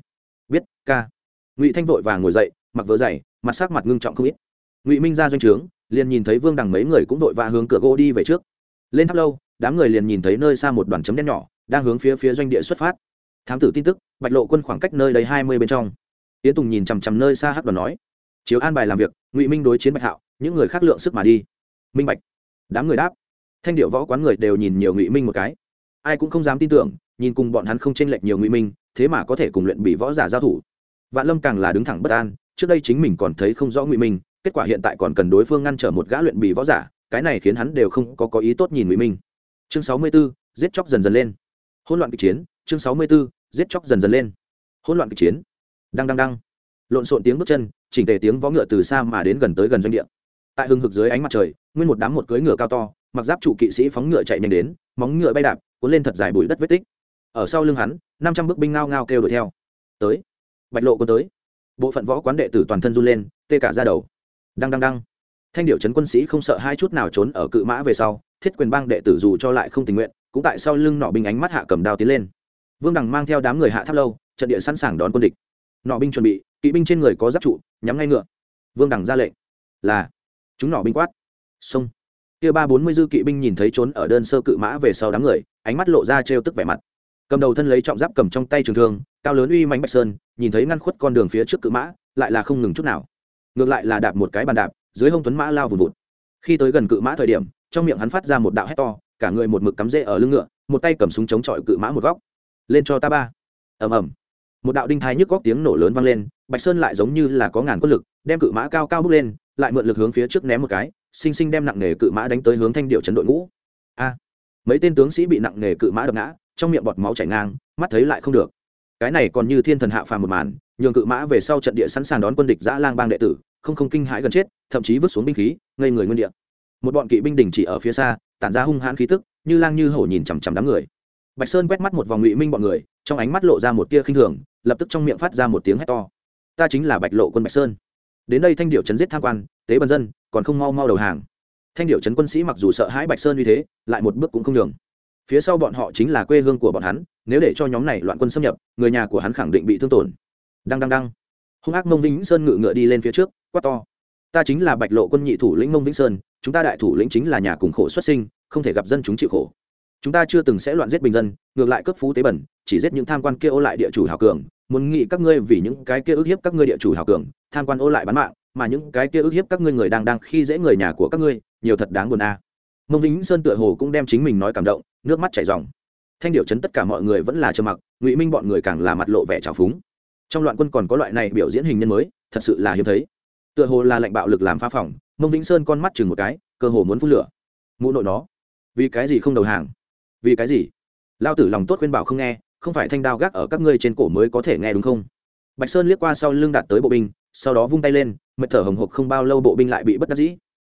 Biết, ca. Ngụy thanh vội vàng ngồi dậy, mặc vớ dày, mặt sắc mặt ngưng trọng không ít. Ngụy minh ra doanh trướng, liền nhìn thấy vương đằng mấy người cũng vội vã hướng cửa gỗ đi về trước. Lên tháp lâu, đám người liền nhìn thấy nơi xa một đoàn chấm đen nhỏ, đang hướng phía phía doanh địa xuất phát. Thám tử tin tức, bạch lộ quân khoảng cách nơi đầy hai mươi bên trong tiến tùng nhìn chằm chằm nơi xa hát đoàn nói chiếu an bài làm việc ngụy minh đối chiến bạch hạo những người khác lượng sức mà đi. Minh bạch. Đám người đáp. Thanh điệu võ quán người đều nhìn nhiều ngụy minh một cái. Ai cũng không dám tin tưởng nhìn cùng bọn hắn không chênh lệch nhiều ngụy minh thế mà có thể cùng luyện bị võ giả giao thủ. Vạn lâm càng là đứng thẳng bất an trước đây chính mình còn thấy không rõ ngụy minh kết quả hiện tại còn cần đối phương ngăn trở một gã luyện bị võ giả cái này khiến hắn đều không có có ý tốt nhìn ngụy minh. Chương sáu mươi 64, giết chóc dần dần lên. Hỗn loạn kịch chiến chương sáu mươi 64, giết chóc dần dần lên. Hỗn loạn kịch chiến đăng đăng đăng. Lộn xộn tiếng bước chân, chỉnh tề tiếng vó ngựa từ xa mà đến gần tới gần doanh địa. Tại hưng hực dưới ánh mặt trời, nguyên một đám một cưỡi ngựa cao to, mặc giáp trụ kỵ sĩ phóng ngựa chạy nhanh đến, móng ngựa bay đạp, cuốn lên thật dài bụi đất vết tích. Ở sau lưng hắn, năm trăm bước binh ngao ngao kêu đuổi theo. Tới. Bạch lộ quân tới. Bộ phận võ quán đệ tử toàn thân run lên, tê cả ra đầu. Đăng đăng đăng. Thanh điệu trấn quân sĩ không sợ hai chút nào trốn ở cự mã về sau, thiết quyền bang đệ tử dù cho lại không tình nguyện, cũng tại sau lưng nọ binh ánh mắt hạ cầm đao tiến lên. Vương đằng mang theo đám người hạ tháp lâu, trận địa sẵn sàng đón quân địch nọ binh chuẩn bị, kỵ binh trên người có giáp trụ, nhắm ngay ngựa. Vương đằng ra lệnh, là, chúng nọ binh quát, xông. Kia ba bốn mươi dư kỵ binh nhìn thấy trốn ở đơn sơ cự mã về sau đám người, ánh mắt lộ ra trêu tức vẻ mặt. Cầm đầu thân lấy trọng giáp cầm trong tay trường thương, cao lớn uy mánh bạch sơn, nhìn thấy ngăn khuất con đường phía trước cự mã, lại là không ngừng chút nào. Ngược lại là đạp một cái bàn đạp, dưới hông tuấn mã lao vùn vụt. Khi tới gần cự mã thời điểm, trong miệng hắn phát ra một đạo hét to, cả người một mực cắm rễ ở lưng ngựa, một tay cầm súng chống chọi cự mã một góc. Lên cho ta ba. Ầm ầm một đạo đinh thái nhức góc tiếng nổ lớn vang lên, bạch sơn lại giống như là có ngàn quân lực, đem cự mã cao cao bước lên, lại mượn lực hướng phía trước ném một cái, sinh sinh đem nặng nghề cự mã đánh tới hướng thanh điệu chấn đội ngũ. A! Mấy tên tướng sĩ bị nặng nghề cự mã đập ngã, trong miệng bọt máu chảy ngang, mắt thấy lại không được. Cái này còn như thiên thần hạ phàm một màn, nhường cự mã về sau trận địa sẵn sàng đón quân địch giã lang bang đệ tử, không không kinh hãi gần chết, thậm chí vứt xuống binh khí, ngây người nguyên địa. Một bọn kỵ binh đình chỉ ở phía xa, tản ra hung hãn khí tức, như lang như hổ nhìn chằm chằm đám người. Bạch sơn quét mắt một vòng ngụy minh bọn người, trong ánh mắt lộ ra một tia khinh thường lập tức trong miệng phát ra một tiếng hét to. Ta chính là bạch lộ quân bạch sơn. Đến đây thanh điệu chấn giết tham quan, tế bần dân, còn không mau mau đầu hàng. Thanh điệu chấn quân sĩ mặc dù sợ hãi bạch sơn như thế, lại một bước cũng không đường phía sau bọn họ chính là quê hương của bọn hắn, nếu để cho nhóm này loạn quân xâm nhập, người nhà của hắn khẳng định bị thương tổn. Đăng đăng đăng. Hung ác mông vĩnh sơn ngự ngựa đi lên phía trước, quát to. Ta chính là bạch lộ quân nhị thủ lĩnh mông vĩnh sơn, chúng ta đại thủ lĩnh chính là nhà cùng khổ xuất sinh, không thể gặp dân chúng chịu khổ. Chúng ta chưa từng sẽ loạn giết bình dân, ngược lại cấp phú tế bẩn chỉ giết những tham quan kia ô lại địa chủ hào cường, muốn nghĩ các ngươi vì những cái kia ức hiếp các ngươi địa chủ hào cường, tham quan ô lại bán mạng, mà những cái kia ức hiếp các ngươi người đang đang khi dễ người nhà của các ngươi, nhiều thật đáng buồn a. À. mông vĩnh sơn tựa hồ cũng đem chính mình nói cảm động, nước mắt chảy ròng. Thanh điệu chấn tất cả mọi người vẫn là trơ mặc, ngụy minh bọn người càng là mặt lộ vẻ trào phúng. Trong loạn quân còn có loại này biểu diễn hình nhân mới, thật sự là hiếm thấy. Tựa hồ là lệnh bạo lực làm phá phòng, mông vĩnh sơn con mắt chừng một cái, cơ hồ muốn phun lửa. Mụ nội nó, vì cái gì không đầu hàng? Vì cái gì? Lao tử lòng tốt khuyên bảo không nghe không phải thanh đao gác ở các ngươi trên cổ mới có thể nghe đúng không? Bạch sơn liếc qua sau lưng đạt tới bộ binh, sau đó vung tay lên, mệt thở hồng hộc không bao lâu bộ binh lại bị bất đắc dĩ.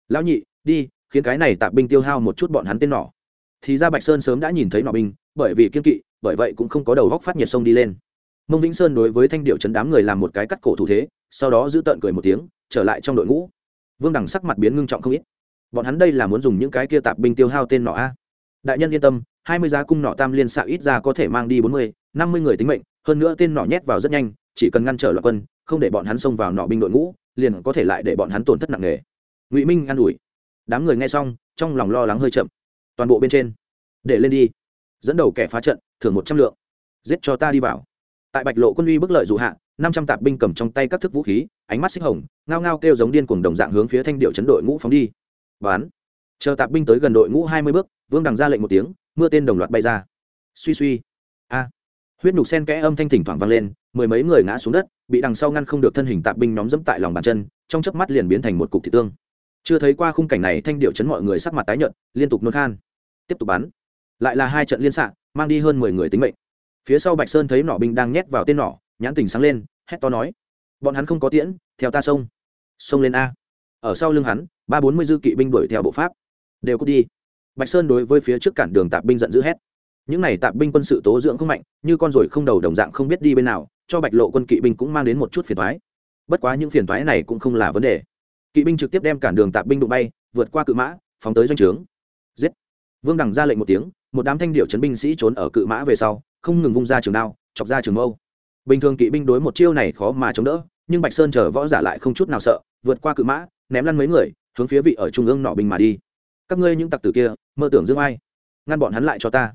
Lão nhị, đi, khiến cái này tạp binh tiêu hao một chút bọn hắn tên nỏ thì ra bạch sơn sớm đã nhìn thấy nỏ binh, bởi vì kiên kỵ, bởi vậy cũng không có đầu góc phát nhiệt sông đi lên. Mông vĩnh sơn đối với thanh điệu chấn đám người làm một cái cắt cổ thủ thế, sau đó giữ tợn cười một tiếng, trở lại trong đội ngũ. Vương đẳng sắc mặt biến ngưng trọng không ít. Bọn hắn đây là muốn dùng những cái kia tạp binh tiêu hao tên nọ a? Đại nhân yên tâm hai mươi giá cung nọ tam liên xạ ít ra có thể mang đi bốn mươi, năm mươi người tính mệnh, hơn nữa tên nọ nhét vào rất nhanh, chỉ cần ngăn trở loạn quân, không để bọn hắn xông vào nọ binh đội ngũ, liền có thể lại để bọn hắn tổn thất nặng nề. Ngụy minh an ủi. Đám người nghe xong, trong lòng lo lắng hơi chậm. Toàn bộ bên trên. Để lên đi. Dẫn đầu kẻ phá trận, thưởng một trăm lượng. Giết cho ta đi vào. Tại bạch lộ quân uy bức lợi dụ hạ, năm trăm tạp binh cầm trong tay các thức vũ khí, ánh mắt xích hồng, ngao ngao kêu giống điên cuồng đồng dạng hướng phía thanh điệu chấn đội ngũ phóng đi. Bán chờ tạp binh tới gần đội ngũ hai mươi bước, vương đằng ra lệnh một tiếng mưa tên đồng loạt bay ra. Suy suy. A. Huyết nhục sen kẽ âm thanh thỉnh thoảng vang lên, mười mấy người ngã xuống đất, bị đằng sau ngăn không được thân hình tạp binh nhóm dẫm tại lòng bàn chân, trong chớp mắt liền biến thành một cục thị tương. Chưa thấy qua khung cảnh này, thanh điệu chấn mọi người sắc mặt tái nhợt, liên tục nôn khan. Tiếp tục bắn. Lại là hai trận liên xạ, mang đi hơn mười người tính mệnh. Phía sau bạch sơn thấy nỏ binh đang nhét vào tên nỏ, nhãn tình sáng lên, hét to nói, bọn hắn không có tiễn, theo ta sông sông lên a. Ở sau lưng hắn, ba bốn mươi dư kỵ binh đuổi theo bộ pháp. Đều cút đi bạch sơn đối với phía trước cản đường tạp binh giận dữ hét. Những này tạp binh quân sự tố dưỡng không mạnh, như con ruồi không đầu đồng dạng không biết đi bên nào, cho bạch lộ quân kỵ binh cũng mang đến một chút phiền thoái bất quá những phiền thoái này cũng không là vấn đề. Kỵ binh trực tiếp đem cản đường tạp binh đụng bay, vượt qua cự mã, phóng tới doanh trướng. Giết! Vương đằng ra lệnh một tiếng, một đám thanh điệu chấn binh sĩ trốn ở cự mã về sau, không ngừng vung ra trường đao, chọc ra trường mâu. Bình thường kỵ binh đối một chiêu này khó mà chống đỡ, nhưng bạch sơn chờ võ giả lại không chút nào sợ, vượt qua cự mã, ném lăn mấy người, hướng phía vị ở trung ương nọ binh mà đi các ngươi những tặc tử kia, mơ tưởng dương ai? Ngăn bọn hắn lại cho ta.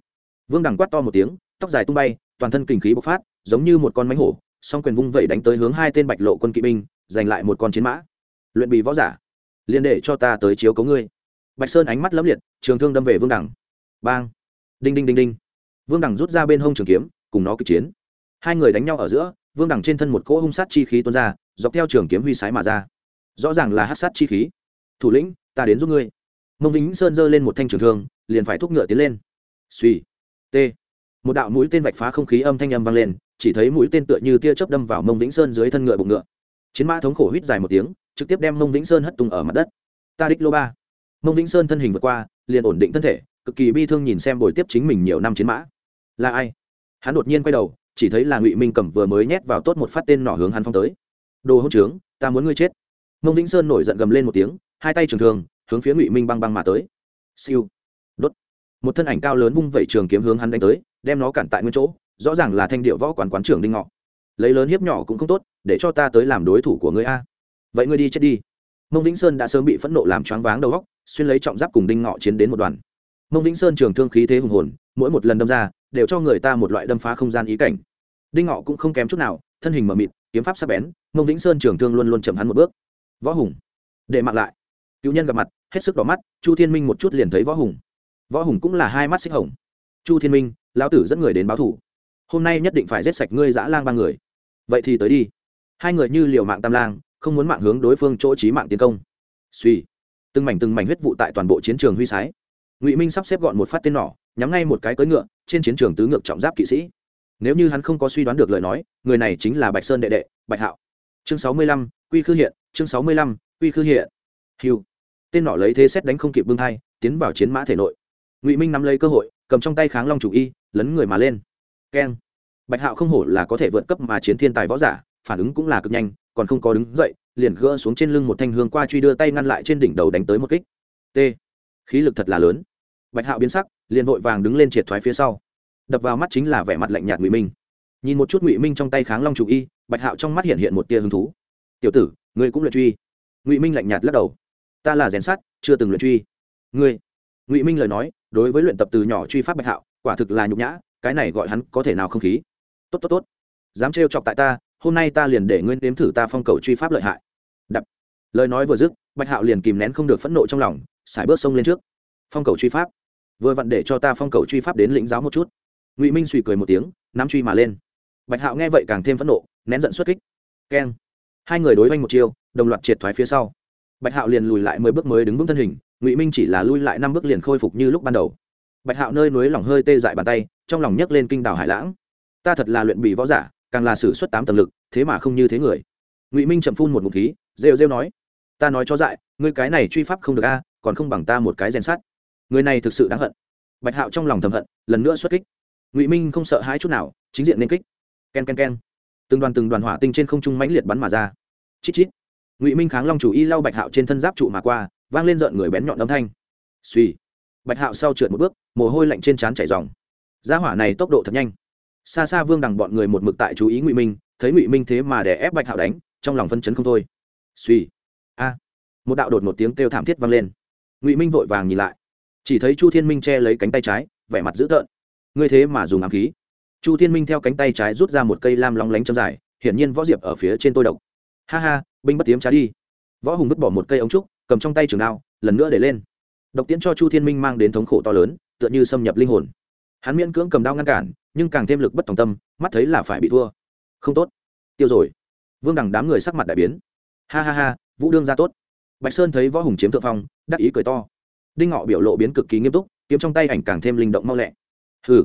Vương đằng quát to một tiếng, tóc dài tung bay, toàn thân kinh khí bộc phát, giống như một con mánh hổ, song quyền vung vẩy đánh tới hướng hai tên bạch lộ quân kỵ binh, giành lại một con chiến mã. Luyện bị võ giả, liền để cho ta tới chiếu cấu ngươi. Bạch sơn ánh mắt lấm liệt, trường thương đâm về vương đằng. Bang! Đinh đinh đinh đinh. Vương đằng rút ra bên hông trường kiếm, cùng nó kịch chiến. Hai người đánh nhau ở giữa, vương đằng trên thân một cỗ hung sát chi khí tuôn ra, dọc theo trường kiếm huy sái mà ra. Rõ ràng là hát sát chi khí. Thủ lĩnh, ta đến giúp ngươi mông vĩnh sơn giơ lên một thanh trường thương, liền phải thúc ngựa tiến lên. Suy t một đạo mũi tên vạch phá không khí âm thanh âm vang lên, chỉ thấy mũi tên tựa như tia chớp đâm vào mông vĩnh sơn dưới thân ngựa bụng ngựa. Chiến mã thống khổ huýt dài một tiếng, trực tiếp đem mông vĩnh sơn hất tung ở mặt đất. Ta đích lô ba. Mông vĩnh sơn thân hình vượt qua, liền ổn định thân thể, cực kỳ bi thương nhìn xem bồi tiếp chính mình nhiều năm chiến mã. Là ai? Hắn đột nhiên quay đầu, chỉ thấy là ngụy minh cầm vừa mới nhét vào tốt một phát tên nỏ hướng hắn phong tới. Đồ hỗn trướng, ta muốn ngươi chết. Mông vĩnh sơn nổi giận gầm lên một tiếng, hai tay trường thường hướng phía ngụy minh băng băng mà tới siêu đốt một thân ảnh cao lớn vung vẩy trường kiếm hướng hắn đánh tới đem nó cản tại nguyên chỗ rõ ràng là thanh điệu võ quán quán trưởng đinh ngọ lấy lớn hiếp nhỏ cũng không tốt để cho ta tới làm đối thủ của ngươi a vậy ngươi đi chết đi mông vĩnh sơn đã sớm bị phẫn nộ làm choáng váng đầu góc xuyên lấy trọng giáp cùng đinh ngọ chiến đến một đoàn mông vĩnh sơn trường thương khí thế hùng hồn mỗi một lần đâm ra đều cho người ta một loại đâm phá không gian ý cảnh đinh ngọ cũng không kém chút nào thân hình mờ mịt kiếm pháp sắc bén mông vĩnh sơn trường thương luôn luôn chậm hắn một bước võ hùng để mặc lại cựu nhân gặp mặt hết sức đỏ mắt, chu thiên minh một chút liền thấy võ hùng. Võ hùng cũng là hai mắt xích hồng. Chu thiên minh, lão tử dẫn người đến báo thủ hôm nay nhất định phải giết sạch ngươi dã lang ba người. Vậy thì tới đi. Hai người như liều mạng tam lang, không muốn mạng hướng đối phương chỗ trí mạng tiến công. Suy từng mảnh từng mảnh huyết vụ tại toàn bộ chiến trường huy sái. Ngụy minh sắp xếp gọn một phát tên nỏ, nhắm ngay một cái cưỡi ngựa, trên chiến trường tứ ngược trọng giáp kỵ sĩ. Nếu như hắn không có suy đoán được lời nói, người này chính là bạch sơn đệ đệ, bạch hạo. Chương sáu mươi lăm, quy khư hiện, chương sáu mươi lăm, quy khư hiện. Hiu tên nỏ lấy thế xét đánh không kịp bưng thai, tiến vào chiến mã thể nội. Ngụy minh nắm lấy cơ hội, cầm trong tay kháng long chủ y, lấn người mà lên. Keng. Bạch hạo không hổ là có thể vượt cấp mà chiến thiên tài võ giả, phản ứng cũng là cực nhanh, còn không có đứng dậy, liền gỡ xuống trên lưng một thanh hương qua truy đưa tay ngăn lại trên đỉnh đầu đánh tới một kích. T. Khí lực thật là lớn. Bạch hạo biến sắc, liền vội vàng đứng lên triệt thoái phía sau. Đập vào mắt chính là vẻ mặt lạnh nhạt ngụy minh. Nhìn một chút ngụy minh trong tay kháng long chủ y, bạch hạo trong mắt hiện hiện một tia hứng thú. Tiểu tử, ngươi cũng luyện truy. Ngụy minh lạnh nhạt lắc đầu ta là rèn sát chưa từng luyện truy. Ngươi, ngụy minh lời nói, đối với luyện tập từ nhỏ truy pháp bạch hạo, quả thực là nhục nhã, cái này gọi hắn có thể nào không khí. Tốt tốt tốt. Dám trêu chọc tại ta, hôm nay ta liền để ngươi nếm thử ta phong cầu truy pháp lợi hại. Đập. Lời nói vừa dứt, bạch hạo liền kìm nén không được phẫn nộ trong lòng, sải bước sông lên trước. Phong cầu truy pháp. Vừa vặn để cho ta phong cầu truy pháp đến lĩnh giáo một chút. Ngụy minh suy cười một tiếng, nắm truy mà lên. Bạch hạo nghe vậy càng thêm phẫn nộ, nén giận xuất kích. Keng. Hai người đối oanh một chiêu, đồng loạt triệt thoái phía sau bạch hạo liền lùi lại mười bước mới đứng vững thân hình, ngụy minh chỉ là lui lại năm bước liền khôi phục như lúc ban đầu. Bạch hạo nơi núi lỏng hơi tê dại bàn tay, trong lòng nhấc lên kinh đảo hải lãng. Ta thật là luyện bị võ giả, càng là sử xuất tám tầng lực, thế mà không như thế người. Ngụy minh chậm phun một ngụm khí, rêu rêu nói, ta nói cho dại, ngươi cái này truy pháp không được a, còn không bằng ta một cái rèn sát người này thực sự đáng hận. Bạch hạo trong lòng thầm hận, lần nữa xuất kích. Ngụy minh không sợ hãi chút nào, chính diện nên kích. K e n k e n k e n từng đoàn từng đoàn hỏa tinh trên không trung mãnh liệt bắn mà ra. Chít chít ngụy minh kháng long chủ y lau bạch hạo trên thân giáp trụ mà qua, vang lên rợn người bén nhọn âm thanh. Suy bạch hạo sau trượt một bước, mồ hôi lạnh trên trán chảy dòng gia hỏa này tốc độ thật nhanh. Xa xa vương đằng bọn người một mực tại chú ý ngụy minh, thấy ngụy minh thế mà để ép bạch hạo đánh, trong lòng phân chấn không thôi. Suy a. Một đạo đột một tiếng kêu thảm thiết vang lên. Ngụy minh vội vàng nhìn lại. Chỉ thấy chu thiên minh che lấy cánh tay trái, vẻ mặt dữ tợn. Ngươi thế mà dùng ám khí. Chu thiên minh theo cánh tay trái rút ra một cây lam lóng lánh châm dài, hiển nhiên võ diệp ở phía trên tôi độc. Ha ha binh bất tiếm trá đi. Võ hùng vứt bỏ một cây ống trúc, cầm trong tay trường đao, lần nữa để lên. Độc tiễn cho chu thiên minh mang đến thống khổ to lớn, tựa như xâm nhập linh hồn. Hắn miễn cưỡng cầm đao ngăn cản, nhưng càng thêm lực bất tòng tâm, mắt thấy là phải bị thua. Không tốt. Tiêu rồi. Vương đằng đám người sắc mặt đại biến. Ha ha ha, vũ đương ra tốt. Bạch sơn thấy võ hùng chiếm thượng phong, đắc ý cười to. Đinh ngọ biểu lộ biến cực kỳ nghiêm túc, kiếm trong tay ảnh càng thêm linh động mau lẹ. Hừ,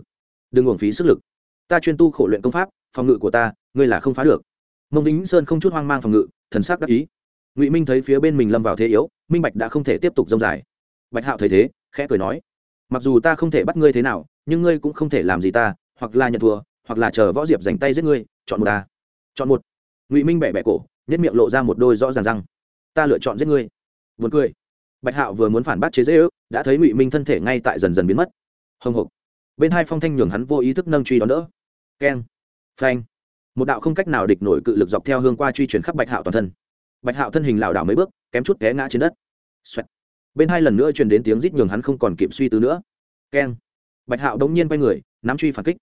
đừng uổng phí sức lực. Ta chuyên tu khổ luyện công pháp, phòng ngự của ta, ngươi là không phá được. Mông vĩnh sơn không chút hoang mang phòng ngự thần sắc đắc ý. Ngụy minh thấy phía bên mình lâm vào thế yếu, minh bạch đã không thể tiếp tục dông dài. Bạch hạo thấy thế, khẽ cười nói, mặc dù ta không thể bắt ngươi thế nào, nhưng ngươi cũng không thể làm gì ta, hoặc là nhận thua, hoặc là chờ võ diệp dành tay giết ngươi, chọn một ta. Chọn một. Ngụy minh bẻ bẻ cổ nhất miệng lộ ra một đôi rõ ràng răng. Ta lựa chọn giết ngươi. Vượt cười. Bạch hạo vừa muốn phản bác chế dễ ước, đã thấy ngụy minh thân thể ngay tại dần dần biến mất. Hồng hộc bên hai phong thanh nhường hắn vô ý thức nâng truy đón đỡ. Keng. Phanh một đạo không cách nào địch nổi cự lực dọc theo hương qua truy chuyển khắp bạch hạo toàn thân. Bạch hạo thân hình lảo đảo mấy bước, kém chút té ngã trên đất、Xoẹt. bên hai lần nữa truyền đến tiếng rít nhường hắn không còn kịp suy tư nữa. Keng. Bạch hạo đống nhiên quay người, nắm truy phản kích.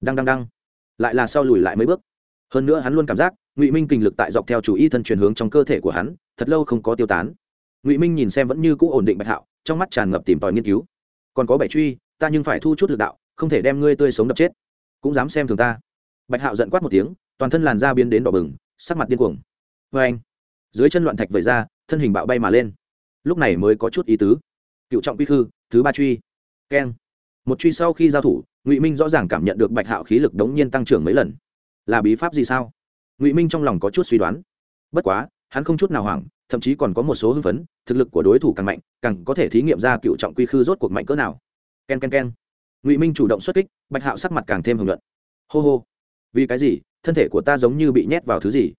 Đăng đăng đăng. Lại là sau lùi lại mấy bước. Hơn nữa hắn luôn cảm giác, ngụy minh kình lực tại dọc theo chủ y thân chuyển hướng trong cơ thể của hắn, thật lâu không có tiêu tán. Ngụy minh nhìn xem vẫn như cũ ổn định bạch hạo, trong mắt tràn ngập tìm tòi nghiên cứu. Còn có bảy truy, ta nhưng phải thu chút lực đạo, không thể đem ngươi tươi sống đập chết. Cũng dám xem thường ta bạch hạo giận quát một tiếng, toàn thân làn da biến đến đỏ bừng, sắc mặt điên cuồng. Vê anh, dưới chân loạn thạch vẩy ra, thân hình bạo bay mà lên. Lúc này mới có chút ý tứ. Cựu trọng quy khư, thứ ba truy. Keng. Một truy sau khi giao thủ, ngụy minh rõ ràng cảm nhận được bạch hạo khí lực đống nhiên tăng trưởng mấy lần. Là bí pháp gì sao? Ngụy minh trong lòng có chút suy đoán. Bất quá, hắn không chút nào hoảng, thậm chí còn có một số hưng phấn, thực lực của đối thủ càng mạnh, càng có thể thí nghiệm ra cựu trọng quy khư rốt cuộc mạnh cỡ nào. K e n k e n k e n ngụy minh chủ động xuất kích, bạch hạo sắc mặt càng thêm hưởng luận hô hô vì cái gì? Thân thể của ta giống như bị nhét vào thứ gì?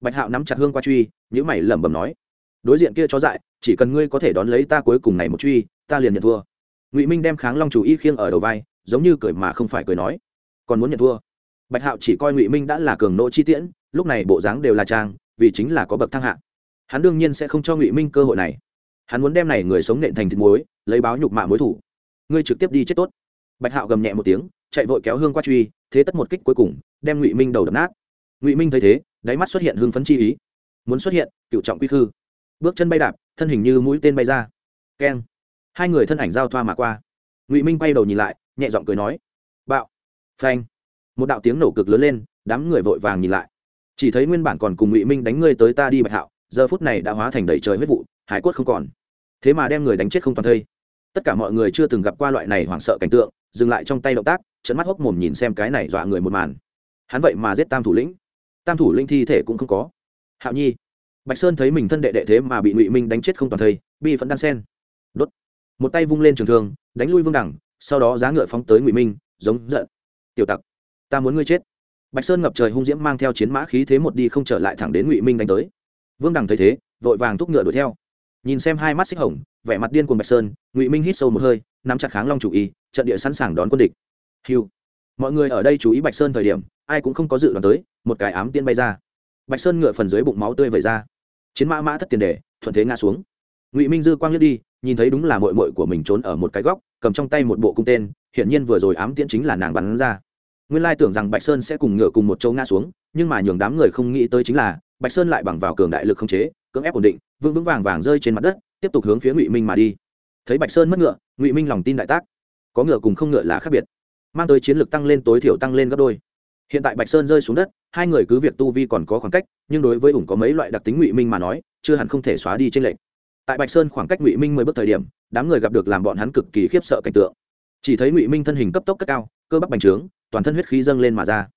Bạch hạo nắm chặt hương qua truy nhữ mày lẩm bẩm nói. Đối diện kia chó dại, chỉ cần ngươi có thể đón lấy ta cuối cùng này một truy, ta liền nhận thua. Ngụy minh đem kháng long chủ y khiêng ở đầu vai, giống như cười mà không phải cười nói. Còn muốn nhận thua. Bạch hạo chỉ coi ngụy minh đã là cường nỗ chi tiễn, lúc này bộ dáng đều là trang, vì chính là có bậc thăng hạ. Hắn đương nhiên sẽ không cho ngụy minh cơ hội này. Hắn muốn đem này người sống nện thành thịt muối, lấy báo nhục mạ mối thủ. Ngươi trực tiếp đi chết tốt. Bạch hạo gầm nhẹ một tiếng, chạy vội kéo hương qua truy thế tất một kích cuối cùng, đem ngụy minh đầu đập nát. Ngụy minh thấy thế, đáy mắt xuất hiện hưng phấn chi ý. Muốn xuất hiện, cựu trọng quy khư. Bước chân bay đạp, thân hình như mũi tên bay ra. Keng. Hai người thân ảnh giao thoa mà qua. Ngụy minh bay đầu nhìn lại, nhẹ giọng cười nói, bạo. Phanh. Một đạo tiếng nổ cực lớn lên, đám người vội vàng nhìn lại. Chỉ thấy nguyên bản còn cùng ngụy minh đánh ngươi tới ta đi bạch hạo, giờ phút này đã hóa thành đầy trời huyết vụ, hải quất không còn. Thế mà đem người đánh chết không toàn thây. Tất cả mọi người chưa từng gặp qua loại này hoảng sợ cảnh tượng, dừng lại trong tay động tác trận mắt hốc mồm nhìn xem cái này dọa người một màn. Hắn vậy mà giết tam thủ lĩnh. Tam thủ linh thi thể cũng không có. Hạo nhi. Bạch sơn thấy mình thân đệ đệ thế mà bị ngụy minh đánh chết không toàn thây, bi vẫn đan sen. Đốt. Một tay vung lên trường thương, đánh lui vương đẳng, sau đó giá ngựa phóng tới ngụy minh, giống giận. Tiểu tặc, ta muốn ngươi chết. Bạch sơn ngập trời hung diễm mang theo chiến mã khí thế một đi không trở lại thẳng đến ngụy minh đánh tới. Vương đẳng thấy thế, vội vàng thúc ngựa đuổi theo. Nhìn xem hai mắt xích hồng, vẻ mặt điên cuồng bạch sơn, ngụy minh hít sâu một hơi, nắm chặt kháng long chủ y, trận địa sẵn sàng đón quân địch hiu. Mọi người ở đây chú ý bạch sơn thời điểm, ai cũng không có dự đoán tới, một cái ám tiên bay ra. Bạch sơn ngựa phần dưới bụng máu tươi vẩy ra. Chiến mã mã thất tiền đề, thuận thế ngã xuống. Ngụy minh dư quang liếc đi, nhìn thấy đúng là mội mội của mình trốn ở một cái góc, cầm trong tay một bộ cung tên, hiển nhiên vừa rồi ám tiễn chính là nàng bắn ra. Nguyên lai tưởng rằng bạch sơn sẽ cùng ngựa cùng một châu ngã xuống, nhưng mà nhường đám người không nghĩ tới chính là, bạch sơn lại bằng vào cường đại lực không chế, cưỡng ép ổn định, vững vững vàng vàng rơi trên mặt đất, tiếp tục hướng phía ngụy minh mà đi. Thấy bạch sơn mất ngựa, ngụy minh lòng tin đại tác. Có ngựa cùng không ngựa là khác biệt mang tới chiến lược tăng lên tối thiểu tăng lên gấp đôi. Hiện tại bạch sơn rơi xuống đất, hai người cứ việc tu vi còn có khoảng cách, nhưng đối với ủng có mấy loại đặc tính ngụy minh mà nói, chưa hẳn không thể xóa đi trên lệnh tại bạch sơn khoảng cách ngụy minh mười bước thời điểm, đám người gặp được làm bọn hắn cực kỳ khiếp sợ cảnh tượng. Chỉ thấy ngụy minh thân hình cấp tốc cất cao, cơ bắp bành trướng, toàn thân huyết khí dâng lên mà ra.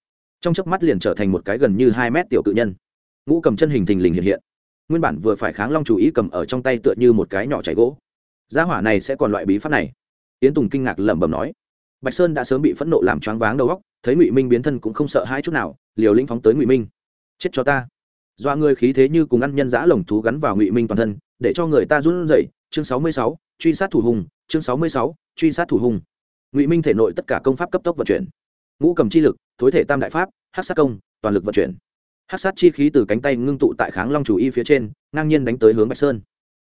Trong chớp mắt liền trở thành một cái gần như hai mét tiểu cự nhân. Ngũ cầm chân hình thình lình hiện hiện. Nguyên bản vừa phải kháng long chủ ý cầm ở trong tay tựa như một cái nhỏ chảy gỗ. Gia hỏa này sẽ còn loại bí pháp này. Yến tùng kinh ngạc lẩm bẩm nói bạch sơn đã sớm bị phẫn nộ làm choáng váng đầu óc, thấy ngụy minh biến thân cũng không sợ hai chút nào, liều lĩnh phóng tới ngụy minh. Chết cho ta. Doa người khí thế như cùng ăn nhân giã lồng thú gắn vào ngụy minh toàn thân, để cho người ta run rẩy. Chương sáu mươi sáu, truy sát thủ hùng, chương sáu mươi sáu, truy sát thủ hùng. Ngụy minh thể nội tất cả công pháp cấp tốc vận chuyển. Ngũ cầm chi lực, thối thể tam đại pháp hát sát công, toàn lực vận chuyển. Hát sát chi khí từ cánh tay ngưng tụ tại kháng long chủ y phía trên, ngang nhiên đánh tới hướng bạch sơn.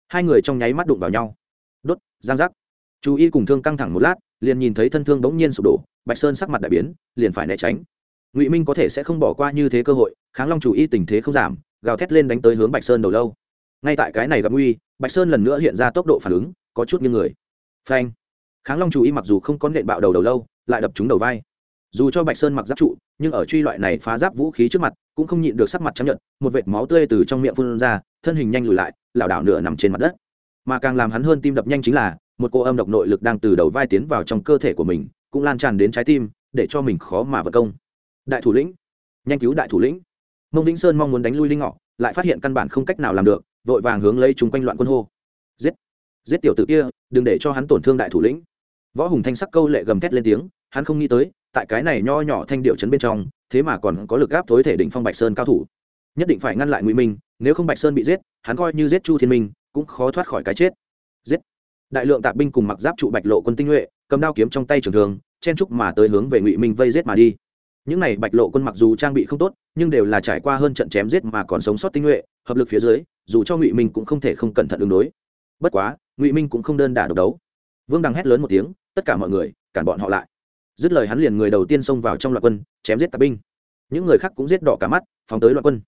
Hai người trong nháy mắt đụng vào nhau. Đốt, giang giác chú y cùng thương căng thẳng một lát, liền nhìn thấy thân thương bỗng nhiên sụp đổ, bạch sơn sắc mặt đại biến, liền phải né tránh. Ngụy minh có thể sẽ không bỏ qua như thế cơ hội, kháng long chủ y tình thế không giảm, gào thét lên đánh tới hướng bạch sơn đầu lâu. Ngay tại cái này gặp nguy, bạch sơn lần nữa hiện ra tốc độ phản ứng, có chút như người. Phanh! Kháng long chủ y mặc dù không có nện bạo đầu đầu lâu, lại đập trúng đầu vai. Dù cho bạch sơn mặc giáp trụ, nhưng ở truy loại này phá giáp vũ khí trước mặt, cũng không nhịn được sắc mặt chấp nhận một vệt máu tươi từ trong miệng phun ra, thân hình nhanh lùi lại, lảo đảo nửa nằm trên mặt đất. Mà càng làm hắn hơn tim đập nhanh chính là một cô âm độc nội lực đang từ đầu vai tiến vào trong cơ thể của mình, cũng lan tràn đến trái tim, để cho mình khó mà vật công. Đại thủ lĩnh, nhanh cứu đại thủ lĩnh. Mông vĩnh sơn mong muốn đánh lui linh ngọ, lại phát hiện căn bản không cách nào làm được, vội vàng hướng lấy chúng quanh loạn quân hô. Giết giết tiểu tử kia, đừng để cho hắn tổn thương đại thủ lĩnh. Võ hùng thanh sắc câu lệ gầm thét lên tiếng, hắn không nghĩ tới, tại cái này nho nhỏ thanh điệu chấn bên trong, thế mà còn có lực gáp thối thể định phong bạch sơn cao thủ. Nhất định phải ngăn lại ngụy minh, nếu không bạch sơn bị giết, hắn coi như giết chu thiên minh, cũng khó thoát khỏi cái chết. Giết đại lượng tạp binh cùng mặc giáp trụ bạch lộ quân tinh nhuệ, cầm đao kiếm trong tay trường thường chen trúc mà tới hướng về ngụy minh vây giết mà đi. Những này bạch lộ quân mặc dù trang bị không tốt, nhưng đều là trải qua hơn trận chém giết mà còn sống sót tinh nhuệ, hợp lực phía dưới, dù cho ngụy minh cũng không thể không cẩn thận ứng đối. Bất quá, ngụy minh cũng không đơn đả độc đấu. Vương đằng hét lớn một tiếng, tất cả mọi người, cản bọn họ lại. Dứt lời hắn liền người đầu tiên xông vào trong loạt quân, chém giết tạp binh. Những người khác cũng giết đỏ cả mắt, phóng tới loạt quân.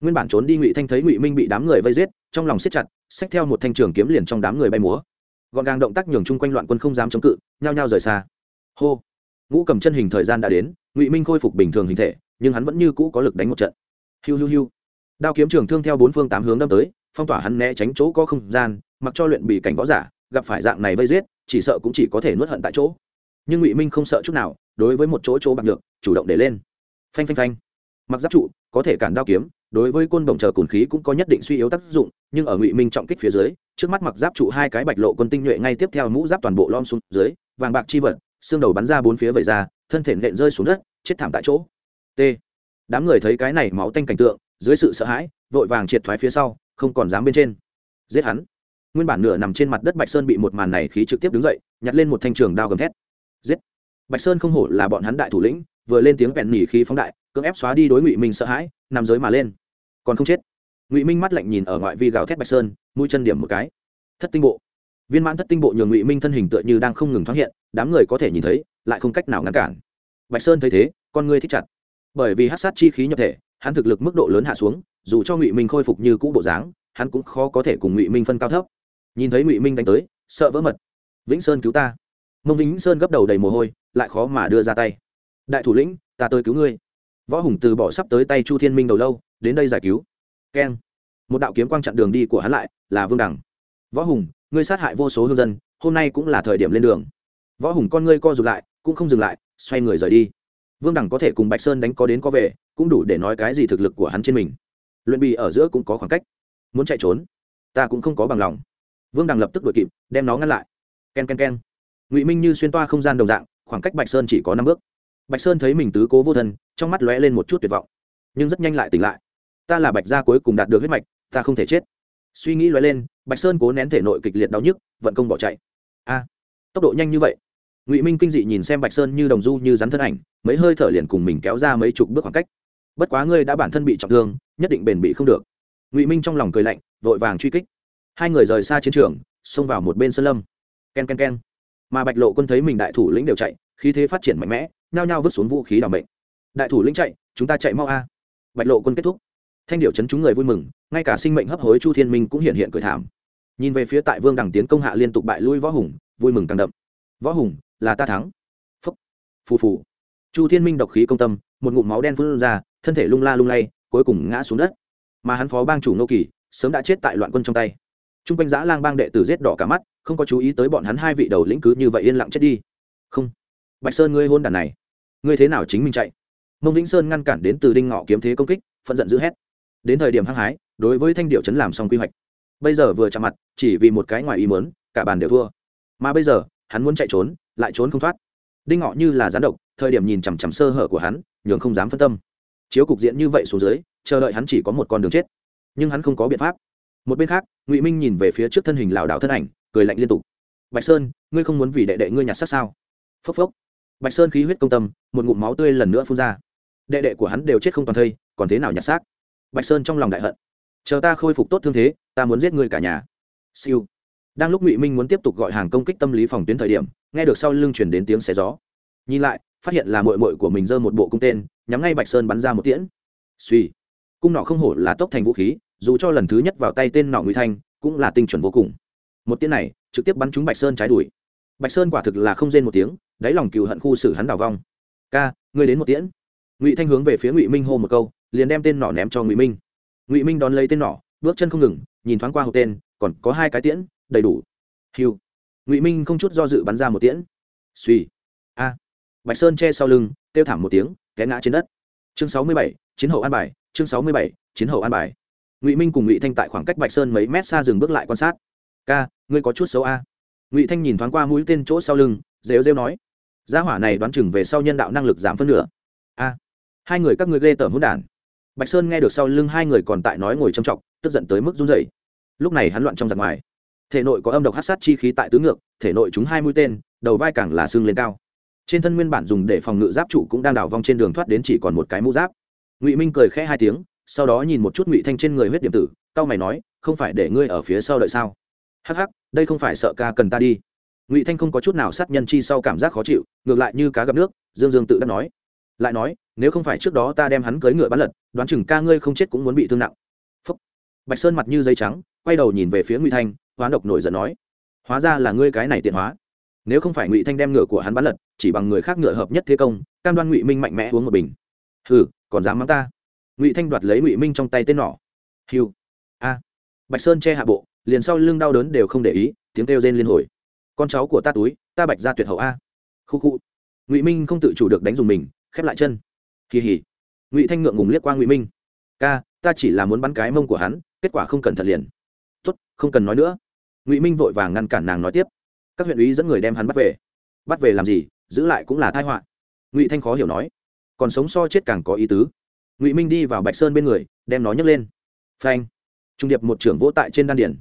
Nguyên bản trốn đi ngụy thanh thấy ngụy minh bị đám người vây giết, trong lòng siết chặt, xách theo một thanh trường kiếm liền trong đám người bay múa gọn gàng động tác nhường chung quanh loạn quân không dám chống cự, nhao nhao rời xa. Hô. Ngũ cầm chân hình thời gian đã đến, ngụy minh khôi phục bình thường hình thể, nhưng hắn vẫn như cũ có lực đánh một trận. Hiu hiu hiu. Đao kiếm trường thương theo bốn phương tám hướng đâm tới, phong tỏa hắn né tránh chỗ có không gian, mặc cho luyện bị cảnh võ giả, gặp phải dạng này vây giết, chỉ sợ cũng chỉ có thể nuốt hận tại chỗ. Nhưng ngụy minh không sợ chút nào, đối với một chỗ chỗ bạc được chủ động để lên. Phanh phanh phanh. Mặc giáp trụ, có thể cản đao kiếm đối với côn đồng chờ cồn khí cũng có nhất định suy yếu tác dụng, nhưng ở ngụy minh trọng kích phía dưới, trước mắt mặc giáp trụ hai cái bạch lộ quân tinh nhuệ ngay tiếp theo mũ giáp toàn bộ lom xuống dưới, vàng bạc chi vật, xương đầu bắn ra bốn phía vẩy ra, thân thể nện rơi xuống đất, chết thảm tại chỗ. T. Đám người thấy cái này máu tanh cảnh tượng, dưới sự sợ hãi, vội vàng triệt thoái phía sau, không còn dám bên trên. Giết hắn. Nguyên bản nửa nằm trên mặt đất bạch sơn bị một màn này khí trực tiếp đứng dậy, nhặt lên một thanh trường đao gầm thét. Giết. Bạch sơn không hổ là bọn hắn đại thủ lĩnh, vừa lên tiếng vẹn nỉ khí phóng đại, cưỡng ép xóa đi đối ngụy minh sợ hãi, nằm giới mà lên còn không chết. Ngụy minh mắt lạnh nhìn ở ngoại vi gào thét bạch sơn, mũi chân điểm một cái. Thất tinh bộ. Viên mãn thất tinh bộ nhường ngụy minh thân hình tựa như đang không ngừng thoáng hiện, đám người có thể nhìn thấy, lại không cách nào ngăn cản. Bạch sơn thấy thế, con ngươi thích chặt. Bởi vì hát sát chi khí nhập thể, hắn thực lực mức độ lớn hạ xuống, dù cho ngụy minh khôi phục như cũ bộ dáng, hắn cũng khó có thể cùng ngụy minh phân cao thấp. Nhìn thấy ngụy minh đánh tới, sợ vỡ mật. Vĩnh sơn cứu ta. Mông vĩnh sơn gấp đầu đầy mồ hôi, lại khó mà đưa ra tay. Đại thủ lĩnh, ta tới cứu ngươi. Võ hùng từ bỏ sắp tới tay chu thiên minh đầu lâu đến đây giải cứu. Keng. Một đạo kiếm quang chặn đường đi của hắn lại, là vương đẳng võ hùng, ngươi sát hại vô số hương dân, hôm nay cũng là thời điểm lên đường. Võ hùng con ngươi co rụt lại, cũng không dừng lại, xoay người rời đi. Vương đẳng có thể cùng bạch sơn đánh có đến có về, cũng đủ để nói cái gì thực lực của hắn trên mình. Luyện bì ở giữa cũng có khoảng cách. Muốn chạy trốn, ta cũng không có bằng lòng. Vương đằng lập tức đuổi kịp, đem nó ngăn lại. K e n k e n k e n ngụy minh như xuyên toa không gian đồng dạng, khoảng cách bạch sơn chỉ có năm bước. Bạch sơn thấy mình tứ cố vô thân, trong mắt lóe lên một chút tuyệt vọng. Nhưng rất nhanh lại tỉnh lại ta là bạch gia cuối cùng đạt được huyết mạch, ta không thể chết. Suy nghĩ lóe lên, bạch sơn cố nén thể nội kịch liệt đau nhức, vận công bỏ chạy. A, tốc độ nhanh như vậy. Ngụy minh kinh dị nhìn xem bạch sơn như đồng du như rắn thân ảnh, mấy hơi thở liền cùng mình kéo ra mấy chục bước khoảng cách. Bất quá ngươi đã bản thân bị trọng thương, nhất định bền bị không được. Ngụy minh trong lòng cười lạnh, vội vàng truy kích. Hai người rời xa chiến trường, xông vào một bên sân lâm. K e n k e n k e n mà bạch lộ quân thấy mình đại thủ lĩnh đều chạy, khí thế phát triển mạnh mẽ, nhao nhao vứt xuống vũ khí đ ả o mệnh. Đại thủ lĩnh chạy, chúng ta chạy mau a. Bạch lộ quân kết thúc thanh điệu chấn chúng người vui mừng, ngay cả sinh mệnh hấp hối chu thiên minh cũng hiện hiện cười thảm. Nhìn về phía tại vương đẳng tiến công hạ liên tục bại lui võ hùng, vui mừng càng đậm. Võ hùng, là ta thắng. Phúc. phù phù. Chu thiên minh độc khí công tâm, một ngụm máu đen phun ra, thân thể lung la lung lay, cuối cùng ngã xuống đất. Mà hắn phó bang chủ nô kỳ, sớm đã chết tại loạn quân trong tay. T r u n g quanh giã lang bang đệ tử giết đỏ cả mắt, không có chú ý tới bọn hắn hai vị đầu lĩnh cứ như vậy yên lặng chết đi. Không. Bạch sơn ngươi hôn đàn này. Ngươi thế nào chính mình chạy? Mông vĩnh sơn ngăn cản đến từ đinh ngọ kiếm thế công kích phận giận d ữ hét đến thời điểm hăng hái, đối với thanh điệu chấn làm xong quy hoạch. Bây giờ vừa chạm mặt, chỉ vì một cái ngoài ý mớn cả bàn đều thua. Mà bây giờ, hắn muốn chạy trốn, lại trốn không thoát. Đinh ngọ như là gián độc, thời điểm nhìn chằm chằm sơ hở của hắn, nhường không dám phân tâm. Chiếu cục diện như vậy xuống dưới, chờ đợi hắn chỉ có một con đường chết. Nhưng hắn không có biện pháp. Một bên khác, ngụy minh nhìn về phía trước thân hình lảo đảo thân ảnh, cười lạnh liên tục. Bạch sơn, ngươi không muốn vì đệ đệ ngươi nhặt sát sao? Phốc phốc. Bạch sơn khí huyết công tâm, một ngụm máu tươi lần nữa phun ra. Đệ đệ của hắn đều chết không toàn thây, còn thế nào nhặt xác? Bạch sơn trong lòng đại hận. Chờ ta khôi phục tốt thương thế, ta muốn giết người cả nhà. Siêu. Đang lúc ngụy minh muốn tiếp tục gọi hàng công kích tâm lý phòng tuyến thời điểm, nghe được sau lưng chuyển đến tiếng xé gió. Nhìn lại, phát hiện là mội mội của mình giơ một bộ cung tên, nhắm ngay bạch sơn bắn ra một tiễn. Suy cung nọ không hổ là tốc thành vũ khí, dù cho lần thứ nhất vào tay tên nọ ngụy thanh, cũng là tinh chuẩn vô cùng. Một tiễn này, trực tiếp bắn trúng bạch sơn trái đuổi. Bạch sơn quả thực là không rên một tiếng, đáy lòng cựu hận khu xử hắn đào vong. Ca, ngươi đến một tiễn. Ngụy thanh hướng về phía ngụy minh hô một câu liền đem tên nỏ ném cho ngụy minh ngụy minh đón lấy tên nỏ, bước chân không ngừng nhìn thoáng qua hộp tên còn có hai cái tiễn đầy đủ hiu ngụy minh không chút do dự bắn ra một tiễn suy a bạch sơn che sau lưng kêu thảm một tiếng té ngã trên đất chương sáu mươi bảy chiến hậu an bài chương sáu mươi bảy chiến hậu an bài ngụy minh cùng ngụy thanh tại khoảng cách bạch sơn mấy mét xa dừng bước lại quan sát ca ngươi có chút xấu a ngụy thanh nhìn thoáng qua mũi tên chỗ sau lưng rêu rêu nói gia hỏa này đoán chừng về sau nhân đạo năng lực giảm phân nửa a hai người các ngươi ghê tởm hôn đản bạch sơn nghe được sau lưng hai người còn tại nói ngồi trầm trọng tức giận tới mức run rẩy. Lúc này hắn loạn trong giặc ngoài. Thể nội có âm độc hát sát chi khí tại tứ ngược, thể nội chúng hai mũi tên, đầu vai càng là xương lên cao. Trên thân nguyên bản dùng để phòng ngự giáp trụ cũng đang đảo vong trên đường thoát đến chỉ còn một cái mũ giáp. Ngụy minh cười khẽ hai tiếng, sau đó nhìn một chút ngụy thanh trên người huyết điểm tử tao mày nói, không phải để ngươi ở phía sau đợi sao? Hắc hắc, đây không phải sợ ca cần ta đi. Ngụy thanh không có chút nào sát nhân chi sau cảm giác khó chịu, ngược lại như cá gặp nước, dương dương tự đắc nói lại nói, nếu không phải trước đó ta đem hắn cưới ngựa bắn lật, đoán chừng ca ngươi không chết cũng muốn bị thương nặng. Phúc. bạch sơn mặt như dây trắng, quay đầu nhìn về phía ngụy thanh, hoán độc nổi giận nói, hóa ra là ngươi cái này tiện hóa. Nếu không phải ngụy thanh đem ngựa của hắn bắn lật, chỉ bằng người khác ngựa hợp nhất thế công, cam đoan ngụy minh mạnh mẽ uống một bình. Hừ, còn dám mắng ta? Ngụy thanh đoạt lấy ngụy minh trong tay tên nỏ. Hiu a. Bạch sơn che hạ bộ, liền sau lưng đau đớn đều không để ý, tiếng kêu rên liên hồi. Con cháu của ta túi, ta bạch ra tuyệt hậu a. Khu khu. Ngụy minh không tự chủ được đánh dùng mình khép lại chân. Kỳ hỉ. Ngụy thanh ngượng ngùng liếc qua ngụy minh. Ca, ta chỉ là muốn bắn cái mông của hắn, kết quả không cẩn thận liền. Tốt, không cần nói nữa. Ngụy minh vội vàng ngăn cản nàng nói tiếp. Các huyện ý dẫn người đem hắn bắt về. Bắt về làm gì? Giữ lại cũng là thai họa. Ngụy thanh khó hiểu nói. Còn sống so chết càng có ý tứ. Ngụy minh đi vào bạch sơn bên người, đem nó nhấc lên. Phanh. Trung điệp một trưởng vỗ tại trên đan điển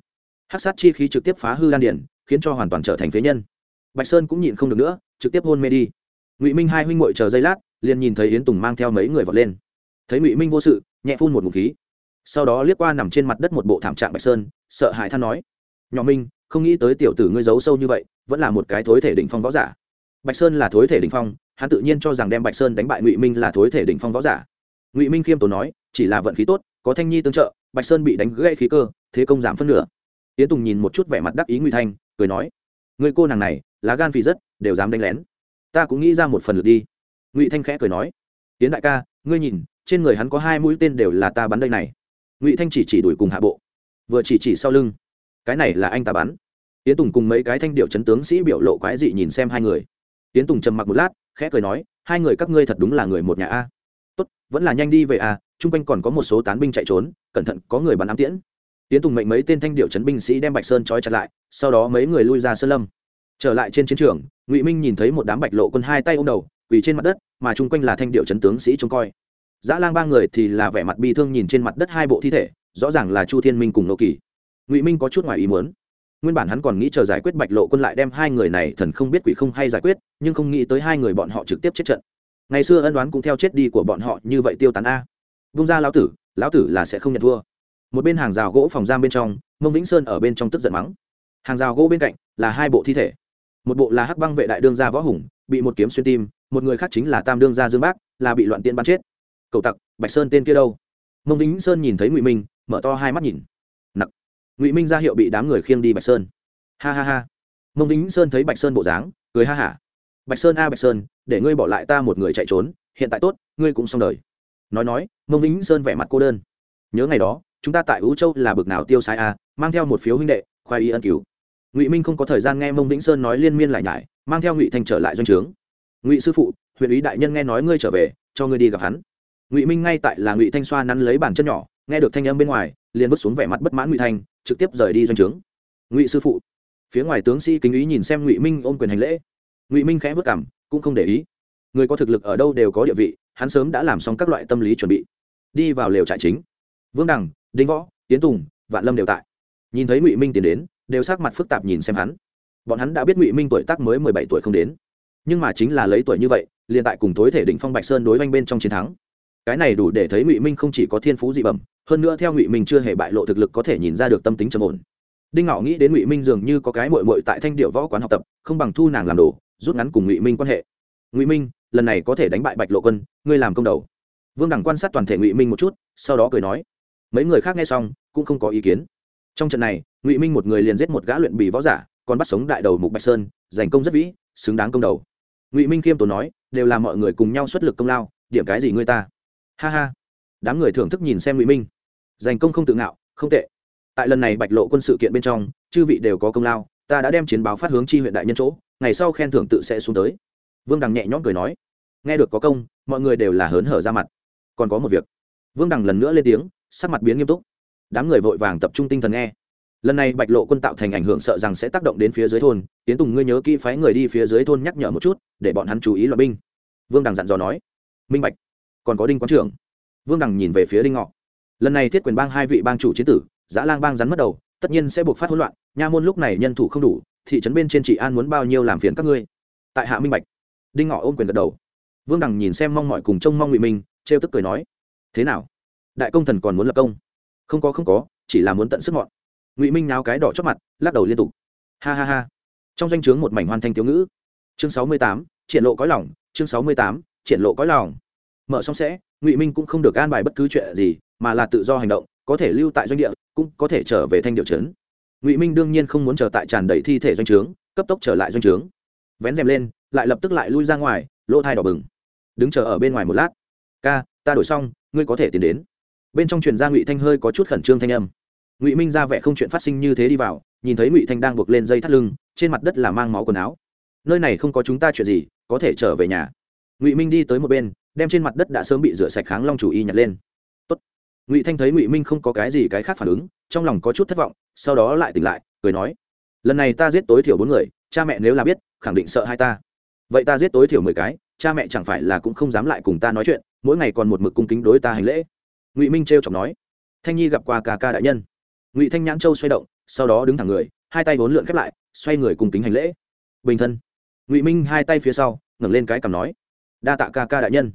hát sát chi khí trực tiếp phá hư đan điển khiến cho hoàn toàn trở thành phế nhân. Bạch sơn cũng nhịn không được nữa, trực tiếp hôn mê đi. Ngụy minh hai huynh ngội chờ giây lát liền nhìn thấy yến tùng mang theo mấy người vọt lên thấy ngụy minh vô sự nhẹ phun một ngụm khí sau đó liếc qua nằm trên mặt đất một bộ thảm trạng bạch sơn sợ hãi than nói nhỏ minh không nghĩ tới tiểu tử ngươi giấu sâu như vậy vẫn là một cái thối thể đỉnh phong võ giả bạch sơn là thối thể đỉnh phong hắn tự nhiên cho rằng đem bạch sơn đánh bại ngụy minh là thối thể đỉnh phong võ giả ngụy minh khiêm tốn nói chỉ là vận khí tốt có thanh nhi tương trợ bạch sơn bị đánh gãy khí cơ thế công giảm phân nửa yến tùng nhìn một chút vẻ mặt đắc ý ngụy thanh cười nói người cô nàng này lá gan phì rất đều dám đánh lén ta cũng nghĩ ra một phần lượt đi ngụy thanh khẽ cười nói tiến đại ca ngươi nhìn trên người hắn có hai mũi tên đều là ta bắn đây này ngụy thanh chỉ chỉ đuổi cùng hạ bộ vừa chỉ chỉ sau lưng cái này là anh ta bắn tiến tùng cùng mấy cái thanh điệu chấn tướng sĩ biểu lộ quái dị nhìn xem hai người tiến tùng trầm mặc một lát khẽ cười nói hai người các ngươi thật đúng là người một nhà a tốt vẫn là nhanh đi về a chung quanh còn có một số tán binh chạy trốn cẩn thận có người bắn ám tiễn tiến tùng mệnh mấy tên thanh điệu chấn binh sĩ đem bạch sơn trói chặt lại sau đó mấy người lui ra sơn lâm trở lại trên chiến trường ngụy minh nhìn thấy một đám bạch lộ quân hai tay ô m đầu quỳ trên mặt đất, mà chung quanh là thanh điệu chấn tướng sĩ trông coi. Dã lang ba người thì là vẻ mặt bi thương nhìn trên mặt đất hai bộ thi thể, rõ ràng là chu thiên minh cùng nô kỳ. Ngụy minh có chút ngoài ý muốn. Nguyên bản hắn còn nghĩ chờ giải quyết bạch lộ quân lại đem hai người này thần không biết quỷ không hay giải quyết, nhưng không nghĩ tới hai người bọn họ trực tiếp chết trận. Ngày xưa ân đoán cũng theo chết đi của bọn họ, như vậy tiêu tán a. Vung ra lão tử lão tử là sẽ không nhận thua. Một bên hàng rào gỗ phòng giam bên trong, mông vĩnh sơn ở bên trong tức giận mắng. Hàng rào gỗ bên cạnh là hai bộ thi thể. Một bộ là hắc băng vệ đại đương gia võ hùng, bị một kiếm xuyên tim một người khác chính là tam đương gia dương bác là bị loạn tiên bắn chết cậu tặc bạch sơn tên kia đâu mông vĩnh sơn nhìn thấy ngụy minh mở to hai mắt nhìn nặc ngụy minh ra hiệu bị đám người khiêng đi bạch sơn ha ha ha mông vĩnh sơn thấy bạch sơn bộ dáng cười ha hả bạch sơn a bạch sơn để ngươi bỏ lại ta một người chạy trốn hiện tại tốt ngươi cũng xong đời nói nói mông vĩnh sơn vẻ mặt cô đơn nhớ ngày đó chúng ta tại ú châu là bực nào tiêu sai a mang theo một phiếu huynh đệ khoai y ân cứu ngụy minh không có thời gian nghe mông vĩnh sơn nói liên miên lại nhải mang theo ngụy thanh trở lại doanh trướng ngụy sư phụ huyện ý đại nhân nghe nói ngươi trở về cho ngươi đi gặp hắn ngụy minh ngay tại là ngụy thanh xoa nắn lấy bàn chân nhỏ nghe được thanh âm bên ngoài liền vứt xuống vẻ mặt bất mãn ngụy thanh trực tiếp rời đi doanh trướng ngụy sư phụ phía ngoài tướng sĩ kính ý nhìn xem ngụy minh ôm quyền hành lễ ngụy minh khẽ vất cảm cũng không để ý người có thực lực ở đâu đều có địa vị hắn sớm đã làm xong các loại tâm lý chuẩn bị đi vào lều trại chính vương đằng đinh võ tiến tùng vạn lâm đều tại nhìn thấy ngụy minh tiến đến đều sắc mặt phức tạp nhìn xem hắn bọn hắn đã biết ngụy minh tuổi tác mới mười bảy tuổi không đến nhưng mà chính là lấy tuổi như vậy, liền tại cùng tối thể định phong bạch sơn đối oanh bên trong chiến thắng. Cái này đủ để thấy ngụy minh không chỉ có thiên phú dị bẩm, hơn nữa theo ngụy minh chưa hề bại lộ thực lực có thể nhìn ra được tâm tính trầm ổn. Đinh ngọ nghĩ đến ngụy minh dường như có cái mội mội tại thanh điệu võ quán học tập, không bằng thu nàng làm đồ, rút ngắn cùng ngụy minh quan hệ. Ngụy minh, lần này có thể đánh bại bạch lộ quân, ngươi làm công đầu. Vương đẳng quan sát toàn thể ngụy minh một chút, sau đó cười nói. Mấy người khác nghe xong, cũng không có ý kiến. Trong trận này, ngụy minh một người liền giết một gã luyện bì võ giả, còn bắt sống đại đầu mục bạch sơn, giành công rất vĩ, xứng đáng công đầu ngụy minh khiêm tốn nói đều là mọi người cùng nhau xuất lực công lao điểm cái gì ngươi ta ha ha đám người thưởng thức nhìn xem ngụy minh giành công không tự ngạo không tệ tại lần này bạch lộ quân sự kiện bên trong chư vị đều có công lao ta đã đem chiến báo phát hướng chi huyện đại nhân chỗ ngày sau khen thưởng tự sẽ xuống tới vương đằng nhẹ nhõm cười nói nghe được có công mọi người đều là hớn hở ra mặt còn có một việc vương đằng lần nữa lên tiếng sắc mặt biến nghiêm túc đám người vội vàng tập trung tinh thần nghe lần này bạch lộ quân tạo thành ảnh hưởng sợ rằng sẽ tác động đến phía dưới thôn. Tiến tùng ngươi nhớ kỹ phái người đi phía dưới thôn nhắc nhở một chút, để bọn hắn chú ý loại binh. Vương đằng dặn dò nói. Minh bạch. Còn có đinh quán trưởng. Vương đằng nhìn về phía đinh ngọ. Lần này thiết quyền bang hai vị bang chủ chiến tử, giã lang bang rắn mất đầu, tất nhiên sẽ buộc phát hỗn loạn. Nha môn lúc này nhân thủ không đủ, thị trấn bên trên chị an muốn bao nhiêu làm phiền các ngươi. Tại hạ minh bạch. Đinh ngọ ôm quyền gật đầu. Vương đằng nhìn xem mong mọi cùng trông mong ngụy minh, trêu tức cười nói. Thế nào? Đại công thần còn muốn lập công? Không có không có, chỉ là muốn tận sức mọn ngụy minh náo cái đỏ chót mặt lắc đầu liên tục ha ha ha trong danh o chướng một mảnh hoàn thành thiếu ngữ chương sáu mươi tám triển lộ cõi lòng chương sáu mươi tám triển lộ cõi lòng mở xong sẽ ngụy minh cũng không được an bài bất cứ chuyện gì mà là tự do hành động có thể lưu tại doanh địa cũng có thể trở về thanh điệu trấn ngụy minh đương nhiên không muốn chờ tại tràn đầy thi thể doanh trướng cấp tốc trở lại doanh trướng vén rèm lên lại lập tức lại lui ra ngoài lỗ thai đỏ bừng đứng chờ ở bên ngoài một lát ca ta đổi xong ngươi có thể tiến đến bên trong truyền gia ngụy thanh hơi có chút khẩn trương thanh âm ngụy minh ra vẻ không chuyện phát sinh như thế đi vào nhìn thấy ngụy thanh đang buộc lên dây thắt lưng trên mặt đất là mang máu quần áo nơi này không có chúng ta chuyện gì có thể trở về nhà ngụy minh đi tới một bên đem trên mặt đất đã sớm bị rửa sạch kháng long chủ y nhặt lên Tốt. ngụy thanh thấy ngụy minh không có cái gì cái khác phản ứng trong lòng có chút thất vọng sau đó lại tỉnh lại cười nói lần này ta giết tối thiểu bốn người cha mẹ nếu là biết khẳng định sợ hai ta vậy ta giết tối thiểu mười cái cha mẹ chẳng phải là cũng không dám lại cùng ta nói chuyện mỗi ngày còn một mực cung kính đối ta hành lễ ngụy minh t chọc nói thanh nhi gặp qua ca ca đại nhân ngụy thanh nhãn châu xoay động sau đó đứng thẳng người hai tay vốn lượn khép lại xoay người cùng kính hành lễ bình thân ngụy minh hai tay phía sau ngẩng lên cái cằm nói đa tạ ca ca đại nhân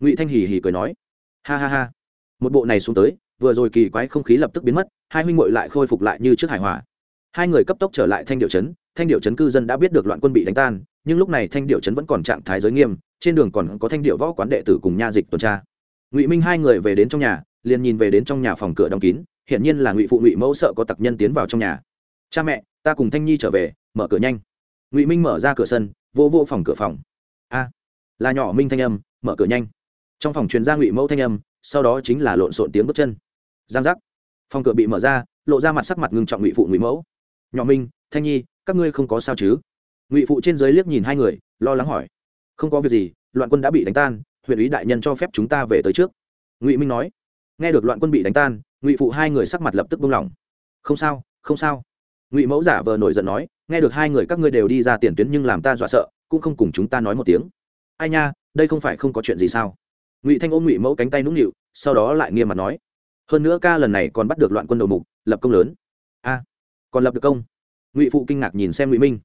ngụy thanh hì hì cười nói ha ha ha một bộ này xuống tới vừa rồi kỳ quái không khí lập tức biến mất hai huynh ngội lại khôi phục lại như trước hải hòa hai người cấp tốc trở lại thanh điệu trấn thanh điệu trấn cư dân đã biết được loạn quân bị đánh tan nhưng lúc này thanh điệu trấn vẫn còn trạng thái giới nghiêm trên đường còn có thanh điệu võ quán đệ tử cùng nha dịch tuần tra ngụy minh hai người về đến trong nhà liền nhìn về đến trong nhà phòng cửa đóng kín hiện nhiên là ngụy phụ ngụy mẫu sợ có tặc nhân tiến vào trong nhà. Cha mẹ, ta cùng thanh nhi trở về, mở cửa nhanh. Ngụy minh mở ra cửa sân, vô vô phòng cửa phòng. A, là nhỏ minh thanh âm, mở cửa nhanh. Trong phòng truyền ra ngụy mẫu thanh âm, sau đó chính là lộn xộn tiếng bước chân. Giang giác. Phòng cửa bị mở ra, lộ ra mặt sắc mặt ngưng trọng ngụy phụ ngụy mẫu. Nhỏ minh, thanh nhi, các ngươi không có sao chứ? Ngụy phụ trên giới liếc nhìn hai người, lo lắng hỏi. Không có việc gì, loạn quân đã bị đánh tan, huyện ý đại nhân cho phép chúng ta về tới trước. Ngụy minh nói. Nghe được loạn quân bị đánh tan ngụy phụ hai người sắc mặt lập tức buông lỏng. Không sao không sao. Ngụy mẫu giả vờ nổi giận nói, nghe được hai người các ngươi đều đi ra tiền tuyến nhưng làm ta dọa sợ, cũng không cùng chúng ta nói một tiếng. Ai nha, đây không phải không có chuyện gì sao? Ngụy thanh ôm ngụy mẫu cánh tay nũng nịu, sau đó lại nghiêm mặt nói, hơn nữa ca lần này còn bắt được loạn quân đầu mục, lập công lớn. A, còn lập được công. Ngụy phụ kinh ngạc nhìn xem ngụy minh.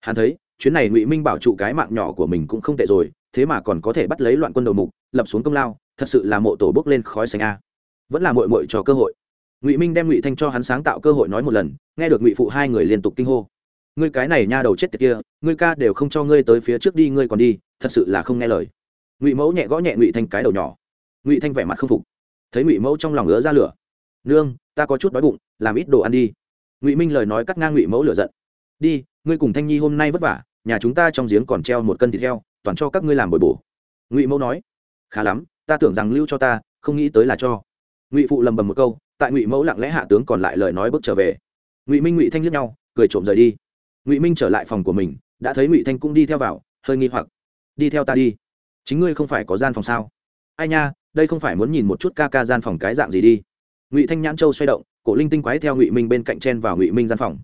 Hắn thấy, chuyến này ngụy minh bảo trụ cái mạng nhỏ của mình cũng không tệ rồi, thế mà còn có thể bắt lấy loạn quân đầu mục, lập xuống công lao, thật sự là mộ tổ bước lên khói xanh a vẫn là mội mội cho cơ hội. Ngụy minh đem ngụy thanh cho hắn sáng tạo cơ hội nói một lần, nghe được ngụy phụ hai người liên tục kinh hô. Ngươi cái này nha đầu chết tiệt kia, ngươi ca đều không cho ngươi tới phía trước đi, ngươi còn đi, thật sự là không nghe lời. Ngụy mẫu nhẹ gõ nhẹ ngụy thanh cái đầu nhỏ. Ngụy thanh vẻ mặt không phục. Thấy ngụy mẫu trong lòng ngứa ra lửa. Nương, ta có chút đói bụng, làm ít đồ ăn đi. Ngụy minh lời nói cắt ngang ngụy mẫu lửa giận. Đi, ngươi cùng thanh nhi hôm nay vất vả, nhà chúng ta trong giếng còn treo một cân thịt heo, toàn cho các ngươi làm bồi bổ. Ngụy mẫu nói. Khá lắm, ta tưởng rằng lưu cho ta, không nghĩ tới là cho ngụy phụ lầm bầm một câu tại ngụy mẫu lặng lẽ hạ tướng còn lại lời nói bước trở về ngụy minh ngụy thanh liếc nhau cười trộm rời đi ngụy minh trở lại phòng của mình đã thấy ngụy thanh cũng đi theo vào hơi nghi hoặc đi theo ta đi chính ngươi không phải có gian phòng sao ai nha đây không phải muốn nhìn một chút ca ca gian phòng cái dạng gì đi ngụy thanh nhãn châu xoay động cổ linh tinh quái theo ngụy minh bên cạnh chen vào ngụy minh gian phòng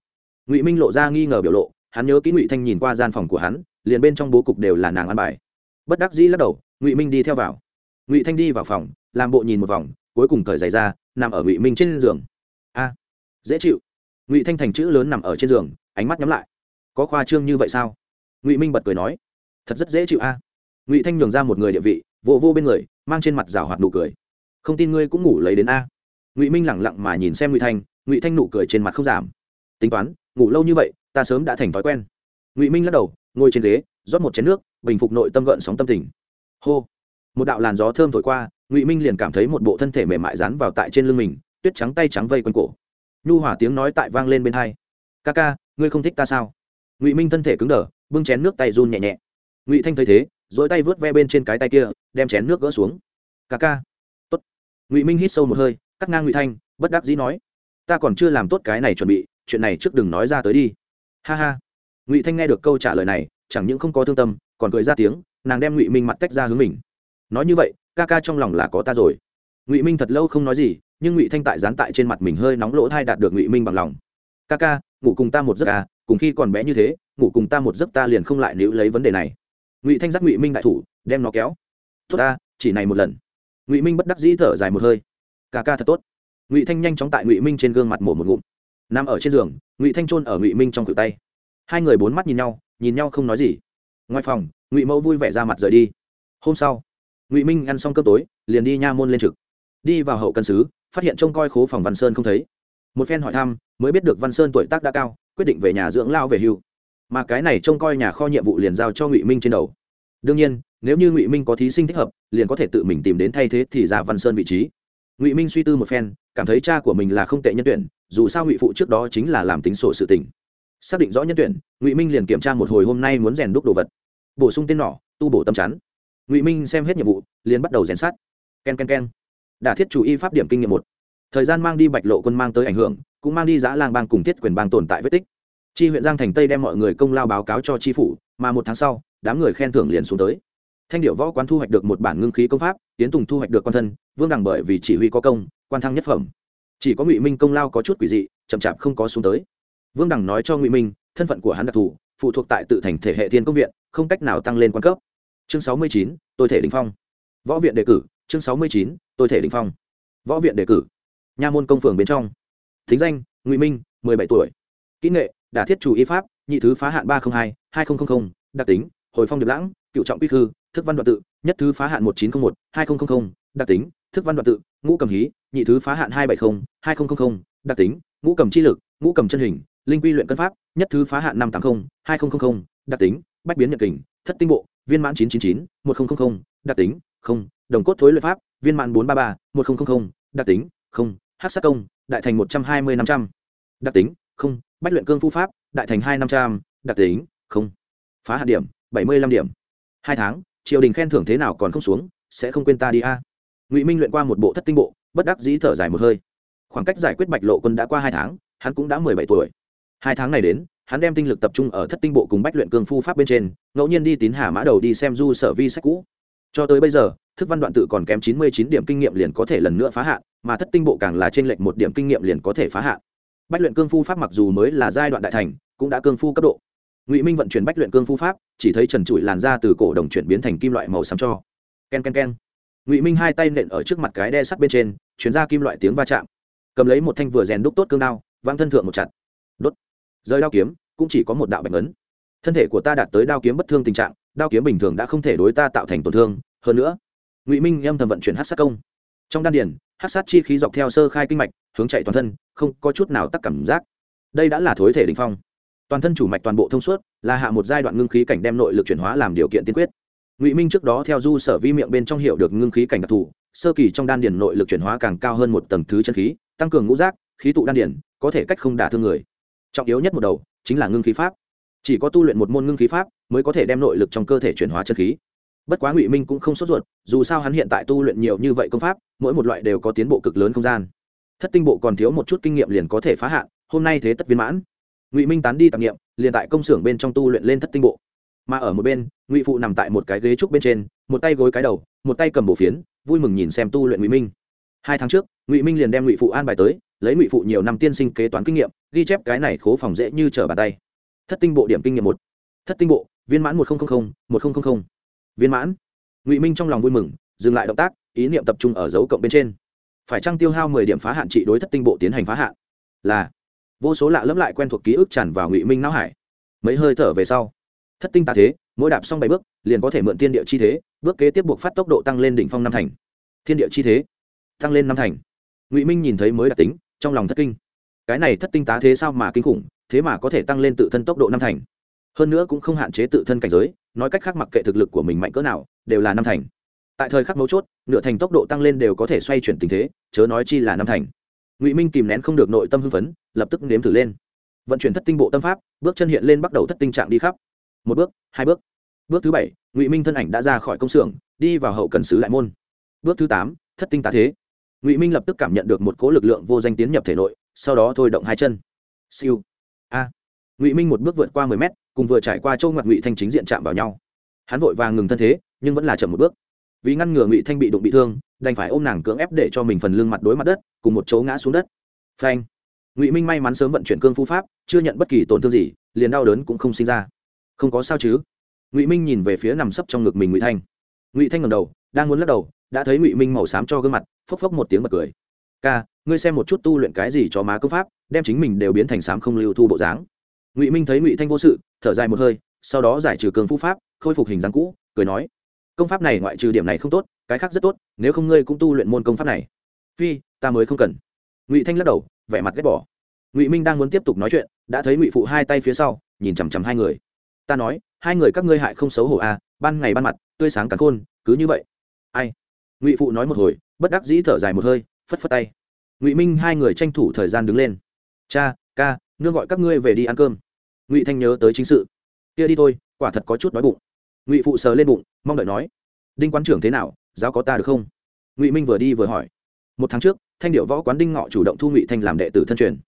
ngụy minh lộ ra nghi ngờ biểu lộ hắn nhớ kỹ ngụy thanh nhìn qua gian phòng của hắn liền bên trong bố cục đều là nàng ăn bài bất đắc dĩ lắc đầu ngụy minh đi theo vào ngụy thanh đi vào phòng làm bộ nhìn một vòng cuối cùng cởi giày ra, nằm ở ngụy minh trên giường. A, dễ chịu. Ngụy thanh thành chữ lớn nằm ở trên giường, ánh mắt nhắm lại. Có khoa trương như vậy sao? Ngụy minh bật cười nói. Thật rất dễ chịu a. Ngụy thanh nhường ra một người địa vị vô vô bên người, mang trên mặt rào hoạt nụ cười. Không tin ngươi cũng ngủ lấy đến a. Ngụy minh lẳng lặng mà nhìn xem ngụy thanh ngụy thanh nụ cười trên mặt không giảm. Tính toán, ngủ lâu như vậy, ta sớm đã thành thói quen. Ngụy minh lắc đầu, ngồi trên ghế, rót một chén nước, bình phục nội tâm gợn sóng tâm tình. Hô. Một đạo làn gió thơm thổi qua ngụy minh liền cảm thấy một bộ thân thể mềm mại dán vào tại trên lưng mình tuyết trắng tay trắng vây quanh cổ nhu hỏa tiếng nói tại vang lên bên hai ca ca ngươi không thích ta sao ngụy minh thân thể cứng đờ bưng chén nước tay run nhẹ nhẹ ngụy thanh thấy thế dỗi tay vớt ve bên trên cái tay kia đem chén nước gỡ xuống ca ca tốt ngụy minh hít sâu một hơi cắt ngang ngụy thanh bất đắc dĩ nói ta còn chưa làm tốt cái này chuẩn bị chuyện này trước đừng nói ra tới đi ha ha ngụy thanh nghe được câu trả lời này chẳng những không có thương tâm còn cười ra tiếng nàng đem ngụy minh mặt tách ra hướng mình nói như vậy ca ca trong lòng là có ta rồi. Ngụy minh thật lâu không nói gì, nhưng ngụy thanh tại dán tại trên mặt mình hơi nóng lỗ thai đạt được ngụy minh bằng lòng. Ca ca, ngủ cùng ta một giấc à cùng khi còn bé như thế, ngủ cùng ta một giấc ta liền không lại níu lấy vấn đề này. Ngụy thanh giác ngụy minh đại thủ, đem nó kéo. Tốt ta, chỉ này một lần. Ngụy minh bất đắc dĩ thở dài một hơi. Ca ca thật tốt. Ngụy thanh nhanh chóng tại ngụy minh trên gương mặt mổ một ngụm. Nằm ở trên giường, ngụy thanh trôn ở ngụy minh trong cự tay. Hai người bốn mắt nhìn nhau nhìn nhau không nói gì. Ngoài phòng, ngụy mẫu vui vẻ ra mặt rời đi. Hôm sau ngụy minh ăn xong cơm tối liền đi nha môn lên trực đi vào hậu cân sứ phát hiện trông coi khố phòng văn sơn không thấy một phen hỏi thăm mới biết được văn sơn tuổi tác đã cao quyết định về nhà dưỡng lao về hưu mà cái này trông coi nhà kho nhiệm vụ liền giao cho ngụy minh trên đầu đương nhiên nếu như ngụy minh có thí sinh thích hợp liền có thể tự mình tìm đến thay thế thì ra văn sơn vị trí ngụy minh suy tư một phen cảm thấy cha của mình là không tệ nhân tuyển dù sao ngụy phụ trước đó chính là làm tính sổ sự tỉnh xác định rõ nhân tuyển ngụy minh liền kiểm tra một hồi hôm nay muốn rèn đúc đồ vật bổ sung tên nỏ tu bổ tâm chắn ngụy minh xem hết nhiệm vụ liền bắt đầu rèn sát k e n k e n k e n đả thiết chủ y pháp điểm kinh nghiệm một thời gian mang đi bạch lộ quân mang tới ảnh hưởng cũng mang đi giã lang bang cùng thiết quyền bang tồn tại vết tích chi huyện giang thành tây đem mọi người công lao báo cáo cho tri phủ mà một tháng sau đám người khen thưởng liền xuống tới thanh điệu võ quán thu hoạch được một bản ngưng khí công pháp tiến tùng thu hoạch được quan thân vương đằng bởi vì chỉ huy có công quan thăng nhất phẩm chỉ có ngụy minh công lao có chút quỷ dị chậm chạp không có xuống tới vương đằng nói cho ngụy minh thân phận của hắn đặc thù phụ thuộc tại tự thành thể hệ thiên công viện không cách nào tăng lên quan cấp chương sáu mươi chín, tôi thể đình phong. Võ viện đề cử, chương sáu mươi chín, tôi thể đình phong. Võ viện đề cử, nha môn công phường bên trong. Thính danh, ngụy minh, mười bảy tuổi. Kỹ nghệ, đả thiết chủ y pháp, nhị thứ phá hạn ba trăm linh hai hai nghìn đặc tính, hồi phong điệp lãng, cựu trọng quy khư, thức văn đoạn tự, nhất thứ phá hạn một chín trăm linh một, hai nghìn đặc tính, thức văn đoạn tự, ngũ cầm hí, nhị thứ phá hạn hai trăm bảy mươi hai nghìn đặc tính, ngũ cầm chi lực, ngũ cầm chân hình, linh quy luyện cân pháp, nhất thứ phá hạn năm trăm tám mươi hai nghìn đặc tính, bách biến nhật kình thất tinh bộ, viên mãn chín trăm chín mươi chín một nghìn đặc tính, không, đồng cốt thối luyện pháp, viên mãn bốn trăm ba mươi ba một nghìn đặc tính, không, hát sát công, đại thành một trăm hai mươi năm trăm. Đặc tính, không, bách luyện cương phu pháp, đại thành hai năm trăm, đặc tính, không, phá hạt điểm, bảy mươi năm điểm. Hai tháng, triều đình khen thưởng thế nào còn không xuống, sẽ không quên ta đi a. Ngụy minh luyện qua một bộ thất tinh bộ, bất đắc dĩ thở dài một hơi. Khoảng cách giải quyết bạch lộ quân đã qua hai tháng, hắn cũng đã mười bảy tuổi. Hai tháng này đến hắn đem tinh lực tập trung ở thất tinh bộ cùng bách luyện cương phu pháp bên trên, ngẫu nhiên đi tín hà mã đầu đi xem du sở vi sách cũ. Cho tới bây giờ, thức văn đoạn tự còn kém chín mươi chín điểm kinh nghiệm liền có thể lần nữa phá hạn, mà thất tinh bộ càng là trên lệnh một điểm kinh nghiệm liền có thể phá hạn. Bách luyện cương phu pháp mặc dù mới là giai đoạn đại thành, cũng đã cương phu cấp độ. Ngụy minh vận chuyển bách luyện cương phu pháp, chỉ thấy trần trụi làn ra từ cổ đồng chuyển biến thành kim loại màu xám cho. K e n k e n k e n ngụy minh hai tay nện ở trước mặt cái đe sắt bên trên, chuyển ra kim loại tiếng va chạm. Cầm lấy một thanh vừa rèn đúc tốt cương đao văng thân thượng một chặt. Đốt rơi đao kiếm, cũng chỉ có một đạo bạch ấn. Thân thể của ta đạt tới đao kiếm bất thương tình trạng, đao kiếm bình thường đã không thể đối ta tạo thành tổn thương. Hơn nữa, ngụy minh âm thầm vận chuyển hát sát công. Trong đan điển hát sát chi khí dọc theo sơ khai kinh mạch, hướng chạy toàn thân, không có chút nào tắc cảm giác. Đây đã là thối thể đình phong. Toàn thân chủ mạch toàn bộ thông suốt, là hạ một giai đoạn ngưng khí cảnh đem nội lực chuyển hóa làm điều kiện tiên quyết. Ngụy minh trước đó theo du sở vi miệng bên trong hiệu được ngưng khí cảnh đặc thù, sơ kỳ trong đan điển nội lực chuyển hóa càng cao hơn một tầng thứ chân khí, tăng cường ngũ giác, khí tụ đan điển có thể cách không đả thương người trọng yếu nhất một đầu chính là ngưng khí pháp. Chỉ có tu luyện một môn ngưng khí pháp mới có thể đem nội lực trong cơ thể chuyển hóa chân khí. Bất quá ngụy minh cũng không sốt ruột, dù sao hắn hiện tại tu luyện nhiều như vậy công pháp, mỗi một loại đều có tiến bộ cực lớn không gian. Thất tinh bộ còn thiếu một chút kinh nghiệm liền có thể phá hạn, hôm nay thế tất viên mãn. Ngụy minh tán đi tạp nghiệm liền tại công xưởng bên trong tu luyện lên thất tinh bộ. Mà ở một bên, ngụy phụ nằm tại một cái ghế trúc bên trên, một tay gối cái đầu, một tay cầm bổ phiến, vui mừng nhìn xem tu luyện ngụy minh hai tháng trước, ngụy minh liền đem ngụy phụ an bài tới, lấy ngụy phụ nhiều năm tiên sinh kế toán kinh nghiệm, ghi chép cái này khố phòng dễ như trở bàn tay. Thất tinh bộ điểm kinh nghiệm một. Thất tinh bộ, viên mãn một nghìn một nghìn viên mãn. Ngụy minh trong lòng vui mừng, dừng lại động tác, ý niệm tập trung ở dấu cộng bên trên. Phải trăng tiêu hao mười điểm phá hạn trị đối thất tinh bộ tiến hành phá hạn? Là. Vô số lạ lẫm lại quen thuộc ký ức tràn vào ngụy minh não hải. Mấy hơi thở về sau, thất tinh tạ thế, mỗi đạp xong bảy bước, liền có thể mượn thiên địa chi thế, bước kế tiếp buộc phát tốc độ tăng lên đỉnh phong năm thành. Thiên địa chi thế tăng lên năm thành. Ngụy minh nhìn thấy mới đặc tính, trong lòng thất kinh. Cái này thất tinh tá thế sao mà kinh khủng, thế mà có thể tăng lên tự thân tốc độ năm thành. Hơn nữa cũng không hạn chế tự thân cảnh giới, nói cách khác mặc kệ thực lực của mình mạnh cỡ nào, đều là năm thành. Tại thời khắc mấu chốt, nửa thành tốc độ tăng lên đều có thể xoay chuyển tình thế, chớ nói chi là năm thành. Ngụy minh kìm nén không được nội tâm hưng phấn, lập tức nếm thử lên. Vận chuyển thất tinh bộ tâm pháp, bước chân hiện lên bắt đầu thất tinh trạng đi khắp. Một bước, hai bước. Bước thứ bảy, ngụy minh thân ảnh đã ra khỏi công xưởng, đi vào hậu cần sứ lại môn. Bước thứ tám, thất tinh tá thế ngụy minh lập tức cảm nhận được một cỗ lực lượng vô danh tiến nhập thể nội sau đó thôi động hai chân siêu a ngụy minh một bước vượt qua mười mét cùng vừa trải qua châu ngoặt ngụy thanh chính diện chạm vào nhau hắn vội vàng ngừng thân thế nhưng vẫn là chậm một bước vì ngăn ngừa ngụy thanh bị đụng bị thương đành phải ôm nàng cưỡng ép để cho mình phần lưng mặt đối mặt đất cùng một chỗ ngã xuống đất phanh ngụy minh may mắn sớm vận chuyển cương phu pháp chưa nhận bất kỳ tổn thương gì liền đau đớn cũng không sinh ra không có sao chứ ngụy minh nhìn về phía nằm sấp trong ngực mình ngụy thanh ngụy thanh ngầm đầu đang muốn lắc đầu đã thấy ngụy minh màu xám cho gương mặt phốc phốc một tiếng bật cười. Ca, ngươi xem một chút tu luyện cái gì cho má công pháp, đem chính mình đều biến thành xám không lưu thu bộ dáng. Ngụy minh thấy ngụy thanh vô sự, thở dài một hơi, sau đó giải trừ cường phu pháp, khôi phục hình dáng cũ, cười nói, công pháp này ngoại trừ điểm này không tốt, cái khác rất tốt, nếu không ngươi cũng tu luyện môn công pháp này. Phi, ta mới không cần. Ngụy thanh lắc đầu, vẻ mặt ghét bỏ. Ngụy minh đang muốn tiếp tục nói chuyện, đã thấy ngụy phụ hai tay phía sau, nhìn chằm chằm hai người. Ta nói, hai người các ngươi hại không xấu hổ à ban ngày ban mặt, tươi sáng cắn khôn, cứ như vậy. Ai? Ngụy phụ nói một hồi bất đắc dĩ thở dài một hơi, phất phất tay. Ngụy minh hai người tranh thủ thời gian đứng lên. Cha, ca, nương gọi các ngươi về đi ăn cơm. Ngụy thanh nhớ tới chính sự. Kia đi thôi, quả thật có chút đói bụng. Ngụy phụ sờ lên bụng, mong đợi nói, đinh quán trưởng thế nào, giáo có ta được không? Ngụy minh vừa đi vừa hỏi. Một tháng trước, thanh điệu võ quán đinh ngọ chủ động thu ngụy thanh làm đệ tử thân truyền.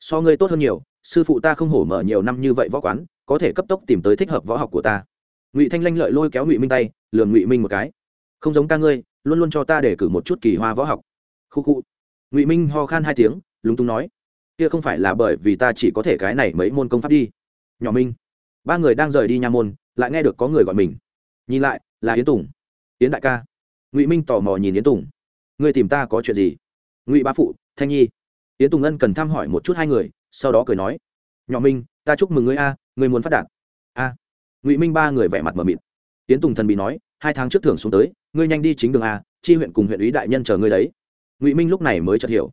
So ngươi tốt hơn nhiều, sư phụ ta không hổ mở nhiều năm như vậy võ quán, có thể cấp tốc tìm tới thích hợp võ học của ta. Ngụy thanh lanh lợi lôi kéo ngụy minh tay, lườm ngụy minh một cái. Không giống ca ngươi luôn luôn cho ta để cử một chút kỳ hoa võ học. Khu khu. Ngụy minh ho khan hai tiếng, lúng túng nói, kia không phải là bởi vì ta chỉ có thể cái này mấy môn công pháp đi. Nhỏ minh. Ba người đang rời đi nha môn, lại nghe được có người gọi mình. Nhìn lại, là yến tùng. Yến đại ca. Ngụy minh tò mò nhìn yến tùng. Người tìm ta có chuyện gì? Ngụy ba phụ, thanh nhi. Yến tùng ân cần thăm hỏi một chút hai người, sau đó cười nói, nhỏ minh, ta chúc mừng ngươi a, ngươi muốn phát đạt. A. Ngụy minh ba người vẻ mặt mờ mịt. Yến tùng thần bị nói hai tháng trước thưởng xuống tới, ngươi nhanh đi chính đường a, chi huyện cùng huyện ủy đại nhân chờ ngươi đấy. Ngụy minh lúc này mới chợt hiểu.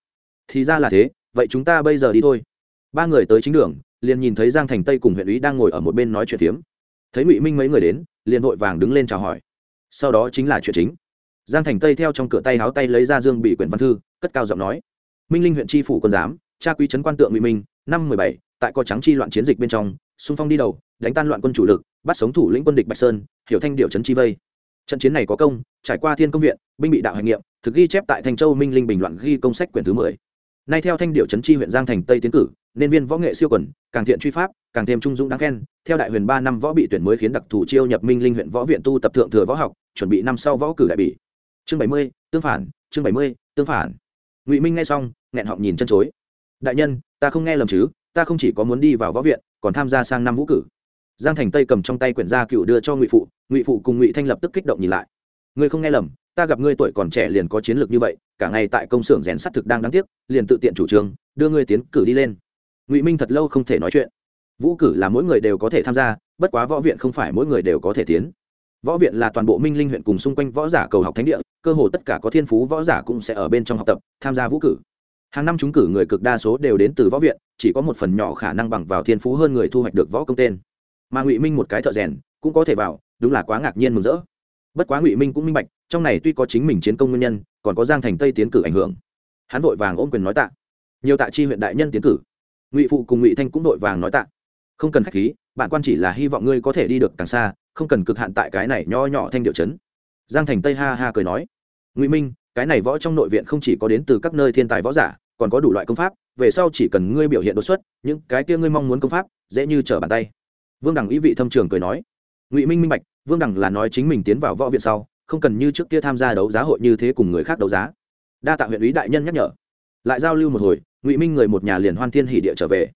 Thì ra là thế, vậy chúng ta bây giờ đi thôi. Ba người tới chính đường, liền nhìn thấy giang thành tây cùng huyện ủy đang ngồi ở một bên nói chuyện phiếm. Thấy ngụy minh mấy người đến, liền vội vàng đứng lên chào hỏi. Sau đó chính là chuyện chính. Giang thành tây theo trong cửa tay háo tay lấy ra dương bị quyển văn thư, cất cao giọng nói. Minh linh huyện tri phủ quân giám cha quý trấn quan tượng ngụy minh, năm mười bảy, tại co trắng chi loạn chiến dịch bên trong, xung phong đi đầu, đánh tan loạn quân chủ lực, bắt sống thủ lĩnh quân địch bạch sơn, hiểu thanh điệu trấn chi vây trận chiến này có công, trải qua thiên công viện, binh bị đạo hành nghiệm, thực ghi chép tại thành châu minh linh bình loạn ghi công sách quyển thứ mười. Nay theo thanh điệu trấn chi huyện giang thành tây tiến cử, nên viên võ nghệ siêu quần, càng thiện truy pháp, càng thêm trung dũng đáng khen. Theo đại huyền ba năm võ bị tuyển mới khiến đặc thù chiêu nhập minh linh huyện võ viện tu tập thượng thừa võ học, chuẩn bị năm sau võ cử đại bỉ. Chương bảy mươi, tương phản, chương bảy mươi, tương phản. Ngụy minh nghe xong, nghẹn họng nhìn chân chối. Đại nhân, ta không nghe lầm chứ, ta không chỉ có muốn đi vào võ viện, còn tham gia sang năm vũ cử giang thành tây cầm trong tay quyển gia cựu đưa cho ngụy phụ ngụy phụ cùng ngụy thanh lập tức kích động nhìn lại. Ngươi không nghe lầm, ta gặp ngươi tuổi còn trẻ liền có chiến lược như vậy, cả ngày tại công xưởng rèn sắt thực đang đáng tiếc, liền tự tiện chủ trương, đưa ngươi tiến cử đi lên. Ngụy minh thật lâu không thể nói chuyện. Vũ cử là mỗi người đều có thể tham gia, bất quá võ viện không phải mỗi người đều có thể tiến. Võ viện là toàn bộ minh linh huyện cùng xung quanh võ giả cầu học thánh địa, cơ hồ tất cả có thiên phú võ giả cũng sẽ ở bên trong học tập, tham gia vũ cử. Hàng năm chúng cử người cực đa số đều đến từ võ viện, chỉ có một phần nhỏ khả năng bằng vào thiên phú hơn người thu hoạch được võ công tên mà ngụy minh một cái thợ rèn cũng có thể vào đúng là quá ngạc nhiên mừng rỡ bất quá ngụy minh cũng minh bạch trong này tuy có chính mình chiến công nguyên nhân còn có giang thành tây tiến cử ảnh hưởng hắn vội vàng ôm quyền nói tạ nhiều tạ chi huyện đại nhân tiến cử ngụy phụ cùng ngụy thanh cũng vội vàng nói tạ không cần k h á c h khí bạn quan chỉ là hy vọng ngươi có thể đi được càng xa không cần cực hạn tại cái này nho nhỏ thanh điệu chấn giang thành tây ha ha cười nói ngụy minh cái này võ trong nội viện không chỉ có đến từ các nơi thiên tài võ giả còn có đủ loại công pháp về sau chỉ cần ngươi biểu hiện đột xuất những cái kia ngươi mong muốn công pháp dễ như trở bàn tay vương đằng ý vị thâm trường cười nói, ngụy minh minh bạch, vương đằng là nói chính mình tiến vào võ viện sau, không cần như trước kia tham gia đấu giá hội như thế cùng người khác đấu giá. Đa tạ huyện ý đại nhân nhắc nhở. Lại giao lưu một hồi, ngụy minh người một nhà liền hoan thiên hỉ địa trở về.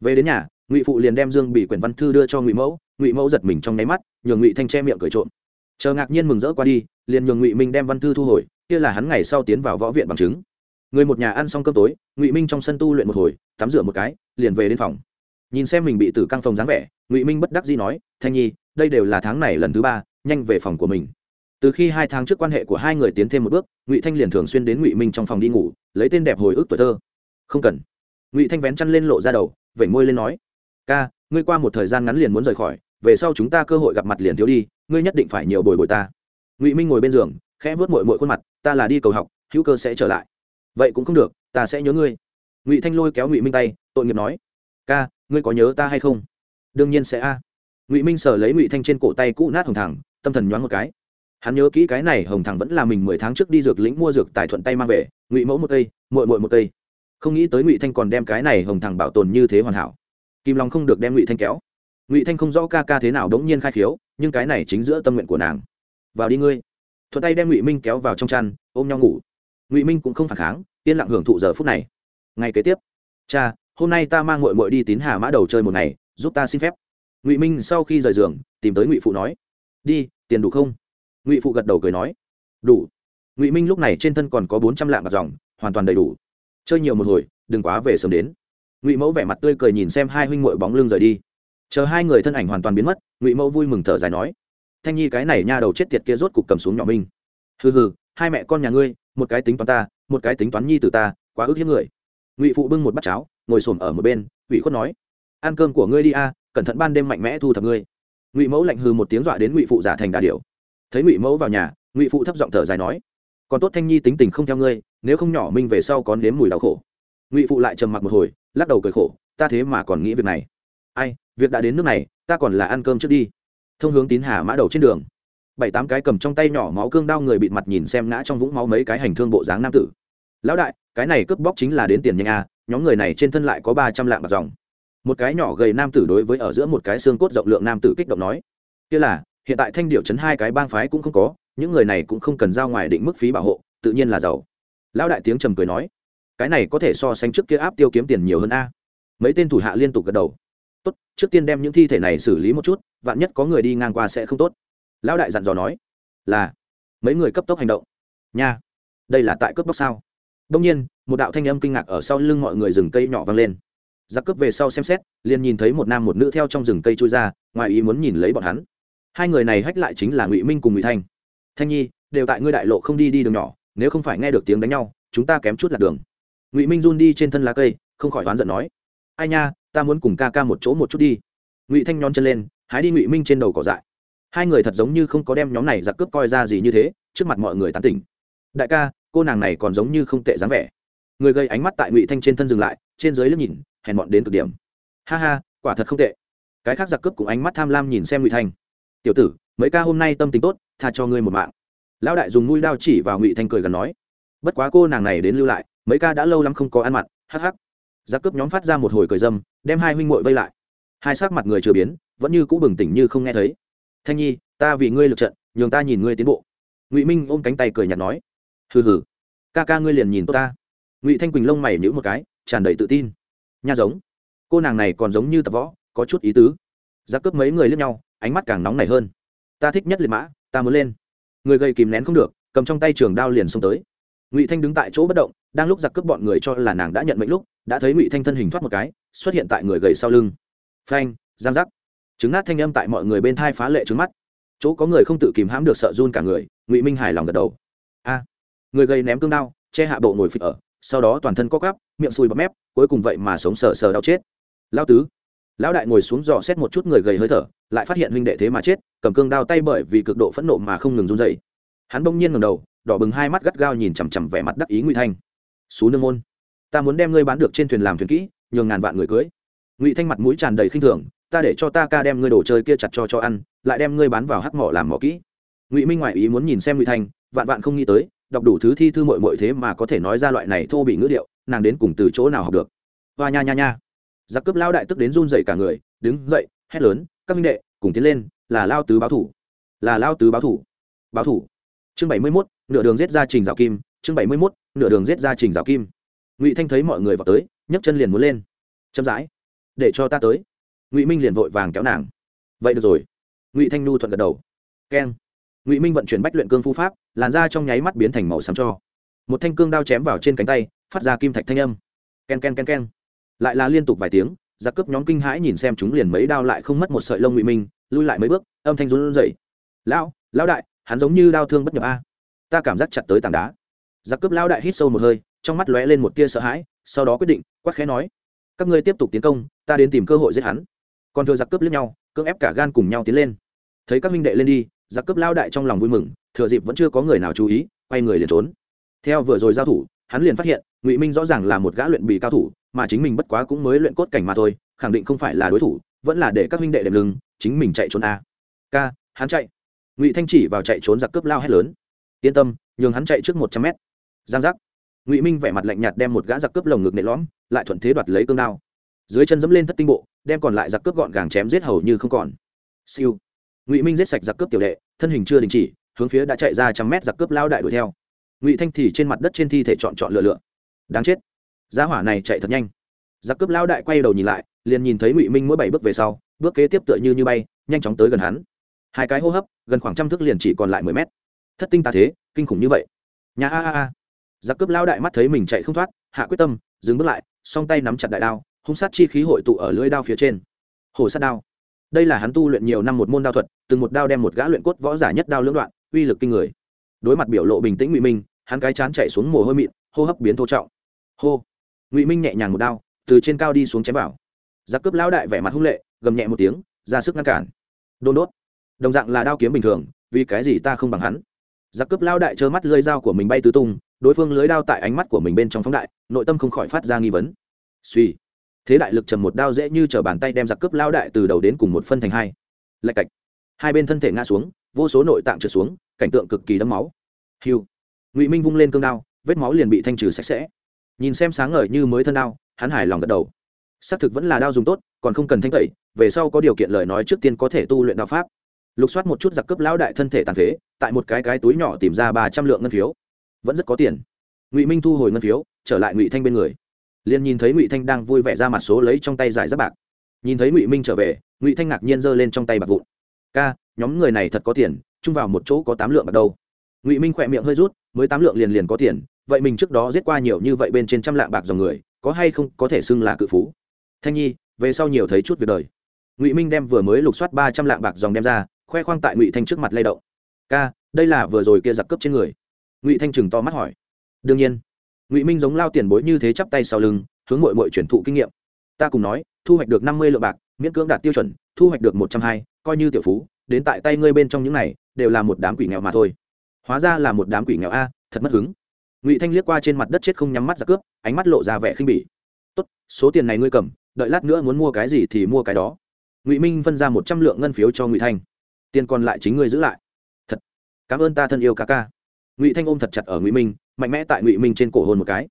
Về đến nhà, ngụy phụ liền đem dương bị quyển văn thư đưa cho ngụy mẫu ngụy mẫu giật mình trong nháy mắt, nhường ngụy thanh che miệng cười trộm. Chờ ngạc nhiên mừng rỡ qua đi, liền nhường ngụy minh đem văn thư thu hồi, kia là hắn ngày sau tiến vào võ viện bằng chứng. Người một nhà ăn xong cơm tối, ngụy minh trong sân tu luyện một hồi, tắm rửa một cái, liền về đến phòng nhìn xem mình bị tử căng phòng dáng vẻ, ngụy minh bất đắc dĩ nói, thanh nhi, đây đều là tháng này lần thứ ba, nhanh về phòng của mình. Từ khi hai tháng trước quan hệ của hai người tiến thêm một bước, ngụy thanh liền thường xuyên đến ngụy minh trong phòng đi ngủ, lấy tên đẹp hồi ức tuổi thơ. Không cần. Ngụy thanh vén chăn lên lộ ra đầu vẩy môi lên nói, ca, ngươi qua một thời gian ngắn liền muốn rời khỏi, về sau chúng ta cơ hội gặp mặt liền thiếu đi, ngươi nhất định phải nhiều bồi bồi ta. Ngụy minh ngồi bên giường, khẽ vớt mội mội khuôn mặt, ta là đi cầu học, hữu cơ sẽ trở lại. Vậy cũng không được, ta sẽ nhớ ngươi. Ngụy thanh lôi kéo ngụy minh tay, tội nghiệp nói ca, ngươi có nhớ ta hay không? Đương nhiên sẽ a. Ngụy minh sở lấy ngụy thanh trên cổ tay cũ nát hồng thẳng, tâm thần nhoáng một cái. Hắn nhớ kỹ cái này hồng thẳng vẫn là mình mười tháng trước đi dược lĩnh mua dược tài thuận tay mang về, ngụy mẫu một cây mội mội một cây. Không nghĩ tới ngụy thanh còn đem cái này hồng thẳng bảo tồn như thế hoàn hảo. Kim long không được đem ngụy thanh kéo. Ngụy thanh không rõ ca ca thế nào đống nhiên khai khiếu, nhưng cái này chính giữa tâm nguyện của nàng. Vào đi ngươi. Thuận tay đem ngụy minh kéo vào trong chăn, ôm nhau ngủ. Ngụy minh cũng không phản kháng, yên lặng hưởng thụ giờ phút này. Ngày kế tiếp. Cha hôm nay ta mang mội mội đi tín hà mã đầu chơi một ngày, giúp ta xin phép. Ngụy minh sau khi rời giường, tìm tới ngụy phụ nói, đi, tiền đủ không? Ngụy phụ gật đầu cười nói, đủ. Ngụy minh lúc này trên thân còn có bốn trăm lạng bạc dòng, hoàn toàn đầy đủ. Chơi nhiều một hồi, đừng quá về sớm đến. Ngụy mẫu vẻ mặt tươi cười nhìn xem hai huynh mội bóng lưng rời đi. Chờ hai người thân ảnh hoàn toàn biến mất, ngụy mẫu vui mừng thở dài nói, thanh nhi cái này nha đầu chết tiệt kia rốt cục cầm xuống nhỏ minh. Hừ hừ, hai mẹ con nhà ngươi, một cái tính toán ta, một cái tính toán nhi từ ta, quá ức hiếp người. Ngụy phụ bưng một bát cháo ngồi xổm ở một bên ủy khuất nói, ăn cơm của ngươi đi a, cẩn thận ban đêm mạnh mẽ thu thập ngươi. Ngụy mẫu lạnh hừ một tiếng dọa đến ngụy phụ giả thành đà điểu. Thấy ngụy mẫu vào nhà, ngụy phụ thấp giọng thở dài nói, còn tốt thanh nhi tính tình không theo ngươi, nếu không nhỏ minh về sau có nếm mùi đau khổ. Ngụy phụ lại trầm mặc một hồi, lắc đầu cười khổ, ta thế mà còn nghĩ việc này. Ai, việc đã đến nước này, ta còn là ăn cơm trước đi. Thông hướng tín hà mã đầu trên đường. Bảy tám cái cầm trong tay nhỏ máu cương đao người bịt mặt nhìn xem ngã trong vũng máu mấy cái hành thương bộ dáng nam tử. Lão đại, cái này cướp bóc chính là đến tiền nhanh a nhóm người này trên thân lại có ba trăm lạng bạc dòng. Một cái nhỏ gầy nam tử đối với ở giữa một cái xương cốt rộng lượng nam tử kích động nói, kia là, hiện tại thanh điệu chấn hai cái bang phái cũng không có, những người này cũng không cần giao ngoài định mức phí bảo hộ, tự nhiên là giàu. Lão đại tiếng trầm cười nói, cái này có thể so sánh trước kia áp tiêu kiếm tiền nhiều hơn a. Mấy tên thủ hạ liên tục gật đầu, tốt, trước tiên đem những thi thể này xử lý một chút, vạn nhất có người đi ngang qua sẽ không tốt. Lão đại dặn dò nói, là, mấy người cấp tốc hành động. Nha, đây là tại cướp bóc sao? Đông nhiên, một đạo thanh âm kinh ngạc ở sau lưng mọi người rừng cây nhỏ vang lên. Giặc cướp về sau xem xét, liền nhìn thấy một nam một nữ theo trong rừng cây trôi ra, ngoài ý muốn nhìn lấy bọn hắn. Hai người này hách lại chính là ngụy minh cùng ngụy thanh. Thanh nhi, đều tại ngươi đại lộ không đi đi đường nhỏ, nếu không phải nghe được tiếng đánh nhau, chúng ta kém chút lạc đường. Ngụy minh run đi trên thân lá cây, không khỏi oán giận nói. Ai nha, ta muốn cùng ca ca một chỗ một chút đi. Ngụy thanh nhón chân lên, hái đi ngụy minh trên đầu cỏ dại. Hai người thật giống như không có đem nhóm này giặc cướp coi ra gì như thế, trước mặt mọi người tán tỉnh. Đại ca cô nàng này còn giống như không tệ dáng vẻ. Người gây ánh mắt tại ngụy thanh trên thân dừng lại, trên dưới liếc nhìn, hèn bọn đến cực điểm. Ha ha, quả thật không tệ. Cái khác giặc cướp cùng ánh mắt tham lam nhìn xem ngụy thanh. Tiểu tử, mấy ca hôm nay tâm tính tốt, tha cho ngươi một mạng. Lão đại dùng mũi đao chỉ vào ngụy thanh cười gần nói. Bất quá cô nàng này đến lưu lại, mấy ca đã lâu lắm không có ăn mặn hắc hắc. Giặc cướp nhóm phát ra một hồi cười dâm, đem hai huynh muội vây lại. Hai sắc mặt người chưa biến, vẫn như cũ bừng tỉnh như không nghe thấy. Thanh nhi, ta vì ngươi lực trận, nhường ta nhìn ngươi tiến bộ. Ngụy minh ôm cánh tay cười nhạt nói hừ hừ. Ca ca ngươi liền nhìn tôi ta. Ngụy thanh quỳnh lông mày nhữ một cái, tràn đầy tự tin. Nha giống. Cô nàng này còn giống như tập võ, có chút ý tứ. Giặc cướp mấy người lướt nhau, ánh mắt càng nóng nảy hơn. Ta thích nhất liệt mã, ta muốn lên. Người gầy kìm nén không được, cầm trong tay trường đao liền xông tới. Ngụy thanh đứng tại chỗ bất động, đang lúc giặc cướp bọn người cho là nàng đã nhận mệnh lúc, đã thấy ngụy thanh thân hình thoát một cái, xuất hiện tại người gầy sau lưng. Phanh, giang giác. Chứng nát thanh âm tại mọi người bên thai phá lệ trứng mắt. Chỗ có người không tự kìm hãm được sợ run cả người, ngụy minh hài lòng gật đầu người gây ném cương đao, che hạ bộ ngồi phịch ở, sau đó toàn thân co gắp miệng sùi bắp mép, cuối cùng vậy mà sống sờ sờ đau chết. Lao tứ, lão đại ngồi xuống dò xét một chút người gầy hơi thở, lại phát hiện huynh đệ thế mà chết, cầm cương đao tay bởi vì cực độ phẫn nộ mà không ngừng run dậy hắn bỗng nhiên ngầm đầu, đỏ bừng hai mắt gắt gao nhìn chằm chằm vẻ mặt đắc ý ngụy thanh. Xú nương môn, ta muốn đem ngươi bán được trên thuyền làm thuyền kỹ, nhường ngàn vạn người cưới. Ngụy thanh mặt mũi tràn đầy khinh thường, ta để cho ta ca đem ngươi đồ chơi kia chặt cho cho ăn, lại đem ngươi bán vào hắc mỏ làm mỏ kỹ. Ngụy minh ngoại ý muốn nhìn xem ngụy thanh, vạn vạn không nghĩ tới đọc đủ thứ thi thư mội mội thế mà có thể nói ra loại này thô bị ngữ điệu, nàng đến cùng từ chỗ nào học được? Và nha nha nha. Giặc cướp lao đại tức đến run dậy cả người, đứng dậy, hét lớn, các minh đệ, cùng tiến lên, là lao tứ báo thủ. Là lao tứ báo thủ. Báo thủ. Chương bảy mươi mốt, nửa đường giết ra trình rào kim. Chương bảy mươi mốt, nửa đường giết ra trình rào kim. Ngụy thanh thấy mọi người vào tới, nhấc chân liền muốn lên. Chậm rãi, để cho ta tới. Ngụy minh liền vội vàng kéo nàng. Vậy được rồi. Ngụy thanh nu thuận gật đầu. Keng ngụy minh vận chuyển bách luyện cương phu pháp làn da trong nháy mắt biến thành màu xám cho một thanh cương đao chém vào trên cánh tay phát ra kim thạch thanh âm k e n k e n k e n k e n lại là liên tục vài tiếng giặc cướp nhóm kinh hãi nhìn xem chúng liền mấy đao lại không mất một sợi lông ngụy minh lui lại mấy bước âm thanh run rẩy lão lão đại hắn giống như đao thương bất nhập a ta cảm giác chặt tới tảng đá giặc cướp lão đại hít sâu một hơi trong mắt lóe lên một tia sợ hãi sau đó quyết định quát khẽ nói các ngươi tiếp tục tiến công ta đến tìm cơ hội giết hắn còn thừa giặc cướp lẫn nhau cưỡng ép cả gan cùng nhau tiến lên thấy các minh đệ lên đi giặc cướp lao đại trong lòng vui mừng, thừa dịp vẫn chưa có người nào chú ý, quay người liền trốn. Theo vừa rồi giao thủ, hắn liền phát hiện, ngụy minh rõ ràng là một gã luyện bị cao thủ, mà chính mình bất quá cũng mới luyện cốt cảnh mà thôi, khẳng định không phải là đối thủ, vẫn là để các huynh đệ đệm lưng, chính mình chạy trốn a. K, hắn chạy. Ngụy thanh chỉ vào chạy trốn giặc cướp lao hét lớn. Yên tâm, nhường hắn chạy trước một trăm mét. Giang giác. Ngụy minh vẻ mặt lạnh nhạt đem một gã giặc cướp lồng ngực nệ lõm, lại thuận thế đoạt lấy cương đao. Dưới chân dẫm lên thất tinh bộ, đem còn lại giặc cướp gọn gàng chém giết hầu như không còn. Siêu ngụy minh giết sạch giặc cướp tiểu đệ thân hình chưa đình chỉ hướng phía đã chạy ra trăm mét giặc cướp lao đại đuổi theo ngụy thanh thì trên mặt đất trên thi thể chọn chọn lựa lựa đáng chết giá hỏa này chạy thật nhanh giặc cướp lao đại quay đầu nhìn lại liền nhìn thấy ngụy minh mỗi bảy bước về sau bước kế tiếp tựa như như bay nhanh chóng tới gần hắn hai cái hô hấp gần khoảng trăm thước liền chỉ còn lại mười mét thất tinh ta thế kinh khủng như vậy nhà a a a giặc cướp lao đại mắt thấy mình chạy không thoát hạ quyết tâm dừng bước lại song tay nắm chặt đại đao hung sát chi khí hội tụ ở lưỡi đao phía trên hồ sát đao đây là hắn tu luyện nhiều năm một môn đao thuật, từng một đao đem một gã luyện cốt võ giả nhất đao lưỡng đoạn, uy lực kinh người. Đối mặt biểu lộ bình tĩnh ngụy minh, hắn cái chán chạy xuống mồ hôi mịn, hô hấp biến thô trọng. Hô. Ngụy minh nhẹ nhàng một đao, từ trên cao đi xuống chém vào. Giặc cướp lão đại vẻ mặt hung lệ, gầm nhẹ một tiếng, ra sức ngăn cản. Đôn đốt. Đồng dạng là đao kiếm bình thường, vì cái gì ta không bằng hắn? Giặc cướp lão đại trơ mắt lưỡi dao của mình bay tứ tung, đối phương lưới đao tại ánh mắt của mình bên trong phóng đại, nội tâm không khỏi phát ra nghi vấn. Suy thế đại lực trầm một đao dễ như t r ở bàn tay đem giặc cướp lao đại từ đầu đến cùng một phân thành hai. Lạch cạch. Hai bên thân thể ngã xuống, vô số nội tạng trượt xuống, cảnh tượng cực kỳ đẫm máu. Hiu. Ngụy minh vung lên cương đao, vết máu liền bị thanh trừ sạch sẽ. Nhìn xem sáng ngời như mới thân đao, hắn hài lòng gật đầu. Xác thực vẫn là đao dùng tốt, còn không cần thanh tẩy, về sau có điều kiện lời nói trước tiên có thể tu luyện đao pháp. Lục soát một chút giặc cướp lão đại thân thể tàn phế, tại một cái cái túi nhỏ tìm ra ba trăm lượng ngân phiếu. Vẫn rất có tiền. Ngụy minh thu hồi ngân phiếu, trở lại ngụy thanh bên người liền nhìn thấy ngụy thanh đang vui vẻ ra mặt số lấy trong tay giải giáp bạc nhìn thấy ngụy minh trở về ngụy thanh ngạc nhiên giơ lên trong tay bạc vụn ca nhóm người này thật có tiền chung vào một chỗ có tám lượng bạc đâu ngụy minh khỏe miệng hơi rút mới tám lượng liền liền có tiền vậy mình trước đó giết qua nhiều như vậy bên trên trăm lạng bạc dòng người có hay không có thể xưng là cự phú thanh nhi về sau nhiều thấy chút việc đời ngụy minh đem vừa mới lục soát ba trăm lạng bạc dòng đem ra khoe khoang tại ngụy thanh trước mặt lay động ca đây là vừa rồi kia giặc cướp trên người ngụy thanh chừng to mắt hỏi đương nhiên ngụy minh giống lao tiền bối như thế chắp tay sau lưng hướng mội mội chuyển thụ kinh nghiệm ta cùng nói thu hoạch được năm mươi lượng bạc miễn cưỡng đạt tiêu chuẩn thu hoạch được một trăm hai coi như tiểu phú đến tại tay ngươi bên trong những này đều là một đám quỷ nghèo mà thôi hóa ra là một đám quỷ nghèo a thật mất hứng ngụy thanh liếc qua trên mặt đất chết không nhắm mắt ra cướp ánh mắt lộ ra vẻ khinh bỉ tốt số tiền này ngươi cầm đợi lát nữa muốn mua cái gì thì mua cái đó ngụy minh phân ra một trăm lượng ngân phiếu cho ngụy thanh tiền còn lại chính ngươi giữ lại thật cảm ơn ta thân yêu ca ca ngụy thanh ôm thật chặt ở ngụy minh mạnh mẽ tại ngụy minh trên cổ hôn một cái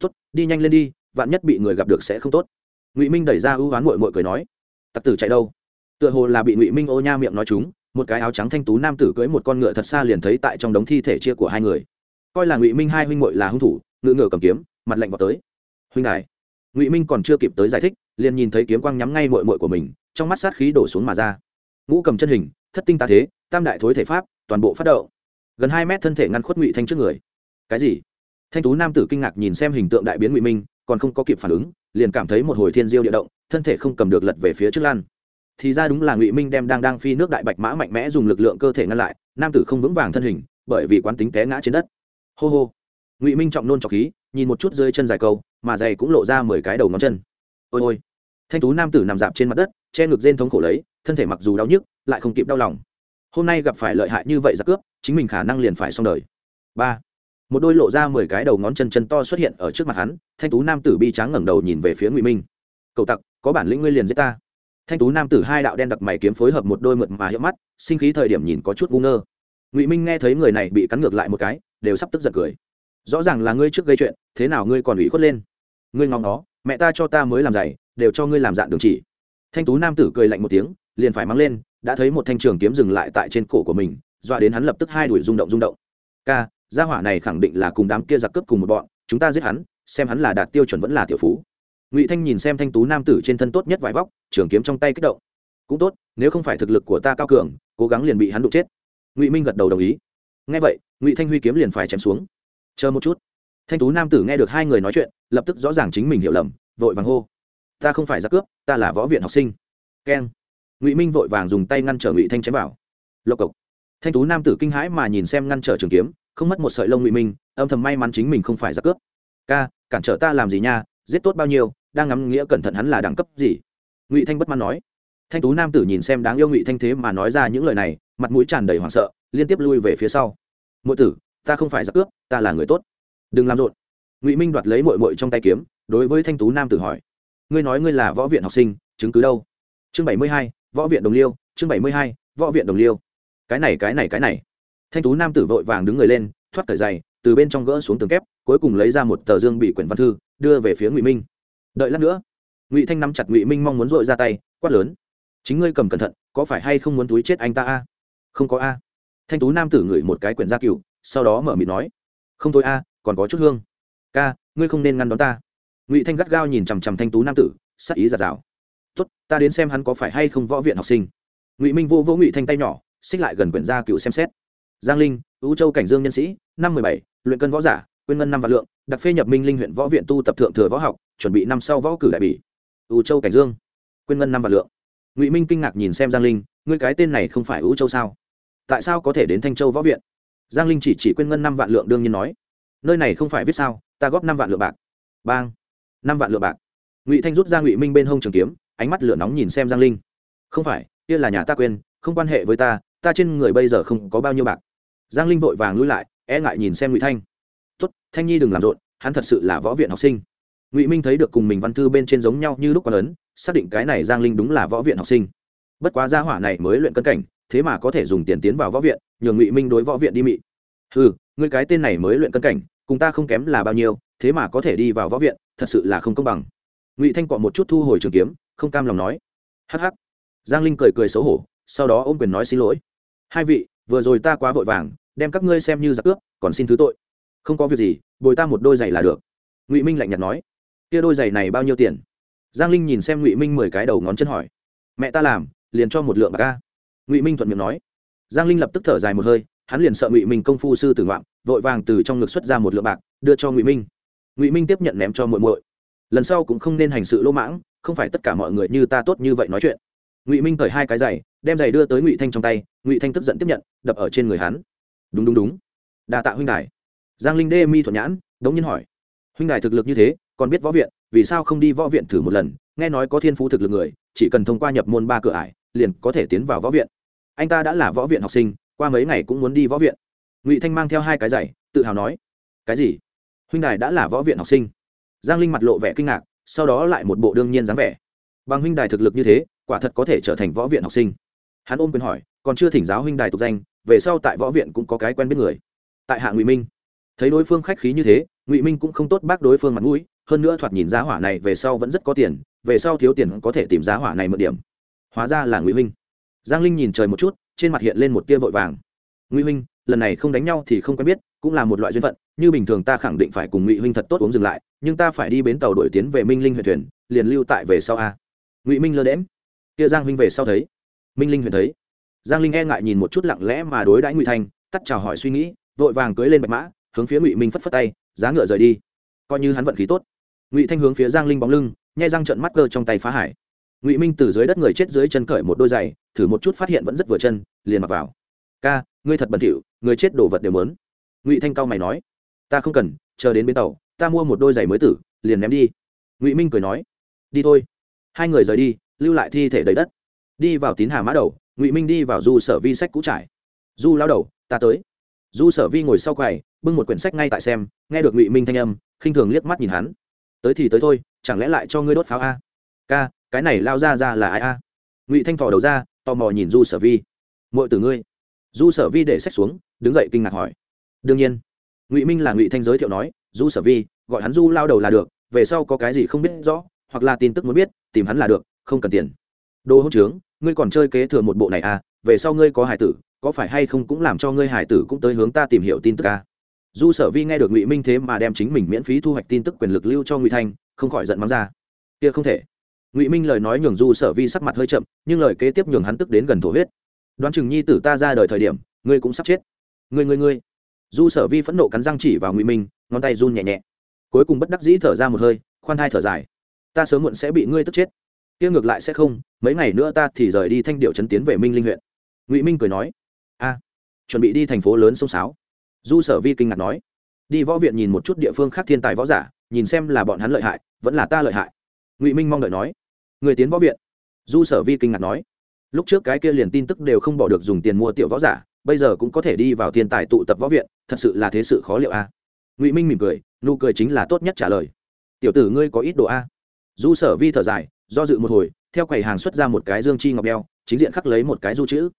tốt đi nhanh lên đi vạn nhất bị người gặp được sẽ không tốt ngụy minh đẩy ra ưu oán mội mội cười nói tặc tử chạy đâu tựa hồ là bị ngụy minh ô nha miệng nói chúng một cái áo trắng thanh tú nam tử cưỡi một con ngựa thật xa liền thấy tại trong đống thi thể chia của hai người coi là ngụy minh hai huynh mội là hung thủ ngựa ngựa cầm kiếm mặt lạnh vào tới huynh đại ngụy minh còn chưa kịp tới giải thích liền nhìn thấy kiếm quang nhắm ngay mội mội của mình trong mắt sát khí đổ xuống mà ra ngũ cầm chân hình thất tinh ta thế tam đại thối thể pháp toàn bộ phát động gần hai mét thân thể ngăn khuất ngụy thanh trước người cái gì? Thanh tú nam tử kinh ngạc nhìn xem hình tượng đại biến ngụy minh, còn không có kịp phản ứng, liền cảm thấy một hồi thiên diêu địa động, thân thể không cầm được lật về phía trước lan. Thì ra đúng là ngụy minh đem đang đang phi nước đại bạch mã mạnh mẽ dùng lực lượng cơ thể ngăn lại, nam tử không vững vàng thân hình, bởi vì quán tính té ngã trên đất. Hô hô. Ngụy minh trọng nôn trọc khí, nhìn một chút rơi chân dài câu, mà giày cũng lộ ra mười cái đầu ngón chân. Ôi ôi. Thanh tú nam tử nằm dạp trên mặt đất, che ngực rên thống khổ lấy, thân thể mặc dù đau nhức, lại không kịp đau lòng. Hôm nay gặp phải lợi hại như vậy giặc cướp, chính mình khả năng liền phải xong đời. Ba một đôi lộ ra mười cái đầu ngón chân chân to xuất hiện ở trước mặt hắn, thanh tú nam tử bi tráng ngẩng đầu nhìn về phía ngụy minh. Cậu tặc, có bản lĩnh ngươi liền giết ta. Thanh tú nam tử hai đạo đen đặc mày kiếm phối hợp một đôi mượt mà hiệu mắt, sinh khí thời điểm nhìn có chút ngu ngơ. Ngụy minh nghe thấy người này bị cắn ngược lại một cái, đều sắp tức giận cười. Rõ ràng là ngươi trước gây chuyện, thế nào ngươi còn ủy khuất lên? Ngươi ngóng nó, mẹ ta cho ta mới làm giày đều cho ngươi làm dạng đường chỉ. Thanh tú nam tử cười lạnh một tiếng, liền phải mang lên, đã thấy một thanh trường kiếm dừng lại tại trên cổ của mình, dọa đến hắn lập tức hai đuổi rung động rung động. Ca gia hỏa này khẳng định là cùng đám kia giặc cướp cùng một bọn, chúng ta giết hắn, xem hắn là đạt tiêu chuẩn vẫn là tiểu phú. Ngụy thanh nhìn xem thanh tú nam tử trên thân tốt nhất vải vóc, trường kiếm trong tay kích động. Cũng tốt, nếu không phải thực lực của ta cao cường, cố gắng liền bị hắn đụng chết. Ngụy minh gật đầu đồng ý. Ngay vậy, ngụy thanh huy kiếm liền phải chém xuống. Chờ một chút. Thanh tú nam tử nghe được hai người nói chuyện, lập tức rõ ràng chính mình hiểu lầm, vội vàng hô. Ta không phải giặc cướp, ta là võ viện học sinh. Keng. Ngụy minh vội vàng dùng tay ngăn trở ngụy thanh chém vào. Lộc cộc. Thanh tú nam tử kinh hãi mà nhìn xem ngăn trở trường kiếm không mất một sợi lông ngụy minh, âm thầm may mắn chính mình không phải giặc cướp. Ca, cản trở ta làm gì nha? Giết tốt bao nhiêu? Đang ngắm nghĩa cẩn thận hắn là đẳng cấp gì? Ngụy thanh bất mãn nói. Thanh tú nam tử nhìn xem đáng yêu ngụy thanh thế mà nói ra những lời này, mặt mũi tràn đầy hoảng sợ, liên tiếp lui về phía sau. Mỗi tử, ta không phải giặc cướp, ta là người tốt. Đừng làm rộn. Ngụy minh đoạt lấy mội mội trong tay kiếm, đối với thanh tú nam tử hỏi. Ngươi nói ngươi là võ viện học sinh, chứng cứ đâu? Chương bảy mươi hai, võ viện đồng liêu, chương bảy mươi hai, võ viện đồng liêu. Cái này cái này cái này thanh tú nam tử vội vàng đứng người lên thoát cởi giày từ bên trong gỡ xuống tường kép cuối cùng lấy ra một tờ dương bị quyển văn thư đưa về phía ngụy minh. Đợi lát nữa ngụy thanh nắm chặt ngụy minh mong muốn dội ra tay quát lớn. Chính ngươi cầm cẩn thận có phải hay không muốn túi chết anh ta a? Không có a. Thanh tú nam tử ngửi một cái quyển gia cựu sau đó mở mịt nói. Không thôi a còn có chút hương. Ca ngươi không nên ngăn đón ta. Ngụy thanh gắt gao nhìn chằm chằm thanh tú nam tử sắc ý giạt rào. Tuất, ta đến xem hắn có phải hay không võ viện học sinh. Ngụy minh vô vô ngụy thanh tay nhỏ xích lại gần quyển gia cựu xem xét giang linh ưu châu cảnh dương nhân sĩ, năm mười bảy, luyện cân võ giả, quyên ngân năm vạn lượng, đặc phê nhập minh linh huyện võ viện tu tập thượng thừa võ học, chuẩn bị năm sau võ cử đại bỉ. Ưu châu cảnh dương, quyên ngân năm vạn lượng. Ngụy minh kinh ngạc nhìn xem giang linh, ngươi cái tên này không phải ưu châu sao? Tại sao có thể đến thanh châu võ viện? Giang linh chỉ chỉ quyên ngân năm vạn lượng đương nhiên nói. Nơi này không phải viết sao, ta góp năm vạn lượng bạc. Bang. Năm vạn lượng bạc. Ngụy thanh rút ra ngụy minh bên hông trường kiếm, ánh mắt lửa nóng nhìn xem giang linh. Không phải, kia là nhà ta quên không quan hệ với ta ta trên người bây giờ không có bao nhiêu bạc giang linh vội vàng lui lại e ngại nhìn xem ngụy thanh. Tốt, thanh nhi đừng làm rộn, hắn thật sự là võ viện học sinh. Ngụy minh thấy được cùng mình văn thư bên trên giống nhau như lúc còn lớn xác định cái này giang linh đúng là võ viện học sinh. Bất quá gia hỏa này mới luyện cân cảnh, thế mà có thể dùng tiền tiến vào võ viện, nhường ngụy minh đối võ viện đi mị. Ừ người cái tên này mới luyện cân cảnh, cùng ta không kém là bao nhiêu, thế mà có thể đi vào võ viện, thật sự là không công bằng. Ngụy thanh cọ một chút thu hồi trường kiếm, không cam lòng nói. Hh giang linh cười cười xấu hổ, sau đó ôm quyền nói xin lỗi. Hai vị vừa rồi ta quá vội vàng, đem các ngươi xem như giặc cướp, còn xin thứ tội. Không có việc gì, bồi ta một đôi giày là được. Ngụy minh lạnh nhạt nói. Kia đôi giày này bao nhiêu tiền? Giang linh nhìn xem ngụy minh mười cái đầu ngón chân hỏi. Mẹ ta làm, liền cho một lượng bạc ca ngụy minh thuận miệng nói. Giang linh lập tức thở dài một hơi, hắn liền sợ ngụy minh công phu sư tử ngoạm, vội vàng từ trong ngực xuất ra một lượng bạc, đưa cho ngụy minh. Ngụy minh tiếp nhận ném cho muội muội. Lần sau cũng không nên hành sự lỗ mãng, không phải tất cả mọi người như ta tốt như vậy nói chuyện ngụy minh cởi hai cái giày đem giày đưa tới ngụy thanh trong tay ngụy thanh tức giận tiếp nhận đập ở trên người hắn đúng đúng đúng đà tạ huynh đài giang linh đê mi thuận nhãn đống nhiên hỏi huynh đài thực lực như thế còn biết võ viện vì sao không đi võ viện thử một lần nghe nói có thiên phú thực lực người chỉ cần thông qua nhập môn ba cửa ải liền có thể tiến vào võ viện anh ta đã là võ viện học sinh qua mấy ngày cũng muốn đi võ viện ngụy thanh mang theo hai cái giày tự hào nói cái gì huynh đài đã là võ viện học sinh giang linh mặt lộ vẻ kinh ngạc sau đó lại một bộ đương nhiên dáng vẻ bằng huynh đài thực lực như thế quả thật có thể trở thành võ viện học sinh. Hắn ôm quyền hỏi, còn chưa thỉnh giáo huynh đài tục danh, về sau tại võ viện cũng có cái quen biết người. Tại hạ ngụy minh. Thấy đối phương khách khí như thế, ngụy minh cũng không tốt bác đối phương mặt mũi, hơn nữa thoạt nhìn giá hỏa này về sau vẫn rất có tiền, về sau thiếu tiền có thể tìm giá hỏa này mượn điểm. Hóa ra là ngụy minh. Giang linh nhìn trời một chút, trên mặt hiện lên một tia vội vàng. Ngụy minh, lần này không đánh nhau thì không quen biết, cũng là một loại duyên phận, như bình thường ta khẳng định phải cùng ngụy huynh thật tốt uống dừng lại, nhưng ta phải đi bến tàu đổi tiến về minh linh huyện thuyền, liền lưu tại về sau a. Ngụy minh lơ đễm kia giang huynh về sau thấy. Minh linh huyền thấy. Giang linh e ngại nhìn một chút lặng lẽ mà đối đãi ngụy thanh, tắt chào hỏi suy nghĩ, vội vàng cưới lên bạch mã, hướng phía ngụy minh phất phất tay, giá ngựa rời đi. Coi như hắn vận khí tốt. Ngụy thanh hướng phía giang linh bóng lưng, nhai răng trận mắt cơ trong tay phá hải. Ngụy minh từ dưới đất người chết dưới chân cởi một đôi giày, thử một chút phát hiện vẫn rất vừa chân, liền mặc vào. Ca, ngươi thật bẩn thỉu, người chết đồ vật đều mớn ngụy thanh cao mày nói. Ta không cần, chờ đến bến tàu, ta mua một đôi giày mới tử, liền ném đi. Ngụy minh cười nói. Đi thôi. Hai người rời đi lưu lại thi thể đầy đất. Đi vào tín hà mã đầu, ngụy minh đi vào du sở vi sách cũ trải. Du lao đầu, ta tới. Du sở vi ngồi sau quầy, bưng một quyển sách ngay tại xem, nghe được ngụy minh thanh âm, khinh thường liếc mắt nhìn hắn. Tới thì tới thôi, chẳng lẽ lại cho ngươi đốt pháo a? Ca, cái này lao ra ra là ai a? Ngụy thanh thò đầu ra, tò mò nhìn du sở vi. Muội từ ngươi. Du sở vi để sách xuống, đứng dậy kinh ngạc hỏi. Đương nhiên. Ngụy minh là ngụy thanh giới thiệu nói, du sở vi, gọi hắn du lao đầu là được, về sau có cái gì không biết rõ, hoặc là tin tức muốn biết, tìm hắn là được không cần tiền. Đồ hỗn trướng, ngươi còn chơi kế thừa một bộ này à? Về sau ngươi có hải tử, có phải hay không cũng làm cho ngươi hải tử cũng tới hướng ta tìm hiểu tin tức à? Du sở vi nghe được ngụy minh thế mà đem chính mình miễn phí thu hoạch tin tức quyền lực lưu cho ngụy thanh, không khỏi giận mắng ra. Kia không thể. Ngụy minh lời nói nhường du sở vi sắc mặt hơi chậm, nhưng lời kế tiếp nhường hắn tức đến gần thổ huyết. Đoán chừng nhi tử ta ra đời thời điểm, ngươi cũng sắp chết. Ngươi ngươi ngươi. Du sở vi phẫn nộ cắn răng chỉ vào ngụy minh, ngón tay run nhẹ nhẹ. Cuối cùng bất đắc dĩ thở ra một hơi, khoan thai thở dài. Ta sớm muộn sẽ bị ngươi tức chết kia ngược lại sẽ không, mấy ngày nữa ta thì rời đi thanh điệu trấn tiến về minh linh huyện. Ngụy minh cười nói, a, chuẩn bị đi thành phố lớn sông sáo. Du sở vi kinh ngạc nói, đi võ viện nhìn một chút địa phương khác thiên tài võ giả, nhìn xem là bọn hắn lợi hại, vẫn là ta lợi hại. Ngụy minh mong đợi nói, người tiến võ viện. Du sở vi kinh ngạc nói, lúc trước cái kia liền tin tức đều không bỏ được dùng tiền mua tiểu võ giả, bây giờ cũng có thể đi vào thiên tài tụ tập võ viện, thật sự là thế sự khó liệu a. Ngụy minh mỉm cười, nụ cười chính là tốt nhất trả lời. Tiểu tử ngươi có ít đồ a? Du sở vi thở dài do dự một hồi, theo quầy hàng xuất ra một cái dương chi ngọc đeo, chính diện khắc lấy một cái du chữ.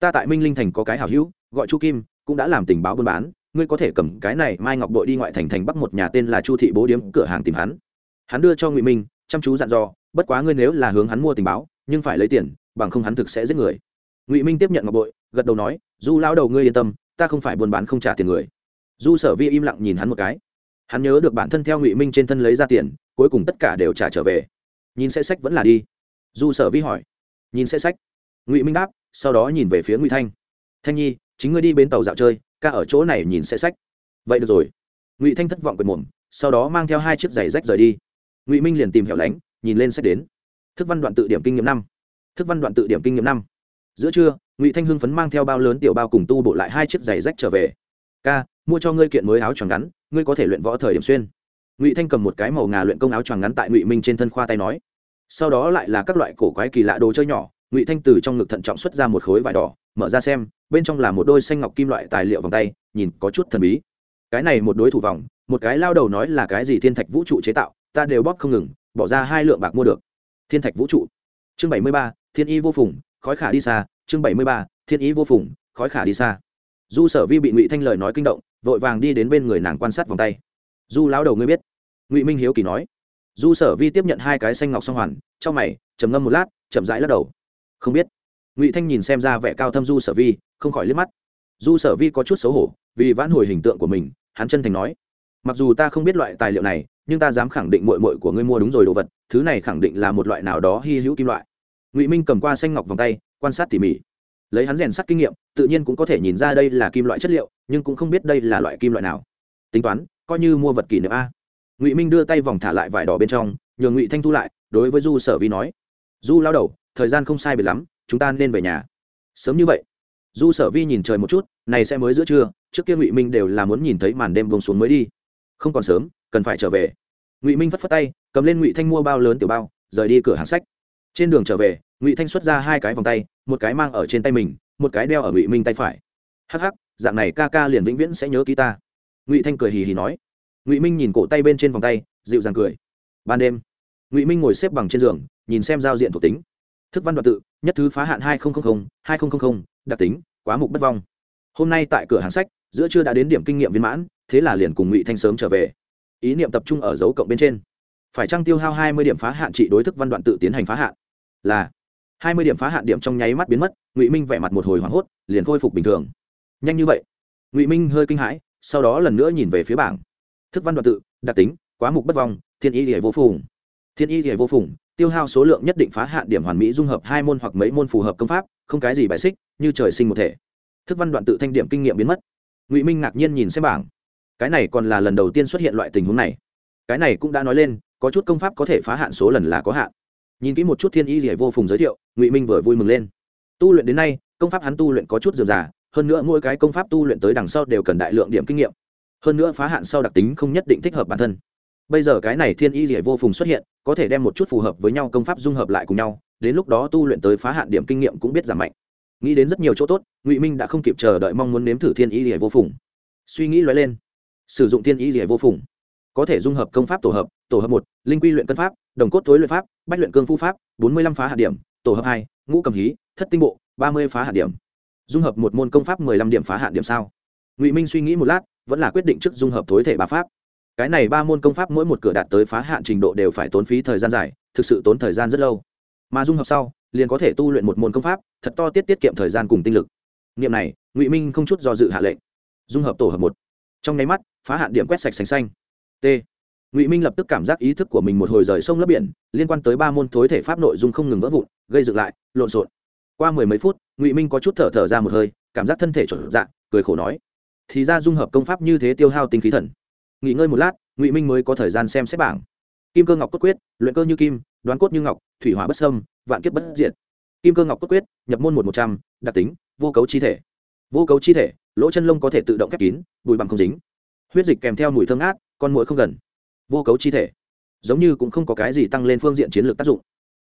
Ta tại minh linh thành có cái hảo hữu, gọi chu kim, cũng đã làm tình báo buôn bán, ngươi có thể cầm cái này, mai ngọc bội đi ngoại thành thành bắc một nhà tên là chu thị bố điếm cửa hàng tìm hắn. Hắn đưa cho ngụy minh, chăm chú dặn dò, bất quá ngươi nếu là hướng hắn mua tình báo, nhưng phải lấy tiền, bằng không hắn thực sẽ giết người. Ngụy minh tiếp nhận ngọc bội, gật đầu nói, du lao đầu ngươi yên tâm, ta không phải buôn bán không trả tiền người. Du sở vi im lặng nhìn hắn một cái. Hắn nhớ được bản thân theo ngụy minh trên thân lấy ra tiền, cuối cùng tất cả đều trả trở về nhìn xe sách vẫn là đi. Du sở vi hỏi, nhìn xe sách. Ngụy minh đáp, sau đó nhìn về phía ngụy thanh. Thanh nhi, chính ngươi đi bến tàu dạo chơi, ca ở chỗ này nhìn xe sách. Vậy được rồi. Ngụy thanh thất vọng quệt mồm, sau đó mang theo hai chiếc giày rách rời đi. Ngụy minh liền tìm hẻo lánh, nhìn lên sách đến. Thức văn đoạn tự điểm kinh nghiệm năm. Thức văn đoạn tự điểm kinh nghiệm năm. Giữa trưa, ngụy thanh hưng phấn mang theo bao lớn tiểu bao cùng tu bộ lại hai chiếc giày rách trở về. Ca, mua cho ngươi kiện mới áo choàng ngắn, ngươi có thể luyện võ thời điểm xuyên. Ngụy thanh cầm một cái màu ngà luyện công áo choàng ngắn tại ngụy minh trên thân khoa tay nói sau đó lại là các loại cổ quái kỳ lạ đồ chơi nhỏ, ngụy thanh từ trong ngực thận trọng xuất ra một khối vải đỏ, mở ra xem, bên trong là một đôi xanh ngọc kim loại tài liệu vòng tay, nhìn có chút thần bí. Cái này một đối thủ vòng, một cái lao đầu nói là cái gì thiên thạch vũ trụ chế tạo, ta đều bóp không ngừng, bỏ ra hai lượng bạc mua được. Thiên thạch vũ trụ. Chương bảy mươi ba, thiên y vô phùng, khói khả đi xa, chương bảy mươi ba, thiên y vô phùng, khói khả đi xa. Du sở vi bị ngụy thanh lời nói kinh động, vội vàng đi đến bên người nàng quan sát vòng tay. Du lao đầu ngươi biết. Ngụy minh hiếu kỳ nói du sở vi tiếp nhận hai cái xanh ngọc song hoàn trong mày, trầm ngâm một lát, chậm rãi lắc đầu. Không biết. Ngụy thanh nhìn xem ra vẻ cao thâm du sở vi, không khỏi liếc mắt. Du sở vi có chút xấu hổ, vì vãn hồi hình tượng của mình, hắn chân thành nói, mặc dù ta không biết loại tài liệu này, nhưng ta dám khẳng định mội mội của ngươi mua đúng rồi đồ vật, thứ này khẳng định là một loại nào đó hy hữu kim loại. Ngụy minh cầm qua xanh ngọc vòng tay, quan sát tỉ mỉ. Lấy hắn rèn sắt kinh nghiệm, tự nhiên cũng có thể nhìn ra đây là kim loại chất liệu, nhưng cũng không biết đây là loại kim loại nào. Tính toán, coi như mua vật kỷ niệm a ngụy minh đưa tay vòng thả lại vải đỏ bên trong nhường ngụy thanh thu lại đối với du sở vi nói du lao đầu thời gian không sai biệt lắm chúng ta nên về nhà sớm như vậy du sở vi nhìn trời một chút này sẽ mới giữa trưa trước kia ngụy minh đều là muốn nhìn thấy màn đêm bông xuống mới đi không còn sớm cần phải trở về ngụy minh phất phất tay cầm lên ngụy thanh mua bao lớn tiểu bao rời đi cửa hàng sách trên đường trở về ngụy thanh xuất ra hai cái vòng tay một cái mang ở trên tay mình một cái đeo ở ngụy minh tay phải hắc hắc, dạng này ca ca liền vĩnh viễn sẽ nhớ ký ta ngụy thanh cười hì hì nói ngụy minh nhìn cổ tay bên trên vòng tay dịu dàng cười ban đêm ngụy minh ngồi xếp bằng trên giường nhìn xem giao diện thuộc tính thức văn đoạn tự nhất thứ phá hạn hai nghìn hai nghìn đặc tính, quá mục bất vong. Hôm nay tại cửa hàng sách, giữa chưa đã đến điểm kinh nghiệm viên mãn, thế là liền cùng ngụy thanh sớm trở về. Ý niệm tập trung ở dấu cộng bên trên. Phải trăng tiêu hao hai mươi điểm phá hạn trị đối thức văn đoạn tự tiến hành phá hạn? Là. Hai mươi điểm phá hạn điểm trong nháy mắt biến mất, ngụy minh vẻ mặt một hồi hoảng hốt, liền khôi phục bình thường. Nhanh như vậy. Ngụy minh hơi kinh hãi, sau đó lần nữa nhìn về phía bảng thức văn đoạn tự, đặc tính, quá mục bất vong, thiên y hệ vô phùng. Thiên y hệ vô phùng, tiêu hao số lượng nhất định phá hạn điểm hoàn mỹ dung hợp hai môn hoặc mấy môn phù hợp công pháp, không cái gì bài xích, như trời sinh một thể. Thức văn đoạn tự thanh điểm kinh nghiệm biến mất. Ngụy minh ngạc nhiên nhìn xem bảng. Cái này còn là lần đầu tiên xuất hiện loại tình huống này. Cái này cũng đã nói lên, có chút công pháp có thể phá hạn số lần là có hạn. Nhìn kỹ một chút thiên y gì vô phùng giới thiệu, ngụy minh vừa vui mừng lên. Tu luyện đến nay, công pháp hắn tu luyện có chút dườm già, hơn nữa mỗi cái công pháp tu luyện tới đằng sau đều cần đại lượng điểm kinh nghiệm hơn nữa phá hạn sau đặc tính không nhất định thích hợp bản thân. Bây giờ cái này thiên y rỉa vô phùng xuất hiện, có thể đem một chút phù hợp với nhau, công pháp dung hợp lại cùng nhau, đến lúc đó tu luyện tới phá hạn điểm kinh nghiệm cũng biết giảm mạnh. Nghĩ đến rất nhiều chỗ tốt, ngụy minh đã không kịp chờ đợi mong muốn nếm thử thiên y rỉa vô phùng. Suy nghĩ lóe lên. Sử dụng thiên y rỉa vô phùng. Có thể dung hợp công pháp tổ hợp tổ hợp một, linh quy luyện cân pháp, đồng cốt thối luyện pháp, bách luyện cương phu pháp, bốn mươi lăm phá hạn điểm, tổ hợp hai, ngũ cầm hí, thất tinh bộ, ba mươi phá hạn điểm. Dung hợp một môn công pháp mười lăm điểm phá hạn điểm sao? Ngụy minh suy nghĩ một lát vẫn là quyết định trước dung hợp tối thể ba pháp cái này ba môn công pháp mỗi một cửa đạt tới phá hạn trình độ đều phải tốn phí thời gian dài thực sự tốn thời gian rất lâu mà dung hợp sau liền có thể tu luyện một môn công pháp thật to tiết tiết kiệm thời gian cùng tinh lực nghiệm này ngụy minh không chút do dự hạ lệnh dung hợp tổ hợp một trong nháy mắt phá hạn điểm quét sạch sành xanh t ngụy minh lập tức cảm giác ý thức của mình một hồi rời sông lấp biển liên quan tới ba môn thối thể pháp nội dung không ngừng vỡ vụn gây dựng lại lộn xộn qua mười mấy phút ngụy minh có chút thở thở ra một hơi cảm giác thân thể trở dạng cười khổ nói thì ra dung hợp công pháp như thế tiêu hao tinh khí thần. Nghỉ ngơi một lát, ngụy minh mới có thời gian xem xét bảng. Kim cơ ngọc cốt quyết, luyện cơ như kim, đoán cốt như ngọc, thủy hỏa bất sâm vạn kiếp bất diện kim cơ ngọc cốt quyết, nhập môn một một trăm, đặc tính, vô cấu chi thể. Vô cấu chi thể, lỗ chân lông có thể tự động khép kín, bụi bằng không dính. Huyết dịch kèm theo mùi thơm ngát, con mũi không gần. Vô cấu chi thể, giống như cũng không có cái gì tăng lên phương diện chiến lược tác dụng.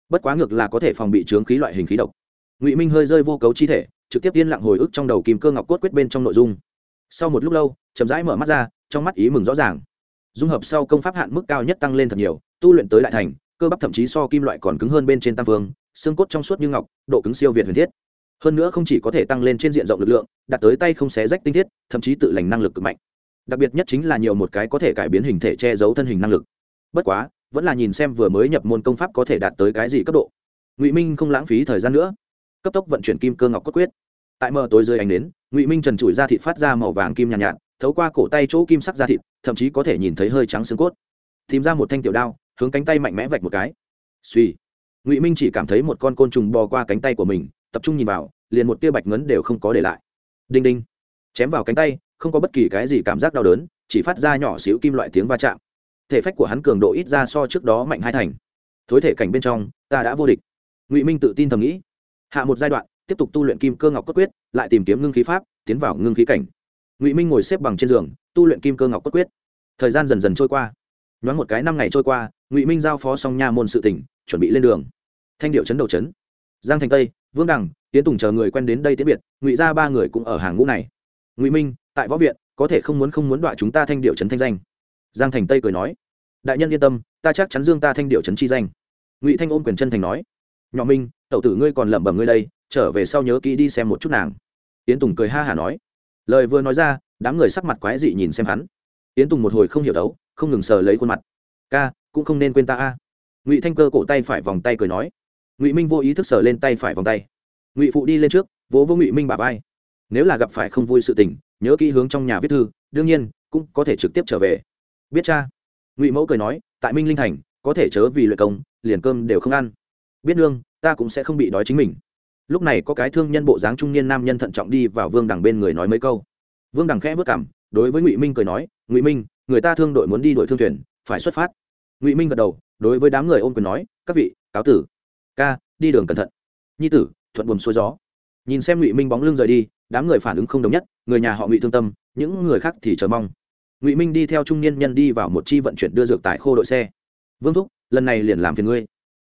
Bất quá ngược là có thể phòng bị trướng khí loại hình khí độc. Ngụy minh hơi rơi vô cấu chi thể, trực tiếp yên lặng hồi ức trong đầu kim cơ ngọc cốt quyết bên trong nội dung sau một lúc lâu, chậm rãi mở mắt ra, trong mắt ý mừng rõ ràng. Dung hợp sau công pháp hạn mức cao nhất tăng lên thật nhiều, tu luyện tới đại thành, cơ bắp thậm chí so kim loại còn cứng hơn bên trên tam phương, xương cốt trong suốt như ngọc, độ cứng siêu việt huyền thiết. Hơn nữa không chỉ có thể tăng lên trên diện rộng lực lượng, đạt tới tay không xé rách tinh thiết, thậm chí tự lành năng lực cực mạnh. Đặc biệt nhất chính là nhiều một cái có thể cải biến hình thể che giấu thân hình năng lực. Bất quá, vẫn là nhìn xem vừa mới nhập môn công pháp có thể đạt tới cái gì cấp độ. Ngụy minh không lãng phí thời gian nữa. Cấp tốc vận chuyển kim cơ ngọc cốt quyết tại mờ tối dưới ánh đến ngụy minh trần trụi ra thịt phát ra màu vàng kim nhàn nhạt, nhạt thấu qua cổ tay chỗ kim sắc da thịt thậm chí có thể nhìn thấy hơi trắng xương cốt. Tìm ra một thanh tiểu đao hướng cánh tay mạnh mẽ vạch một cái. Suy ngụy minh chỉ cảm thấy một con côn trùng bò qua cánh tay của mình tập trung nhìn vào liền một tia bạch ngấn đều không có để lại. Đinh đinh. Chém vào cánh tay không có bất kỳ cái gì cảm giác đau đớn chỉ phát ra nhỏ xíu kim loại tiếng va chạm. Thể phách của hắn cường độ ít ra so trước đó mạnh hai thành. Thối thể cảnh bên trong ta đã vô địch. Ngụy minh tự tin thầm nghĩ. Hạ một giai đoạn tiếp tục tu luyện kim cơ ngọc cốt quyết, lại tìm kiếm ngưng khí pháp, tiến vào ngưng khí cảnh. Ngụy minh ngồi xếp bằng trên giường, tu luyện kim cơ ngọc cốt quyết. Thời gian dần dần trôi qua. Nhoáng một cái năm ngày trôi qua, ngụy minh giao phó xong nha môn sự tỉnh chuẩn bị lên đường. Thanh điệu chấn đầu chấn. Giang thành tây, vương đằng tiến tùng chờ người quen đến đây tiễn biệt, ngụy ra ba người cũng ở hàng ngũ này. Ngụy minh, tại võ viện, có thể không muốn không muốn đọa chúng ta thanh điệu chấn thanh danh. Giang thành tây cười nói, đại nhân yên tâm, ta chắc chắn dương ta thanh điệu chấn chi danh. Ngụy thanh ôm quyền chân thành nói, nhỏ minh, tẩu tử ngươi còn lẩm bẩm ngươi đây trở về sau nhớ kỹ đi xem một chút nàng. Tiến tùng cười ha hả nói. Lời vừa nói ra, đám người sắc mặt quái dị nhìn xem hắn. Tiến tùng một hồi không hiểu đấu, không ngừng sờ lấy khuôn mặt. Ca, cũng không nên quên ta a. Ngụy thanh cơ cổ tay phải vòng tay cười nói. Ngụy minh vô ý thức sờ lên tay phải vòng tay. Ngụy phụ đi lên trước, vỗ vô ngụy minh bà vai. Nếu là gặp phải không vui sự tình, nhớ kỹ hướng trong nhà viết thư, đương nhiên, cũng có thể trực tiếp trở về. Biết cha. Ngụy mẫu cười nói, tại minh linh thành, có thể chớ vì luyện công, liền cơm đều không ăn. Biết nương, ta cũng sẽ không bị đói chính mình lúc này có cái thương nhân bộ dáng trung niên nam nhân thận trọng đi vào vương đằng bên người nói mấy câu. Vương đằng khẽ vất cảm đối với ngụy minh cười nói, ngụy minh, người ta thương đội muốn đi đội thương thuyền, phải xuất phát. Ngụy minh gật đầu, đối với đám người ôm quyền nói, các vị, cáo tử. Ca, đi đường cẩn thận. Nhi tử, thuận buồm xuôi gió. Nhìn xem ngụy minh bóng lưng rời đi, đám người phản ứng không đồng nhất, người nhà họ ngụy thương tâm, những người khác thì chờ mong. Ngụy minh đi theo trung niên nhân đi vào một chi vận chuyển đưa dược tại khô đội xe. Vương thúc, lần này liền làm phiền ngươi.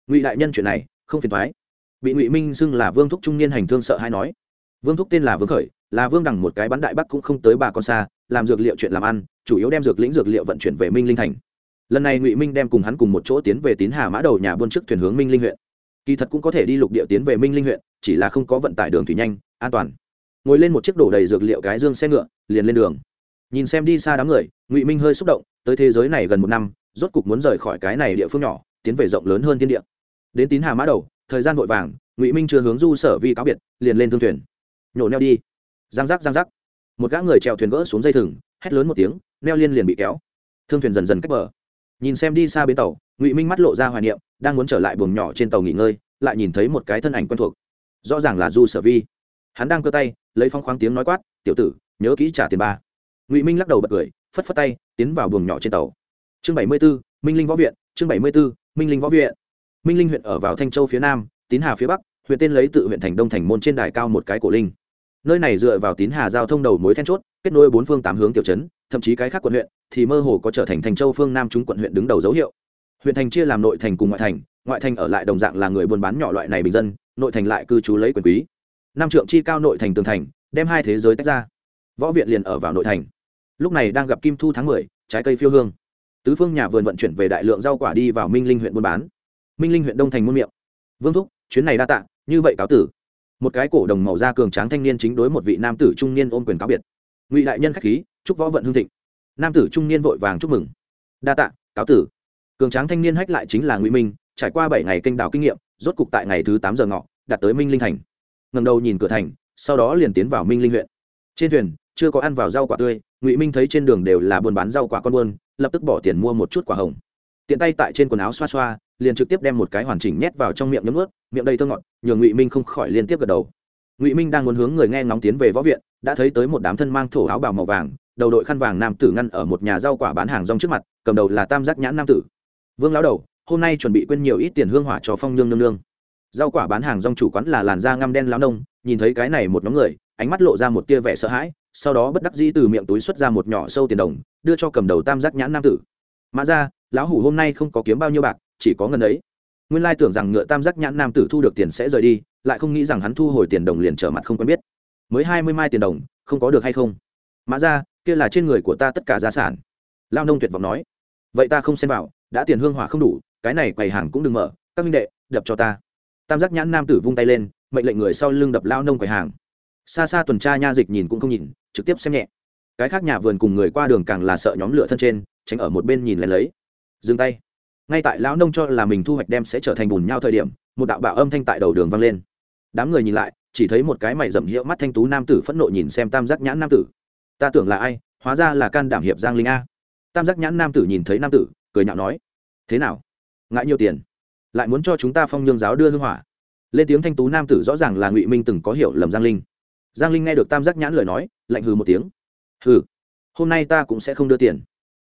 Ngụy đại nhân chuyện này, không phiền thoái bị ngụy minh xưng là vương thúc trung niên hành thương sợ hay nói. Vương thúc tên là vương khởi, là vương đằng một cái bắn đại bắc cũng không tới bà con xa, làm dược liệu chuyện làm ăn, chủ yếu đem dược lĩnh dược liệu vận chuyển về minh linh thành. Lần này ngụy minh đem cùng hắn cùng một chỗ tiến về tín hà mã đầu nhà buôn trước thuyền hướng minh linh huyện. Kỳ thật cũng có thể đi lục địa tiến về minh linh huyện, chỉ là không có vận tải đường thủy nhanh, an toàn. Ngồi lên một chiếc đổ đầy dược liệu cái dương xe ngựa, liền lên đường. Nhìn xem đi xa đám người, ngụy minh hơi xúc động, tới thế giới này gần một năm, rốt cục muốn rời khỏi cái này địa phương nhỏ, tiến về rộng lớn hơn thiên địa. Đến tín hà mã đầu thời gian vội vàng, ngụy minh chưa hướng du sở vi cáo biệt, liền lên thương thuyền. Nhổ neo đi. Giang giác giang giác. Một gã người trèo thuyền gỡ xuống dây thừng, hét lớn một tiếng, neo liên liền bị kéo. Thương thuyền dần dần cách bờ. Nhìn xem đi xa bến tàu, ngụy minh mắt lộ ra hoài niệm, đang muốn trở lại buồng nhỏ trên tàu nghỉ ngơi, lại nhìn thấy một cái thân ảnh quen thuộc. Rõ ràng là du sở vi. Hắn đang cơ tay, lấy phong khoáng tiếng nói quát, tiểu tử, nhớ kỹ trả tiền ba. Ngụy minh lắc đầu bật cười, phất phất tay, tiến vào buồng nhỏ trên tàu. Chương bảy mươi b ố minh linh võ viện, chương bảy mươi b ố minh linh võ viện minh linh huyện ở vào thanh châu phía nam, tín hà phía bắc, huyện tên lấy tự huyện thành đông thành môn trên đài cao một cái cổ linh. Nơi này dựa vào tín hà giao thông đầu mối then chốt, kết nối bốn phương tám hướng tiểu trấn, thậm chí cái khác quận huyện, thì mơ hồ có trở thành thành châu phương nam chúng quận huyện đứng đầu dấu hiệu. Huyện thành chia làm nội thành cùng ngoại thành ngoại thành ở lại đồng dạng là người buôn bán nhỏ loại này bình dân, nội thành lại cư trú lấy quyền quý. Nam trượng chi cao nội thành tường thành, đem hai thế giới tách ra. Võ viện liền ở vào nội thành. Lúc này đang gặp kim thu tháng mười, trái cây phiêu hương. Tứ phương nhà vườn vận chuyển về đại lượng rau quả đi vào minh linh huyện buôn bán minh linh huyện đông thành muôn miệng. Vương thúc, chuyến này đa tạ, như vậy cáo tử. Một cái cổ đồng màu da cường tráng thanh niên chính đối một vị nam tử trung niên ôm quyền cáo biệt. Ngụy đại nhân k h á c h khí, chúc võ vận hương thịnh. Nam tử trung niên vội vàng chúc mừng. Đa tạ, cáo tử. Cường tráng thanh niên hách lại chính là ngụy minh, trải qua bảy ngày kênh đào kinh nghiệm, rốt cục tại ngày thứ tám giờ ngọ, đạt tới minh linh thành. Ngầm đầu nhìn cửa thành, sau đó liền tiến vào minh linh huyện. Trên thuyền, chưa có ăn vào rau quả tươi, ngụy minh thấy trên đường đều là buôn bán rau quả con buôn, lập tức bỏ tiền mua một chút quả hồng. Tiện tay tại trên quần áo xoa xoa liền trực tiếp đem một cái hoàn chỉnh nhét vào trong miệng nhấm ướt miệng đầy thơ ngọt, nhường ngụy minh không khỏi liên tiếp gật đầu. Ngụy minh đang muốn hướng người nghe ngóng tiến về võ viện, đã thấy tới một đám thân mang thổ áo bào màu vàng, đầu đội khăn vàng nam tử ngăn ở một nhà rau quả bán hàng rong trước mặt, cầm đầu là tam giác nhãn nam tử. Vương lão đầu, hôm nay chuẩn bị quên nhiều ít tiền hương hỏa cho phong nương nương nương. Rau quả bán hàng rong chủ quán là làn da ngăm đen lão nông, nhìn thấy cái này một nhóm người, ánh mắt lộ ra một tia vẻ sợ hãi, sau đó bất đắc dĩ từ miệng túi xuất ra một nhỏ sâu tiền đồng, đưa cho cầm đầu tam giác nhãn nam tử. Mã ra lão hủ hôm nay không có kiếm bao nhiêu bạc chỉ có ngân ấy. Nguyên lai tưởng rằng ngựa tam giác nhãn nam tử thu được tiền sẽ rời đi, lại không nghĩ rằng hắn thu hồi tiền đồng liền trở mặt không quen biết. Mới hai mươi mai tiền đồng, không có được hay không? Mã ra kia là trên người của ta tất cả gia sản. Lao nông tuyệt vọng nói. Vậy ta không xem vào, đã tiền hương hỏa không đủ, cái này quầy hàng cũng đừng mở, các minh đệ, đập cho ta. Tam giác nhãn nam tử vung tay lên, mệnh lệnh người sau lưng đập lao nông quầy hàng. Xa xa tuần tra nha dịch nhìn cũng không nhìn, trực tiếp xem nhẹ. Cái khác nhà vườn cùng người qua đường càng là sợ nhóm lửa thân trên, tránh ở một bên nhìn lén lấy. Dừng tay ngay tại lão nông cho là mình thu hoạch đem sẽ trở thành bùn nhau thời điểm, một đạo bạo âm thanh tại đầu đường vang lên. Đám người nhìn lại, chỉ thấy một cái mày rậm hiệu mắt thanh tú nam tử phẫn nộ nhìn xem tam giác nhãn nam tử. Ta tưởng là ai? Hóa ra là can đảm hiệp giang linh a. Tam giác nhãn nam tử nhìn thấy nam tử, cười nhạo nói, thế nào? Ngại nhiều tiền? Lại muốn cho chúng ta phong nhương giáo đưa hương hỏa? Lên tiếng thanh tú nam tử rõ ràng là ngụy minh từng có hiểu lầm giang linh. Giang linh nghe được tam giác nhãn lời nói, lạnh hừ một tiếng. Hừ, hôm nay ta cũng sẽ không đưa tiền.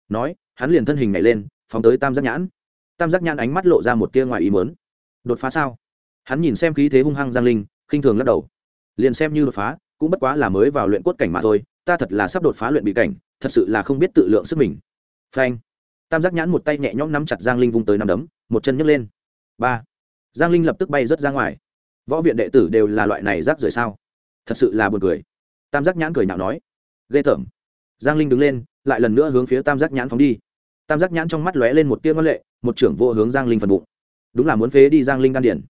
Nói, hắn liền thân hình nhảy lên, phóng tới tam giác nhãn tam giác nhãn ánh mắt lộ ra một tia ngoài ý mớn đột phá sao? Hắn nhìn xem khí thế hung hăng giang linh, khinh thường lắc đầu. Liền xem như đột phá, cũng bất quá là mới vào luyện cốt cảnh mà thôi, ta thật là sắp đột phá luyện bị cảnh, thật sự là không biết tự lượng sức mình. Phanh. Tam giác nhãn một tay nhẹ nhõm nắm chặt giang linh vung tới nắm đấm, một chân nhấc lên. Ba. Giang linh lập tức bay rớt ra ngoài. Võ viện đệ tử đều là loại này rác rưởi sao? Thật sự là buồn cười. Tam giác nhãn cười nhạo nói. Ghê tởm. Giang linh đứng lên, lại lần nữa hướng phía tam giác nhãn phóng đi. Tam giác nhãn trong mắt lóe lên một tia ngân lệ một trưởng vô hướng giang linh phần bụng. Đúng là muốn phế đi giang linh đan điển.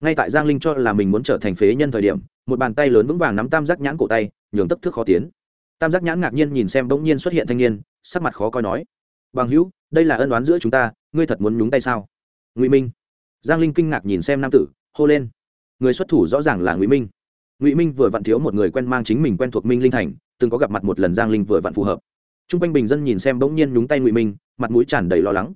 Ngay tại giang linh cho là mình muốn trở thành phế nhân thời điểm, một bàn tay lớn vững vàng nắm tam giác nhãn cổ tay, nhường tấp thước khó tiến. Tam giác nhãn ngạc nhiên nhìn xem bỗng nhiên xuất hiện thanh niên, sắc mặt khó coi nói, bằng hữu, đây là ân đoán giữa chúng ta, ngươi thật muốn nhúng tay sao? Ngụy minh. Giang linh kinh ngạc nhìn xem nam tử, hô lên, người xuất thủ rõ ràng là ngụy minh. Ngụy minh vừa vặn thiếu một người quen mang chính mình quen thuộc minh linh thành, từng có gặp mặt một lần giang linh vừa vặn phù hợp. T r u n g quanh bình dân nhìn xem bỗng nhiên nhúng tay ngụy minh, mặt mũi tràn đầy lo lắng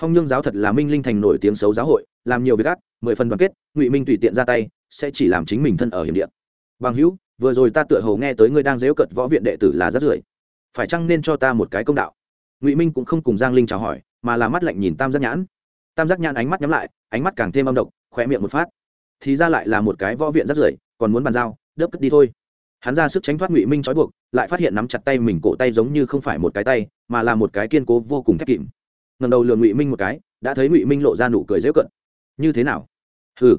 phong nhương giáo thật là minh linh thành nổi tiếng xấu giáo hội, làm nhiều việc ác, mười phần đoàn kết, ngụy minh tùy tiện ra tay, sẽ chỉ làm chính mình thân ở hiểm điện bằng hữu, vừa rồi ta tựa hồ nghe tới ngươi đang dếu cận võ viện đệ tử là rất rưởi phải chăng nên cho ta một cái công đạo? Ngụy minh cũng không cùng giang linh chào hỏi, mà là mắt lạnh nhìn tam giác nhãn. Tam giác nhãn ánh mắt nhắm lại, ánh mắt càng thêm âm độc khỏe miệng một phát. Thì ra lại là một cái võ viện rất rưởi còn muốn bàn giao, đớp cất đi thôi. Hắn ra sức tránh thoát ngụy minh trói buộc, lại phát hiện nắm chặt tay mình cổ tay giống như không phải một cái tay, mà là một cái kiên cố vô cùng thép kìm ngầm đầu lường ngụy minh một cái, đã thấy ngụy minh lộ ra nụ cười dễu cận. Như thế nào? Hừ.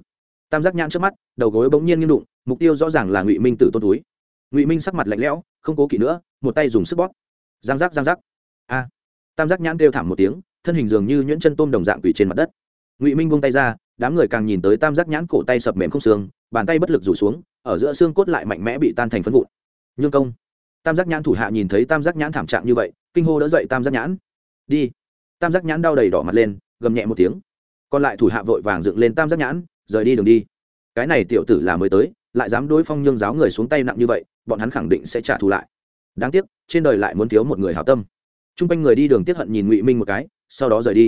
Tam giác nhãn trước mắt, đầu gối bỗng nhiên nghiêng đụng, mục tiêu rõ ràng là ngụy minh tử tôn túi. Ngụy minh sắc mặt lạnh lẽo, không cố kỵ nữa, một tay dùng sức bóp. Giang giác giang giác. A. Tam giác nhãn kêu thảm một tiếng, thân hình dường như nhuyễn chân tôm đồng dạng quỷ trên mặt đất. Ngụy minh buông tay ra, đám người càng nhìn tới tam giác nhãn cổ tay sập mềm không xương, bàn tay bất lực rủ xuống, ở giữa xương cốt lại mạnh mẽ bị tan thành phân vụn. Nhương công. Tam giác nhãn thủ hạ nhìn thấy tam giác nhãn thảm trạng như vậy, kinh hô đỡ dậy tam giác nhãn. Đi tam giác nhãn đau đầy đỏ mặt lên, gầm nhẹ một tiếng. Còn lại thủ hạ vội vàng dựng lên tam giác nhãn, rời đi đường đi. Cái này tiểu tử là mới tới, lại dám đối phong nhương giáo người xuống tay nặng như vậy, bọn hắn khẳng định sẽ trả thù lại. Đáng tiếc, trên đời lại muốn thiếu một người hảo tâm. T r u n g quanh người đi đường tiếp hận nhìn ngụy minh một cái, sau đó rời đi.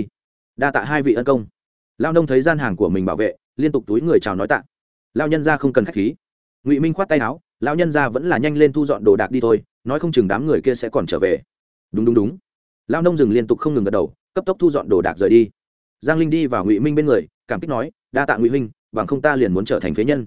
Đa tạ hai vị ân công. Lao nông thấy gian hàng của mình bảo vệ, liên tục túi người chào nói tạ. Lao nhân ra không cần k h á c h khí. Ngụy minh khoát tay áo lao nhân ra vẫn là nhanh lên thu dọn đồ đạc đi thôi, nói không chừng đám người kia sẽ còn trở về. Đúng đúng đúng. Lao nông dừng liên tục không ngừng gật đầu cấp tốc thu dọn đồ đạc rời đi. Giang linh đi vào ngụy minh bên người, cảm kích nói, đa tạ ngụy minh bằng không ta liền muốn trở thành phế nhân.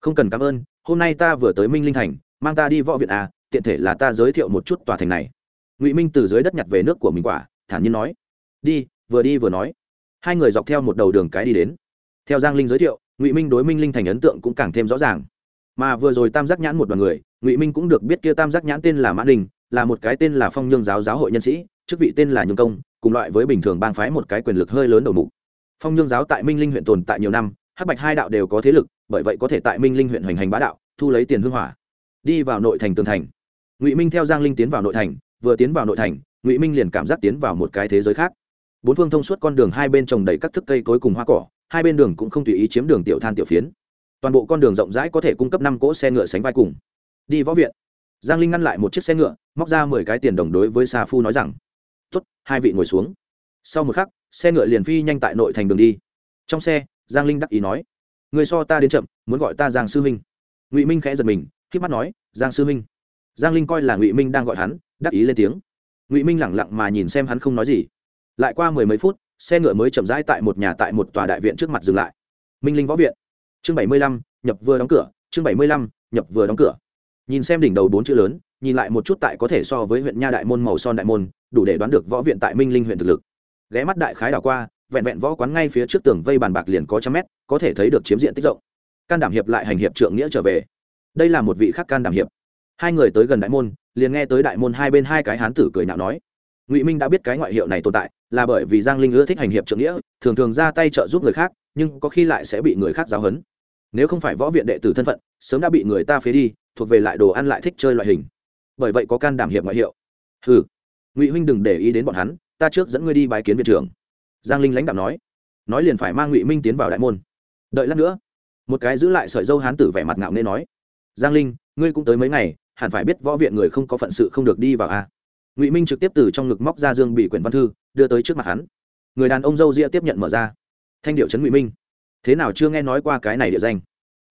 Không cần cảm ơn, hôm nay ta vừa tới minh linh thành, mang ta đi võ viện à tiện thể là ta giới thiệu một chút tòa thành này. Ngụy minh từ dưới đất nhặt về nước của mình quả, thản nhiên nói, đi, vừa đi vừa nói. Hai người dọc theo một đầu đường cái đi đến. Theo giang linh giới thiệu, ngụy minh đối minh linh thành ấn tượng cũng càng thêm rõ ràng. Mà vừa rồi tam giác nhãn một đoàn người, ngụy minh cũng được biết kia tam giác nhãn tên là mã đình, là một cái tên là phong nhương giáo giáo hội nhân sĩ, chức vị tên là nhương công cùng loại với bình thường bang phái một cái quyền lực hơi lớn đầu mục. Phong nhương giáo tại minh linh huyện tồn tại nhiều năm, hắc bạch hai đạo đều có thế lực, bởi vậy có thể tại minh linh huyện hoành hành bá đạo, thu lấy tiền hương hỏa. Đi vào nội thành tường thành. Ngụy minh theo giang linh tiến vào nội thành, vừa tiến vào nội thành, ngụy minh liền cảm giác tiến vào một cái thế giới khác. Bốn phương thông suốt con đường hai bên trồng đầy các thức cây cối cùng hoa cỏ, hai bên đường cũng không tùy ý chiếm đường tiểu than tiểu phiến. Toàn bộ con đường rộng rãi có thể cung cấp năm cỗ xe ngựa sánh vai cùng. Đi võ viện. Giang linh ngăn lại một chiếc xe ngựa, móc ra mười cái tiền đồng đối với sa phu nói rằng hai vị ngồi xuống. Sau một khắc, xe ngựa liền phi nhanh tại nội thành đường đi. Trong xe, giang linh đắc ý nói, người so ta đến chậm, muốn gọi ta giang sư huynh ngụy minh khẽ giật mình k mắt nói, giang sư huynh giang linh coi là ngụy minh đang gọi hắn, đắc ý lên tiếng. Ngụy minh lẳng lặng mà nhìn xem hắn không nói gì. Lại qua mười mấy phút, xe ngựa mới chậm rãi tại một nhà tại một tòa đại viện trước mặt dừng lại. Minh linh võ viện. Chương bảy mươi lăm, nhập vừa đóng cửa, chương bảy mươi lăm, nhập vừa đóng cửa. Nhìn xem đỉnh đầu bốn chữ lớn, nhìn lại một chút tại có thể so với huyện nha đại môn màu son đại môn đủ để đoán được võ viện tại minh linh huyện thực lực. Ghé mắt đại khái đảo qua, vẹn vẹn võ quán ngay phía trước tường vây bàn bạc liền có trăm mét, có thể thấy được chiếm diện tích rộng. Can đảm hiệp lại hành hiệp trượng nghĩa trở về. Đây là một vị khác can đảm hiệp. Hai người tới gần đại môn, liền nghe tới đại môn hai bên hai cái hán tử cười nhạo nói. Ngụy minh đã biết cái ngoại hiệu này tồn tại, là bởi vì giang linh ưa thích hành hiệp trượng nghĩa, thường thường ra tay trợ giúp người khác, nhưng có khi lại sẽ bị người khác giáo hấn nếu không phải võ viện đệ tử thân phận, sớm đã bị người ta phế đi, thuộc về lại đồ ăn lại thích chơi loại hình. Bởi vậy có can đảm hiệp ngoại hiệu. Ừ ngụy huynh đừng để ý đến bọn hắn, ta trước dẫn ngươi đi bài kiến viện trưởng. Giang linh lãnh đạo nói. Nói liền phải mang ngụy minh tiến vào đại môn. Đợi lát nữa, một cái giữ lại sợi dâu hán tử vẻ mặt ngạo nghê nói. Giang linh, ngươi cũng tới mấy ngày, hẳn phải biết võ viện người không có phận sự không được đi vào a à. ngụy minh trực tiếp từ trong ngực móc ra dương bị quyển văn thư, đưa tới trước mặt hắn. Người đàn ông dâu ria tiếp nhận mở ra. Thanh điệu trấn ngụy minh. Thế nào chưa nghe nói qua cái này địa danh?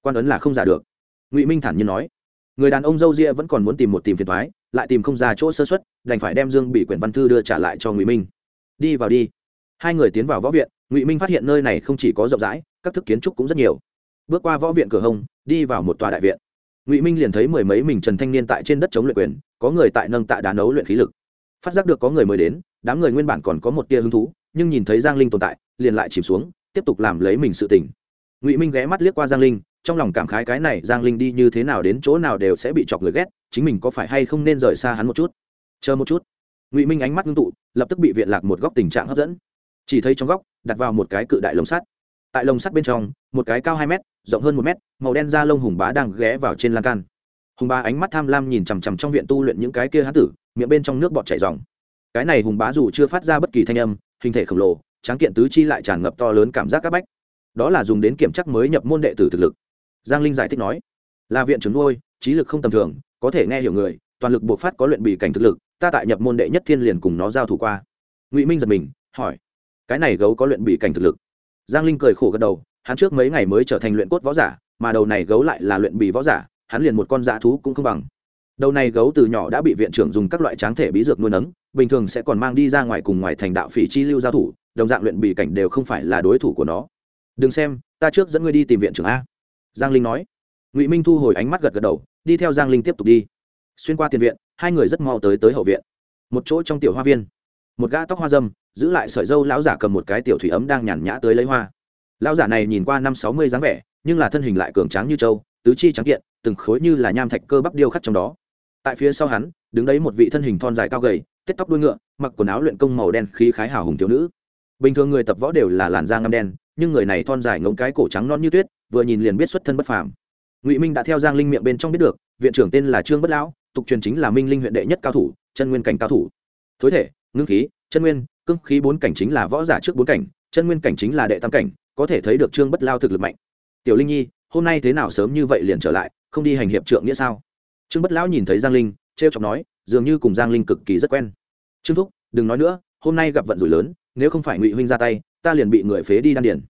Quan ấn là không giả được. Ngụy minh thản nhiên nói. Người đàn ông dâu ria vẫn còn muốn tìm một tìm phiền thoái lại tìm không ra chỗ sơ xuất, đành phải đem dương bị quyển văn thư đưa trả lại cho ngụy minh. Đi vào đi. Hai người tiến vào võ viện, ngụy minh phát hiện nơi này không chỉ có rộng rãi, các thức kiến trúc cũng rất nhiều. Bước qua võ viện cửa hông, đi vào một tòa đại viện. Ngụy minh liền thấy mười mấy mình trần thanh niên tại trên đất chống luyện quyền, có người tại nâng tạ đá nấu luyện khí lực. Phát giác được có người mới đến, đám người nguyên bản còn có một tia hứng thú, nhưng nhìn thấy giang linh tồn tại, liền lại chìm xuống, tiếp tục làm lấy mình sự tỉnh ngụy minh ghé mắt liếc qua giang linh trong lòng cảm khái cái này giang linh đi như thế nào đến chỗ nào đều sẽ bị chọc người ghét, chính mình có phải hay không nên rời xa hắn một chút? Chờ một chút. Ngụy minh ánh mắt ngưng tụ, lập tức bị viện lạc một góc tình trạng hấp dẫn. Chỉ thấy trong góc, đặt vào một cái cự đại lồng sắt. Tại lồng sắt bên trong, một cái cao hai mét, rộng hơn một mét, màu đen da lông hùng bá đang ghé vào trên lan can. Hùng bá ánh mắt tham lam nhìn chằm chằm trong viện tu luyện những cái kia hán tử, miệng bên trong nước bọt chảy dòng cái này hùng bá dù chưa phát ra bất kỳ thanh âm, hình thể khổng lồ, tráng kiện tứ chi lại tràn ngập to lớn cảm giác các bách. Đó là dùng đến kiểm chắc mới nhập môn đệ tử thực lực giang linh giải thích nói, là viện trưởng nuôi, trí lực không tầm thường, có thể nghe hiểu người, toàn lực buộc phát có luyện bị cảnh thực lực, ta tại nhập môn đệ nhất thiên liền cùng nó giao thủ qua. Ngụy minh giật mình, hỏi, cái này gấu có luyện bị cảnh thực lực? Giang linh cười khổ gật đầu, hắn trước mấy ngày mới trở thành luyện cốt võ giả, mà đầu này gấu lại là luyện bì võ giả, hắn liền một con dã thú cũng không bằng. Đầu này gấu từ nhỏ đã bị viện trưởng dùng các loại tráng thể bí dược nuôi nấng, bình thường sẽ còn mang đi ra ngoài cùng ngoài thành đạo phỉ chi lưu giao thủ, đồng dạng luyện bì cảnh đều không phải là đối thủ của nó. Đừng xem, ta trước dẫn ngươi đi tìm viện trưởng a giang linh nói. Ngụy minh thu hồi ánh mắt gật gật đầu, đi theo giang linh tiếp tục đi. Xuyên qua tiền viện, hai người rất mau tới tới hậu viện. Một chỗ trong tiểu hoa viên. Một gã tóc hoa dâm, giữ lại sợi dâu lão giả cầm một cái tiểu thủy ấm đang nhàn nhã tới lấy hoa. Lão giả này nhìn qua năm sáu mươi dáng vẻ, nhưng là thân hình lại cường tráng như trâu, tứ chi trắng kiện, từng khối như là nham thạch cơ bắp điêu khắc trong đó. Tại phía sau hắn, đứng đấy một vị thân hình thon dài cao gầy, tết tóc đuôi ngựa, mặc quần áo luyện công màu đen, khí khái hào hùng thiếu nữ. Bình thường người tập võ đều là làn da ngăm đen, nhưng người này thon dài ngống cái cổ trắng non như tuyết vừa nhìn liền biết xuất thân bất phàm. Ngụy minh đã theo giang linh miệng bên trong biết được, viện trưởng tên là trương bất lão, tục truyền chính là minh linh huyện đệ nhất cao thủ, chân nguyên cảnh cao thủ. Thối thể, ngưng khí, chân nguyên cưng khí bốn cảnh chính là võ giả trước bốn cảnh, chân nguyên cảnh chính là đệ tam cảnh, có thể thấy được trương bất lao thực lực mạnh. Tiểu linh nhi, hôm nay thế nào sớm như vậy liền trở lại, không đi hành hiệp trượng nghĩa sao? Trương bất lão nhìn thấy giang linh t r chọc nói, dường như cùng giang linh cực kỳ rất quen. Trương thúc, đừng nói nữa, hôm nay gặp vận rủi lớn, nếu không phải ngụy huynh ra tay, ta liền bị người phế đi đan điền.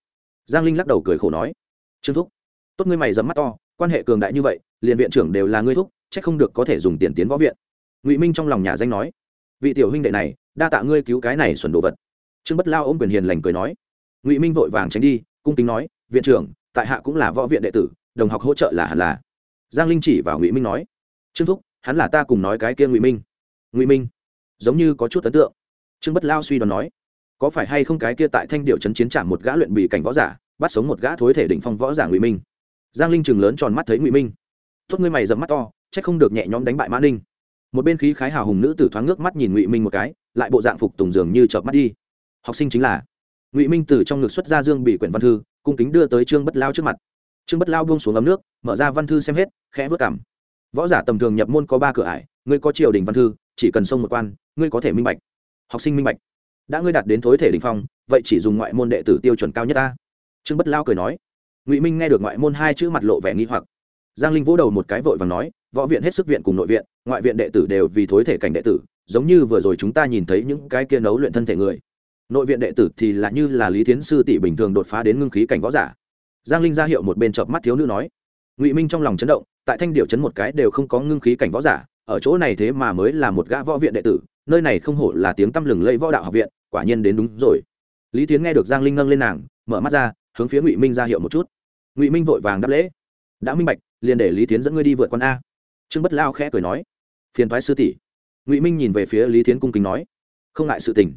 Giang linh lắc đầu cười khổ nói trương thúc. Tốt ngươi mày dấm mắt to, quan hệ cường đại như vậy, liền viện trưởng đều là ngươi thúc c h ắ c không được có thể dùng tiền tiến võ viện. Ngụy minh trong lòng nhà danh nói, vị tiểu huynh đệ này, đa tạ ngươi cứu cái này xuẩn đồ vật. Trương bất lao ôm quyền hiền lành cười nói, ngụy minh vội vàng tránh đi, cung kính nói, viện trưởng, tại hạ cũng là võ viện đệ tử, đồng học hỗ trợ là hẳn là. Giang linh chỉ vào ngụy minh nói, trương thúc, hắn là ta cùng nói cái kia ngụy minh. Ngụy minh, giống như có chút ấn tượng. Trương bất lao suy đoán nói, có phải hay không cái kia tại thanh điệu trấn chiến trạm một gã luyện bị cảnh võ giả bắt sống một gã thối thể đỉnh phong võ giả ngụy minh. Giang linh chừng lớn tròn mắt thấy ngụy minh. Tốt ngươi mày dầm mắt to c h ắ c không được nhẹ nhõm đánh bại mã ninh. Một bên khí khái hào hùng nữ tử thoáng nước mắt nhìn ngụy minh một cái, lại bộ dạng phục tùng dường như chợp mắt đi. Học sinh chính là ngụy minh từ trong ngực xuất ra dương bị quyển văn thư, cung kính đưa tới trương bất lao trước mặt. Trương bất lao buông xuống ấm nước, mở ra văn thư xem hết, khẽ vớt cảm. Võ giả tầm thường nhập môn có ba cửa ải, ngươi có triều đình văn thư, chỉ cần xông một quan, ngươi có thể minh bạch. Học sinh minh bạch. Đã ngươi đạt đến thối thể đình phong, vậy chỉ dùng ngoại môn đệ tử tiêu chuẩn cao nhất ta trương bất lao cười nói, ngụy minh nghe được ngoại môn hai chữ mặt lộ vẻ nghi hoặc. Giang linh vỗ đầu một cái vội và nói, võ viện hết sức viện cùng nội viện, ngoại viện đệ tử đều vì thối thể cảnh đệ tử, giống như vừa rồi chúng ta nhìn thấy những cái kia nấu luyện thân thể người. Nội viện đệ tử thì là như là lý thiến sư tỷ bình thường đột phá đến ngưng khí cảnh võ giả. Giang linh ra hiệu một bên chợp mắt thiếu nữ nói, ngụy minh trong lòng chấn động, tại thanh điệu chấn một cái đều không có ngưng khí cảnh võ giả, ở chỗ này thế mà mới là một gã võ viện đệ tử, nơi này không hổ là tiếng tăm lừng lẫy võ đạo học viện, quả nhiên đến đúng rồi. Lý tiến nghe được giang linh nâng lên nàng, mở mắt ra hướng phía ngụy minh ra hiệu một chút ngụy minh vội vàng đáp lễ đã minh bạch liền để lý tiến dẫn ngươi đi vượt con a trương bất lao khẽ cười nói phiền thoái sư tỷ ngụy minh nhìn về phía lý tiến cung kính nói không ngại sự tình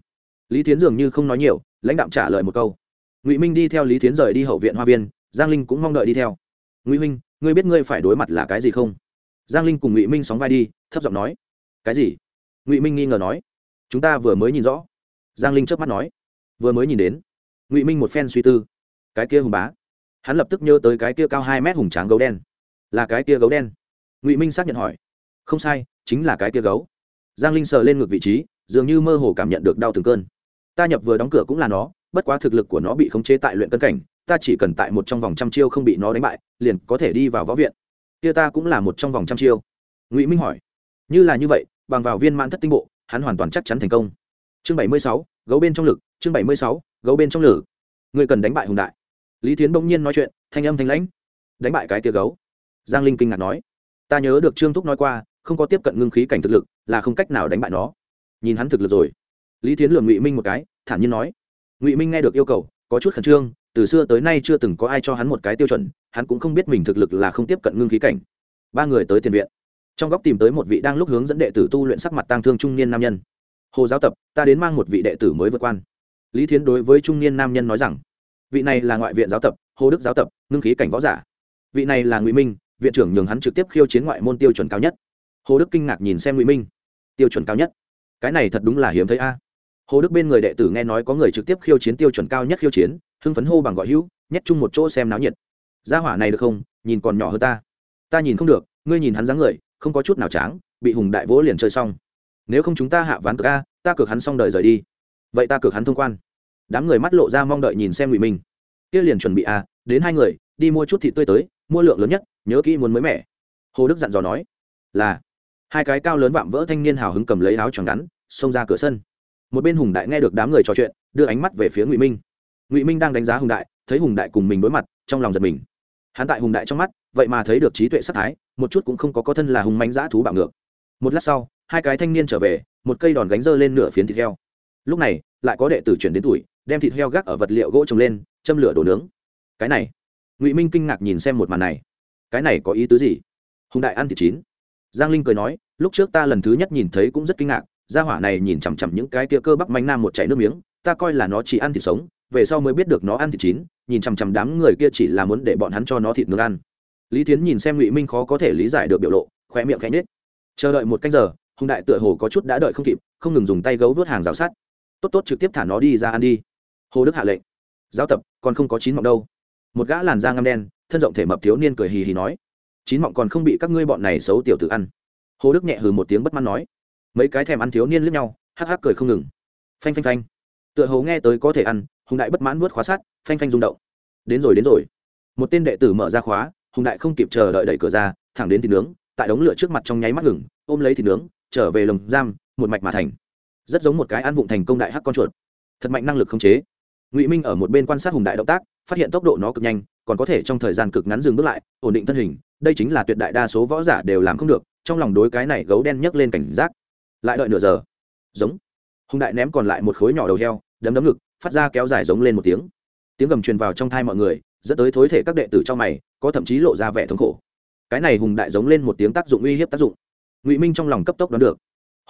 lý tiến dường như không nói nhiều lãnh đạm trả lời một câu ngụy minh đi theo lý tiến rời đi hậu viện hoa viên giang linh cũng mong đợi đi theo ngụy minh ngươi biết ngươi phải đối mặt là cái gì không giang linh cùng ngụy minh sóng vai đi thấp giọng nói cái gì ngụy minh nghi ngờ nói chúng ta vừa mới nhìn rõ giang linh chớp mắt nói vừa mới nhìn đến ngụy minh một phen suy tư cái kia hùng bá. Hắn lập tức nhớ tới cái kia cao hai mét hùng tráng gấu đen. Là cái kia gấu đen? Ngụy minh xác nhận hỏi. Không sai, chính là cái kia gấu. Giang linh sờ lên ngược vị trí, dường như mơ hồ cảm nhận được đau từng cơn. Ta nhập vừa đóng cửa cũng là nó, bất quá thực lực của nó bị khống chế tại luyện cân cảnh, ta chỉ cần tại một trong vòng trăm chiêu không bị nó đánh bại, liền có thể đi vào võ viện. Kia ta cũng là một trong vòng trăm chiêu. Ngụy minh hỏi. Như là như vậy, bằng vào viên mãn thất tinh bộ, hắn hoàn toàn chắc chắn thành công. Chương bảy mươi sáu, gấu bên trong lực, chương bảy mươi sáu, gấu bên trong lử người cần đánh bại hùng đại lý tiến bỗng nhiên nói chuyện, thanh âm thanh lãnh. Đánh bại cái tia gấu. Giang linh kinh ngạc nói. Ta nhớ được trương thúc nói qua, không có tiếp cận ngưng khí cảnh thực lực, là không cách nào đánh bại nó. Nhìn hắn thực lực rồi. Lý tiến lường ngụy minh một cái, thản nhiên nói. Ngụy minh nghe được yêu cầu, có chút khẩn trương, từ xưa tới nay chưa từng có ai cho hắn một cái tiêu chuẩn, hắn cũng không biết mình thực lực là không tiếp cận ngưng khí cảnh. Ba người tới tiền viện. Trong góc tìm tới một vị đang lúc hướng dẫn đệ tử tu luyện sắc mặt tang thương trung niên nam nhân. Hồ giáo tập, ta đến mang một vị đệ tử mới vượt quan. Lý thiến đối với trung niên nam nhân nói rằng vị này là ngoại viện giáo tập, hồ đức giáo tập, ngưng khí cảnh võ giả. Vị này là ngụy minh, viện trưởng nhường hắn trực tiếp khiêu chiến ngoại môn tiêu chuẩn cao nhất. Hồ đức kinh ngạc nhìn xem ngụy minh. Tiêu chuẩn cao nhất? Cái này thật đúng là hiếm thấy a. Hồ đức bên người đệ tử nghe nói có người trực tiếp khiêu chiến tiêu chuẩn cao nhất khiêu chiến, hưng phấn hô bằng gọi hữu, nhét chung một chỗ xem náo nhiệt. Gia hỏa này được không? Nhìn còn nhỏ hơn ta. Ta nhìn không được, ngươi nhìn hắn dáng người, không có chút nào tráng, bị hùng đại vỗ liền chơi xong. Nếu không chúng ta hạ ván cược a, ta cược hắn xong đời rời đi. Vậy ta cược hắn thông quan đám người mắt lộ ra mong đợi nhìn xem ngụy minh kia liền chuẩn bị à đến hai người, đi mua chút thịt tươi tới, mua lượng lớn nhất, nhớ kỹ muốn mới mẻ. Hồ đức dặn dò nói, là, hai cái cao lớn vạm vỡ thanh niên hào hứng cầm lấy áo choàng ngắn, xông ra cửa sân. Một bên hùng đại nghe được đám người trò chuyện, đưa ánh mắt về phía ngụy minh. Ngụy minh đang đánh giá hùng đại, thấy hùng đại cùng mình đối mặt, trong lòng giật mình. Hắn tại hùng đại trong mắt, vậy mà thấy được trí tuệ sắc thái, một chút cũng không có có thân là hùng mánh giã thú bạo ngược. Một lát sau, hai cái thanh niên trở về, một cây đòn gánh dơ lên nửa phiến thịt heo. Lúc này, lại có đệ tử chuyển đến tuổi đem thịt heo gác ở vật liệu gỗ trồng lên, châm lửa đổ nướng. Cái này, ngụy minh kinh ngạc nhìn xem một màn này. Cái này có ý tứ gì? Hùng đại ăn thịt chín. Giang linh cười nói, lúc trước ta lần thứ nhất nhìn thấy cũng rất kinh ngạc, gia hỏa này nhìn chằm chằm những cái kia cơ bắp manh nam một chảy nước miếng, ta coi là nó chỉ ăn thịt sống, về sau mới biết được nó ăn thịt chín, nhìn chằm chằm đám người kia chỉ là muốn để bọn hắn cho nó thịt nướng ăn. Lý tiến nhìn xem ngụy minh khó có thể lý giải được biểu lộ khoe miệng khẽ nhết chờ đợi một canh giờ, hùng đại tựa hồ có chút đã đợi không kịp, không ngừng dùng tay gấu vớt hàng rào sắt. Tốt tốt trực tiếp thả nó đi ra ăn đi hồ đức hạ lệnh. Giáo tập, còn không có chín mọng đâu. Một gã làn da ngăm đen, thân rộng thể mập thiếu niên cười hì hì nói, chín mọng còn không bị các ngươi bọn này xấu tiểu tự ăn. Hồ đức nhẹ hừ một tiếng bất mãn nói, mấy cái thèm ăn thiếu niên lướt nhau, hắc hắc cười không ngừng. Phanh phanh phanh. Tựa hồ nghe tới có thể ăn, hùng đại bất mãn vớt khóa sát phanh phanh rung động. Đến rồi đến rồi. Một tên đệ tử mở ra khóa, hùng đại không kịp chờ đợi đẩy cửa ra, thẳng đến thịt nướng, tại đống lửa trước mặt trong nháy mắt ngừng, ôm lấy thịt nướng, trở về lồng giam, một mạch mà thành. Rất giống một cái ăn vụng thành công đại hắc con chuột. Thật mạnh năng lực không chế ngụy minh ở một bên quan sát hùng đại động tác phát hiện tốc độ nó cực nhanh còn có thể trong thời gian cực ngắn dừng bước lại ổn định thân hình đây chính là tuyệt đại đa số võ giả đều làm không được trong lòng đối cái này gấu đen nhấc lên cảnh giác lại đợi nửa giờ giống hùng đại ném còn lại một khối nhỏ đầu heo đấm đấm ngực phát ra kéo dài giống lên một tiếng tiếng gầm truyền vào trong thai mọi người dẫn tới thối thể các đệ tử trong mày có thậm chí lộ ra vẻ thống khổ cái này hùng đại giống lên một tiếng tác dụng uy hiếp tác dụng ngụy minh trong lòng cấp tốc đoán được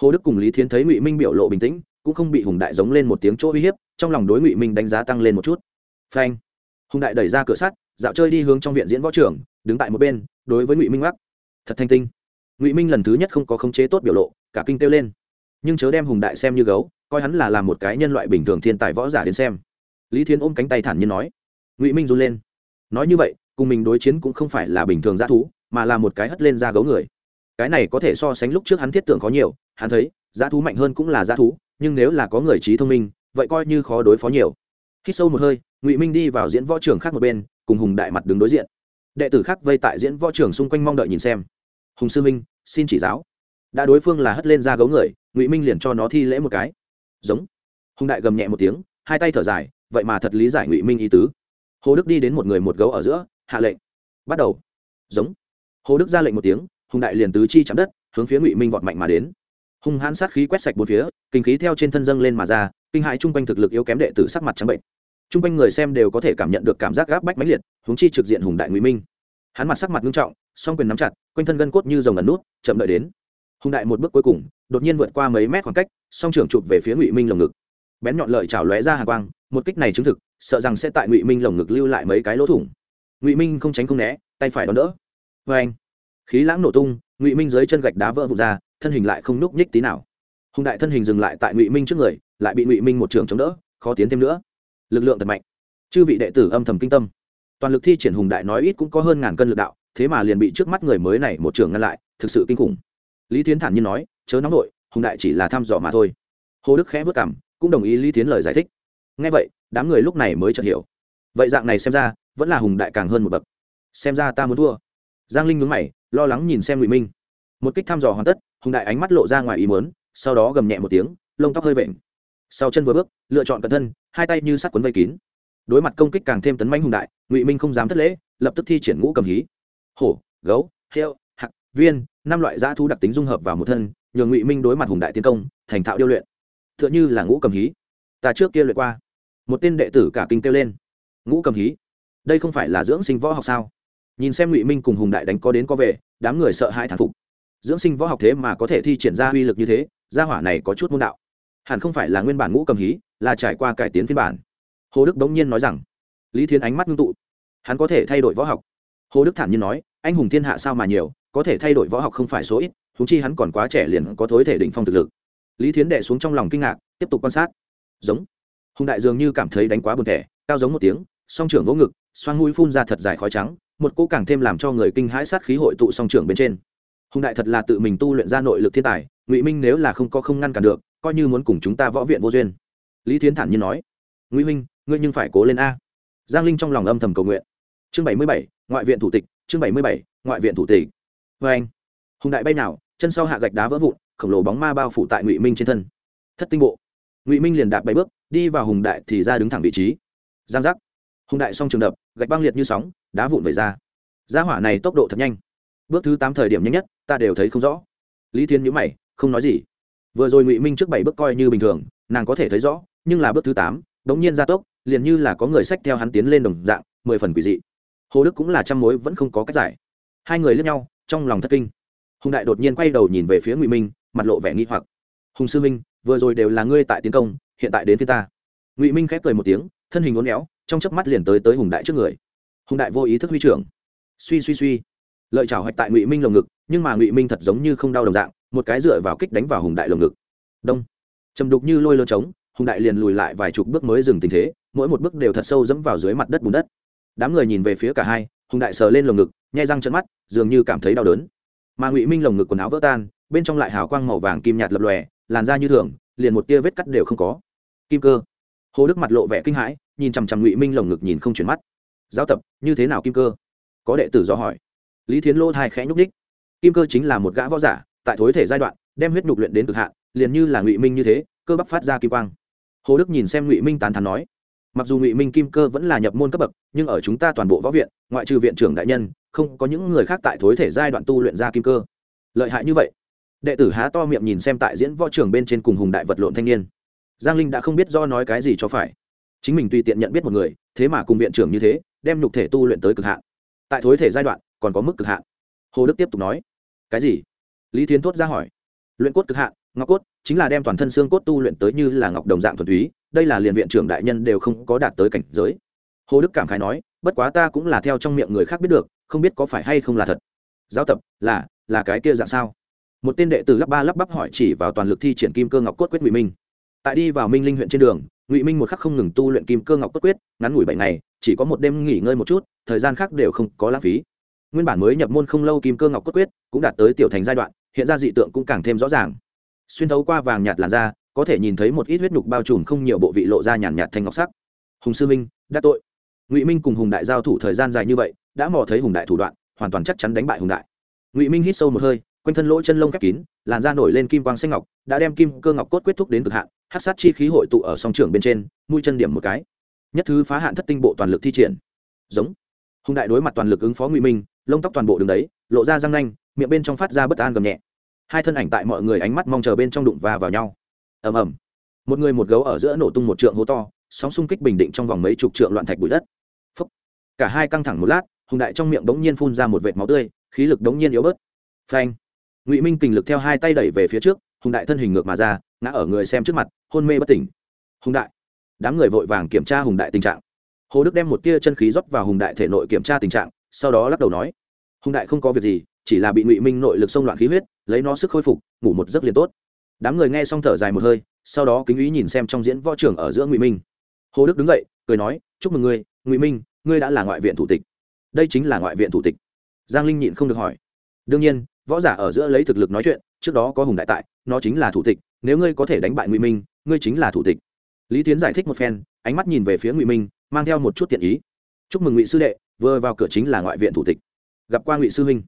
hồ đức cùng lý thiến thấy ngụy minh biểu lộ bình tĩnh cũng không bị hùng đại giống lên một tiếng chỗ uy hiếp, trong lòng đối ngụy minh đánh giá tăng lên một chút. Phanh. Hùng đại đẩy ra cửa sắt, dạo chơi đi hướng trong viện diễn võ trưởng, đứng tại một bên, đối với ngụy minh mắc thật thanh tinh. Ngụy minh lần thứ nhất không có khống chế tốt biểu lộ, cả kinh kêu lên. Nhưng chớ đem hùng đại xem như gấu, coi hắn là làm một cái nhân loại bình thường thiên tài võ giả đến xem. Lý thiến ôm cánh tay thản nhiên nói. Ngụy minh run lên. Nói như vậy, cùng mình đối chiến cũng không phải là bình thường g thú, mà là một cái hất lên ra gấu người. Cái này có thể so sánh lúc trước hắn thiết tưởng có nhiều, hắn thấy g thú mạnh hơn cũng là g thú nhưng nếu là có người trí thông minh, vậy coi như khó đối phó nhiều. Khi sâu một hơi, ngụy minh đi vào diễn võ trường khác một bên, cùng hùng đại mặt đứng đối diện. Đệ tử khác vây tại diễn võ trường xung quanh mong đợi nhìn xem. Hùng sư minh xin chỉ giáo. Đã đối phương là hất lên ra gấu người, ngụy minh liền cho nó thi lễ một cái. Giống. Hùng đại gầm nhẹ một tiếng, hai tay thở dài, vậy mà thật lý giải ngụy minh ý tứ. Hồ đức đi đến một người một gấu ở giữa, hạ lệnh. Bắt đầu. Giống. Hồ đức ra lệnh một tiếng, hùng đại liền tứ chi chạm đất, hướng phía ngụy minh vọt mạnh mà đến hung hãn sát khí quét sạch bốn phía, kinh khí theo trên thân dâng lên mà ra, kinh hại chung quanh thực lực yếu kém đệ tử sắc mặt trắng bệnh. Chung quanh người xem đều có thể cảm nhận được cảm giác gáp bách mãnh liệt húng chi trực diện hùng đại ngụy minh. Hắn mặt sắc mặt nghiêm trọng, song quyền nắm chặt, quanh thân gân cốt như dòng ẩn nút, chậm đợi đến. Hùng đại một bước cuối cùng, đột nhiên vượt qua mấy mét khoảng cách, song trưởng chụp về phía ngụy minh lồng ngực. Bén nhọn lợi chảo lóe ra hàng quang, một kích này chứng thực, sợ rằng sẽ tại ngụy minh lồng ngực lưu lại mấy cái lỗ thủng. Ngụy minh không tránh không né, tay phải đón đỡ. Vê anh khí lãng nổ tung, ngụy minh dưới chân gạch đá vỡ vụt ra thân hình lại không núc nhích tí nào. Hùng đại thân hình dừng lại tại ngụy minh trước người, lại bị ngụy minh một trường chống đỡ, khó tiến thêm nữa. Lực lượng thật mạnh. Chư vị đệ tử âm thầm kinh tâm. Toàn lực thi triển hùng đại nói ít cũng có hơn ngàn cân lực đạo, thế mà liền bị trước mắt người mới này một trường ngăn lại, thực sự kinh khủng. Lý tiến thản nhiên nói, chớ nóng nội hùng đại chỉ là thăm dò mà thôi. Hồ đức khẽ vất cảm cũng đồng ý lý tiến lời giải thích. Ngay vậy, đám người lúc này mới chợt hiểu. Vậy dạng này xem ra, vẫn là hùng đại càng hơn một bậc. Xem ra ta muốn thua. Giang linh nhún mày, lo lắng nhìn xem ngụy minh. Một kích thăm dò hoàn tất hùng đại ánh mắt lộ ra ngoài ý mớn sau đó gầm nhẹ một tiếng, lông tóc hơi vện. Sau chân vừa bước, lựa chọn cẩn thân, hai tay như sắt quấn vây kín. Đối mặt công kích càng thêm tấn manh hùng đại, ngụy minh không dám thất lễ, lập tức thi triển ngũ cầm hí. Hổ, gấu, heo, hạc, viên, năm loại dã thu đặc tính dung hợp vào một thân, nhường ngụy minh đối mặt hùng đại tiến công, thành thạo điêu luyện. T h ư ợ n h ư là ngũ cầm hí. Ta trước kia luyện qua. Một tên đệ tử cả kinh kêu lên. Ngũ cầm hí? Đây không phải là dưỡng sinh võ học sao? Nhìn xem ngụy minh cùng hùng đại đánh có đến có về, đám người sợ hãi thán phục dưỡng sinh võ học thế mà có thể thi triển ra uy lực như thế, gia hỏa này có chút môn đạo. Hẳn không phải là nguyên bản ngũ cầm hí, là trải qua cải tiến phiên bản. Hồ đức bỗng nhiên nói rằng, lý thiên ánh mắt ngưng tụ. Hắn có thể thay đổi võ học. Hồ đức thản nhiên nói, anh hùng thiên hạ sao mà nhiều, có thể thay đổi võ học không phải số ít thú chi hắn còn quá trẻ liền có thối thể đỉnh phong thực lực. Lý thiến đệ xuống trong lòng kinh ngạc, tiếp tục quan sát. Giống. Hùng đại dường như cảm thấy đánh quá buồn thẻ, cao giống một tiếng, song trưởng vỗ ngực xoang mũi phun ra thật dài khói trắng, một cỗ càng thêm làm cho người kinh hãi sát khí hội tụ song trưởng bên trên hùng đại thật là tự mình tu luyện ra nội lực thiên tài, ngụy minh nếu là không có không ngăn cản được, coi như muốn cùng chúng ta võ viện vô duyên. Lý thiến thản nhiên nói, ngụy minh, ngươi nhưng phải cố lên a. Giang linh trong lòng âm thầm cầu nguyện. Chương bảy mươi bảy, ngoại viện thủ tịch, chương bảy mươi bảy, ngoại viện thủ tịch. Vê anh, hùng đại bay nào, chân sau hạ gạch đá vỡ vụn, khổng lồ bóng ma bao phủ tại ngụy minh trên thân. Thất tinh bộ. Ngụy minh liền đạp bảy bước, đi vào hùng đại thì ra đứng thẳng vị trí. Giang giác. Hùng đại xong trường đập, gạch băng liệt như sóng, đá vụn về ra. Gia hỏa này tốc độ thật nhanh. Bước thứ tám thời điểm nhanh nhất ta đều thấy không rõ. Lý thiên nhữ mày, không nói gì. Vừa rồi ngụy minh trước bảy bước coi như bình thường, nàng có thể thấy rõ, nhưng là bước thứ tám đ ố n g nhiên gia tốc, liền như là có người sách theo hắn tiến lên đồng dạng, mười phần quỷ dị. Hồ đức cũng là trăm mối vẫn không có cách giải. Hai người lướt nhau, trong lòng thất kinh. Hùng đại đột nhiên quay đầu nhìn về phía ngụy minh, mặt lộ vẻ nghi hoặc. Hùng sư minh, vừa rồi đều là ngươi tại tiến công, hiện tại đến phía ta. Ngụy minh khép cười một tiếng, thân hình uốn éo, trong chớp mắt liền tới tới hùng đại trước người. Hùng đại vô ý thức huy trưởng. Suy suy suy lợi chảo hoạch tại ngụy minh lồng ngực, nhưng mà ngụy minh thật giống như không đau đồng dạng, một cái dựa vào kích đánh vào hùng đại lồng ngực. Đông. Chầm đục như lôi lơ trống, hùng đại liền lùi lại vài chục bước mới dừng tình thế, mỗi một bước đều thật sâu dẫm vào dưới mặt đất bùn đất. Đám người nhìn về phía cả hai, hùng đại sờ lên lồng ngực, nhai răng trận mắt, dường như cảm thấy đau đớn. Mà ngụy minh lồng ngực quần áo vỡ tan, bên trong lại hào quang màu vàng kim nhạt lập lòe, làn da như thường, liền một tia vết cắt đều không có. Kim cơ. Hồ đức mặt lộ vẻ kinh hãi, nhìn chằm chằm ngụy minh lồng ngực nhìn không chuyển mắt. Giáo tập, như thế nào kim cơ? Có đệ tử do hỏi lý thiến lô thai khẽ nhúc ních kim cơ chính là một gã võ giả, tại thối thể giai đoạn, đem huyết nhục luyện đến cực hạn, liền như là ngụy minh như thế, cơ bắp phát ra kim quang. Hồ đức nhìn xem ngụy minh tán thán nói, mặc dù ngụy minh kim cơ vẫn là nhập môn cấp bậc, nhưng ở chúng ta toàn bộ võ viện, ngoại trừ viện trưởng đại nhân, không có những người khác tại thối thể giai đoạn tu luyện ra kim cơ. Lợi hại như vậy. Đệ tử há to miệng nhìn xem tại diễn võ trường bên trên cùng hùng đại vật lộn thanh niên. Giang linh đã không biết do nói cái gì cho phải. Chính mình tùy tiện nhận biết một người, thế mà cùng viện trưởng như thế, đem nhục thể tu luyện tới cực hạn. Tại thối thể giai đoạn còn có mức cực hạn. Hồ đức tiếp tục nói, cái gì? Lý Thiên thốt ra hỏi, luyện cốt cực hạn, ngọc cốt, chính là đem toàn thân xương cốt tu luyện tới như là ngọc đồng dạng thuần túy, đây là liền viện trưởng đại nhân đều không có đạt tới cảnh giới. Hồ đức cảm khái nói, bất quá ta cũng là theo trong miệng người khác biết được, không biết có phải hay không là thật. Giáo tập, là là cái kia dạng sao? Một tên đệ tử lắp ba lắp bắp hỏi chỉ vào toàn lực thi triển kim cơ ngọc cốt quyết ngụy minh. Tại đi vào minh linh huyện trên đường, ngụy minh một khắc không ngừng tu luyện kim cơ ngọc cốt quyết, ngắn ngủi bảy ngày, chỉ có một đêm nghỉ ngơi một chút, thời gian khác đều không có lãng phí nguyên bản mới nhập môn không lâu kim cơ ngọc cốt quyết cũng đạt tới tiểu thành giai đoạn, hiện ra dị tượng cũng càng thêm rõ ràng. Xuyên thấu qua vàng nhạt làn da, có thể nhìn thấy một ít huyết nhục bao trùm không nhiều bộ vị lộ ra nhàn nhạt thanh ngọc sắc. Hùng sư minh đã tội. Ngụy minh cùng hùng đại giao thủ thời gian dài như vậy, đã mò thấy hùng đại thủ đoạn, hoàn toàn chắc chắn đánh bại hùng đại. Ngụy minh hít sâu một hơi, quanh thân lỗ chân lông khép kín, làn da nổi lên kim quang xanh ngọc, đã đem kim cơ ngọc cốt quyết thúc đến cực hạn hát sát chi khí hội tụ ở song trường bên trên, mũi chân điểm một cái. Nhất thứ phá hạn thất tinh bộ toàn lực thi triển. Giống. Hùng đại đối mặt toàn lực ứng phó ngụy minh lông tóc toàn bộ đường đấy, lộ ra răng nanh, miệng bên trong phát ra bất an gầm nhẹ. Hai thân ảnh tại mọi người ánh mắt mong chờ bên trong đụng và vào nhau. Ầm ầm. Một người một gấu ở giữa nổ tung một trượng hố to, sóng xung kích bình định trong vòng mấy chục trượng loạn thạch bụi đất. Phúc. cả hai căng thẳng một lát, hùng đại trong miệng đống nhiên phun ra một vệt máu tươi, khí lực đống nhiên yếu bớt. Phanh. Ngụy minh kình lực theo hai tay đẩy về phía trước, hùng đại thân hình ngược mà ra, ngã ở người xem trước mặt, hôn mê bất tỉnh. Hùng đại. Đám người vội vàng kiểm tra hùng đại tình trạng. Hồ đức đem một tia chân khí rót vào hùng đại thể nội kiểm tra tình trạng, sau đó lắc đầu nói hùng đại không có việc gì, chỉ là bị ngụy minh nội lực xông loạn khí huyết, lấy nó sức khôi phục, ngủ một giấc liền tốt. Đám người nghe xong thở dài một hơi, sau đó kính ý nhìn xem trong diễn võ trưởng ở giữa ngụy minh. Hồ đức đứng dậy, cười nói, chúc mừng ngươi, ngụy minh, ngươi đã là ngoại viện thủ tịch. Đây chính là ngoại viện thủ tịch. Giang linh nhịn không được hỏi. Đương nhiên, võ giả ở giữa lấy thực lực nói chuyện, trước đó có hùng đại tại, nó chính là thủ tịch, nếu ngươi có thể đánh bại ngụy minh, ngươi chính là thủ tịch. Lý tiến giải thích một phen, ánh mắt nhìn về phía ngụy minh, mang theo một chút tiện ý. Chúc mừng ngụy sư đệ, vừa vào cửa chính là ngoại viện thủ tịch gặp qua ngụy sư huynh.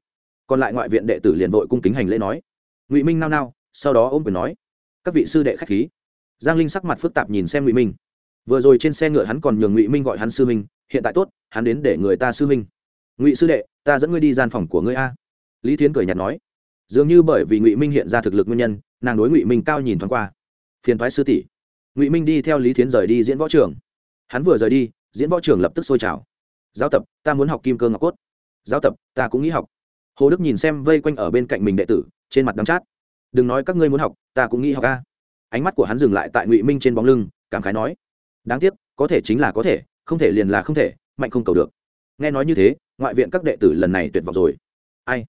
Còn lại ngoại viện đệ tử liền vội cung kính hành lễ nói. Ngụy minh nao nao, sau đó ôm quyền nói, các vị sư đệ khách khí. Giang linh sắc mặt phức tạp nhìn xem ngụy minh. Vừa rồi trên xe ngựa hắn còn nhường ngụy minh gọi hắn sư minh hiện tại tốt, hắn đến để người ta sư minh ngụy sư đệ, ta dẫn ngươi đi gian phòng của ngươi a. Lý thiến cười nhạt nói. Dường như bởi vì ngụy minh hiện ra thực lực nguyên nhân, nàng đối ngụy minh cao nhìn thoáng qua. Phiền thoái sư tỷ. Ngụy minh đi theo lý thiến rời đi diễn võ trường. Hắn vừa rời đi, diễn võ trường lập tức sôi trào. Giáo tập, ta muốn học kim cơ ngọc cốt giáo tập, ta cũng nghĩ học. Hồ đức nhìn xem vây quanh ở bên cạnh mình đệ tử, trên mặt đắm chát. Đừng nói các ngươi muốn học, ta cũng nghĩ học ca ánh mắt của hắn dừng lại tại ngụy minh trên bóng lưng, cảm khái nói. Đáng tiếc, có thể chính là có thể, không thể liền là không thể, mạnh không cầu được. Nghe nói như thế, ngoại viện các đệ tử lần này tuyệt vọng rồi. Ai?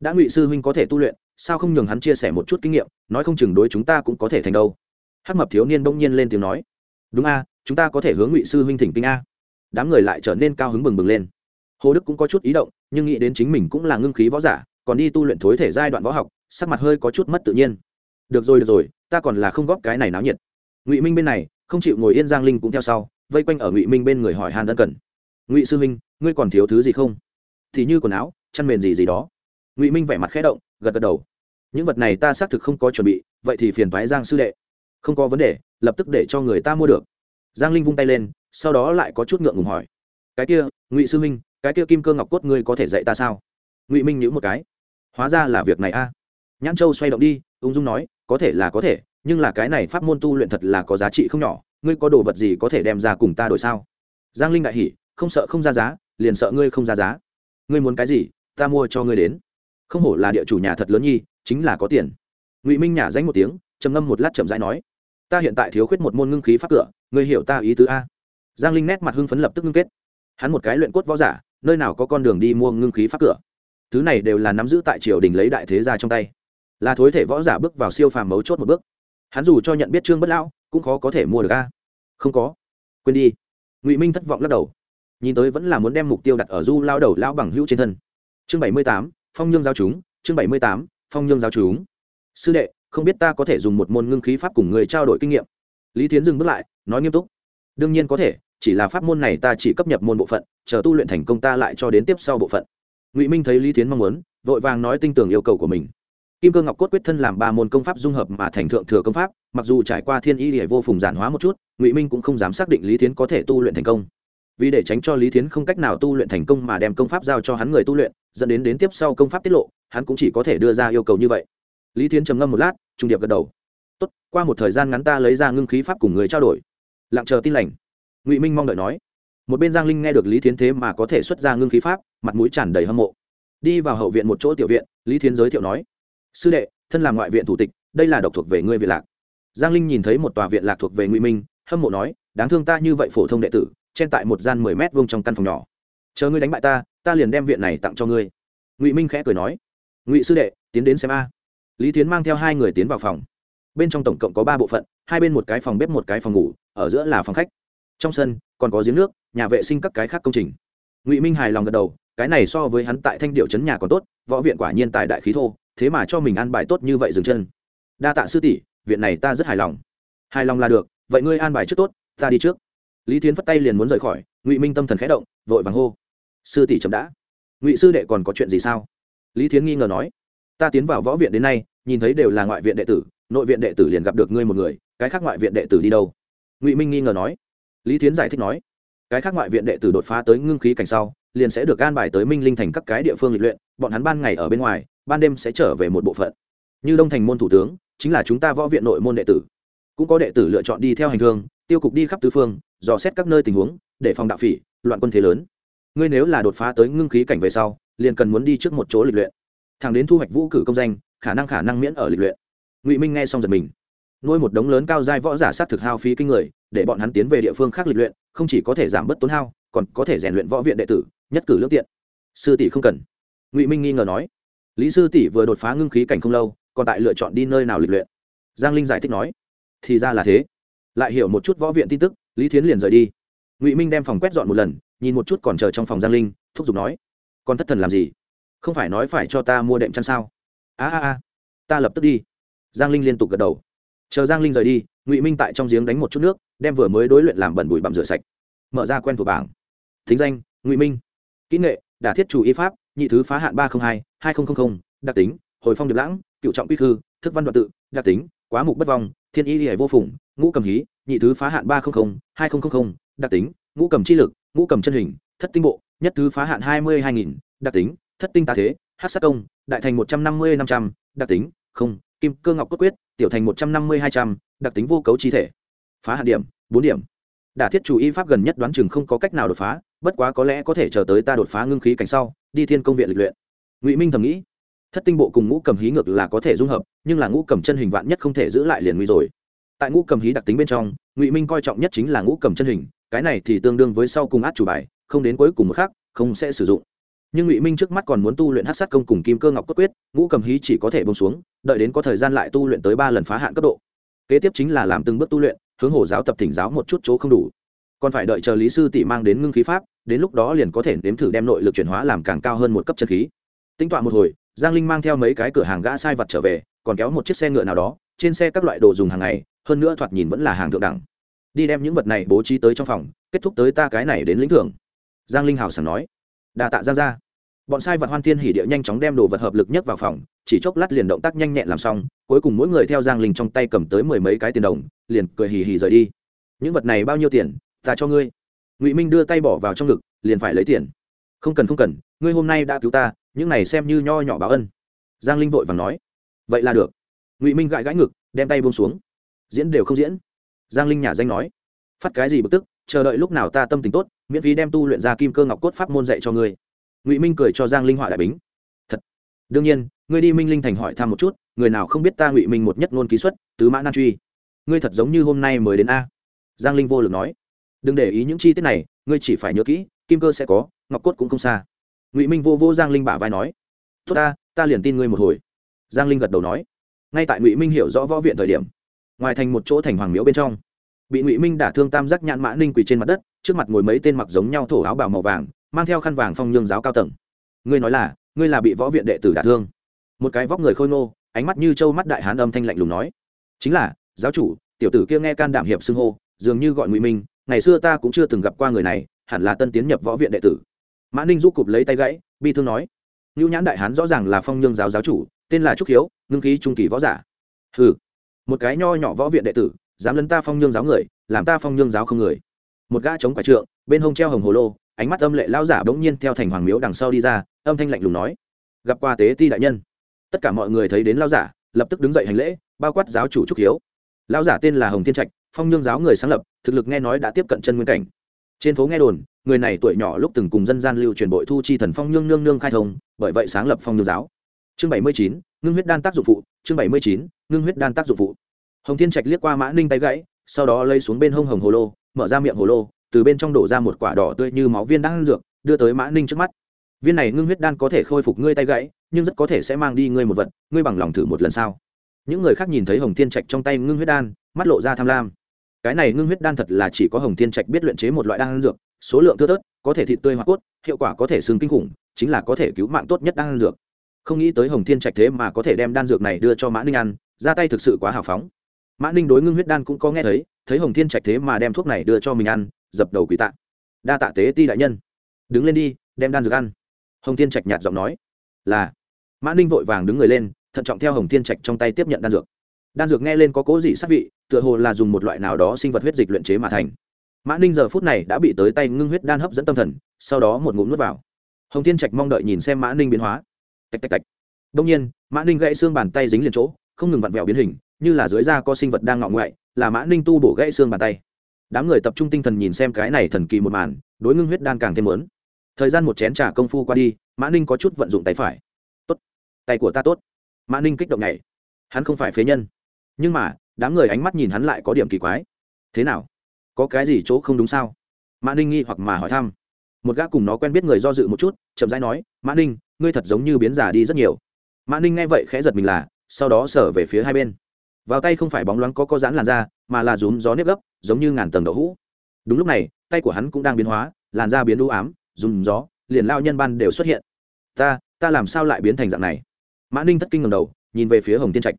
Đã ngụy sư huynh có thể tu luyện, sao không nhường hắn chia sẻ một chút kinh nghiệm, nói không chừng đối chúng ta cũng có thể thành đâu. Hắc mập thiếu niên bỗng nhiên lên tiếng nói. Đúng a, chúng ta có thể hướng ngụy sư huynh thỉnh kinh a. Đám người lại trở nên cao hứng bừng bừng lên. Hồ đức cũng có chút ý động nhưng nghĩ đến chính mình cũng là ngưng khí võ giả, còn đi tu luyện thối thể giai đoạn võ học, sắc mặt hơi có chút mất tự nhiên. Được rồi được rồi, ta còn là không góp cái này náo nhiệt. Ngụy minh bên này, không chịu ngồi yên giang linh cũng theo sau, vây quanh ở ngụy minh bên người hỏi hàn ân cần. Ngụy sư minh ngươi còn thiếu thứ gì không? Thì như quần áo, chăn mền gì gì đó. Ngụy minh vẻ mặt khẽ động, gật gật đầu. Những vật này ta xác thực không có chuẩn bị, vậy thì phiền thoái giang sư đệ. Không có vấn đề, lập tức để cho người ta mua được. Giang linh vung tay lên, sau đó lại có chút ngượng ngùng hỏi. Cái kia, ngụy sư minh cái kia kim cơ ngọc cốt ngươi có thể dạy ta sao? Ngụy minh nhữ một cái. Hóa ra là việc này a. Nhãn châu xoay động đi, ung dung nói, có thể là có thể, nhưng là cái này pháp môn tu luyện thật là có giá trị không nhỏ, ngươi có đồ vật gì có thể đem ra cùng ta đổi sao? Giang linh đại hỉ, không sợ không ra giá, liền sợ ngươi không ra giá. Ngươi muốn cái gì, ta mua cho ngươi đến. Không hổ là địa chủ nhà thật lớn nhi, chính là có tiền. Ngụy minh nhả danh một tiếng, trầm ngâm một lát chậm rãi nói, ta hiện tại thiếu khuyết một môn ngưng khí pháp cửa, ngươi hiểu ta ý tứ a. Giang linh nét mặt hưng phấn lập tức ngưng kết. Hắn một cái luyện cốt võ giả nơi nào có con đường đi mua ngưng khí pháp cửa. Thứ này đều là nắm giữ tại triều đình lấy đại thế ra trong tay. Là thối thể võ giả bước vào siêu phàm mấu chốt một bước. Hắn dù cho nhận biết trương bất lão, cũng khó có thể mua được a. Không có. Quên đi. Ngụy minh thất vọng lắc đầu. Nhìn tới vẫn là muốn đem mục tiêu đặt ở du lao đầu lão bằng hữu trên thân. Chương bảy mươi tám, phong nhương giao chúng. Chương bảy mươi tám, phong nhương giao chúng. Sư đệ, không biết ta có thể dùng một môn ngưng khí pháp cùng người trao đổi kinh nghiệm. Lý tiến dừng bước lại, nói nghiêm túc. Đương nhiên có thể chỉ là pháp môn này ta chỉ cấp nhập môn bộ phận, chờ tu luyện thành công ta lại cho đến tiếp sau bộ phận. Ngụy minh thấy lý tiến mong muốn, vội vàng nói tinh tường yêu cầu của mình. Kim cơ ngọc cốt quyết thân làm ba môn công pháp dung hợp mà thành thượng thừa công pháp, mặc dù trải qua thiên y để vô phùng giản hóa một chút, ngụy minh cũng không dám xác định lý tiến có thể tu luyện thành công. Vì để tránh cho lý tiến không cách nào tu luyện thành công mà đem công pháp giao cho hắn người tu luyện, dẫn đến đến tiếp sau công pháp tiết lộ, hắn cũng chỉ có thể đưa ra yêu cầu như vậy. Lý tiến trầm ngâm một lát, trung điệp gật đầu. Tốt, qua một thời gian ngắn ta lấy ra ngưng khí pháp cùng người trao đổi. Lặng chờ tin lành ngụy minh mong đợi nói một bên giang linh nghe được lý thiến thế mà có thể xuất ra ngưng khí pháp mặt mũi tràn đầy hâm mộ đi vào hậu viện một chỗ tiểu viện lý thiến giới thiệu nói sư đệ thân làm ngoại viện thủ tịch đây là độc thuộc về ngươi viện lạc giang linh nhìn thấy một tòa viện lạc thuộc về ngụy minh hâm mộ nói đáng thương ta như vậy phổ thông đệ tử chen tại một gian mười mét vuông trong căn phòng nhỏ chờ ngươi đánh bại ta ta liền đem viện này tặng cho ngươi ngụy minh khẽ cười nói ngụy sư đệ tiến đến xem a lý tiến mang theo hai người tiến vào phòng bên trong tổng cộng có ba bộ phận hai bên một cái phòng bếp một cái phòng ngủ ở giữa là phòng khách trong sân, còn có giếng nước, nhà vệ sinh các cái khác công trình. Ngụy minh hài lòng gật đầu, cái này so với hắn tại thanh điệu trấn nhà còn tốt, võ viện quả nhiên tài đại khí thô, thế mà cho mình ăn bài tốt như vậy dừng chân. Đa tạ sư tỷ, viện này ta rất hài lòng. Hài lòng là được, vậy ngươi an bài trước tốt, ta đi trước. Lý Thiến phất tay liền muốn rời khỏi, ngụy minh tâm thần khẽ động, vội vàng hô. Sư tỷ chậm đã. Ngụy sư đệ còn có chuyện gì sao? Lý Thiến nghi ngờ nói. Ta tiến vào võ viện đến nay, nhìn thấy đều là ngoại viện đệ tử, nội viện đệ tử liền gặp được ngươi một người, cái khác ngoại viện đệ tử đi đâu? Ngụy minh nghi ngờ nói lý tiến giải thích nói, cái khác ngoại viện đệ tử đột phá tới ngưng khí cảnh sau, liền sẽ được gan bài tới minh linh thành các cái địa phương lịch luyện, bọn hắn ban ngày ở bên ngoài, ban đêm sẽ trở về một bộ phận. Như đông thành môn thủ tướng, chính là chúng ta võ viện nội môn đệ tử. Cũng có đệ tử lựa chọn đi theo hành thương tiêu cục đi khắp tứ phương, dò xét các nơi tình huống, để phòng đạo phỉ, loạn quân thế lớn. Ngươi nếu là đột phá tới ngưng khí cảnh về sau, liền cần muốn đi trước một chỗ lịch luyện. Thằng đến thu hoạch vũ cử công danh, khả năng khả năng miễn ở lịch luyện. Ngụy minh nghe xong giật mình. Nuôi một đống lớn cao giai võ giả sát thực hao phí kinh người để bọn hắn tiến về địa phương khác lịch luyện, không chỉ có thể giảm bớt tốn hao, còn có thể rèn luyện võ viện đệ tử, nhất cử lương tiện. Sư tỷ không cần. Ngụy minh nghi ngờ nói. Lý sư tỷ vừa đột phá ngưng khí cảnh không lâu, còn tại lựa chọn đi nơi nào lịch luyện. Giang linh giải thích nói. Thì ra là thế. Lại hiểu một chút võ viện tin tức, lý thiến liền rời đi. Ngụy minh đem phòng quét dọn một lần, nhìn một chút còn chờ trong phòng giang linh, thúc giục nói. Con thất thần làm gì? Không phải nói phải cho ta mua đệm chăn sao? A a a. Ta lập tức đi. Giang linh liên tục gật đầu. Chờ giang linh rời đi, ngụy minh tại trong giếng đánh một chút nước đem vừa mới đối luyện làm bẩn bụi bặm rửa sạch. Mở ra quen thuộc bảng. Thính danh, ngụy minh. Kỹ nghệ, đả thiết chủ y pháp, nhị thứ phá hạn ba trăm linh hai hai nghìn đặc tính, hồi phong điệp lãng, cựu trọng quy khư, thức văn đoạn tự, đặc tính, quá mục bất vong, thiên y hệ vô phùng, ngũ cầm hí, nhị thứ phá hạn ba trăm linh hai nghìn đặc tính, ngũ cầm chi lực, ngũ cầm chân hình, thất tinh bộ, nhất thứ phá hạn hai mươi hai nghìn, đặc tính, thất tinh tà thế hát sát công, đại thành một trăm năm mươi năm trăm, đặc tính, không, kim cơ ngọc cốt quyết, tiểu thành một trăm năm mươi hai trăm, đặc tính vô cấu chi thể phá hạn điểm, bốn điểm. Đả thiết chủ y pháp gần nhất đoán chừng không có cách nào đột phá, bất quá có lẽ có thể chờ tới ta đột phá ngưng khí cảnh sau, đi thiên công viện lịch luyện. Ngụy minh thầm nghĩ, thất tinh bộ cùng ngũ cầm hí ngược là có thể dung hợp, nhưng là ngũ cầm chân hình vạn nhất không thể giữ lại liền nguy rồi. Tại ngũ cầm hí đặc tính bên trong, ngụy minh coi trọng nhất chính là ngũ cầm chân hình, cái này thì tương đương với sau cùng át chủ bài, không đến cuối cùng một khác không sẽ sử dụng. Nhưng ngụy minh trước mắt còn muốn tu luyện hát sát công cùng kim cơ ngọc cốt quyết, ngũ cầm hí chỉ có thể bông xuống, đợi đến có thời gian lại tu luyện tới ba lần phá hạn cấp độ. Kế tiếp chính là làm từng bước tu luyện hướng hồ giáo tập thỉnh giáo một chút chỗ không đủ. Còn phải đợi chờ lý sư tỷ mang đến ngưng khí pháp, đến lúc đó liền có thể nếm thử đem nội lực chuyển hóa làm càng cao hơn một cấp chân khí. Tính toán một hồi, giang linh mang theo mấy cái cửa hàng gã sai vật trở về, còn kéo một chiếc xe ngựa nào đó, trên xe các loại đồ dùng hàng ngày, hơn nữa thoạt nhìn vẫn là hàng thượng đẳng. Đi đem những vật này bố trí tới trong phòng, kết thúc tới ta cái này đến lĩnh thưởng. Giang linh hào sảng nói. Đà tạ ra ra bọn sai vật hoan thiên hỉ địa nhanh chóng đem đồ vật hợp lực nhất vào phòng, chỉ chốc lát liền động tác nhanh nhẹn làm xong, cuối cùng mỗi người theo giang linh trong tay cầm tới mười mấy cái tiền đồng, liền cười hì hì rời đi. Những vật này bao nhiêu tiền, ta cho ngươi. Ngụy minh đưa tay bỏ vào trong ngực, liền phải lấy tiền. Không cần không cần, ngươi hôm nay đã cứu ta, những này xem như nho nhỏ báo ân. Giang linh vội vàng nói. Vậy là được. Ngụy minh gãi gãi ngực, đem tay buông xuống. Diễn đều không diễn. Giang linh nhà danh nói. Phát cái gì bực tức, chờ đợi lúc nào ta tâm tình tốt, miễn phí đem tu luyện ra kim cơ ngọc cốt pháp môn dạy cho ngươi ngụy minh cười cho giang linh họa đại bính thật đương nhiên ngươi đi minh linh thành hỏi thăm một chút người nào không biết ta ngụy minh một nhất ngôn ký xuất tứ mã nan truy ngươi thật giống như hôm nay mới đến a giang linh vô lực nói đừng để ý những chi tiết này ngươi chỉ phải nhớ kỹ kim cơ sẽ có ngọc cốt cũng không xa ngụy minh vô vô giang linh bả vai nói tốt ta ta liền tin ngươi một hồi giang linh gật đầu nói ngay tại ngụy minh hiểu rõ võ viện thời điểm ngoài thành một chỗ thành hoàng miếu bên trong bị ngụy minh đả thương tam giác nhãn mã ninh quỳ trên mặt đất trước mặt ngồi mấy tên mặc giống nhau thổ áo bào màu vàng mang theo khăn vàng phong nhương giáo cao tầng. Ngươi nói là, ngươi là bị võ viện đệ tử đả thương. Một cái vóc người khôi ngô, ánh mắt như trâu mắt đại hán âm thanh lạnh lùng nói. Chính là, giáo chủ, tiểu tử kia nghe can đảm hiệp xưng hô, dường như gọi ngụy minh, ngày xưa ta cũng chưa từng gặp qua người này, hẳn là tân tiến nhập võ viện đệ tử. Mã ninh giúp cụp lấy tay gãy, bi thương nói. Ngưu nhãn đại hán rõ ràng là phong nhương giáo giáo chủ, tên là trúc hiếu, ngưng khí trung kỳ võ giả. Ừ một cái nho nhỏ võ viện đệ tử, dám lấn ta phong nhương giáo người, làm ta phong nhương giáo không người. Một gã chống quả trượng, bên hông treo hồng hồ lô ánh mắt âm lệ lao giả bỗng nhiên theo thành hoàng miếu đằng sau đi ra, âm thanh lạnh lùng nói, gặp qua tế ti đại nhân. Tất cả mọi người thấy đến lao giả, lập tức đứng dậy hành lễ, bao quát giáo chủ trúc hiếu. Lao giả tên là hồng thiên trạch, phong nhương giáo người sáng lập, thực lực nghe nói đã tiếp cận chân nguyên cảnh. Trên phố nghe đồn, người này tuổi nhỏ lúc từng cùng dân gian lưu truyền bội thu chi thần phong nhương nương nương khai thông, bởi vậy sáng lập phong nhương giáo. Chương bảy mươi chín, ngưng huyết đan tác dụng phụ, chương bảy mươi chín, ngưng huyết đan tác dụng phụ. Hồng thiên trạch liếc qua mã ninh tay gãy, sau đó lấy xuống bên hông hồng hồ lô, mở ra miệng hồ lô từ bên trong đổ ra một quả đỏ tươi như máu viên đan dược, đưa tới mã ninh trước mắt. Viên này ngưng huyết đan có thể khôi phục ngươi tay gãy, nhưng rất có thể sẽ mang đi ngươi một vật, ngươi bằng lòng thử một lần sao? Những người khác nhìn thấy hồng thiên trạch trong tay ngưng huyết đan, mắt lộ ra tham lam. Cái này ngưng huyết đan thật là chỉ có hồng thiên trạch biết luyện chế một loại đan dược, số lượng thưa thớt, có thể thịt tươi hoặc cốt, hiệu quả có thể xương kinh khủng, chính là có thể cứu mạng tốt nhất đan dược. Không nghĩ tới hồng thiên trạch thế mà có thể đem đan dược này đưa cho mã ninh ăn, ra tay thực sự quá hào phóng. Mã ninh đối ngưng huyết đan cũng có nghe thấy thấy hồng thiên trạch thế mà đem thuốc này đưa cho mình ăn dập đầu quỷ tạ. Đa tạ tế ti đại nhân. Đứng lên đi, đem đan dược ăn. Hồng thiên trạch nhạt giọng nói. Là. Mã ninh vội vàng đứng người lên, thận trọng theo hồng thiên trạch trong tay tiếp nhận đan dược. Đan dược nghe lên có cố dị sát vị, tựa hồ là dùng một loại nào đó sinh vật huyết dịch luyện chế mà thành. Mã ninh giờ phút này đã bị tới tay ngưng huyết đan hấp dẫn tâm thần, sau đó một ngụm nuốt vào. Hồng thiên trạch mong đợi nhìn xem mã ninh biến hóa. Tạch tạch tạch. Đông nhiên, mã ninh gãy xương bàn tay dính liền chỗ, không ngừng vặn vẹo biến hình, như là dưới da có sinh vật đang ngọ ngoại là mã ninh tu bổ gãy xương bàn tay đám người tập trung tinh thần nhìn xem cái này thần kỳ một màn, đối ngưng huyết đan càng thêm lớn thời gian một chén trà công phu qua đi, mã ninh có chút vận dụng tay phải. Tốt, tay của ta tốt. Mã ninh kích động nhảy. Hắn không phải phế nhân. Nhưng mà, đám người ánh mắt nhìn hắn lại có điểm kỳ quái. Thế nào? Có cái gì chỗ không đúng sao? Mã ninh nghi hoặc mà hỏi thăm. Một gã cùng nó quen biết người do dự một chút, chậm rãi nói, mã ninh, ngươi thật giống như biến giả đi rất nhiều. Mã ninh nghe vậy khẽ giật mình là, sau đó sở về phía hai bên. Vào tay không phải bóng loáng có có dán làn da, mà là rúm gió nếp gấp giống như ngàn tầng đậu hũ. Đúng lúc này, tay của hắn cũng đang biến hóa, làn da biến đũ ám dùng gió, liền lao nhân ban đều xuất hiện. Ta ta làm sao lại biến thành dạng này? Mã ninh thất kinh ngầm đầu, nhìn về phía hồng tiên trạch.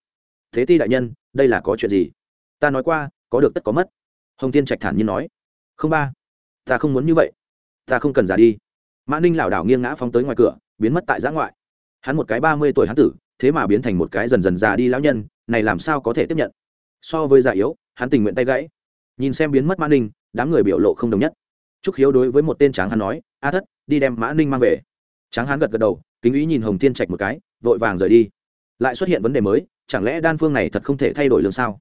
Thế ti đại nhân, đây là có chuyện gì? Ta nói qua, có được tất có mất. Hồng tiên trạch thản nhiên nói. Không ba, ta không muốn như vậy. Ta không cần giả đi. Mã ninh lảo đảo nghiêng ngã phóng tới ngoài cửa, biến mất tại giã ngoại. Hắn một cái ba mươi tuổi hắn tử, thế mà biến thành một cái dần dần già đi lão nhân, này làm sao có thể tiếp nhận? So với già yếu, hắn tình nguyện tay gãy nhìn xem biến mất mã ninh, đám người biểu lộ không đồng nhất. Trúc khiếu đối với một tên tráng hắn nói, a thất, đi đem mã ninh mang về. Tráng hắn gật gật đầu, kính ý nhìn hồng tiên trạch một cái, vội vàng rời đi. Lại xuất hiện vấn đề mới, chẳng lẽ đan phương này thật không thể thay đổi lương sao?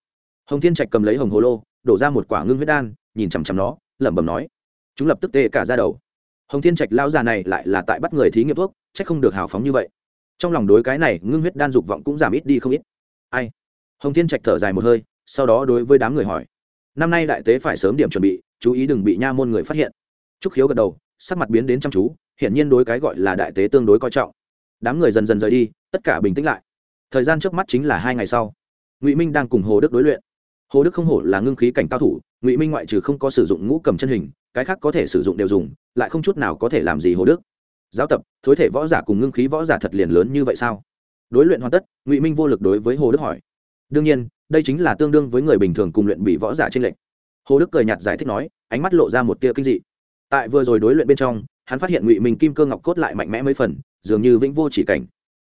Hồng tiên trạch cầm lấy hồng hồ lô, đổ ra một quả ngưng huyết đan, nhìn chằm chằm nó, lẩm bẩm nói, chúng lập tức tê cả ra đầu. Hồng thiên trạch lao già này lại là tại bắt người thí nghiệm thuốc c h ắ c không được hào phóng như vậy. Trong lòng đối cái này ngưng huyết đan dục vọng cũng giảm ít đi không ít. Ai? Hồng thiên trạch thở dài một hơi, sau đó đối với đám người hỏi năm nay đại tế phải sớm điểm chuẩn bị, chú ý đừng bị nha môn người phát hiện. Trúc khiếu gật đầu, sắc mặt biến đến chăm chú, hiển nhiên đối cái gọi là đại tế tương đối coi trọng. Đám người dần dần rời đi, tất cả bình tĩnh lại. Thời gian trước mắt chính là hai ngày sau. Ngụy minh đang cùng hồ đức đối luyện. Hồ đức không hổ là ngưng khí cảnh cao thủ, ngụy minh ngoại trừ không có sử dụng ngũ cầm chân hình, cái khác có thể sử dụng đều dùng, lại không chút nào có thể làm gì hồ đức. Giáo tập, thối thể võ giả cùng ngưng khí võ giả thật liền lớn như vậy sao? Đối luyện hoàn tất, ngụy minh vô lực đối với hồ đức hỏi. Đương nhiên đây chính là tương đương với người bình thường cùng luyện bị võ giả trên lệnh hồ đức cười nhạt giải thích nói, ánh mắt lộ ra một tia kinh dị. Tại vừa rồi đối luyện bên trong, hắn phát hiện ngụy minh kim cơ ngọc cốt lại mạnh mẽ mấy phần, dường như vĩnh vô chỉ cảnh.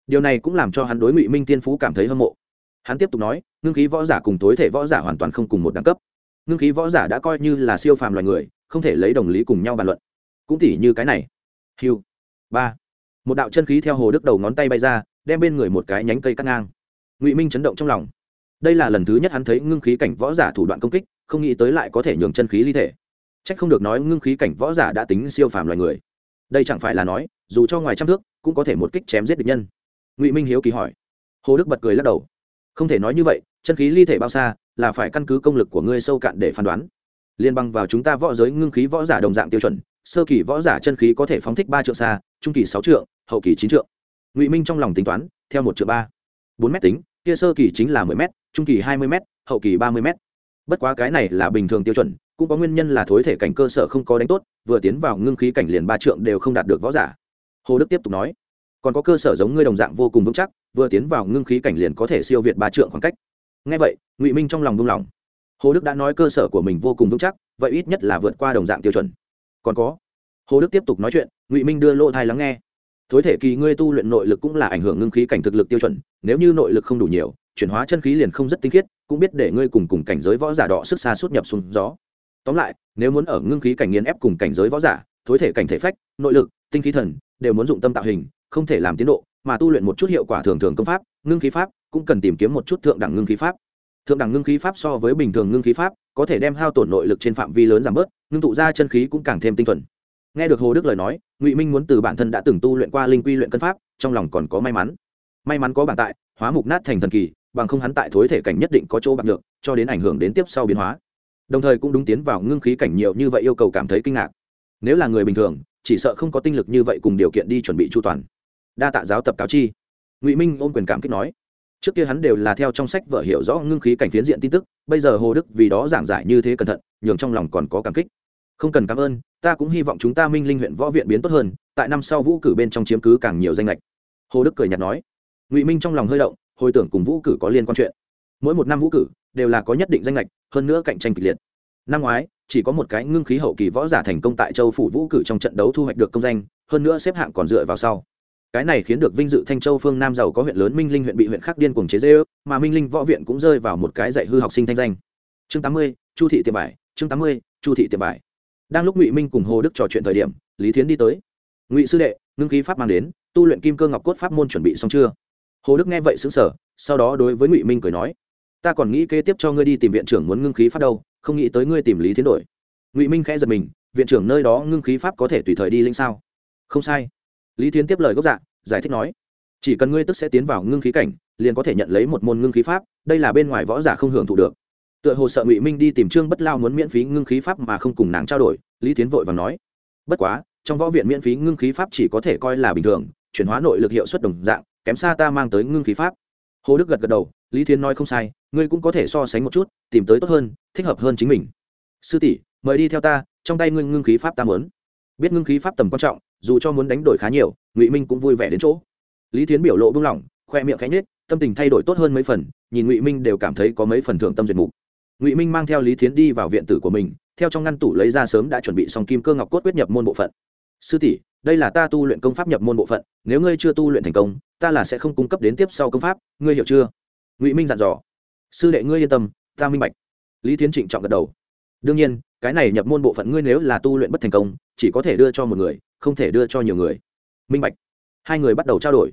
Điều này cũng làm cho hắn đối ngụy minh tiên phú cảm thấy hâm mộ. Hắn tiếp tục nói, ngưng khí võ giả cùng tối thể võ giả hoàn toàn không cùng một đẳng cấp. Ngưng khí võ giả đã coi như là siêu phàm loài người, không thể lấy đồng lý cùng nhau bàn luận. Cũng tỉ như cái này. Hiu. Ba. Một đạo chân khí theo hồ đức đầu ngón tay bay ra, đem bên người một cái nhánh cây cắt ngang. Ngụy minh chấn động trong lòng đây là lần thứ nhất hắn thấy ngưng khí cảnh võ giả thủ đoạn công kích không nghĩ tới lại có thể nhường chân khí ly thể. C h ắ c không được nói ngưng khí cảnh võ giả đã tính siêu phàm loài người. Đây chẳng phải là nói dù cho ngoài trăm thước cũng có thể một kích chém giết địch nhân. Ngụy minh hiếu kỳ hỏi. Hồ đức bật cười lắc đầu. Không thể nói như vậy chân khí ly thể bao xa là phải căn cứ công lực của ngươi sâu cạn để phán đoán. Liên băng vào chúng ta võ giới ngưng khí võ giả đồng dạng tiêu chuẩn sơ kỳ võ giả chân khí có thể phóng thích ba triệu xa trung kỳ sáu triệu, hậu kỳ chín triệu. ngụy minh trong lòng tính toán theo một triệu ba. Bốn m tính kia sơ kỳ chính là mười m trung kỳ hai mươi m, hậu kỳ ba mươi m. Bất quá cái này là bình thường tiêu chuẩn, cũng có nguyên nhân là thối thể cảnh cơ sở không có đánh tốt, vừa tiến vào ngưng khí cảnh liền ba trượng đều không đạt được võ giả. Hồ đức tiếp tục nói, còn có cơ sở giống ngươi đồng dạng vô cùng vững chắc, vừa tiến vào ngưng khí cảnh liền có thể siêu việt ba trượng khoảng cách. Ngay vậy, ngụy minh trong lòng buông lòng. hồ đức đã nói cơ sở của mình vô cùng vững chắc, vậy ít nhất là vượt qua đồng dạng tiêu chuẩn. Còn có, hồ đức tiếp tục nói chuyện, ngụy minh đưa lỗ thai lắng nghe. Thối thể kỳ ngươi tu luyện nội lực cũng là ảnh hưởng ngưng khí cảnh thực lực tiêu chuẩn, nếu như nội lực không đủ nhiều chuyển hóa chân khí liền không rất tinh khiết, cũng biết để ngươi cùng cùng cảnh giới võ giả đọ sức xa suốt nhập xuống gió. Tóm lại, nếu muốn ở ngưng khí cảnh nghiền ép cùng cảnh giới võ giả, thối thể cảnh thể phách, nội lực, tinh khí thần, đều muốn dụng tâm tạo hình, không thể làm tiến độ, mà tu luyện một chút hiệu quả thường thường công pháp, ngưng khí pháp, cũng cần tìm kiếm một chút thượng đẳng ngưng khí pháp. Thượng đẳng ngưng khí pháp so với bình thường ngưng khí pháp, có thể đem hao tổn nội lực trên phạm vi lớn giảm bớt, ngưng tụ ra chân khí cũng càng thêm tinh thuần. Nghe được hồ đức lời nói, ngụy minh muốn từ bản thân đã từng tu luyện qua linh quy luyện cân pháp, trong lòng còn có may mắn. May mắn có bản tại, hóa mục nát thành thần kỳ bằng không hắn tại thối thể cảnh nhất định có chỗ bạc được cho đến ảnh hưởng đến tiếp sau biến hóa. Đồng thời cũng đúng tiến vào ngưng khí cảnh nhiều như vậy yêu cầu cảm thấy kinh ngạc. Nếu là người bình thường, chỉ sợ không có tinh lực như vậy cùng điều kiện đi chuẩn bị chu toàn. Đa tạ giáo tập cáo chi. Ngụy minh ôm quyền cảm kích nói. Trước kia hắn đều là theo trong sách vở hiểu rõ ngưng khí cảnh phiến diện tin tức, bây giờ hồ đức vì đó giảng giải như thế cẩn thận, nhường trong lòng còn có cảm kích. Không cần cảm ơn, ta cũng hy vọng chúng ta minh linh huyện võ viện biến tốt hơn, tại năm sau vũ cử bên trong chiếm cứ càng nhiều danh lệch. Hồ đức cười nhạt nói. Ngụy minh trong lòng hơi động hồi tưởng cùng vũ cử có liên quan chuyện. Mỗi một năm vũ cử đều là có nhất định danh lệch hơn nữa cạnh tranh kịch liệt. Năm ngoái, chỉ có một cái ngưng khí hậu kỳ võ giả thành công tại châu phủ vũ cử trong trận đấu thu hoạch được công danh, hơn nữa xếp hạng còn dựa vào sau. Cái này khiến được vinh dự thanh châu phương nam giàu có huyện lớn minh linh huyện bị huyện khác điên cuồng chế dê ước mà minh linh võ viện cũng rơi vào một cái dạy hư học sinh thanh danh. Chương tám mươi, chu thị tiệm bài, chương tám mươi, chu thị tiệm bài. Đang lúc ngụy minh cùng hồ đức trò chuyện thời điểm, lý thiến đi tới. Ngụy sư đệ, ngưng khí pháp mang đến, tu luyện kim cơ ngọc cốt pháp môn chuẩn bị xong chưa? Hồ đức nghe vậy xứng sở sau đó đối với ngụy minh cười nói, ta còn nghĩ kế tiếp cho ngươi đi tìm viện trưởng muốn ngưng khí pháp đâu, không nghĩ tới ngươi tìm lý thiến đổi. Ngụy minh khẽ giật mình, viện trưởng nơi đó ngưng khí pháp có thể tùy thời đi linh sao? Không sai. Lý thiến tiếp lời gốc dạ giải thích nói, chỉ cần ngươi tức sẽ tiến vào ngưng khí cảnh, liền có thể nhận lấy một môn ngưng khí pháp, đây là bên ngoài võ giả không hưởng thụ được. Tựa hồ sợ ngụy minh đi tìm trương bất lao muốn miễn phí ngưng khí pháp mà không cùng nàng trao đổi, lý tiến vội và nói, bất quá, trong võ viện miễn phí ngưng khí pháp chỉ có thể coi là bình thường, chuyển hóa nội lực hiệu suất đồng dạng kém xa ta mang tới ngưng khí pháp. Hồ đức gật gật đầu, lý thiên nói không sai, ngươi cũng có thể so sánh một chút, tìm tới tốt hơn, thích hợp hơn chính mình. Sư tỷ, mời đi theo ta, trong tay ngươi ngưng khí pháp ta mớn biết ngưng khí pháp tầm quan trọng, dù cho muốn đánh đổi khá nhiều, ngụy minh cũng vui vẻ đến chỗ. Lý Thiến biểu lộ buông lỏng khoe miệng khẽ nhết tâm tình thay đổi tốt hơn mấy phần, nhìn ngụy minh đều cảm thấy có mấy phần thưởng tâm duyệt mục. Ngụy minh mang theo lý thiến đi vào viện tử của mình, theo trong ngăn tủ lấy ra sớm đã chuẩn bị xong kim cơ ngọc cốt quyết nhập môn bộ phận sư tỷ, đây là ta tu luyện công pháp nhập môn bộ phận, nếu ngươi chưa tu luyện thành công, ta là sẽ không cung cấp đến tiếp sau công pháp, ngươi hiểu chưa? Ngụy minh dặn dò. Sư đệ ngươi yên tâm, ta minh bạch. Lý thiến trịnh trọng gật đầu. Đương nhiên, cái này nhập môn bộ phận ngươi nếu là tu luyện bất thành công, chỉ có thể đưa cho một người, không thể đưa cho nhiều người. Minh bạch. Hai người bắt đầu trao đổi.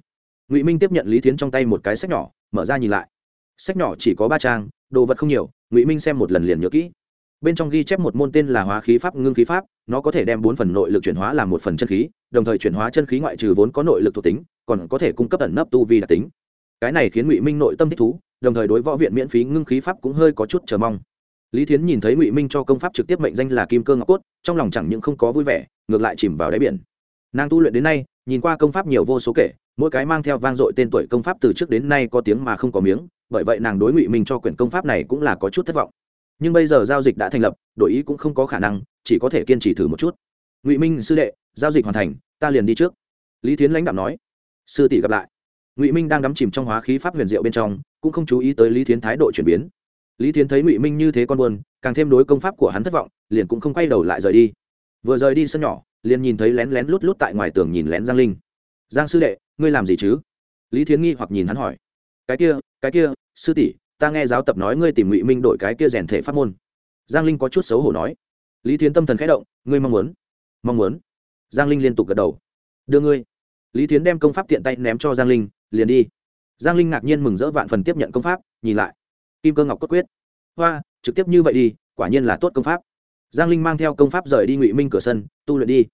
Ngụy minh tiếp nhận lý thiến trong tay một cái sách nhỏ, mở ra nhìn lại. Sách nhỏ chỉ có ba trang, đồ vật không nhiều, ngụy minh xem một lần liền nhớ kỹ bên trong ghi chép một môn tên là hóa khí pháp, ngưng khí pháp. Nó có thể đem bốn phần nội lực chuyển hóa làm một phần chân khí, đồng thời chuyển hóa chân khí ngoại trừ vốn có nội lực thuộc tính, còn có thể cung cấp ẩn nấp tu vi đặc tính. Cái này khiến ngụy minh nội tâm thích thú, đồng thời đối võ viện miễn phí ngưng khí pháp cũng hơi có chút chờ mong. Lý thiến nhìn thấy ngụy minh cho công pháp trực tiếp mệnh danh là kim cơ ngọc cốt, trong lòng chẳng những không có vui vẻ, ngược lại chìm vào đáy biển. Nàng tu luyện đến nay, nhìn qua công pháp nhiều vô số kể, mỗi cái mang theo vang dội tên tuổi công pháp từ trước đến nay có tiếng mà không có miếng, bởi vậy nàng đối ngụy minh cho quyển công pháp này cũng là có chút thất vọng nhưng bây giờ giao dịch đã thành lập, đổi ý cũng không có khả năng, chỉ có thể kiên trì thử một chút. Ngụy minh sư đệ, giao dịch hoàn thành, ta liền đi trước. Lý thiến lãnh đạo nói. Sư tỷ gặp lại. Ngụy minh đang đắm chìm trong hóa khí pháp huyền diệu bên trong, cũng không chú ý tới lý thiến thái độ chuyển biến. Lý thiến thấy ngụy minh như thế con buồn, càng thêm đối công pháp của hắn thất vọng, liền cũng không quay đầu lại rời đi. Vừa rời đi sân nhỏ, liền nhìn thấy lén lén lút lút tại ngoài tường nhìn lén giang linh. Giang sư đệ, ngươi làm gì chứ? Lý thiến nghi hoặc nhìn hắn hỏi. Cái kia cái kia, sư tỷ ta nghe giáo tập nói ngươi tìm ngụy minh đổi cái kia rèn thể pháp môn. Giang linh có chút xấu hổ nói. Lý thiến tâm thần khẽ động, ngươi mong muốn? Mong muốn. Giang linh liên tục gật đầu. Đưa ngươi. Lý thiến đem công pháp tiện tay ném cho giang linh, liền đi. Giang linh ngạc nhiên mừng rỡ vạn phần tiếp nhận công pháp, nhìn lại. Kim cơ ngọc cốt quyết. Hoa, trực tiếp như vậy đi, quả nhiên là tốt công pháp. Giang linh mang theo công pháp rời đi ngụy minh cửa sân, tu luyện đi.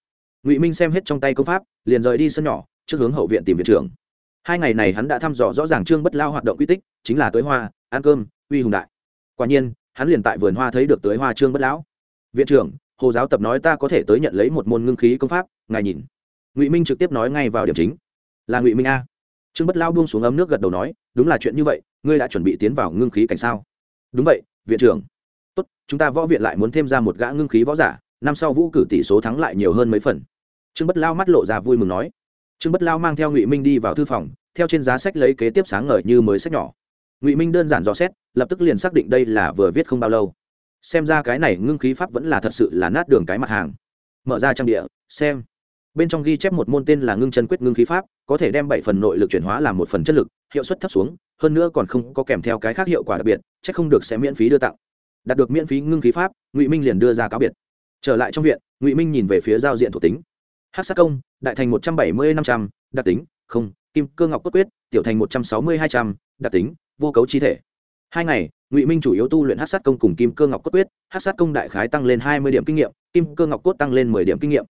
Ngụy minh xem hết trong tay công pháp, liền rời đi sân nhỏ, trước hướng hậu viện tìm viện trưởng. Hai ngày này hắn đã thăm dò rõ ràng trương bất lao hoạt động quy tích, chính là tới hoa ăn cơm, uy hùng đại. Quả nhiên, hắn liền tại vườn hoa thấy được tới hoa trương bất lão. Viện trưởng, hồ giáo tập nói ta có thể tới nhận lấy một môn ngưng khí công pháp, ngài nhìn. Ngụy minh trực tiếp nói ngay vào điểm chính. Là ngụy minh a. Trương bất lão buông xuống ấm nước gật đầu nói, đúng là chuyện như vậy, ngươi đã chuẩn bị tiến vào ngưng khí cảnh sao? Đúng vậy, viện trưởng. Tốt, chúng ta võ viện lại muốn thêm ra một gã ngưng khí võ giả, năm sau vũ cử tỷ số thắng lại nhiều hơn mấy phần. Trương bất lao mắt lộ ra vui mừng nói. Trương bất lao mang theo ngụy minh đi vào thư phòng, theo trên giá sách lấy kế tiếp sáng ngời như mới sách nhỏ ngụy minh đơn giản dò xét lập tức liền xác định đây là vừa viết không bao lâu xem ra cái này ngưng khí pháp vẫn là thật sự là nát đường cái mặt hàng mở ra trang địa xem bên trong ghi chép một môn tên là ngưng chân quyết ngưng khí pháp có thể đem bảy phần nội lực chuyển hóa làm một phần chất lực hiệu suất thấp xuống hơn nữa còn không có kèm theo cái khác hiệu quả đặc biệt c h ắ c không được sẽ miễn phí đưa tặng đạt được miễn phí ngưng khí pháp ngụy minh liền đưa ra cáo biệt trở lại trong viện ngụy minh nhìn về phía giao diện thuộc tính hát sát công đại thành một trăm bảy mươi năm trăm đặc tính không kim cơ ngọc cốt quyết tiểu thành một trăm sáu mươi hai trăm đặc tính vô cấu chi thể. Hai ngày, ngụy minh chủ yếu tu luyện hát sát công cùng kim cơ ngọc cốt quyết hát sát công đại khái tăng lên hai mươi điểm kinh nghiệm, kim cơ ngọc cốt tăng lên mười điểm kinh nghiệm.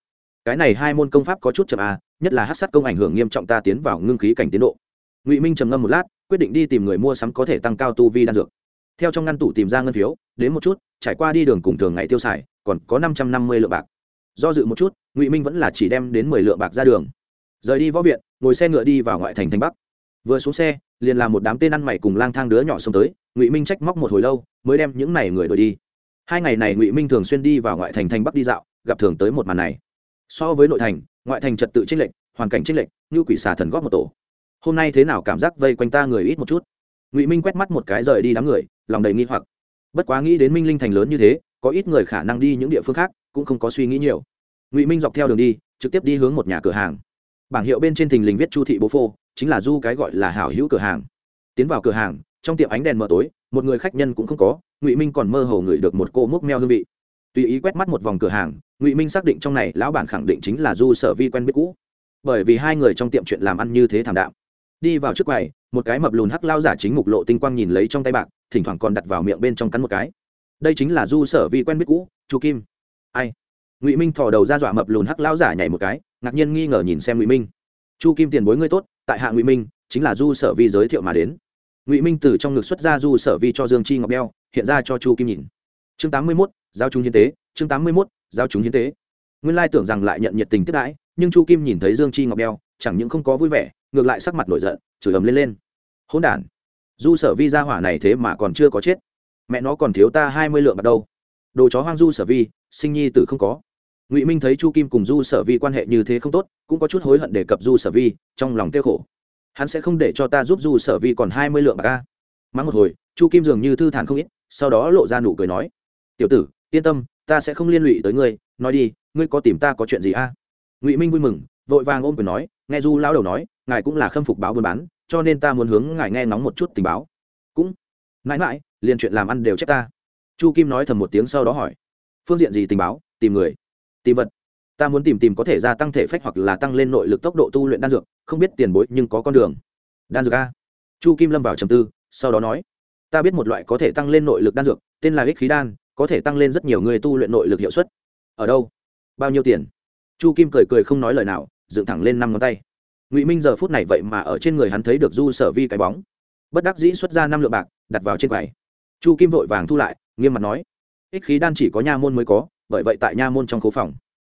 Cái này hai môn công pháp có chút chậm a nhất là hát sát công ảnh hưởng nghiêm trọng ta tiến vào ngưng khí cảnh tiến độ. Ngụy minh trầm ngâm một lát, quyết định đi tìm người mua sắm có thể tăng cao tu vi đan dược. Theo trong ngăn tủ tìm ra ngân phiếu, đến một chút, trải qua đi đường cùng thường ngày tiêu xài, còn có năm trăm năm mươi lượng bạc. Do dự một chút, ngụy minh vẫn là chỉ đem đến mười lượng bạc ra đường. Rời đi võ viện, ngồi xe ngựa đi vào ngoại thành thành bắc. Vừa xuống xe liền là một đám tên ăn mày cùng lang thang đứa nhỏ xông tới, ngụy minh trách móc một hồi lâu, mới đem những này người đuổi đi. Hai ngày này ngụy minh thường xuyên đi vào ngoại thành thành bắc đi dạo, gặp thường tới một màn này. So với nội thành, ngoại thành trật tự trích lệnh hoàn cảnh trích lệnh như quỷ xà thần góp một tổ. Hôm nay thế nào cảm giác vây quanh ta người ít một chút? Ngụy minh quét mắt một cái rời đi đám người, lòng đầy nghi hoặc. Bất quá nghĩ đến minh linh thành lớn như thế, có ít người khả năng đi những địa phương khác, cũng không có suy nghĩ nhiều. Ngụy minh dọc theo đường đi, trực tiếp đi hướng một nhà cửa hàng. Bảng hiệu bên trên thình lình viết chu thị bố phô chính là du cái gọi là hảo hữu cửa hàng. Tiến vào cửa hàng, trong tiệm ánh đèn mờ tối, một người khách nhân cũng không có, ngụy minh còn mơ hồ ngửi được một cô múc meo hương vị. Tùy ý quét mắt một vòng cửa hàng, ngụy minh xác định trong này lão bản khẳng định chính là du sở vi quen biết cũ. Bởi vì hai người trong tiệm chuyện làm ăn như thế thảm đạm. Đi vào trước quầy, một cái mập lùn hắc lao giả chính mục lộ tinh quang nhìn lấy trong tay bạc, thỉnh thoảng còn đặt vào miệng bên trong cắn một cái. Đây chính là du sở vi quen biết cũ, chu kim. Ai? Ngụy minh thò đầu ra dọa mập lùn hắc lao giả nhảy một cái, ngạc nhiên nghi ngờ nhìn xem ngụy minh. Chu kim tiền bối ngươi tốt tại hạ ngụy minh chính là du sở vi giới thiệu mà đến ngụy minh từ trong ngực xuất ra du sở vi cho dương chi ngọc đeo hiện ra cho chu kim nhìn chương tám mươi mốt giao chúng hiến tế chương tám mươi mốt giao chúng hiến tế nguyên lai tưởng rằng lại nhận nhiệt tình tiếp đãi nhưng chu kim nhìn thấy dương chi ngọc đeo chẳng những không có vui vẻ ngược lại sắc mặt nổi giận chửi ầm lên lên hỗn đản du sở vi ra hỏa này thế mà còn chưa có chết mẹ nó còn thiếu ta hai mươi lượng bạc đâu đồ chó hoang du sở vi sinh nhi tử không có ngụy minh thấy chu kim cùng du sở vi quan hệ như thế không tốt cũng có chút hối hận đề cập du sở vi trong lòng tiêu khổ hắn sẽ không để cho ta giúp du sở vi còn hai mươi lượng bạc ca mắng một hồi chu kim dường như thư thản không ít sau đó lộ ra nụ cười nói tiểu tử yên tâm ta sẽ không liên lụy tới ngươi nói đi ngươi có tìm ta có chuyện gì a ngụy minh vui mừng vội vàng ôm quyền nói nghe du lao đầu nói ngài cũng là khâm phục báo buôn bán cho nên ta muốn hướng ngài nghe ngóng một chút tình báo cũng mãi mãi liền chuyện làm ăn đều trách ta chu kim nói thầm một tiếng sau đó hỏi phương diện gì tình báo tìm người tìm vật. Ta muốn tìm tìm có thể gia tăng thể phách hoặc là tăng lên nội lực tốc độ tu luyện đan dược, không biết tiền bối nhưng có con đường. Đan dược a. Chu kim lâm vào trầm tư, sau đó nói, ta biết một loại có thể tăng lên nội lực đan dược, tên là ích khí đan, có thể tăng lên rất nhiều người tu luyện nội lực hiệu suất. Ở đâu? Bao nhiêu tiền? Chu kim cười cười không nói lời nào, dựng thẳng lên năm ngón tay. Ngụy minh giờ phút này vậy mà ở trên người hắn thấy được du sở vi cái bóng. Bất đắc dĩ xuất ra năm lượng bạc, đặt vào trên quầy. Chu kim vội vàng thu lại, nghiêm mặt nói, ích khí đan chỉ có nha môn mới có bởi vậy tại nha môn trong khố phòng.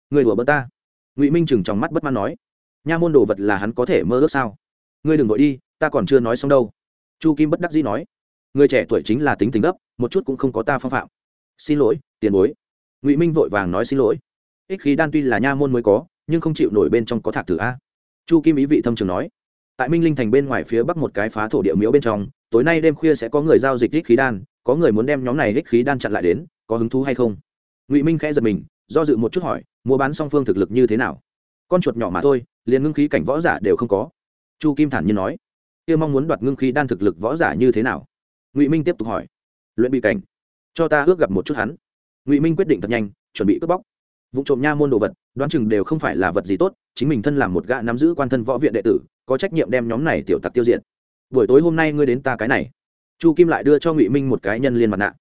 Người đùa bỡ ta. Ngụy minh chừng trong mắt bất mãn nói. Nha môn đồ vật là hắn có thể mơ ước sao? Ngươi đừng vội đi, ta còn chưa nói xong đâu. Chu kim bất đắc dĩ nói. Người trẻ tuổi chính là tính tình gấp, một chút cũng không có ta phong phạm. Xin lỗi, tiền bối. Ngụy minh vội vàng nói xin lỗi. Ích khí đan tuy là nha môn mới có, nhưng không chịu nổi bên trong có thạc tử a. Chu kim ý vị thâm trường nói. Tại minh linh thành bên ngoài phía bắc một cái phá thổ địa miếu bên trong, tối nay đêm khuya sẽ có người giao dịch ích khí đan, có người muốn đem nhóm này ích khí đan chặn lại đến, có hứng thú hay không? Ngụy minh khẽ giật mình do dự một chút hỏi mua bán song phương thực lực như thế nào con chuột nhỏ mà thôi liền ngưng khí cảnh võ giả đều không có chu kim thản nhiên nói kia mong muốn đoạt ngưng khí đan thực lực võ giả như thế nào ngụy minh tiếp tục hỏi luyện bị cảnh cho ta ước gặp một chút hắn ngụy minh quyết định thật nhanh chuẩn bị cướp bóc vụ trộm nha môn đồ vật đoán chừng đều không phải là vật gì tốt chính mình thân làm một gã nắm giữ quan thân võ viện đệ tử có trách nhiệm đem nhóm này tiểu tặc tiêu diệt buổi tối hôm nay ngươi đến ta cái này chu kim lại đưa cho ngụy minh một cái nhân liên mặt nạ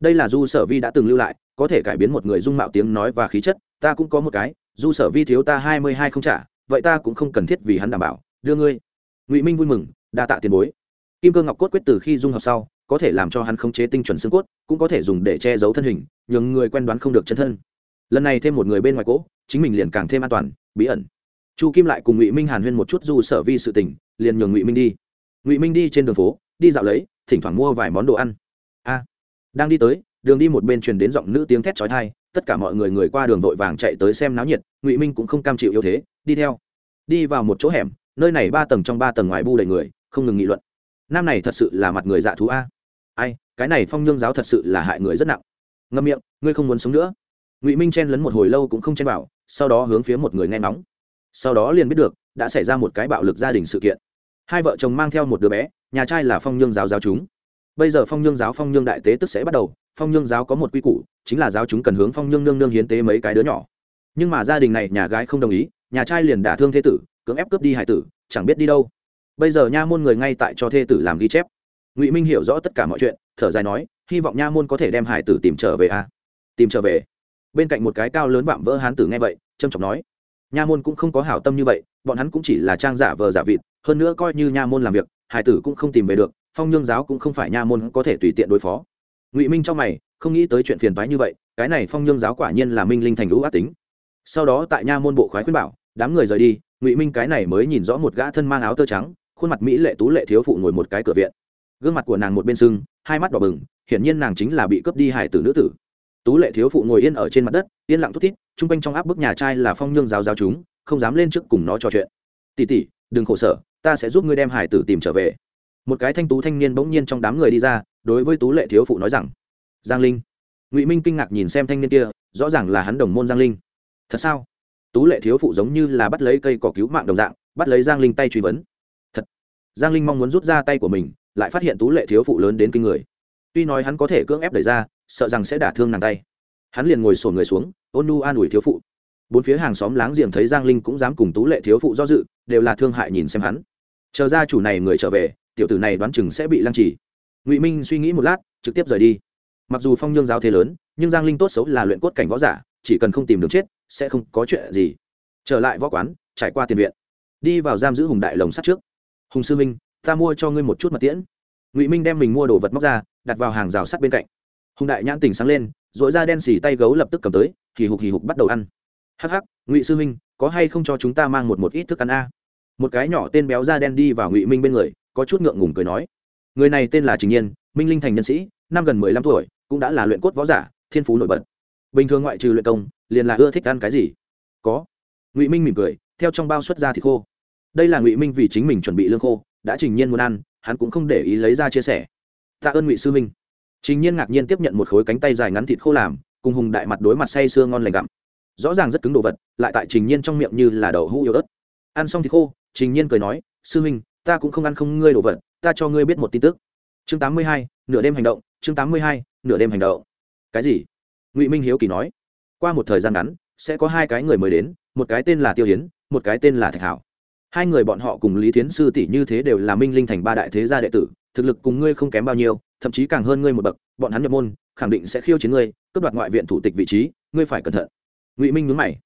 đây là du sở vi đã từng lưu lại có thể cải biến một người dung mạo tiếng nói và khí chất, ta cũng có một cái du sở vi thiếu ta hai mươi hai không trả, vậy ta cũng không cần thiết vì hắn đảm bảo. Đưa ngươi. Ngụy minh vui mừng, đa tạ tiền bối. Kim cơ ngọc cốt quyết từ khi dung hợp sau, có thể làm cho hắn khống chế tinh chuẩn xương cốt, cũng có thể dùng để che giấu thân hình, nhường người quen đoán không được chân thân. Lần này thêm một người bên ngoài cỗ, chính mình liền càng thêm an toàn, bí ẩn. Chu kim lại cùng ngụy minh hàn huyên một chút du sở vi sự tỉnh liền nhường ngụy minh đi. Ngụy minh đi trên đường phố, đi dạo lấy, thỉnh thoảng mua vài món đồ ăn. A, đang đi tới đường đi một bên truyền đến giọng nữ tiếng thét chói tai, tất cả mọi người người qua đường vội vàng chạy tới xem náo nhiệt ngụy minh cũng không cam chịu yếu thế đi theo. Đi vào một chỗ hẻm nơi này ba tầng trong ba tầng ngoài bu đầy người không ngừng nghị luận. Nam này thật sự là mặt người dạ thú a. Ai cái này phong nhương giáo thật sự là hại người rất nặng. Ngậm miệng ngươi không muốn sống nữa. Ngụy minh chen lấn một hồi lâu cũng không chen vào sau đó hướng phía một người nghe nóng sau đó liền biết được đã xảy ra một cái bạo lực gia đình sự kiện. Hai vợ chồng mang theo một đứa bé nhà trai là phong nhương giáo giáo chúng. Bây giờ phong nhương giáo phong nhương đại tế tức sẽ bắt đầu phong nhương giáo có một quy củ, chính là giáo chúng cần hướng phong nhương nương nương hiến tế mấy cái đứa nhỏ. Nhưng mà gia đình này nhà gái không đồng ý, nhà trai liền đả thương thế tử, cưỡng ép cướp đi hải tử, chẳng biết đi đâu. Bây giờ nha môn người ngay tại cho thê tử làm ghi chép. Ngụy minh hiểu rõ tất cả mọi chuyện, thở dài nói, hy vọng nha môn có thể đem hải tử tìm trở về a. À? tìm trở về? Bên cạnh một cái cao lớn vạm vỡ hán tử nghe vậy trâm trọng nói, nha môn cũng không có hảo tâm như vậy, bọn hắn cũng chỉ là trang giả vờ giả vịt, hơn nữa coi như nha môn làm việc, hải tử cũng không tìm về được, phong nhương giáo cũng không phải nha môn có thể tùy tiện đối phó ngụy minh trong mày, không nghĩ tới chuyện phiền toái như vậy, cái này phong nhương giáo quả nhiên là minh linh thành lũ ác tính. Sau đó tại nha môn bộ khoái khuyên bảo, đám người rời đi, ngụy minh cái này mới nhìn rõ một gã thân mang áo tơ trắng, khuôn mặt mỹ lệ tú lệ thiếu phụ ngồi một cái cửa viện. Gương mặt của nàng một bên sưng, hai mắt đỏ bừng, hiển nhiên nàng chính là bị cướp đi hải tử nữ tử. Tú lệ thiếu phụ ngồi yên ở trên mặt đất, yên lặng thút thít, chung quanh trong áp bức nhà trai là phong nhương giáo giáo chúng, không dám lên trước cùng nó trò chuyện. Tỉ tỉ đừng khổ sở, ta sẽ giúp ngươi đem hải tử tìm trở về một cái thanh tú thanh niên bỗng nhiên trong đám người đi ra, đối với tú lệ thiếu phụ nói rằng, giang linh. Ngụy minh kinh ngạc nhìn xem thanh niên kia, rõ ràng là hắn đồng môn giang linh. Thật sao? Tú lệ thiếu phụ giống như là bắt lấy cây cỏ cứu mạng đồng dạng, bắt lấy giang linh tay truy vấn. Thật. Giang linh mong muốn rút ra tay của mình, lại phát hiện tú lệ thiếu phụ lớn đến kinh người. Tuy nói hắn có thể cưỡng ép đẩy ra, sợ rằng sẽ đả thương nàng tay. Hắn liền ngồi sổn người xuống, ôn nu an ủi thiếu phụ. Bốn phía hàng xóm láng giềng thấy giang linh cũng dám cùng tú lệ thiếu phụ do dự, đều là thương hại nhìn xem hắn. Chờ ra chủ này người trở về tiểu tử này đoán chừng sẽ bị lăng trì. Ngụy minh suy nghĩ một lát, trực tiếp rời đi. Mặc dù phong nhương giáo thế lớn, nhưng giang linh tốt xấu là luyện cốt cảnh võ giả, chỉ cần không tìm được chết, sẽ không có chuyện gì. Trở lại võ quán, trải qua tiền viện. Đi vào giam giữ hùng đại lồng sắt trước. Hùng sư minh, ta mua cho ngươi một chút mật tiễn. Ngụy minh đem mình mua đồ vật móc ra, đặt vào hàng rào sắt bên cạnh. Hùng đại nhãn tỉnh sáng lên dội ra đen xì tay gấu lập tức cầm tới, hì hục hì hục bắt đầu ăn. Hắc hắc, ngụy sư minh, có hay không cho chúng ta mang một một ít thức ăn a? Một cái nhỏ tên béo da đen đi vào ngụy minh bên người có chút ngượng ngùng cười nói. Người này tên là trình nhiên, minh linh thành nhân sĩ, năm gần mười lăm tuổi, cũng đã là luyện cốt võ giả, thiên phú nổi bật. Bình thường ngoại trừ luyện công, liền là ưa thích ăn cái gì? Có. Ngụy minh mỉm cười, theo trong bao xuất ra thịt khô. Đây là ngụy minh vì chính mình chuẩn bị lương khô, đã trình nhiên muốn ăn, hắn cũng không để ý lấy ra chia sẻ. Tạ ơn ngụy sư minh. Trình nhiên ngạc nhiên tiếp nhận một khối cánh tay dài ngắn thịt khô làm, cùng hùng đại mặt đối mặt say sưa ngon lành gặm. Rõ ràng rất cứng đồ vật, lại tại trình nhiên trong miệng như là đậu hũ yếu ớt. Ăn xong thịt khô, trình nhiên cười nói, sư minh ta cũng không ăn không ngươi đồ vật, ta cho ngươi biết một tin tức. Chương tám mươi hai, nửa đêm hành động, chương tám mươi hai, nửa đêm hành động. Cái gì? Ngụy minh hiếu kỳ nói. Qua một thời gian ngắn, sẽ có hai cái người mới đến, một cái tên là tiêu hiến, một cái tên là thạch hảo. Hai người bọn họ cùng lý thiến sư tỷ như thế đều là minh linh thành ba đại thế gia đệ tử, thực lực cùng ngươi không kém bao nhiêu, thậm chí càng hơn ngươi một bậc, bọn hắn nhập môn, khẳng định sẽ khiêu chiến ngươi, cướp đoạt ngoại viện thủ tịch vị trí, ngươi phải cẩn thận. Ngụy minh nhớ mày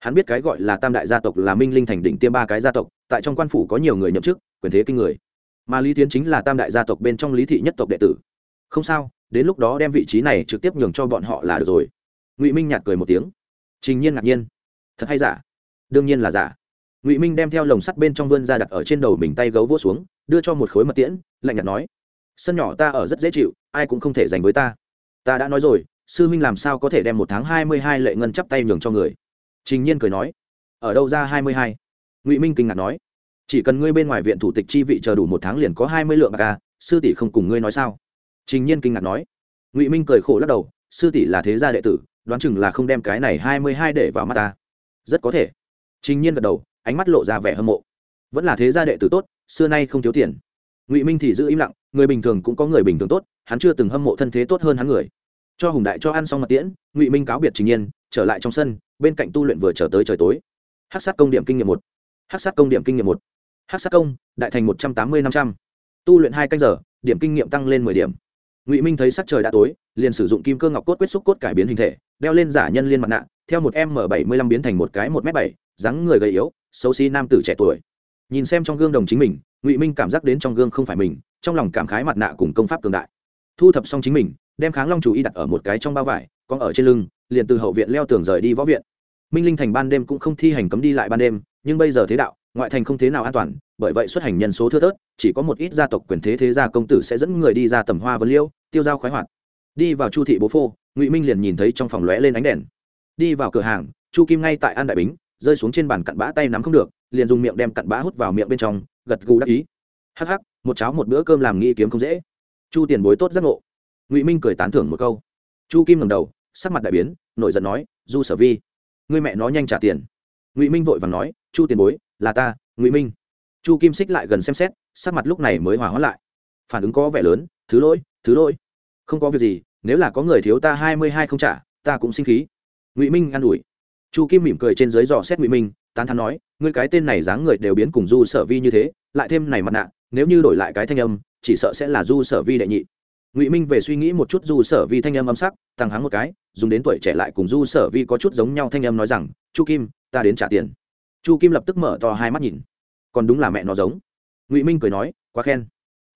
hắn biết cái gọi là tam đại gia tộc là minh linh thành đỉnh tiêm ba cái gia tộc, tại trong quan phủ có nhiều người nhậm chức, quyền thế kinh người. Mà lý tiến chính là tam đại gia tộc bên trong lý thị nhất tộc đệ tử. Không sao, đến lúc đó đem vị trí này trực tiếp nhường cho bọn họ là được rồi. Ngụy minh nhạt cười một tiếng. Trình nhiên ngạc nhiên. Thật hay giả? Đương nhiên là giả. Ngụy minh đem theo lồng sắt bên trong vươn ra đặt ở trên đầu mình tay gấu vỗ xuống, đưa cho một khối mật tiễn, lạnh nhạt nói. Sân nhỏ ta ở rất dễ chịu, ai cũng không thể giành với ta. Ta đã nói rồi, sư minh làm sao có thể đem một tháng hai mươi hai lệ ngân chắp tay nhường cho người? Trình nhiên cười nói, ở đâu ra hai mươi hai? Ngụy minh kinh ngạc nói, chỉ cần ngươi bên ngoài viện thủ tịch chi vị chờ đủ một tháng liền có hai mươi lượng bạc ca sư tỷ không cùng ngươi nói sao? Trình nhiên kinh ngạc nói. Ngụy minh cười khổ lắc đầu, sư tỷ là thế gia đệ tử, đoán chừng là không đem cái này hai mươi hai để vào mắt ta. Rất có thể. Trình nhiên gật đầu, ánh mắt lộ ra vẻ hâm mộ. Vẫn là thế gia đệ tử tốt, xưa nay không thiếu tiền. Ngụy minh thì giữ im lặng, người bình thường cũng có người bình thường tốt, hắn chưa từng hâm mộ thân thế tốt hơn hắn người. Cho hùng đại cho ăn xong mặt tiễn, ngụy minh cáo biệt trình nhiên trở lại trong sân, bên cạnh tu luyện vừa trở tới trời tối. Hát sát công điểm kinh nghiệm một. Hát sát công điểm kinh nghiệm một. Hát sát công, đại thành một trăm tám mươi năm trăm. Tu luyện hai canh giờ, điểm kinh nghiệm tăng lên mười điểm. Ngụy minh thấy sắc trời đã tối, liền sử dụng kim cơ ngọc cốt quyết xúc cốt cải biến hình thể, đeo lên giả nhân liên mặt nạ, theo một m bảy mươi lăm biến thành một cái một m bảy, dáng người gầy yếu, xấu xí nam tử trẻ tuổi. Nhìn xem trong gương đồng chính mình, ngụy minh cảm giác đến trong gương không phải mình, trong lòng cảm khái mặt nạ cùng công pháp cường đại. Thu thập xong chính mình, đem kháng long chủ y đặt ở một cái trong bao vải còn ở trên lưng liền từ hậu viện leo tường rời đi võ viện. Minh linh thành ban đêm cũng không thi hành cấm đi lại ban đêm, nhưng bây giờ thế đạo, ngoại thành không thế nào an toàn, bởi vậy xuất hành nhân số thưa thớt, chỉ có một ít gia tộc quyền thế thế gia công tử sẽ dẫn người đi ra tầm hoa vân liêu, tiêu dao khoái hoạt. Đi vào chu thị bố phô, ngụy minh liền nhìn thấy trong phòng lóe lên ánh đèn. Đi vào cửa hàng, chu kim ngay tại an đại bính, rơi xuống trên bàn cặn bã tay nắm không được, liền dùng miệng đem cặn bã hút vào miệng bên trong, gật gù đắc ý. Hắc hắc, một cháo một bữa cơm làm nghĩ kiếm không dễ. Chu tiền bối tốt giác ngộ. Ngụy minh cười tán thưởng một câu. Chu kim ngầm đầu sắc mặt đại biến, nổi giận nói, du sở vi người mẹ nó nhanh trả tiền. Ngụy minh vội vàng nói, chu tiền bối, là ta, ngụy minh. Chu kim xích lại gần xem xét, sắc mặt lúc này mới hòa hoãn lại. Phản ứng có vẻ lớn, thứ lỗi thứ lỗi. Không có việc gì, nếu là có người thiếu ta hai mươi hai không trả, ta cũng sinh khí. Ngụy minh an ủi. Chu kim mỉm cười trên dưới dò xét ngụy minh, tán thắn nói, ngươi cái tên này dáng người đều biến cùng du sở vi như thế, lại thêm này mặt nạ, nếu như đổi lại cái thanh âm, chỉ sợ sẽ là du sở vi đệ nhị ngụy minh về suy nghĩ một chút du sở vi thanh âm âm sắc tăng hắng một cái dùng đến tuổi trẻ lại cùng du sở vi có chút giống nhau thanh âm nói rằng chu kim ta đến trả tiền chu kim lập tức mở to hai mắt nhìn còn đúng là mẹ nó giống ngụy minh cười nói quá khen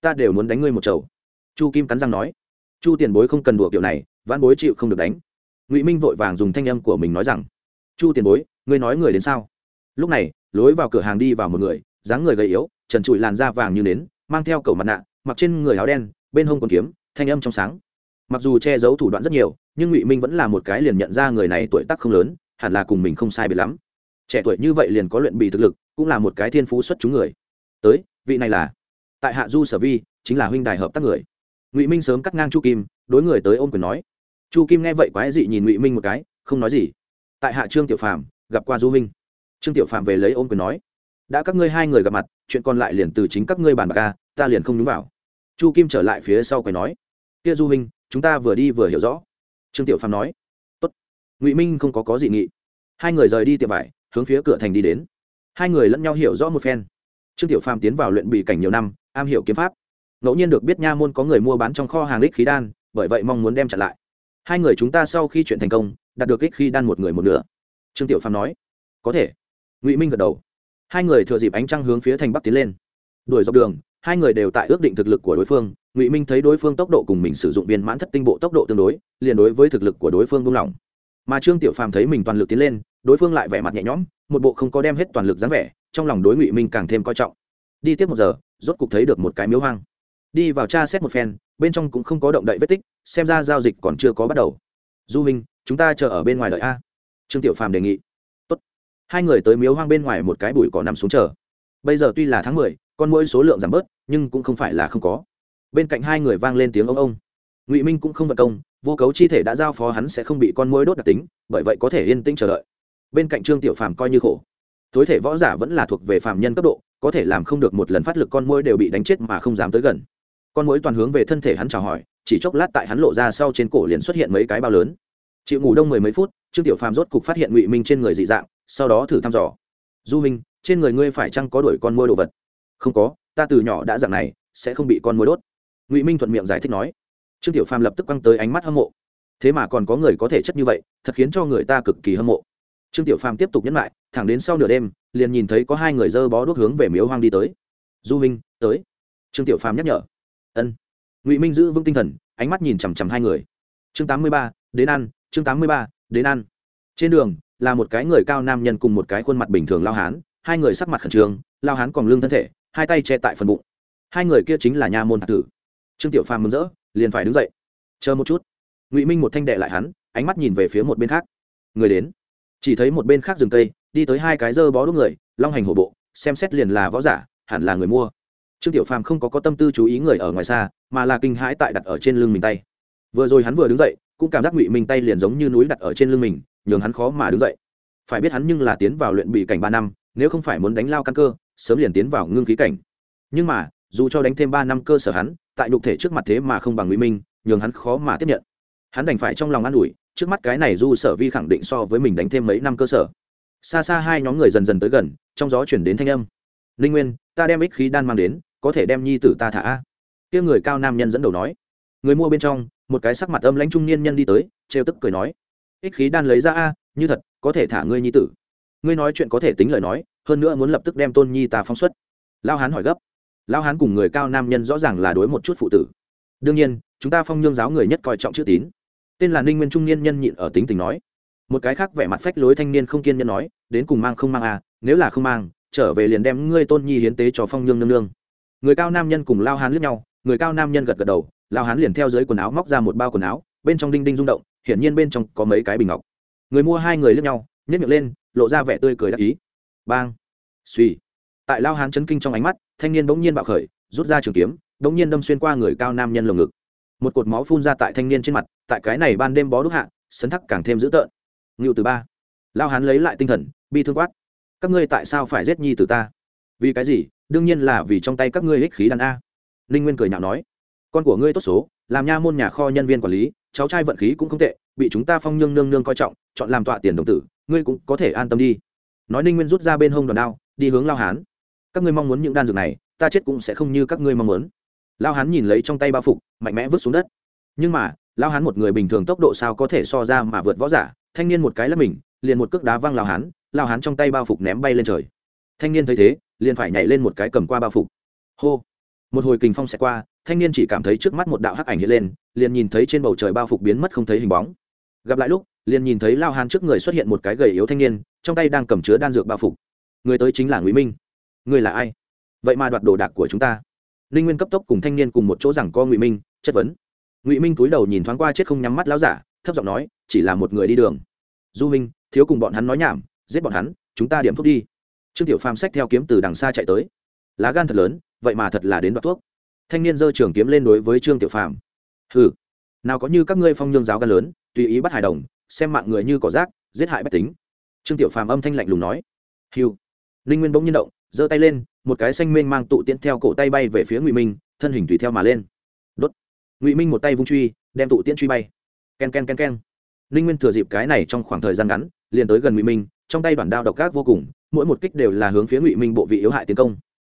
ta đều muốn đánh ngươi một chầu chu kim cắn răng nói chu tiền bối không cần đùa kiểu này vãn bối chịu không được đánh ngụy minh vội vàng dùng thanh âm của mình nói rằng chu tiền bối ngươi nói người đến sao lúc này lối vào cửa hàng đi vào một người dáng người gầy yếu trần trụi làn da vàng như nến mang theo cầu mặt nạ mặc trên người áo đen bên hông còn kiếm thanh âm trong sáng. Mặc dù che giấu thủ đoạn rất nhiều, nhưng ngụy minh vẫn là một cái liền nhận ra người này tuổi tác không lớn, hẳn là cùng mình không sai biệt lắm. Trẻ tuổi như vậy liền có luyện bị thực lực, cũng là một cái thiên phú xuất chúng người. Tới, vị này là tại hạ du sở vi, chính là huynh đài hợp tác người. Ngụy minh sớm cắt ngang chu kim, đối người tới ôm quyền nói. Chu kim nghe vậy quái dị nhìn ngụy minh một cái, không nói gì. Tại hạ trương tiểu phàm, gặp qua du huynh trương tiểu phàm về lấy ôm quyền nói. Đã các ngươi hai người gặp mặt, chuyện còn lại liền từ chính các ngươi bàn bạc ca ta liền không nhúng vào. Chu kim trở lại phía sau quầy nói kia du huynh, chúng ta vừa đi vừa hiểu rõ. Trương tiểu phàm nói. Tốt. Ngụy minh không có có dị nghị. Hai người rời đi tiệm vải, hướng phía cửa thành đi đến. Hai người lẫn nhau hiểu rõ một phen. Trương tiểu phàm tiến vào luyện bị cảnh nhiều năm, am hiểu kiếm pháp. Ngẫu nhiên được biết nha môn có người mua bán trong kho hàng lích khí đan, bởi vậy mong muốn đem chặn lại. Hai người chúng ta sau khi chuyện thành công, đạt được lích khí đan một người một nửa. Trương tiểu phàm nói. Có thể. Ngụy minh gật đầu. Hai người thừa dịp ánh trăng hướng phía thành bắc tiến lên. Đuổi dọc đường, hai người đều tại ước định thực lực của đối phương ngụy minh thấy đối phương tốc độ cùng mình sử dụng viên mãn thất tinh bộ tốc độ tương đối liền đối với thực lực của đối phương buông lỏng mà trương tiểu phàm thấy mình toàn lực tiến lên đối phương lại vẻ mặt nhẹ nhõm một bộ không có đem hết toàn lực dáng vẻ trong lòng đối ngụy minh càng thêm coi trọng đi tiếp một giờ rốt cục thấy được một cái miếu hoang đi vào tra xét một phen bên trong cũng không có động đậy vết tích xem ra giao dịch còn chưa có bắt đầu du minh chúng ta chờ ở bên ngoài đợi a trương tiểu phàm đề nghị Tốt. hai người tới miếu hoang bên ngoài một cái bụi cỏ nằm xuống chờ bây giờ tuy là tháng mười con mỗi số lượng giảm bớt nhưng cũng không phải là không có bên cạnh hai người vang lên tiếng ông ông. Ngụy minh cũng không vận công, vô cấu chi thể đã giao phó hắn sẽ không bị con mối đốt đặc tính, bởi vậy có thể yên tĩnh chờ đợi. Bên cạnh trương tiểu phàm coi như khổ. Tối thể võ giả vẫn là thuộc về phàm nhân cấp độ, có thể làm không được một lần phát lực con mối đều bị đánh chết mà không dám tới gần. Con mối toàn hướng về thân thể hắn chào hỏi, chỉ chốc lát tại hắn lộ ra sau trên cổ liền xuất hiện mấy cái bao lớn. Chịu ngủ đông mười mấy phút, trương tiểu phàm rốt cục phát hiện ngụy minh trên người dị dạng, sau đó thử thăm dò. Du minh, trên người ngươi phải chăng có đuổi con mối đồ vật? Không có, ta từ nhỏ đã dạng này, sẽ không bị con mối đốt ngụy minh thuận miệng giải thích nói trương tiểu phàm lập tức quăng tới ánh mắt hâm mộ thế mà còn có người có thể chất như vậy thật khiến cho người ta cực kỳ hâm mộ trương tiểu phàm tiếp tục nhấn lại thẳng đến sau nửa đêm liền nhìn thấy có hai người dơ bó đuốc hướng về miếu hoang đi tới du minh tới trương tiểu phàm nhắc nhở ân ngụy minh giữ vững tinh thần ánh mắt nhìn chằm chằm hai người chương tám mươi ba đến ăn chương tám mươi ba đến ăn trên đường là một cái người cao nam nhân cùng một cái khuôn mặt bình thường lao hán hai người sắc mặt khẩn trương lao hán còn lưng thân thể hai tay che tại phần bụng hai người kia chính là nha môn thạc tử trương tiểu phàm mừng rỡ, liền phải đứng dậy. Chờ một chút. Ngụy minh một thanh đệ lại hắn, ánh mắt nhìn về phía một bên khác. Người đến. Chỉ thấy một bên khác rừng cây, đi tới hai cái dơ bó đốt người, long hành hổ bộ, xem xét liền là võ giả, hẳn là người mua. Trương tiểu phàm không có có tâm tư chú ý người ở ngoài xa, mà là kinh hãi tại đặt ở trên lưng mình tay. Vừa rồi hắn vừa đứng dậy, cũng cảm giác ngụy minh tay liền giống như núi đặt ở trên lưng mình, nhường hắn khó mà đứng dậy. Phải biết hắn nhưng là tiến vào luyện bị cảnh ba năm, nếu không phải muốn đánh lao căn cơ, sớm liền tiến vào ngưng khí cảnh. Nhưng mà, dù cho đánh thêm ba năm cơ sở hắn tại nhục thể trước mặt thế mà không bằng nguy minh, nhường hắn khó mà tiếp nhận. Hắn đành phải trong lòng an ủi, trước mắt cái này du sở vi khẳng định so với mình đánh thêm mấy năm cơ sở. Xa xa hai nhóm người dần dần tới gần, trong gió chuyển đến thanh âm. Ninh nguyên, ta đem ích khí đan mang đến, có thể đem nhi tử ta thả. A kia người cao nam nhân dẫn đầu nói. Người mua bên trong, một cái sắc mặt âm lãnh trung niên nhân đi tới, trêu tức cười nói. Ích khí đan lấy ra a, như thật, có thể thả ngươi nhi tử. Ngươi nói chuyện có thể tính lời nói, hơn nữa muốn lập tức đem tôn nhi ta phóng xuất. Lao hán hỏi gấp lao hán cùng người cao nam nhân rõ ràng là đối một chút phụ tử. Đương nhiên, chúng ta phong nhương giáo người nhất coi trọng chữ tín. Tên là ninh nguyên trung niên nhân nhịn ở tính tình nói. Một cái khác vẻ mặt phách lối thanh niên không kiên nhân nói, đến cùng mang không mang à nếu là không mang, trở về liền đem ngươi tôn nhi hiến tế cho phong nhương nương nương. Người cao nam nhân cùng lao hán lướt nhau, người cao nam nhân gật gật đầu lao hán liền theo dưới quần áo móc ra một bao quần áo, bên trong đinh đinh rung động, hiển nhiên bên trong có mấy cái bình ngọc. Người mua hai người lướt nhau nhét miệng lên, lộ ra vẻ tươi cười đắc ý. Bang. Suy tại lao hán chấn kinh trong ánh mắt thanh niên bỗng nhiên bạo khởi, rút ra trường kiếm, bỗng nhiên đâm xuyên qua người cao nam nhân lồng ngực. Một cột máu phun ra tại thanh niên trên mặt, tại cái này ban đêm bó đúc hạ, sấn thắc càng thêm dữ tợn. Ngưu từ ba, lao hán lấy lại tinh thần, bi thương quát. Các ngươi tại sao phải giết nhi từ ta? Vì cái gì? Đương nhiên là vì trong tay các ngươi hích khí đàn a. Ninh nguyên cười nhạo nói. Con của ngươi tốt số, làm nha môn nhà kho nhân viên quản lý, cháu trai vận khí cũng không tệ, bị chúng ta phong nhương nương nương coi trọng, chọn làm tọa tiền đồng tử, ngươi cũng có thể an tâm đi. Nói ninh nguyên rút ra bên hông đòn đao, đi hướng lao hán các ngươi mong muốn những đan dược này, ta chết cũng sẽ không như các ngươi mong muốn. Lao hán nhìn lấy trong tay bao phục, mạnh mẽ vứt xuống đất. Nhưng mà lao hán một người bình thường tốc độ sao có thể so ra mà vượt võ giả? Thanh niên một cái lấp mình, liền một cước đá văng lao hán lao hán trong tay bao phục ném bay lên trời. Thanh niên thấy thế, liền phải nhảy lên một cái cầm qua bao phục. Hô! Một hồi kình phong xẹt qua, thanh niên chỉ cảm thấy trước mắt một đạo hắc ảnh hiện lên, liền nhìn thấy trên bầu trời bao phục biến mất không thấy hình bóng. Gặp lại lúc, liền nhìn thấy lao hán trước người xuất hiện một cái gầy yếu thanh niên, trong tay đang cầm chứa đan dược bao phục. Người tới chính là ngụy minh ngươi là ai? Vậy mà đoạt đồ đạc của chúng ta. Ninh nguyên cấp tốc cùng thanh niên cùng một chỗ rằng co ngụy minh, chất vấn. Ngụy minh túi đầu nhìn thoáng qua chết không nhắm mắt láo giả, thấp giọng nói, chỉ là một người đi đường. Du minh, thiếu cùng bọn hắn nói nhảm, giết bọn hắn, chúng ta điểm thuốc đi. Trương tiểu phàm xách theo kiếm từ đằng xa chạy tới. Lá gan thật lớn, vậy mà thật là đến đoạt thuốc. Thanh niên giơ trường kiếm lên đối với trương tiểu phàm. Hừ, nào có như các ngươi phong nhương giáo gan lớn, tùy ý bắt hài đồng, xem mạng người như cỏ rác, giết hại bách tính. Trương tiểu phàm âm thanh lạnh lùng nói. Hiu ninh nguyên bỗng nhiên động giơ tay lên, một cái xanh mênh mang tụ tiễn theo cổ tay bay về phía ngụy minh, thân hình tùy theo mà lên. Đốt. Ngụy minh một tay vung truy, đem tụ tiễn truy bay. K e n k e n k e n k e n ninh nguyên thừa dịp cái này trong khoảng thời gian ngắn, liền tới gần ngụy minh, trong tay bản đao độc ác vô cùng, mỗi một kích đều là hướng phía ngụy minh bộ vị yếu hại tiến công.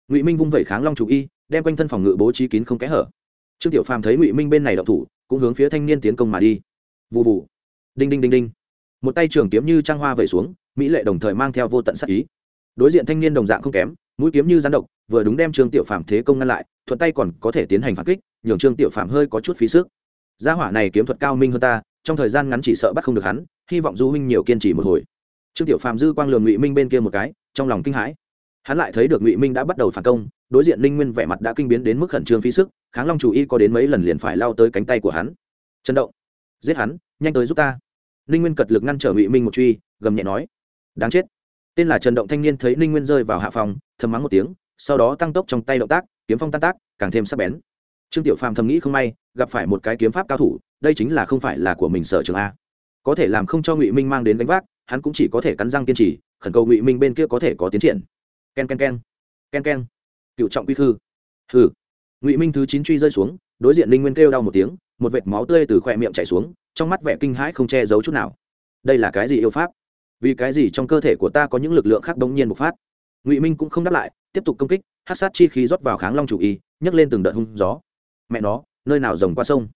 Ngụy minh vung vẩy kháng long chủ y, đem quanh thân phòng ngự bố trí kín không kẽ hở. Trương tiểu phàm thấy ngụy minh bên này đậu thủ, cũng hướng phía thanh niên tiến công mà đi. Vụ vụ đinh đinh đinh đinh. Một tay trường kiếm như trang hoa vẩy xuống, mỹ lệ đồng thời mang theo vô tận sắc ý đối diện thanh niên đồng dạng không kém, mũi kiếm như rắn độc, vừa đúng đem trương tiểu phàm thế công ngăn lại, thuận tay còn có thể tiến hành phản kích, nhường trương tiểu phàm hơi có chút phí sức. Gia hỏa này kiếm thuật cao minh hơn ta, trong thời gian ngắn chỉ sợ bắt không được hắn, hy vọng du huynh nhiều kiên trì một hồi. Trương tiểu phàm dư quang lường ngụy minh bên kia một cái, trong lòng kinh hãi. Hắn lại thấy được ngụy minh đã bắt đầu phản công, đối diện linh nguyên vẻ mặt đã kinh biến đến mức khẩn trương phí sức, kháng long chủ y có đến mấy lần liền phải lao tới cánh tay của hắn. Chấn động. Giết hắn, nhanh tới giúp ta. Linh nguyên cật lực ngăn trở ngụy minh một truy, gầm nhẹ nói. Đáng chết tên là trần động thanh niên thấy ninh nguyên rơi vào hạ phòng, thầm mắng một tiếng, sau đó tăng tốc trong tay động tác, kiếm phong tan tác, càng thêm sắc bén. Trương tiểu phàm thầm nghĩ không may, gặp phải một cái kiếm pháp cao thủ, đây chính là không phải là của mình sở trường a. Có thể làm không cho ngụy minh mang đến đánh vác, hắn cũng chỉ có thể cắn răng kiên trì, khẩn cầu ngụy minh bên kia có thể có tiến triển. K e n k e n k e n k e n k e n cựu trọng quy khư. Hừ. Ngụy minh thứ chín truy rơi xuống, đối diện linh nguyên kêu đau một tiếng, một vệt máu tươi từ khoe miệng chảy xuống, trong mắt vẻ kinh hãi không che giấu chút nào. Đây là cái gì yêu pháp? Vì cái gì trong cơ thể của ta có những lực lượng khác bỗng nhiên bộc phát? Ngụy minh cũng không đáp lại, tiếp tục công kích, hát sát chi khí rót vào kháng long chủ y, nhấc lên từng đợt hung gió. Mẹ nó, nơi nào rồng qua sông?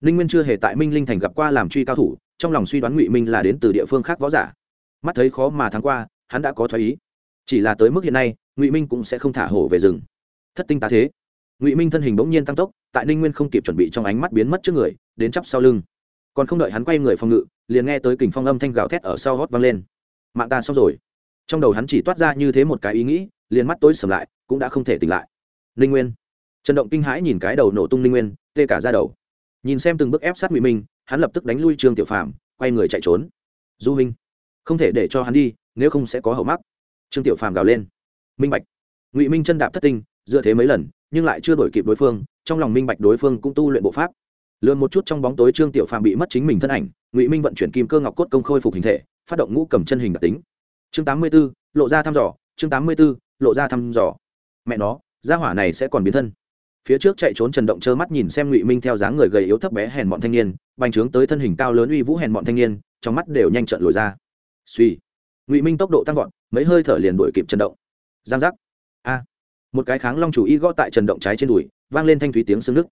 Ninh nguyên chưa hề tại minh linh thành gặp qua làm truy cao thủ, trong lòng suy đoán ngụy minh là đến từ địa phương khác võ giả. Mắt thấy khó mà thắng qua, hắn đã có thoái ý. Chỉ là tới mức hiện nay, ngụy minh cũng sẽ không thả hổ về rừng. Thất tinh tá thế. Ngụy minh thân hình bỗng nhiên tăng tốc, tại ninh nguyên không kịp chuẩn bị trong ánh mắt biến mất trước người, đến chắp sau lưng còn không đợi hắn quay người phòng ngự, liền nghe tới kình phong âm thanh gào thét ở sau hót vang lên. Mạng ta xong rồi. Trong đầu hắn chỉ toát ra như thế một cái ý nghĩ, liền mắt tối sầm lại, cũng đã không thể tỉnh lại. Ninh nguyên. Trần động kinh hãi nhìn cái đầu nổ tung ninh nguyên, tê cả ra đầu. Nhìn xem từng bước ép sát ngụy minh, hắn lập tức đánh lui trương tiểu phàm, quay người chạy trốn. Du minh không thể để cho hắn đi, nếu không sẽ có hậu mắc. Trương tiểu phàm gào lên. Minh bạch. Ngụy minh chân đạp thất tinh, dựa thế mấy lần, nhưng lại chưa đổi kịp đối phương, trong lòng minh bạch đối phương cũng tu luyện bộ pháp lượn một chút trong bóng tối trương tiểu phàm bị mất chính mình thân ảnh, ngụy minh vận chuyển kim cơ ngọc cốt công khôi phục hình thể, phát động ngũ cầm chân hình đặc tính. Chương tám mươi b ố lộ ra thăm dò, chương tám mươi b ố lộ ra thăm dò. Mẹ nó, gia hỏa này sẽ còn biến thân. Phía trước chạy trốn trần động trơ mắt nhìn xem ngụy minh theo dáng người gầy yếu thấp bé hèn bọn thanh niên, bành trướng tới thân hình cao lớn uy vũ hèn bọn thanh niên, trong mắt đều nhanh trận lồi ra. Suy ngụy minh tốc độ tăng vọt, mấy hơi thở liền đuổi kịp trần động. Giang giác. A. Một cái kháng long chủ y gõ tại trần động trái trên đùi, vang lên thanh thúy tiếng xương nước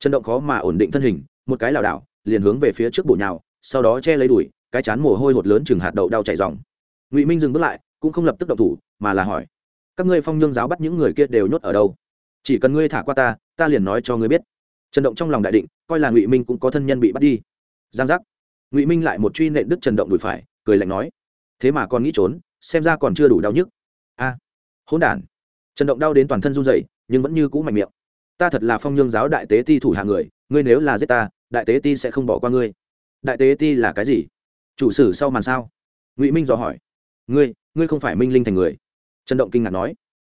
trần động khó mà ổn định thân hình, một cái lảo đảo, liền hướng về phía trước bổ nhào, sau đó che lấy đùi, cái chán mồ hôi hột lớn chừng hạt đậu đau chảy dòng ngụy minh dừng bước lại, cũng không lập tức động thủ, mà là hỏi, các ngươi phong nhương giáo bắt những người kia đều nhốt ở đâu? Chỉ cần ngươi thả qua ta ta liền nói cho ngươi biết. Trần động trong lòng đại định, coi là ngụy minh cũng có thân nhân bị bắt đi. Giang giác. Ngụy minh lại một truy nện đức trần động đùi phải, cười lạnh nói, thế mà còn nghĩ trốn, xem ra còn chưa đủ đau nhức. A. Hỗn đản. Trần động đau đến toàn thân run dậy nhưng vẫn như cũ mạnh miệng ta thật là phong nhương giáo đại tế ti thủ hạ người, ngươi nếu là giết ta, đại tế ti sẽ không bỏ qua ngươi. Đại tế ti là cái gì? Chủ sử sau màn sao? Ngụy minh dò hỏi. Ngươi ngươi không phải minh linh thành người. Trần động kinh ngạc nói.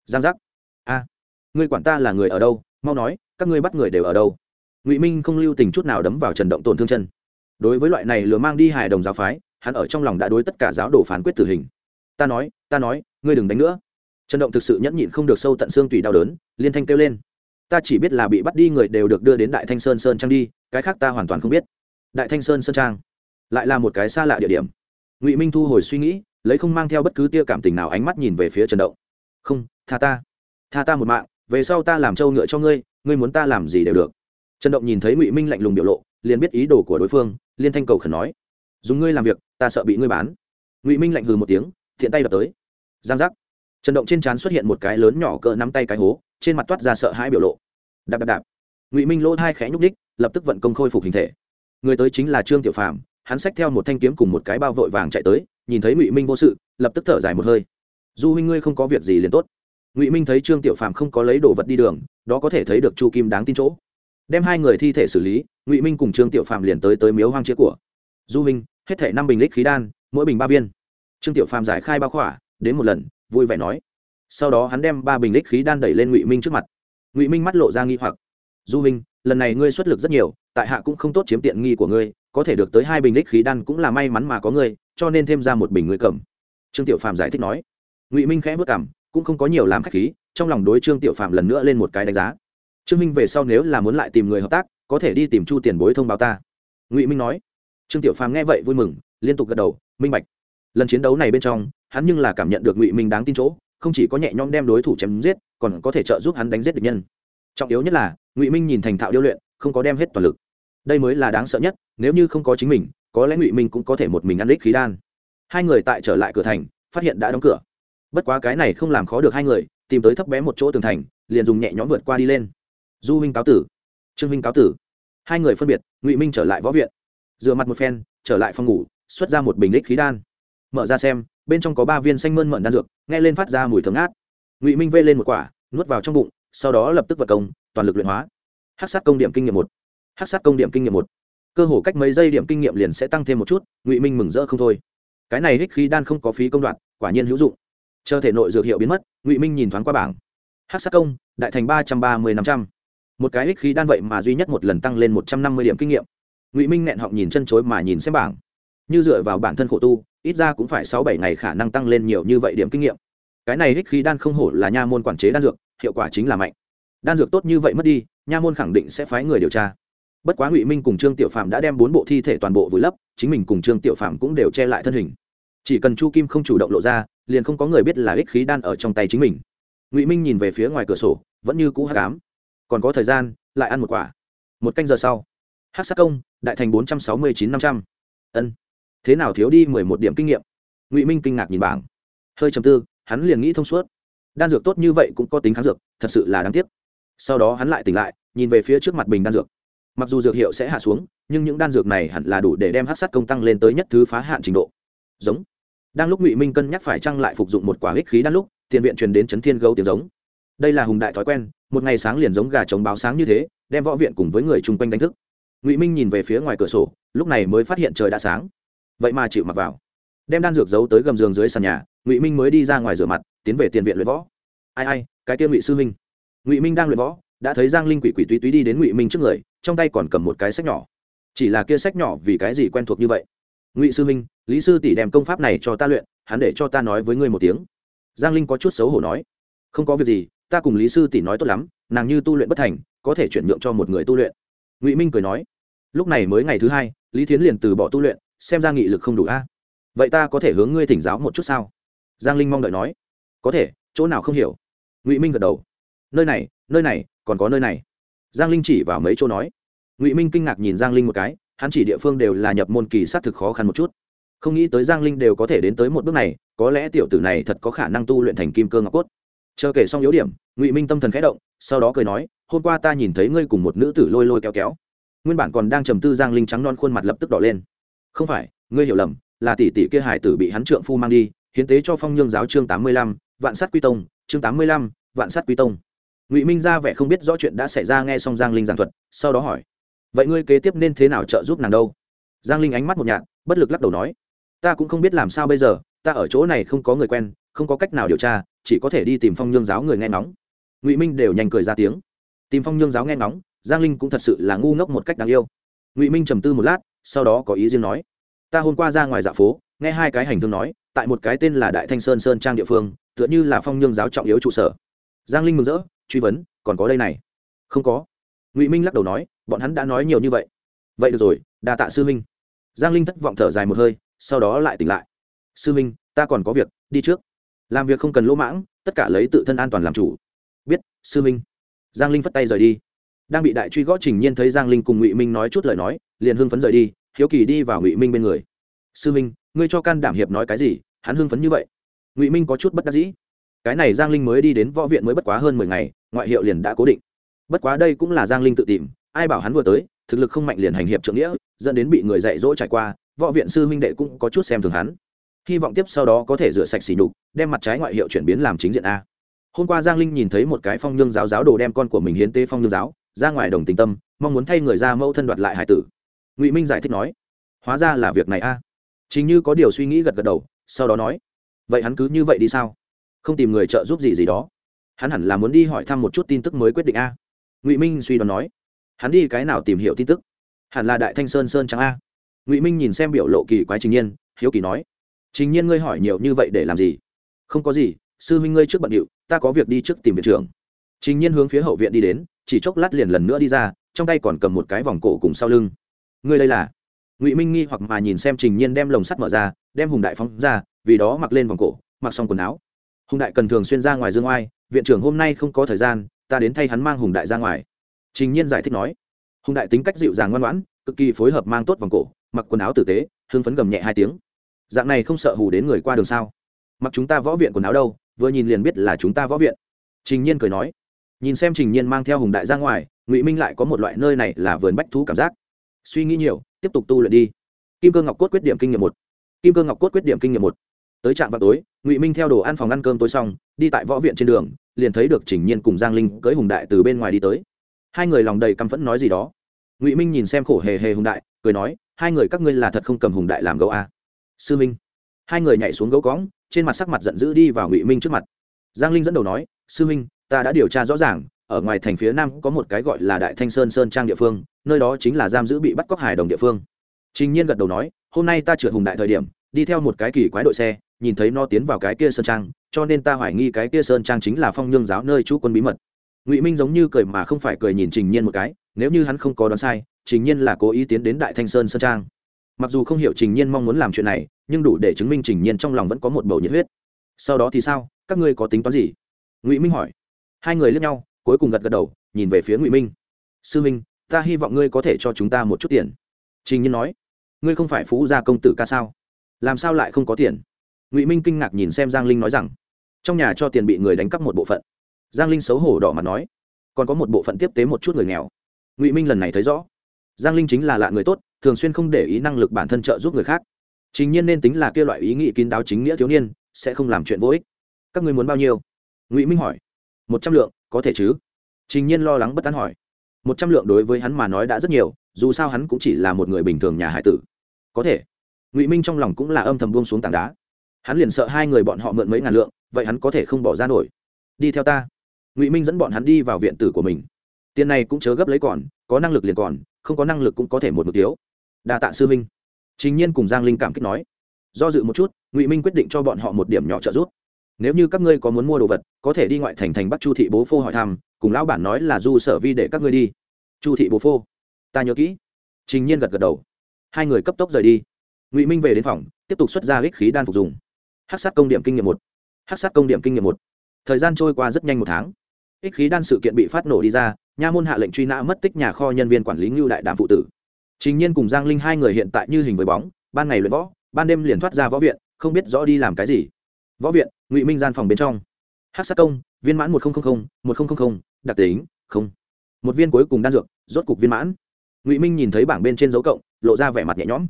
Giang giác. A, ngươi quản ta là người ở đâu, mau nói, các ngươi bắt người đều ở đâu? Ngụy minh không lưu tình chút nào đấm vào trần động tổn thương chân. Đối với loại này lừa mang đi hài đồng giáo phái, hắn ở trong lòng đã đối tất cả giáo đồ phán quyết tử hình. Ta nói ta nói, ngươi đừng đánh nữa. Trần động thực sự nhẫn nhịn không được sâu tận xương tùy đau đớn, liên thanh kêu lên ta chỉ biết là bị bắt đi người đều được đưa đến đại thanh sơn sơn trang đi, cái khác ta hoàn toàn không biết. Đại thanh sơn sơn trang lại là một cái xa lạ địa điểm. Ngụy minh thu hồi suy nghĩ, lấy không mang theo bất cứ tia cảm tình nào ánh mắt nhìn về phía trần động. Không, tha ta. Tha ta một mạng, về sau ta làm trâu ngựa cho ngươi ngươi muốn ta làm gì đều được. Trần động nhìn thấy ngụy minh lạnh lùng biểu lộ, liền biết ý đồ của đối phương, liên thanh cầu khẩn nói. Dùng ngươi làm việc, ta sợ bị ngươi bán. Ngụy minh lạnh hừ một tiếng, thiện tay đập tới. Giang giác. Trần động trên trán xuất hiện một cái lớn nhỏ cỡ nắm tay cái hố trên mặt toát ra sợ hãi biểu lộ. Đạp đạp đạp. Ngụy minh lỗ hai khẽ nhúc đích lập tức vận công khôi phục hình thể. Người tới chính là trương tiểu phàm, hắn xách theo một thanh kiếm cùng một cái bao vội vàng chạy tới, nhìn thấy ngụy minh vô sự, lập tức thở dài một hơi. Du huynh ngươi không có việc gì liền tốt. Ngụy minh thấy trương tiểu phàm không có lấy đồ vật đi đường, đó có thể thấy được chu kim đáng tin chỗ. Đem hai người thi thể xử lý, ngụy minh cùng trương tiểu phàm liền tới tới miếu hoang chế của. Du minh hết thể năm bình lít khí đan, mỗi bình ba viên. Trương tiểu phàm giải khai ba khỏa, đến một lần, vui vẻ nói sau đó hắn đem ba bình lích khí đan đẩy lên ngụy minh trước mặt ngụy minh mắt lộ ra nghi hoặc du minh lần này ngươi xuất lực rất nhiều tại hạ cũng không tốt chiếm tiện nghi của ngươi có thể được tới hai bình lích khí đan cũng là may mắn mà có ngươi cho nên thêm ra một bình ngươi cầm trương tiểu phàm giải thích nói ngụy minh khẽ vất cảm cũng không có nhiều làm khách khí trong lòng đối trương tiểu phàm lần nữa lên một cái đánh giá trương minh về sau nếu là muốn lại tìm người hợp tác có thể đi tìm chu tiền bối thông báo ta ngụy minh nói trương tiểu phàm nghe vậy vui mừng liên tục gật đầu minh bạch lần chiến đấu này bên trong hắn nhưng là cảm nhận được ngụy minh đáng tin chỗ không chỉ có nhẹ nhõm đem đối thủ chém giết, còn có thể trợ giúp hắn đánh giết địch nhân. Trọng yếu nhất là, ngụy minh nhìn thành thạo điêu luyện, không có đem hết toàn lực. Đây mới là đáng sợ nhất, nếu như không có chính mình, có lẽ ngụy minh cũng có thể một mình ăn đích khí đan. Hai người tại trở lại cửa thành, phát hiện đã đóng cửa. Bất quá cái này không làm khó được hai người, tìm tới thấp bé một chỗ tường thành, liền dùng nhẹ nhõm vượt qua đi lên. Du huynh cáo tử, trương huynh cáo tử. Hai người phân biệt, ngụy minh trở lại võ viện. Dựa mặt một phen, trở lại phòng ngủ, xuất ra một bình đích khí đan. Mở ra xem bên trong có ba viên xanh mơn mận đan dược, nghe lên phát ra mùi thơm ngát. Ngụy minh vê lên một quả, nuốt vào trong bụng, sau đó lập tức vật công, toàn lực luyện hóa. Hát sát công điểm kinh nghiệm một. Hát sát công điểm kinh nghiệm một. Cơ hồ cách mấy giây điểm kinh nghiệm liền sẽ tăng thêm một chút, ngụy minh mừng rỡ không thôi. Cái này hích khí đan không có phí công đoạn, quả nhiên hữu dụng. Chờ thể nội dược hiệu biến mất, ngụy minh nhìn thoáng qua bảng. Hát sát công, đại thành ba trăm ba mươi năm trăm. Một cái hích khí đan vậy mà duy nhất một lần tăng lên một trăm năm mươi điểm kinh nghiệm. Ngụy minh nghẹn họng nhìn chân chối mà nhìn xem bảng như dựa vào bản thân khổ tu, ít ra cũng phải sáu bảy ngày khả năng tăng lên nhiều như vậy điểm kinh nghiệm. Cái này hích khí đan không hổ là nha môn quản chế đan dược, hiệu quả chính là mạnh. Đan dược tốt như vậy mất đi, nha môn khẳng định sẽ phái người điều tra. Bất quá ngụy minh cùng trương tiểu phạm đã đem bốn bộ thi thể toàn bộ vùi lấp, chính mình cùng trương tiểu phạm cũng đều che lại thân hình. Chỉ cần chu kim không chủ động lộ ra, liền không có người biết là ích khí đan ở trong tay chính mình. Ngụy minh nhìn về phía ngoài cửa sổ, vẫn như cũ hát cám còn có thời gian, lại ăn một quả. Một canh giờ sau. Hát sát công, đại thành bốn trăm sáu mươi chín năm trăm. Ân thế nào thiếu đi mười một điểm kinh nghiệm? Ngụy minh kinh ngạc nhìn bảng. Hơi chầm tư, hắn liền nghĩ thông suốt. Đan dược tốt như vậy cũng có tính kháng dược, thật sự là đáng tiếc. Sau đó hắn lại tỉnh lại, nhìn về phía trước mặt bình đan dược. Mặc dù dược hiệu sẽ hạ xuống, nhưng những đan dược này hẳn là đủ để đem hát sát công tăng lên tới nhất thứ phá hạn trình độ. Giống. Đang lúc ngụy minh cân nhắc phải trăng lại phục dụng một quả hích khí đan lúc, tiền viện truyền đến chấn thiên gấu tiếng giống. Đây là hùng đại thói quen, một ngày sáng liền giống gà trống báo sáng như thế, đem võ viện cùng với người chung quanh đánh thức. Ngụy minh nhìn về phía ngoài cửa sổ, lúc này mới phát hiện trời đã sáng vậy mà chịu mặc vào. Đem đan dược giấu tới gầm giường dưới sàn nhà, ngụy minh mới đi ra ngoài rửa mặt, tiến về tiền viện luyện võ. Ai ai, cái kia ngụy sư minh ngụy minh đang luyện võ, đã thấy giang linh quỷ quỷ túy túy đi đến ngụy minh trước người, trong tay còn cầm một cái sách nhỏ. Chỉ là kia sách nhỏ vì cái gì quen thuộc như vậy? Ngụy sư minh lý sư tỷ đem công pháp này cho ta luyện, hắn để cho ta nói với ngươi một tiếng. Giang linh có chút xấu hổ nói. Không có việc gì, ta cùng lý sư tỷ nói tốt lắm, nàng như tu luyện bất thành, có thể chuyển nhượng cho một người tu luyện. Ngụy minh cười nói. Lúc này mới ngày thứ hai, lý thiến liền từ bỏ tu luyện xem ra nghị lực không đủ a. Vậy ta có thể hướng ngươi thỉnh giáo một chút sao? Giang linh mong đợi nói. Có thể, chỗ nào không hiểu. Ngụy minh gật đầu. Nơi này nơi này, còn có nơi này. Giang linh chỉ vào mấy chỗ nói. Ngụy minh kinh ngạc nhìn giang linh một cái, hắn chỉ địa phương đều là nhập môn kỳ s á t thực khó khăn một chút. Không nghĩ tới giang linh đều có thể đến tới một bước này, có lẽ tiểu tử này thật có khả năng tu luyện thành kim cơ ngọc cốt. Chờ kể xong yếu điểm, ngụy minh tâm thần khẽ động, sau đó cười nói, hôm qua ta nhìn thấy ngươi cùng một nữ tử lôi lôi kéo kéo. Nguyên bản còn đang trầm tư giang linh trắng non khuôn mặt lập tức đỏ lên không phải, ngươi hiểu lầm, là tỷ tỷ kia hải tử bị hắn trượng phu mang đi, hiến tế cho phong nhương giáo chương tám mươi lăm, vạn sát quy tông, chương tám mươi lăm, vạn sát quy tông. Ngụy minh ra vẻ không biết rõ chuyện đã xảy ra nghe xong giang linh giảng thuật, sau đó hỏi, vậy ngươi kế tiếp nên thế nào trợ giúp nàng đâu? Giang linh ánh mắt một nhạt, bất lực lắc đầu nói, ta cũng không biết làm sao bây giờ, ta ở chỗ này không có người quen, không có cách nào điều tra, chỉ có thể đi tìm phong nhương giáo người nghe ngóng. Ngụy minh đều nhanh cười ra tiếng. Tìm phong nhương giáo nghe ngóng, giang linh cũng thật sự là ngu ngốc một cách đáng yêu. Ngụy minh trầm tư một lát sau đó có ý riêng nói, ta hôm qua ra ngoài dạ phố, nghe hai cái hành thương nói, tại một cái tên là đại thanh sơn sơn trang địa phương, tựa như là phong nhương giáo trọng yếu trụ sở. Giang linh mừng rỡ, truy vấn, còn có đây này? Không có. Ngụy minh lắc đầu nói, bọn hắn đã nói nhiều như vậy. Vậy được rồi, đa tạ sư minh giang linh thất vọng thở dài một hơi, sau đó lại tỉnh lại. Sư minh ta còn có việc, đi trước. Làm việc không cần lỗ mãng, tất cả lấy tự thân an toàn làm chủ. Biết, sư minh giang linh phất tay rời đi đang bị đại truy gõ trình nhiên thấy giang linh cùng ngụy minh nói chút lời nói, liền hưng phấn rời đi, hiếu kỳ đi vào ngụy minh bên người. Sư minh, ngươi cho can đảm hiệp nói cái gì? Hắn hưng phấn như vậy. Ngụy minh có chút bất đắc dĩ. Cái này giang linh mới đi đến võ viện mới bất quá hơn mười ngày, ngoại hiệu liền đã cố định. Bất quá đây cũng là giang linh tự tìm, ai bảo hắn vừa tới, thực lực không mạnh liền hành hiệp trượng nghĩa, dẫn đến bị người dạy dỗ trải qua, võ viện sư huynh đệ cũng có chút xem thường hắn. Hy vọng tiếp sau đó có thể rửa sạch xỉ nhục, đem mặt trái ngoại hiệu chuyển biến làm chính diện a. Hôm qua giang linh nhìn thấy một cái phong nhương giáo giáo đồ đem con của mình hiến tế phong nhương giáo ra ngoài đồng tình tâm, mong muốn thay người ra mẫu thân đoạt lại hải tử. Ngụy minh giải thích nói, hóa ra là việc này a. À. chính như có điều suy nghĩ gật gật đầu, sau đó nói, vậy hắn cứ như vậy đi sao? Không tìm người trợ giúp gì gì đó. Hắn hẳn là muốn đi hỏi thăm một chút tin tức mới quyết định a. Ngụy minh suy đoán nói, hắn đi cái nào tìm hiểu tin tức? Hẳn là đại thanh sơn sơn trắng a. Ngụy minh nhìn xem biểu lộ kỳ quái trình nhiên, hiếu kỳ nói, trình nhiên ngươi hỏi nhiều như vậy để làm gì? Không có gì, sư huynh ngươi trước bận điệu, ta có việc đi trước tìm viện trưởng trình nhiên hướng phía hậu viện đi đến, chỉ chốc lát liền lần nữa đi ra, trong tay còn cầm một cái vòng cổ cùng sau lưng. Ngươi đây là? Ngụy minh nghi hoặc mà nhìn xem trình nhiên đem lồng sắt mở ra, đem hùng đại phóng ra, vì đó mặc lên vòng cổ, mặc xong quần áo. Hùng đại cần thường xuyên ra ngoài dương oai, viện trưởng hôm nay không có thời gian, ta đến thay hắn mang hùng đại ra ngoài. Trình nhiên giải thích nói. Hùng đại tính cách dịu dàng ngoan ngoãn, cực kỳ phối hợp mang tốt vòng cổ, mặc quần áo tử tế, hưng phấn gầm nhẹ hai tiếng. Dạng này không sợ hù đến người qua đường sao? Mặc chúng ta võ viện quần áo đâu, vừa nhìn liền biết là chúng ta võ viện. Trình nhiên cười nói nhìn xem trình nhiên mang theo hùng đại ra ngoài, ngụy minh lại có một loại nơi này là vườn bách thú cảm giác. Suy nghĩ nhiều, tiếp tục tu luyện đi. Kim cơ ngọc cốt quyết điểm kinh nghiệm một. Kim cơ ngọc cốt quyết điểm kinh nghiệm một. Tới trạm vào tối, ngụy minh theo đồ ăn phòng ăn cơm tối xong, đi tại võ viện trên đường, liền thấy được trình nhiên cùng giang linh cưới hùng đại từ bên ngoài đi tới. Hai người lòng đầy căm phẫn nói gì đó. Ngụy minh nhìn xem khổ hề hề hùng đại, cười nói, hai người các ngươi là thật không cầm hùng đại làm gấu à. sư minh. Hai người nhảy xuống gấu cõng, trên mặt sắc mặt giận dữ đi vào ngụy minh trước mặt. Giang linh dẫn đầu nói, sư minh ta đã điều tra rõ ràng, ở ngoài thành phía nam có một cái gọi là đại thanh sơn sơn trang địa phương, nơi đó chính là giam giữ bị bắt cóc hài đồng địa phương. Trình nhiên gật đầu nói, hôm nay ta trượt hùng đại thời điểm, đi theo một cái kỳ quái đội xe, nhìn thấy nó tiến vào cái kia sơn trang, cho nên ta hoài nghi cái kia sơn trang chính là phong nhương giáo nơi chú quân bí mật. Ngụy minh giống như cười mà không phải cười nhìn trình nhiên một cái, nếu như hắn không có đoán sai, trình nhiên là cố ý tiến đến đại thanh sơn sơn trang. Mặc dù không hiểu trình nhiên mong muốn làm chuyện này, nhưng đủ để chứng minh trình nhiên trong lòng vẫn có một bầu nhiệt huyết. Sau đó thì sao? Các ngươi có tính toán gì? Ngụy minh hỏi hai người lướt nhau, cuối cùng gật gật đầu, nhìn về phía ngụy minh. Sư minh ta hy vọng ngươi có thể cho chúng ta một chút tiền. Trình nhiên nói. Ngươi không phải phú gia công tử ca sao? Làm sao lại không có tiền? Ngụy minh kinh ngạc nhìn xem giang linh nói rằng, trong nhà cho tiền bị người đánh cắp một bộ phận. Giang linh xấu hổ đỏ mặt nói, còn có một bộ phận tiếp tế một chút người nghèo. Ngụy minh lần này thấy rõ, giang linh chính là lạ người tốt, thường xuyên không để ý năng lực bản thân trợ giúp người khác. Chính nhiên nên tính là kia loại ý nghĩ kín đáo chính nghĩa thiếu niên, sẽ không làm chuyện vô ích. Các ngươi muốn bao nhiêu? Ngụy minh hỏi một trăm lượng, có thể chứ? Trình nhiên lo lắng bất tán hỏi. Một trăm lượng đối với hắn mà nói đã rất nhiều, dù sao hắn cũng chỉ là một người bình thường nhà hải tử. Có thể. Ngụy minh trong lòng cũng là âm thầm buông xuống tảng đá. Hắn liền sợ hai người bọn họ mượn mấy ngàn lượng, vậy hắn có thể không bỏ ra nổi. Đi theo ta. Ngụy minh dẫn bọn hắn đi vào viện tử của mình. Tiền này cũng chớ gấp lấy còn, có năng lực liền còn, không có năng lực cũng có thể một mục tiêu đa tạ sư minh trình nhiên cùng giang linh cảm kích nói. Do dự một chút, ngụy minh quyết định cho bọn họ một điểm nhỏ trợ giúp nếu như các ngươi có muốn mua đồ vật, có thể đi ngoại thành thành bắc chu thị bố phô hỏi thăm, cùng lão bản nói là du sở vi để các ngươi đi. Chu thị bố phô. Ta nhớ kỹ. Trình nhiên gật gật đầu. Hai người cấp tốc rời đi. Ngụy minh về đến phòng, tiếp tục xuất ra ích khí đan phục dùng. Hát sát công điểm kinh nghiệm một. Hát sát công điểm kinh nghiệm một. Thời gian trôi qua rất nhanh một tháng. Ích khí đan sự kiện bị phát nổ đi ra, nha môn hạ lệnh truy nã mất tích nhà kho nhân viên quản lý ngưu đại đàm phụ tử. Trình nhiên cùng giang linh hai người hiện tại như hình với bóng, ban ngày luyện võ, ban đêm liền thoát ra võ viện, không biết rõ đi làm cái gì. Võ viện ngụy minh gian phòng bên trong hát sát công viên mãn một nghìn một nghìn đặc tính, không. một viên cuối cùng đan dược, rốt cục viên mãn. ngụy minh nhìn thấy bảng bên trên dấu cộng, lộ ra vẻ mặt nhẹ nhõm.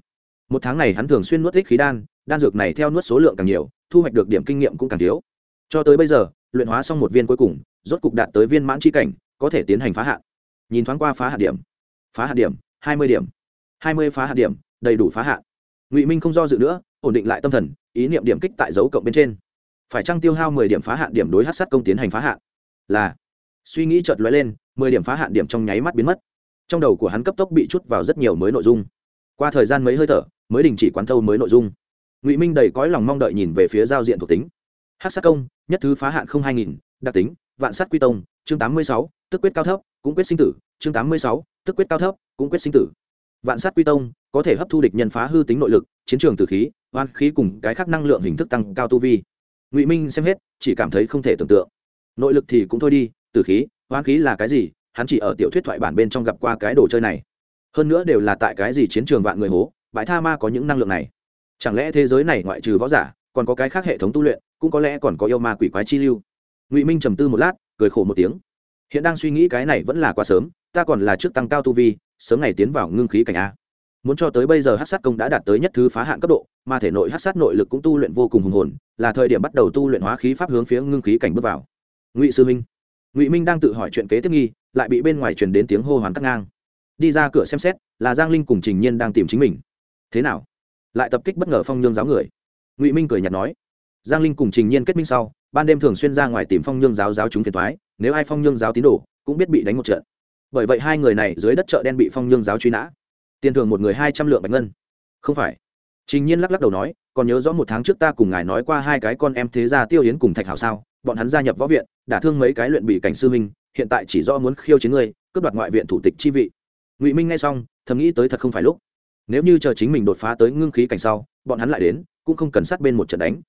một tháng này hắn thường xuyên nuốt thích khí đan đan dược này theo nuốt số lượng càng nhiều, thu hoạch được điểm kinh nghiệm cũng càng thiếu. cho tới bây giờ, luyện hóa xong một viên cuối cùng, rốt cục đạt tới viên mãn c h i cảnh, có thể tiến hành phá hạn. nhìn thoáng qua phá hạt điểm. phá hạt điểm, hai mươi điểm. hai mươi phá hạt điểm, đầy đủ phá hạn. ngụy minh không do dự nữa, ổn định lại tâm thần, ý niệm điểm kích tại dấu cộng bên trên phải chăng tiêu hao mười điểm phá hạn điểm đối hát sát công tiến hành phá hạn? Là. Suy nghĩ chợt lóe lên, mười điểm phá hạn điểm trong nháy mắt biến mất. Trong đầu của hắn cấp tốc bị chút vào rất nhiều mới nội dung. Qua thời gian mấy hơi thở, mới đình chỉ quán thâu mới nội dung. Ngụy minh đầy cõi lòng mong đợi nhìn về phía giao diện thuộc tính. Hát sát công, nhất thứ phá hạn không hai nghìn, đặc tính, vạn sát quy tông, chương tám mươi sáu, tức quyết cao thấp, cũng quyết sinh tử, chương tám mươi sáu, tức quyết cao thấp, cũng quyết sinh tử. Vạn sát quy tông, có thể hấp thu địch nhân phá hư tính nội lực, chiến trường tử khí, oan khí cùng cái khác năng lượng hình thức tăng cao tu vi ngụy minh xem hết, chỉ cảm thấy không thể tưởng tượng. Nội lực thì cũng thôi đi, tử khí oan khí là cái gì, hắn chỉ ở tiểu thuyết thoại bản bên trong gặp qua cái đồ chơi này. Hơn nữa đều là tại cái gì chiến trường vạn người hố, bãi tha ma có những năng lượng này. Chẳng lẽ thế giới này ngoại trừ võ giả, còn có cái khác hệ thống tu luyện, cũng có lẽ còn có yêu ma quỷ quái chi lưu? Ngụy minh trầm tư một lát, cười khổ một tiếng. Hiện đang suy nghĩ cái này vẫn là quá sớm, ta còn là trước tăng cao tu vi, sớm ngày tiến vào ngưng khí cảnh a. Muốn cho tới bây giờ hát sát công đã đạt tới nhất thứ phá hạn cấp độ mà thể nội hát sát nội lực cũng tu luyện vô cùng hùng hồn, là thời điểm bắt đầu tu luyện hóa khí pháp hướng phía ngưng khí cảnh bước vào. Ngụy sư minh. Ngụy minh đang tự hỏi chuyện kế tiếp nghi, lại bị bên ngoài truyền đến tiếng hô hoán cắt ngang. Đi ra cửa xem xét, là giang linh cùng trình nhiên đang tìm chính mình. Thế nào? Lại tập kích bất ngờ phong nhương giáo người. Ngụy minh cười nhạt nói. Giang linh cùng trình nhiên kết minh sau, ban đêm thường xuyên ra ngoài tìm phong nhương giáo giáo chúng phiền thoái nếu ai phong nhương giáo tín đồ, cũng biết bị đánh một trận. Bởi vậy hai người này dưới đất chợ đen bị phong nhương giáo truy nã. Tiền thưởng một người hai trăm lượng bạch ngân. Không phải trình nhiên lắc lắc đầu nói còn nhớ rõ một tháng trước ta cùng ngài nói qua hai cái con em thế gia tiêu yến cùng thạch hảo sao? Bọn hắn gia nhập võ viện đả thương mấy cái luyện bị cảnh sư huynh, hiện tại chỉ do muốn khiêu chiến ngươi cướp đoạt ngoại viện thủ tịch chi vị. Ngụy minh nghe xong thầm nghĩ tới thật không phải lúc. Nếu như chờ chính mình đột phá tới ngưng khí cảnh sau bọn hắn lại đến cũng không cần sát bên một trận đánh.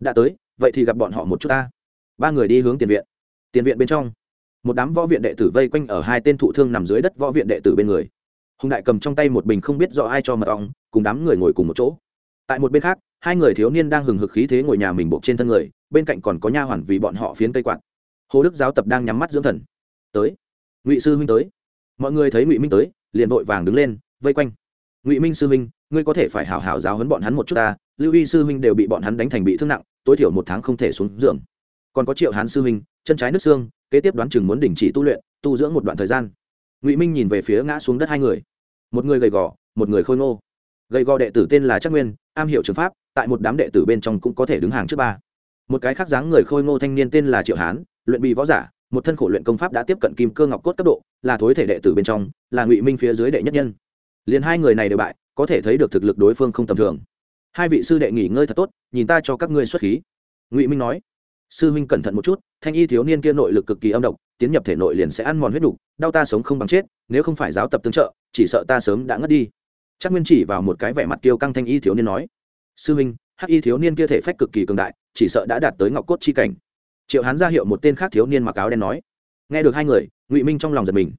Đã tới vậy thì gặp bọn họ một chút ta. Ba người đi hướng tiền viện. Tiền viện bên trong một đám võ viện đệ tử vây quanh ở hai tên thụ thương nằm dưới đất võ viện đệ tử bên người. Hùng đại cầm trong tay một bình không biết rõ ai cho mật ong cùng đám người ngồi cùng một chỗ tại một bên khác, hai người thiếu niên đang hừng hực khí thế ngồi nhà mình buộc trên thân người, bên cạnh còn có nha hoàn vì bọn họ phiến cây quạt. Hồ đức giáo tập đang nhắm mắt dưỡng thần. Tới, ngụy sư huynh tới. Mọi người thấy ngụy minh tới, liền vội vàng đứng lên, vây quanh. Ngụy minh sư huynh, ngươi có thể phải hảo hảo giáo huấn bọn hắn một chút ta, lưu y sư huynh đều bị bọn hắn đánh thành bị thương nặng, tối thiểu một tháng không thể xuống giường. Còn có triệu hán sư huynh, chân trái nước xương, kế tiếp đoán chừng muốn đình chỉ tu luyện, tu dưỡng một đoạn thời gian. Ngụy minh nhìn về phía ngã xuống đất hai người. Một người gầy gò, một người khôi ngô. Gầy gò đệ tử tên là Trác nguyên am hiểu trường pháp, tại một đám đệ tử bên trong cũng có thể đứng hàng trước ba. Một cái khác dáng người khôi ngô thanh niên tên là triệu hán, luyện bị võ giả, một thân khổ luyện công pháp đã tiếp cận kim cơ ngọc cốt cấp độ, là thối thể đệ tử bên trong, là ngụy minh phía dưới đệ nhất nhân. Liền hai người này đều bại, có thể thấy được thực lực đối phương không tầm thường. Hai vị sư đệ nghỉ ngơi thật tốt, nhìn ta cho các ngươi xuất khí. Ngụy minh nói, sư huynh cẩn thận một chút, thanh y thiếu niên kia nội lực cực kỳ âm độc, tiến nhập thể nội liền sẽ ăn mòn huyết đục đau ta sống không bằng chết, nếu không phải giáo tập tương trợ, chỉ sợ ta sớm đã ngất đi chắc nguyên chỉ vào một cái vẻ mặt tiêu căng thanh y thiếu niên nói, sư huynh hắc y thiếu niên kia thể phách cực kỳ cường đại, chỉ sợ đã đạt tới ngọc cốt chi cảnh. Triệu hán ra hiệu một tên khác thiếu niên mặc áo đen nói, nghe được hai người, ngụy minh trong lòng giật mình.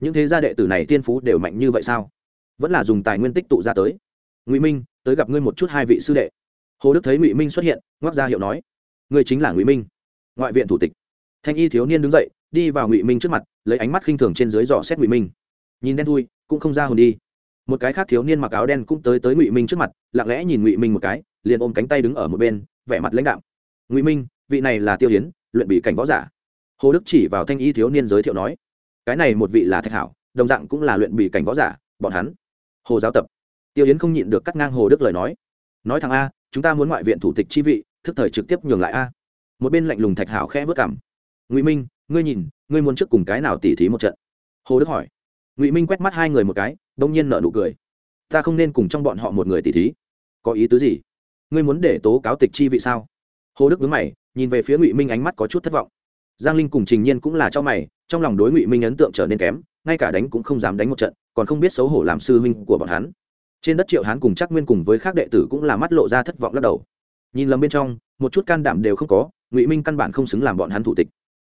Những thế gia đệ tử này tiên phú đều mạnh như vậy sao? Vẫn là dùng tài nguyên tích tụ ra tới. Ngụy minh, tới gặp ngươi một chút hai vị sư đệ. Hồ đức thấy ngụy minh xuất hiện ngoác ra hiệu nói, ngươi chính là ngụy minh, ngoại viện thủ tịch. Thanh y thiếu niên đứng dậy, đi vào ngụy minh trước mặt, lấy ánh mắt khinh thường trên dưới dò xét ngụy minh. Nhìn đen thui, cũng không ra hồn đi một cái khác thiếu niên mặc áo đen cũng tới tới ngụy minh trước mặt lặng lẽ nhìn ngụy minh một cái liền ôm cánh tay đứng ở một bên vẻ mặt lãnh đạo ngụy minh vị này là tiêu hiến luyện bị cảnh võ giả hồ đức chỉ vào thanh y thiếu niên giới thiệu nói cái này một vị là thạch hảo đồng dạng cũng là luyện bị cảnh võ giả bọn hắn hồ giáo tập tiêu yến không nhịn được cắt ngang hồ đức lời nói nói thằng a chúng ta muốn ngoại viện thủ tịch chi vị thức thời trực tiếp nhường lại a một bên lạnh lùng thạch hảo khẽ vớt cảm ngụy minh ngươi nhìn ngươi muốn trước cùng cái nào tỉ thí một trận hồ đức hỏi ngụy minh quét mắt hai người một cái đông nhiên nợ nụ cười. Ta không nên cùng trong bọn họ một người tỷ thí. Có ý tứ gì? Ngươi muốn để tố cáo tịch chi vị sao? Hồ đức vướng mày, nhìn về phía ngụy minh ánh mắt có chút thất vọng. Giang linh cùng trình nhiên cũng là cho mày, trong lòng đối ngụy minh ấn tượng trở nên kém, ngay cả đánh cũng không dám đánh một trận, còn không biết xấu hổ làm sư huynh của bọn hắn. Trên đất triệu hán cùng chắc nguyên cùng với các đệ tử cũng là mắt lộ ra thất vọng lắc đầu. Nhìn lầm bên trong, một chút can đảm đều không có, ngụy minh căn bản không xứng làm bọn hắn thủ tịch.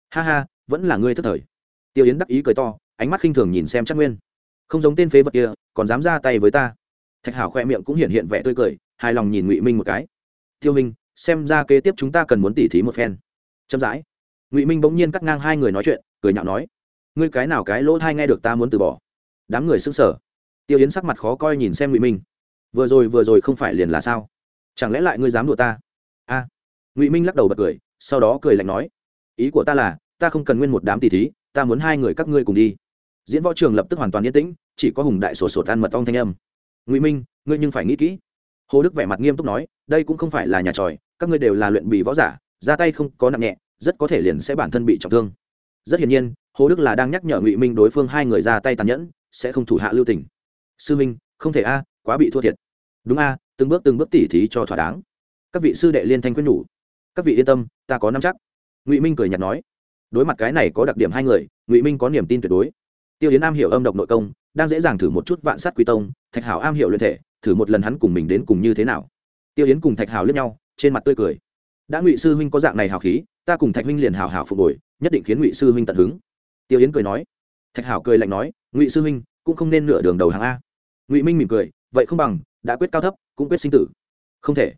Ha ha, vẫn là ngươi thất thời. Tiêu yến đắc ý cười to, ánh mắt khinh thường nhìn xem chắc nguyên không giống tên phế vật kia, còn dám ra tay với ta. Thạch hảo khoe miệng cũng hiện hiện vẻ tươi cười, hài lòng nhìn ngụy minh một cái. Tiêu minh, xem ra kế tiếp chúng ta cần muốn tỉ thí một phen. Chậm rãi. Ngụy minh bỗng nhiên cắt ngang hai người nói chuyện, cười nhạo nói, ngươi cái nào cái lỗ thai nghe được ta muốn từ bỏ? Đám người sững sở tiêu yến sắc mặt khó coi nhìn xem ngụy minh. Vừa rồi vừa rồi không phải liền là sao? Chẳng lẽ lại ngươi dám đùa ta? A. Ngụy minh lắc đầu bật cười, sau đó cười lạnh nói, ý của ta là, ta không cần nguyên một đám tỷ thí, ta muốn hai người các ngươi cùng đi diễn võ trường lập tức hoàn toàn yên tĩnh, chỉ có hùng đại sổ sổ tan mật ong thanh âm. Ngụy minh, ngươi nhưng phải nghĩ kỹ. Hồ đức vẻ mặt nghiêm túc nói, đây cũng không phải là nhà tròi, các ngươi đều là luyện bị võ giả, ra tay không có nặng nhẹ, rất có thể liền sẽ bản thân bị trọng thương. Rất hiển nhiên, hồ đức là đang nhắc nhở ngụy minh đối phương hai người ra tay tàn nhẫn, sẽ không thủ hạ lưu tình. Sư minh, không thể a, quá bị thua thiệt. Đúng a, từng bước từng bước tỉ thí cho thỏa đáng. Các vị sư đệ liên thanh quyết nhủ. Các vị yên tâm, ta có năm chắc. Ngụy minh cười nhạt nói. Đối mặt cái này có đặc điểm hai người, ngụy minh có niềm tin tuyệt đối tiêu yến am hiểu âm độc nội công, đang dễ dàng thử một chút vạn sát quy tông, thạch hảo am hiểu luyện thể, thử một lần hắn cùng mình đến cùng như thế nào. Tiêu yến cùng thạch hảo lướt nhau, trên mặt tươi cười. Đã ngụy sư huynh có dạng này hào khí, ta cùng thạch huynh liền hào hào phục hồi, nhất định khiến ngụy sư huynh tận hứng. Tiêu yến cười nói. Thạch hảo cười lạnh nói, ngụy sư huynh, cũng không nên nửa đường đầu hàng a. Ngụy minh mỉm cười, vậy không bằng, đã quyết cao thấp, cũng quyết sinh tử. Không thể.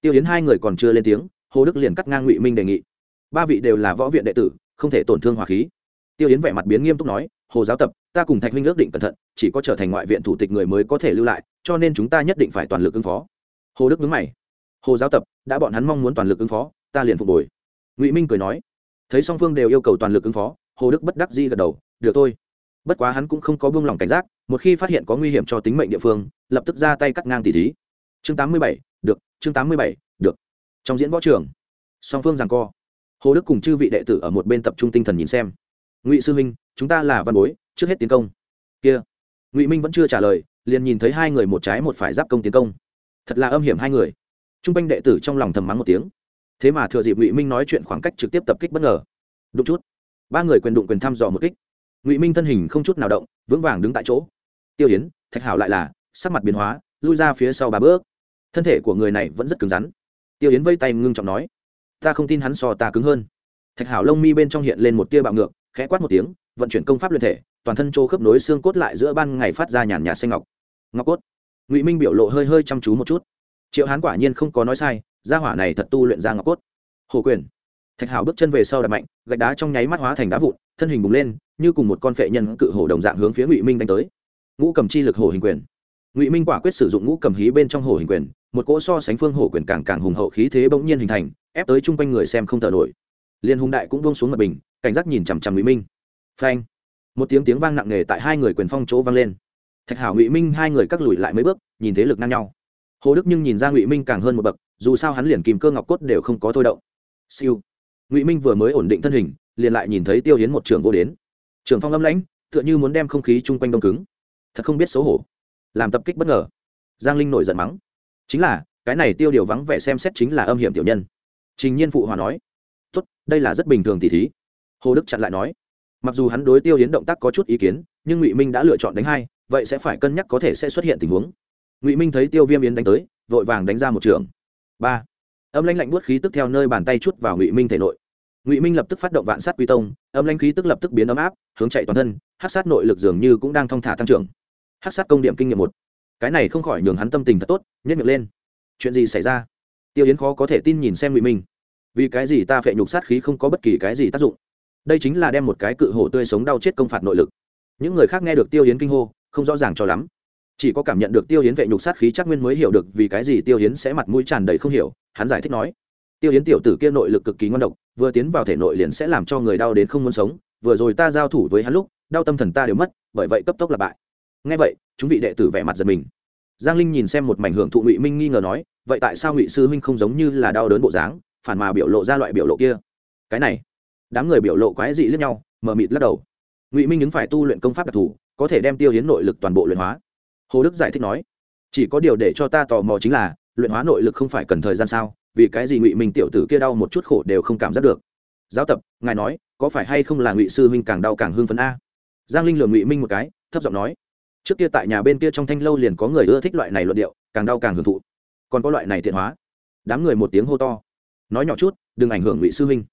Tiêu yến hai người còn chưa lên tiếng, hồ đức liền cắt ngang ngụy minh đề nghị. Ba vị đều là võ viện đệ tử, không thể tổn thương hòa khí. Tiêu yến vẻ mặt biến nghiêm túc nói hồ giáo tập, ta cùng thạch huynh ước định cẩn thận, chỉ có trở thành ngoại viện thủ tịch người mới có thể lưu lại, cho nên chúng ta nhất định phải toàn lực ứng phó. Hồ đức nhớ mày. Hồ giáo tập, đã bọn hắn mong muốn toàn lực ứng phó, ta liền phục hồi. Ngụy minh cười nói. Thấy song phương đều yêu cầu toàn lực ứng phó, hồ đức bất đắc di gật đầu. Được thôi. Bất quá hắn cũng không có buông lỏng cảnh giác, một khi phát hiện có nguy hiểm cho tính mệnh địa phương, lập tức ra tay cắt ngang tỷ thí. Chương tám mươi bảy, được, chương tám mươi bảy, được. Trong diễn võ trường, song phương rằng co. Hồ đức cùng chư vị đệ tử ở một bên tập trung tinh thần nhìn xem ngụy sư minh chúng ta là văn bối, trước hết tiến công. Kia. Ngụy minh vẫn chưa trả lời, liền nhìn thấy hai người một trái một phải giáp công tiến công. Thật là âm hiểm hai người. T r u n g quanh đệ tử trong lòng thầm mắng một tiếng. Thế mà thừa dịp ngụy minh nói chuyện khoảng cách trực tiếp tập kích bất ngờ. Đụng chút. Ba người quyền đụng quyền thăm dò một kích. Ngụy minh thân hình không chút nào động, vững vàng đứng tại chỗ. Tiêu yến, thạch hảo lại là, sắc mặt biến hóa, lui ra phía sau ba bước. Thân thể của người này vẫn rất cứng rắn. Tiêu yến vây tay ngưng trọng nói, ta không tin hắn so ta cứng hơn. Thạch hảo lông mi bên trong hiện lên một tia bạo ngược khẽ quát một tiếng, vận chuyển công pháp luyện thể, toàn thân chỗ khớp nối xương cốt lại giữa ban ngày phát ra nhàn nhạt xanh ngọc. Ngọc cốt. Ngụy minh biểu lộ hơi hơi chăm chú một chút. Triệu hán quả nhiên không có nói sai, gia hỏa này thật tu luyện ra ngọc cốt. Hồ quyền. Thạch hảo bước chân về sau đập mạnh, gạch đá trong nháy mắt hóa thành đá vụn, thân hình bùng lên, như cùng một con phệ nhân cự hổ đồng dạng hướng phía ngụy minh đánh tới. Ngũ cầm chi lực hổ hình quyền. Ngụy minh quả quyết sử dụng ngũ cầm hí bên trong hổ hình quyền, một cỗ so sánh phương hổ quyền càng càng hùng hậu khí thế bỗng nhiên hình thành, ép tới chung quanh người xem không thở nổi. Liên hùng đại cũng buông xuống mặt bình cảnh giác nhìn chằm chằm ngụy minh phanh một tiếng tiếng vang nặng nề tại hai người quyền phong chỗ vang lên thạch hảo ngụy minh hai người cắt lùi lại mấy bước nhìn thế lực ngang nhau hồ đức nhưng nhìn ra ngụy minh càng hơn một bậc dù sao hắn liền kìm cơ ngọc cốt đều không có thôi động siêu ngụy minh vừa mới ổn định thân hình liền lại nhìn thấy tiêu hiến một trường vô đến trường phong âm lãnh tựa như muốn đem không khí chung quanh đông cứng thật không biết xấu hổ làm tập kích bất ngờ giang linh nổi giận mắng chính là cái này tiêu điều vắng vẻ xem xét chính là âm hiểm tiểu nhân trình nhiên phụ hòa nói tốt đây là rất bình thường tỷ thí hồ đức chặn lại nói, mặc dù hắn đối tiêu hiến động tác có chút ý kiến, nhưng ngụy minh đã lựa chọn đánh hai, vậy sẽ phải cân nhắc có thể sẽ xuất hiện tình huống. Ngụy minh thấy tiêu viêm yến đánh tới, vội vàng đánh ra một trường. Ba. Âm lanh lạnh buốt khí tức theo nơi bàn tay chút vào ngụy minh thể nội. Ngụy minh lập tức phát động vạn sát quy tông, âm lanh khí tức lập tức biến ấm áp, hướng chạy toàn thân hát sát nội lực dường như cũng đang thong thả tăng trưởng. Hát sát công điểm kinh nghiệm một. Cái này không khỏi nhường hắn tâm tình thật tốt nhất miệng lên. Chuyện gì xảy ra? Tiêu yến khó có thể tin nhìn xem ngụy minh. Vì cái gì ta phệ nhục sát khí không có bất kỳ cái gì tác dụng? Đây chính là đem một cái cự hổ tươi sống đau chết công phạt nội lực. Những người khác nghe được tiêu yến kinh hô, không rõ ràng cho lắm. Chỉ có cảm nhận được tiêu yến vệ nhục sát khí chắc nguyên mới hiểu được vì cái gì tiêu yến sẽ mặt mũi tràn đầy không hiểu, hắn giải thích nói. Tiêu yến tiểu tử kia nội lực cực kỳ ngon độc, vừa tiến vào thể nội liền sẽ làm cho người đau đến không muốn sống, vừa rồi ta giao thủ với hắn lúc, đau tâm thần ta đều mất, bởi vậy cấp tốc là bại. Ngay vậy, chúng vị đệ tử vẻ mặt giật mình. Giang linh nhìn xem một mảnh hưởng thụ ngụy minh nghi ngờ nói, vậy tại sao ngụy sư huynh không giống như là đau đớn bộ dáng, phản mà biểu lộ ra loại biểu lộ kia? Cái này đám người biểu lộ quái dị lẫn nhau, mờ mịt lắc đầu. Ngụy minh đứng phải tu luyện công pháp đặc thù, có thể đem tiêu hiến nội lực toàn bộ luyện hóa. Hồ đức giải thích nói, chỉ có điều để cho ta tò mò chính là, luyện hóa nội lực không phải cần thời gian sao? Vì cái gì ngụy minh tiểu tử kia đau một chút khổ đều không cảm giác được? Giáo tập, ngài nói, có phải hay không là ngụy sư huynh càng đau càng hưng phấn a? Giang linh lường ngụy minh một cái, thấp giọng nói, trước kia tại nhà bên kia trong thanh lâu liền có người ưa thích loại này luận điệu, càng đau càng hưởng thụ. Còn có loại này thiện hóa. Đám người một tiếng hô to. Nói nhỏ chút, đừng ảnh hưởng ngụy sư huynh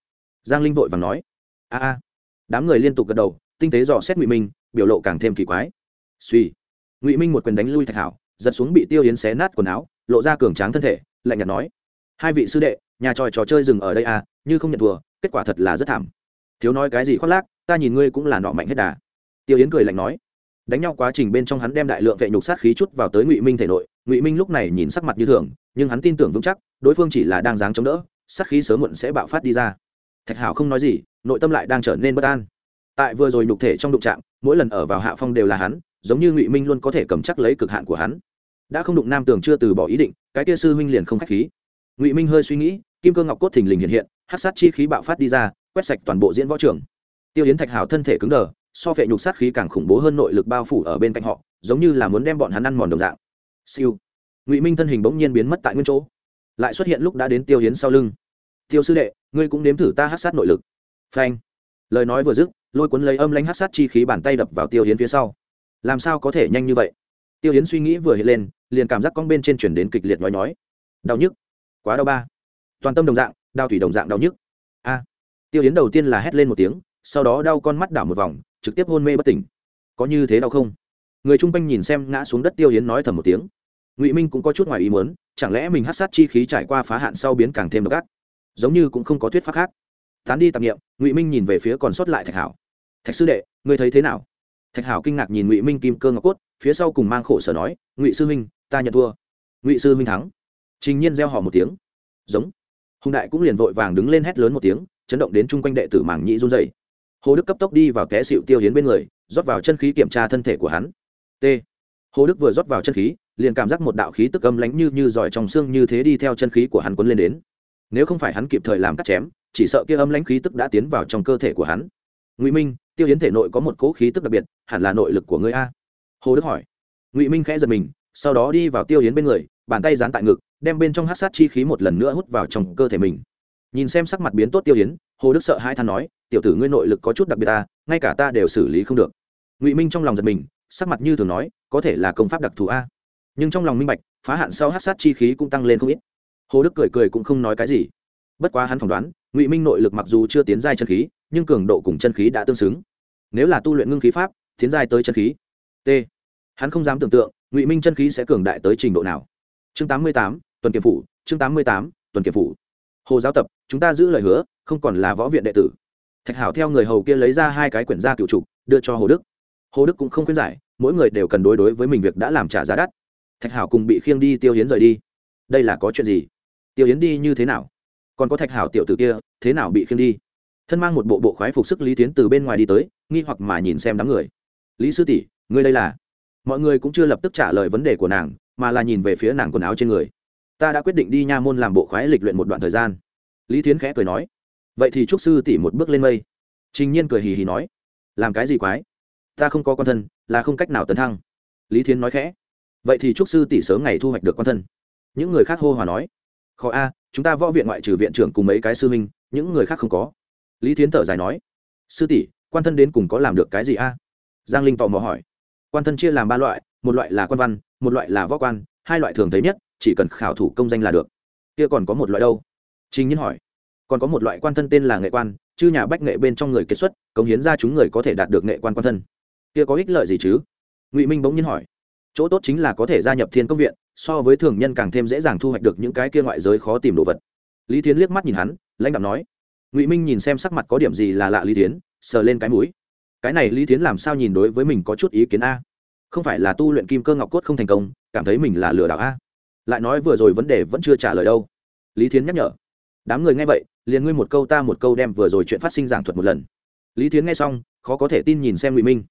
giang linh vội vàng nói, a a. Đám người liên tục gật đầu, tinh tế dò xét ngụy minh, biểu lộ càng thêm kỳ quái. Suy ngụy minh một quyền đánh lui thạch hảo, giật xuống bị tiêu yến xé nát quần áo, lộ ra cường tráng thân thể, lạnh nhạt nói, hai vị sư đệ, nhà tròi trò chơi dừng ở đây à như không nhận thua, kết quả thật là rất thảm. Thiếu nói cái gì khoác lác, ta nhìn ngươi cũng là nọ mạnh hết đà. Tiêu yến cười lạnh nói, đánh nhau quá trình bên trong hắn đem đại lượng vệ nhục sát khí chút vào tới ngụy minh thể nội, ngụy minh lúc này nhìn sắc mặt như thường, nhưng hắn tin tưởng vững chắc, đối phương chỉ là đang dáng chống đỡ, sát khí sớm muộn sẽ bạo phát đi ra thạch hảo không nói gì nội tâm lại đang trở nên bất an. Tại vừa rồi nhục thể trong đụng trạng, mỗi lần ở vào hạ phong đều là hắn giống như ngụy minh luôn có thể cầm chắc lấy cực hạn của hắn. Đã không đụng nam tường chưa từ bỏ ý định cái kia sư huynh liền không k h á c h khí. Ngụy minh hơi suy nghĩ kim cơ ngọc cốt thình lình hiện hiện hát sát chi khí bạo phát đi ra quét sạch toàn bộ diễn võ trường. Tiêu yến thạch hảo thân thể cứng đờ so vệ nhục sát khí càng khủng bố hơn nội lực bao phủ ở bên cạnh họ giống như là muốn đem bọn hắn ăn mòn đồng dạng. Siêu. Ngụy minh thân hình bỗng nhiên biến mất tại nguyên chỗ. Lại xuất hiện lúc đã đến tiêu Yến sau lưng tiêu sư đệ, ngươi cũng nếm thử ta hát sát nội lực. Phanh. Lời nói vừa dứt, lôi cuốn lấy âm lãnh hát sát chi khí bàn tay đập vào tiêu hiến phía sau. Làm sao có thể nhanh như vậy? Tiêu hiến suy nghĩ vừa hiện lên, liền cảm giác con bên trên chuyển đến kịch liệt nhói nhói. Đau nhức. Quá đau ba. Toàn tâm đồng dạng, đau thủy đồng dạng đau nhức. A. Tiêu hiến đầu tiên là hét lên một tiếng, sau đó đau con mắt đảo một vòng, trực tiếp hôn mê bất tỉnh. Có như thế đau không? Người chung quanh nhìn xem ngã xuống đất tiêu hiến nói thầm một tiếng. Ngụy minh cũng có chút ngoài ý muốn, chẳng lẽ mình hát sát chi khí trải qua phá hạn sau biến càng thêm độc ác? Giống như cũng không có thuyết pháp khác. Tán đi tạp nghiệm ngụy minh nhìn về phía còn sót lại thạch hảo. Thạch sư đệ, ngươi thấy thế nào? Thạch hảo kinh ngạc nhìn ngụy minh kim cơ ngọc cốt, phía sau cùng mang khổ sở nói, ngụy sư minh ta nhận thua. Ngụy sư minh thắng. Trình nhiên gieo họ một tiếng. Giống. Hùng đại cũng liền vội vàng đứng lên hét lớn một tiếng, chấn động đến chung quanh đệ tử mảng nhĩ run dày hồ đức cấp tốc đi vào té xịu tiêu hiến bên người, rót vào chân khí kiểm tra thân thể của hắn. T. Hồ đức vừa rót vào chân khí, liền cảm giác một đạo khí tức âm lánh như như giỏi trong xương như thế đi theo chân khí của hắn quấn lên đến nếu không phải hắn kịp thời làm cắt chém chỉ sợ kia âm lãnh khí tức đã tiến vào trong cơ thể của hắn. Ngụy minh tiêu Yến thể nội có một cỗ khí tức đặc biệt hẳn là nội lực của ngươi a. Hồ đức hỏi. Ngụy minh khẽ giật mình sau đó đi vào tiêu Yến bên người bàn tay dán tại ngực đem bên trong hát sát chi khí một lần nữa hút vào trong cơ thể mình. Nhìn xem sắc mặt biến tốt tiêu Yến, hồ đức sợ hai than nói tiểu tử ngươi nội lực có chút đặc biệt ta ngay cả ta đều xử lý không được. Ngụy minh trong lòng giật mình sắc mặt như thường nói có thể là công pháp đặc thù a. Nhưng trong lòng minh bạch phá hạn sau hát sát chi khí cũng tăng lên không ít hồ đức cười cười cũng không nói cái gì. Bất quá hắn phỏng đoán, ngụy minh nội lực mặc dù chưa tiến giai chân khí, nhưng cường độ cùng chân khí đã tương xứng. Nếu là tu luyện ngưng khí pháp, tiến giai tới chân khí. T. Hắn không dám tưởng tượng, ngụy minh chân khí sẽ cường đại tới trình độ nào. Chương tám mươi tám, tuần kiểm phủ, chương tám mươi tám, tuần kiểm phủ. Hồ giáo tập, chúng ta giữ lời hứa, không còn là võ viện đệ tử. Thạch hảo theo người hầu kia lấy ra hai cái quyển gia cựu trục, đưa cho hồ đức. Hồ đức cũng không khuyên giải, mỗi người đều cần đối đối với mình việc đã làm trả giá đắt. Thạch hảo cùng bị khiêng đi tiêu hiến rời đi. Đây là có chuyện gì? Tiêu Yến đi như thế nào? Còn có thạch hảo tiểu t ử kia, thế nào bị khiêng đi? Thân mang một bộ bộ khoái phục sức lý tiến từ bên ngoài đi tới, nghi hoặc mà nhìn xem đám người. Lý sư tỷ, ngươi đây là? Mọi người cũng chưa lập tức trả lời vấn đề của nàng, mà là nhìn về phía nàng quần áo trên người. Ta đã quyết định đi nha môn làm bộ khoái lịch luyện một đoạn thời gian. Lý tiến khẽ cười nói. Vậy thì trúc sư tỷ một bước lên mây. Trình nhiên cười hì hì nói. Làm cái gì quái? Ta không có con thân, là không cách nào tấn thăng. Lý thiến nói khẽ. Vậy thì trúc sư tỷ sớm ngày thu hoạch được con thân. Những người khác hô hòa nói khó a, chúng ta võ viện ngoại trừ viện trưởng cùng mấy cái sư minh những người khác không có. Lý thiến thở dài nói, sư tỷ, quan thân đến cùng có làm được cái gì a? Giang linh tò mò hỏi. Quan thân chia làm ba loại, một loại là quan văn, một loại là võ quan, hai loại thường thấy nhất, chỉ cần khảo thủ công danh là được. Kia còn có một loại đâu? Trình nhiên hỏi. Còn có một loại quan thân tên là nghệ quan, chứ nhà bách nghệ bên trong người kết xuất, cống hiến ra chúng người có thể đạt được nghệ quan quan thân. Kia có ích lợi gì chứ? Ngụy minh bỗng nhiên hỏi. Chỗ tốt chính là có thể gia nhập thiên công viện so với thường nhân càng thêm dễ dàng thu hoạch được những cái kia ngoại giới khó tìm đồ vật. Lý tiến liếc mắt nhìn hắn, lãnh đạo nói, ngụy minh nhìn xem sắc mặt có điểm gì là lạ lý tiến sờ lên cái mũi. Cái này lý tiến làm sao nhìn đối với mình có chút ý kiến a? Không phải là tu luyện kim cơ ngọc cốt không thành công, cảm thấy mình là lừa đảo a? Lại nói vừa rồi vấn đề vẫn chưa trả lời đâu. Lý thiến nhắc nhở, đám người nghe vậy, liền ngươi một câu ta một câu đem vừa rồi chuyện phát sinh giảng thuật một lần. Lý thiến nghe xong, khó có thể tin nhìn xem ngụy minh.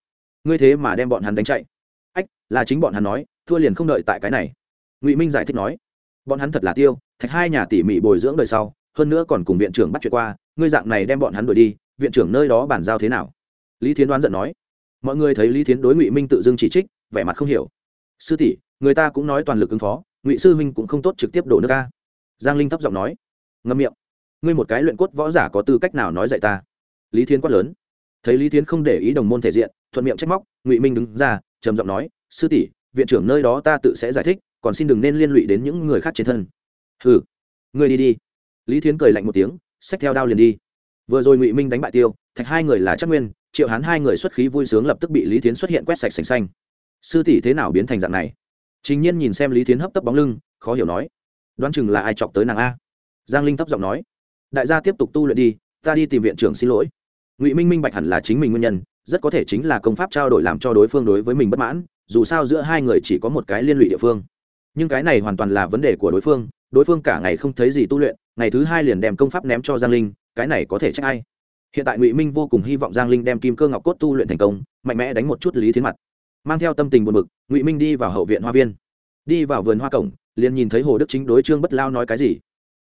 Ngươi thế mà đem bọn hắn đánh chạy. Ách, là chính bọn hắn nói, thua liền không đợi tại cái này ngụy minh giải thích nói, bọn hắn thật là tiêu, thạch hai nhà tỉ mỉ bồi dưỡng đời sau, hơn nữa còn cùng viện trưởng bắt chuyện qua, ngươi dạng này đem bọn hắn đuổi đi, viện trưởng nơi đó bàn giao thế nào? Lý thiến đoán giận nói, mọi người thấy lý thiến đối ngụy minh tự dưng chỉ trích, vẻ mặt không hiểu. Sư tỷ, người ta cũng nói toàn lực ứng phó, ngụy sư huynh cũng không tốt trực tiếp đổ nước ca giang linh thấp giọng nói, ngâm miệng, ngươi một cái luyện cốt võ giả có tư cách nào nói dạy ta? Lý thiến quát lớn, thấy lý thiến không để ý đồng môn thể diện, thuận miệng trách móc, ngụy minh đứng ra, trầm giọng nói, sư tỷ, viện trưởng nơi đó ta tự sẽ giải thích còn xin đừng nên liên lụy đến những người khác trên thân. Ừ ngươi đi đi. Lý thiến cười lạnh một tiếng, xách theo đao liền đi. Vừa rồi ngụy minh đánh bại tiêu, thạch hai người là chắc nguyên, triệu hán hai người xuất khí vui sướng lập tức bị lý thiến xuất hiện quét sạch sành xanh. Sư tỷ thế nào biến thành dạng này? Trình nhiên nhìn xem lý thiến hấp tấp bóng lưng, khó hiểu nói. Đoán chừng là ai chọc tới nàng a? Giang linh thấp giọng nói. Đại gia tiếp tục tu luyện đi, ta đi tìm viện trưởng xin lỗi. Ngụy minh minh bạch hẳn là chính mình nguyên nhân, rất có thể chính là công pháp trao đổi làm cho đối phương đối với mình bất mãn, dù sao giữa hai người chỉ có một cái liên lụy địa phương nhưng cái này hoàn toàn là vấn đề của đối phương đối phương cả ngày không thấy gì tu luyện, ngày thứ hai liền đem công pháp ném cho giang linh, cái này có thể trách ai? Hiện tại ngụy minh vô cùng hy vọng giang linh đem kim cơ ngọc cốt tu luyện thành công, mạnh mẽ đánh một chút lý thiến mặt. Mang theo tâm tình buồn bực, ngụy minh đi vào hậu viện hoa viên. Đi vào vườn hoa cổng, liền nhìn thấy hồ đức chính đối trương bất lao nói cái gì.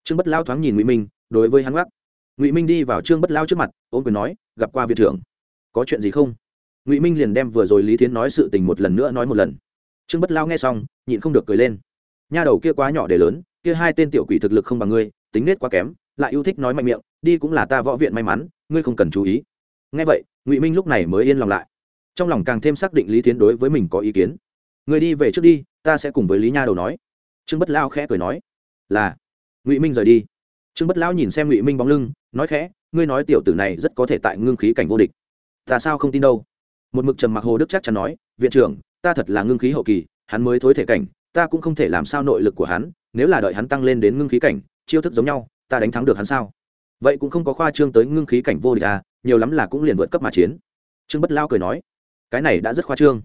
Trương bất lao thoáng nhìn ngụy minh, đối với hắn gác ngụy minh đi vào trương bất lao trước mặt ôm quyền nói, gặp qua viện trưởng. Có chuyện gì không? Ngụy minh liền đem vừa rồi lý thiến nói sự tình một lần nữa nói một lần trương bất lao nghe xong, nhịn không được cười lên. Nha đầu kia quá nhỏ để lớn, kia hai tên tiểu quỷ thực lực không bằng ngươi, tính nết quá kém, lại yêu thích nói mạnh miệng, đi cũng là ta võ viện may mắn, ngươi không cần chú ý. Nghe vậy, ngụy minh lúc này mới yên lòng lại. Trong lòng càng thêm xác định lý tiến đối với mình có ý kiến. Người đi về trước đi, ta sẽ cùng với lý nha đầu nói. Trương bất lao khẽ cười nói. Là. Ngụy minh rời đi. Trương bất lao nhìn xem ngụy minh bóng lưng, nói khẽ, ngươi nói tiểu tử này rất có thể tại ngưng khí cảnh vô địch. Ta sao không tin đâu? Một mực trầm mặc hồ đức chắc chắn nói, viện trưởng ta thật là ngưng khí hậu kỳ, hắn mới thối thể cảnh, ta cũng không thể làm sao nội lực của hắn, nếu là đợi hắn tăng lên đến ngưng khí cảnh, chiêu thức giống nhau, ta đánh thắng được hắn sao? Vậy cũng không có khoa trương tới ngưng khí cảnh vô địch à nhiều lắm là cũng liền vượt cấp mà chiến. Trương bất lao cười nói, cái này đã rất khoa trương.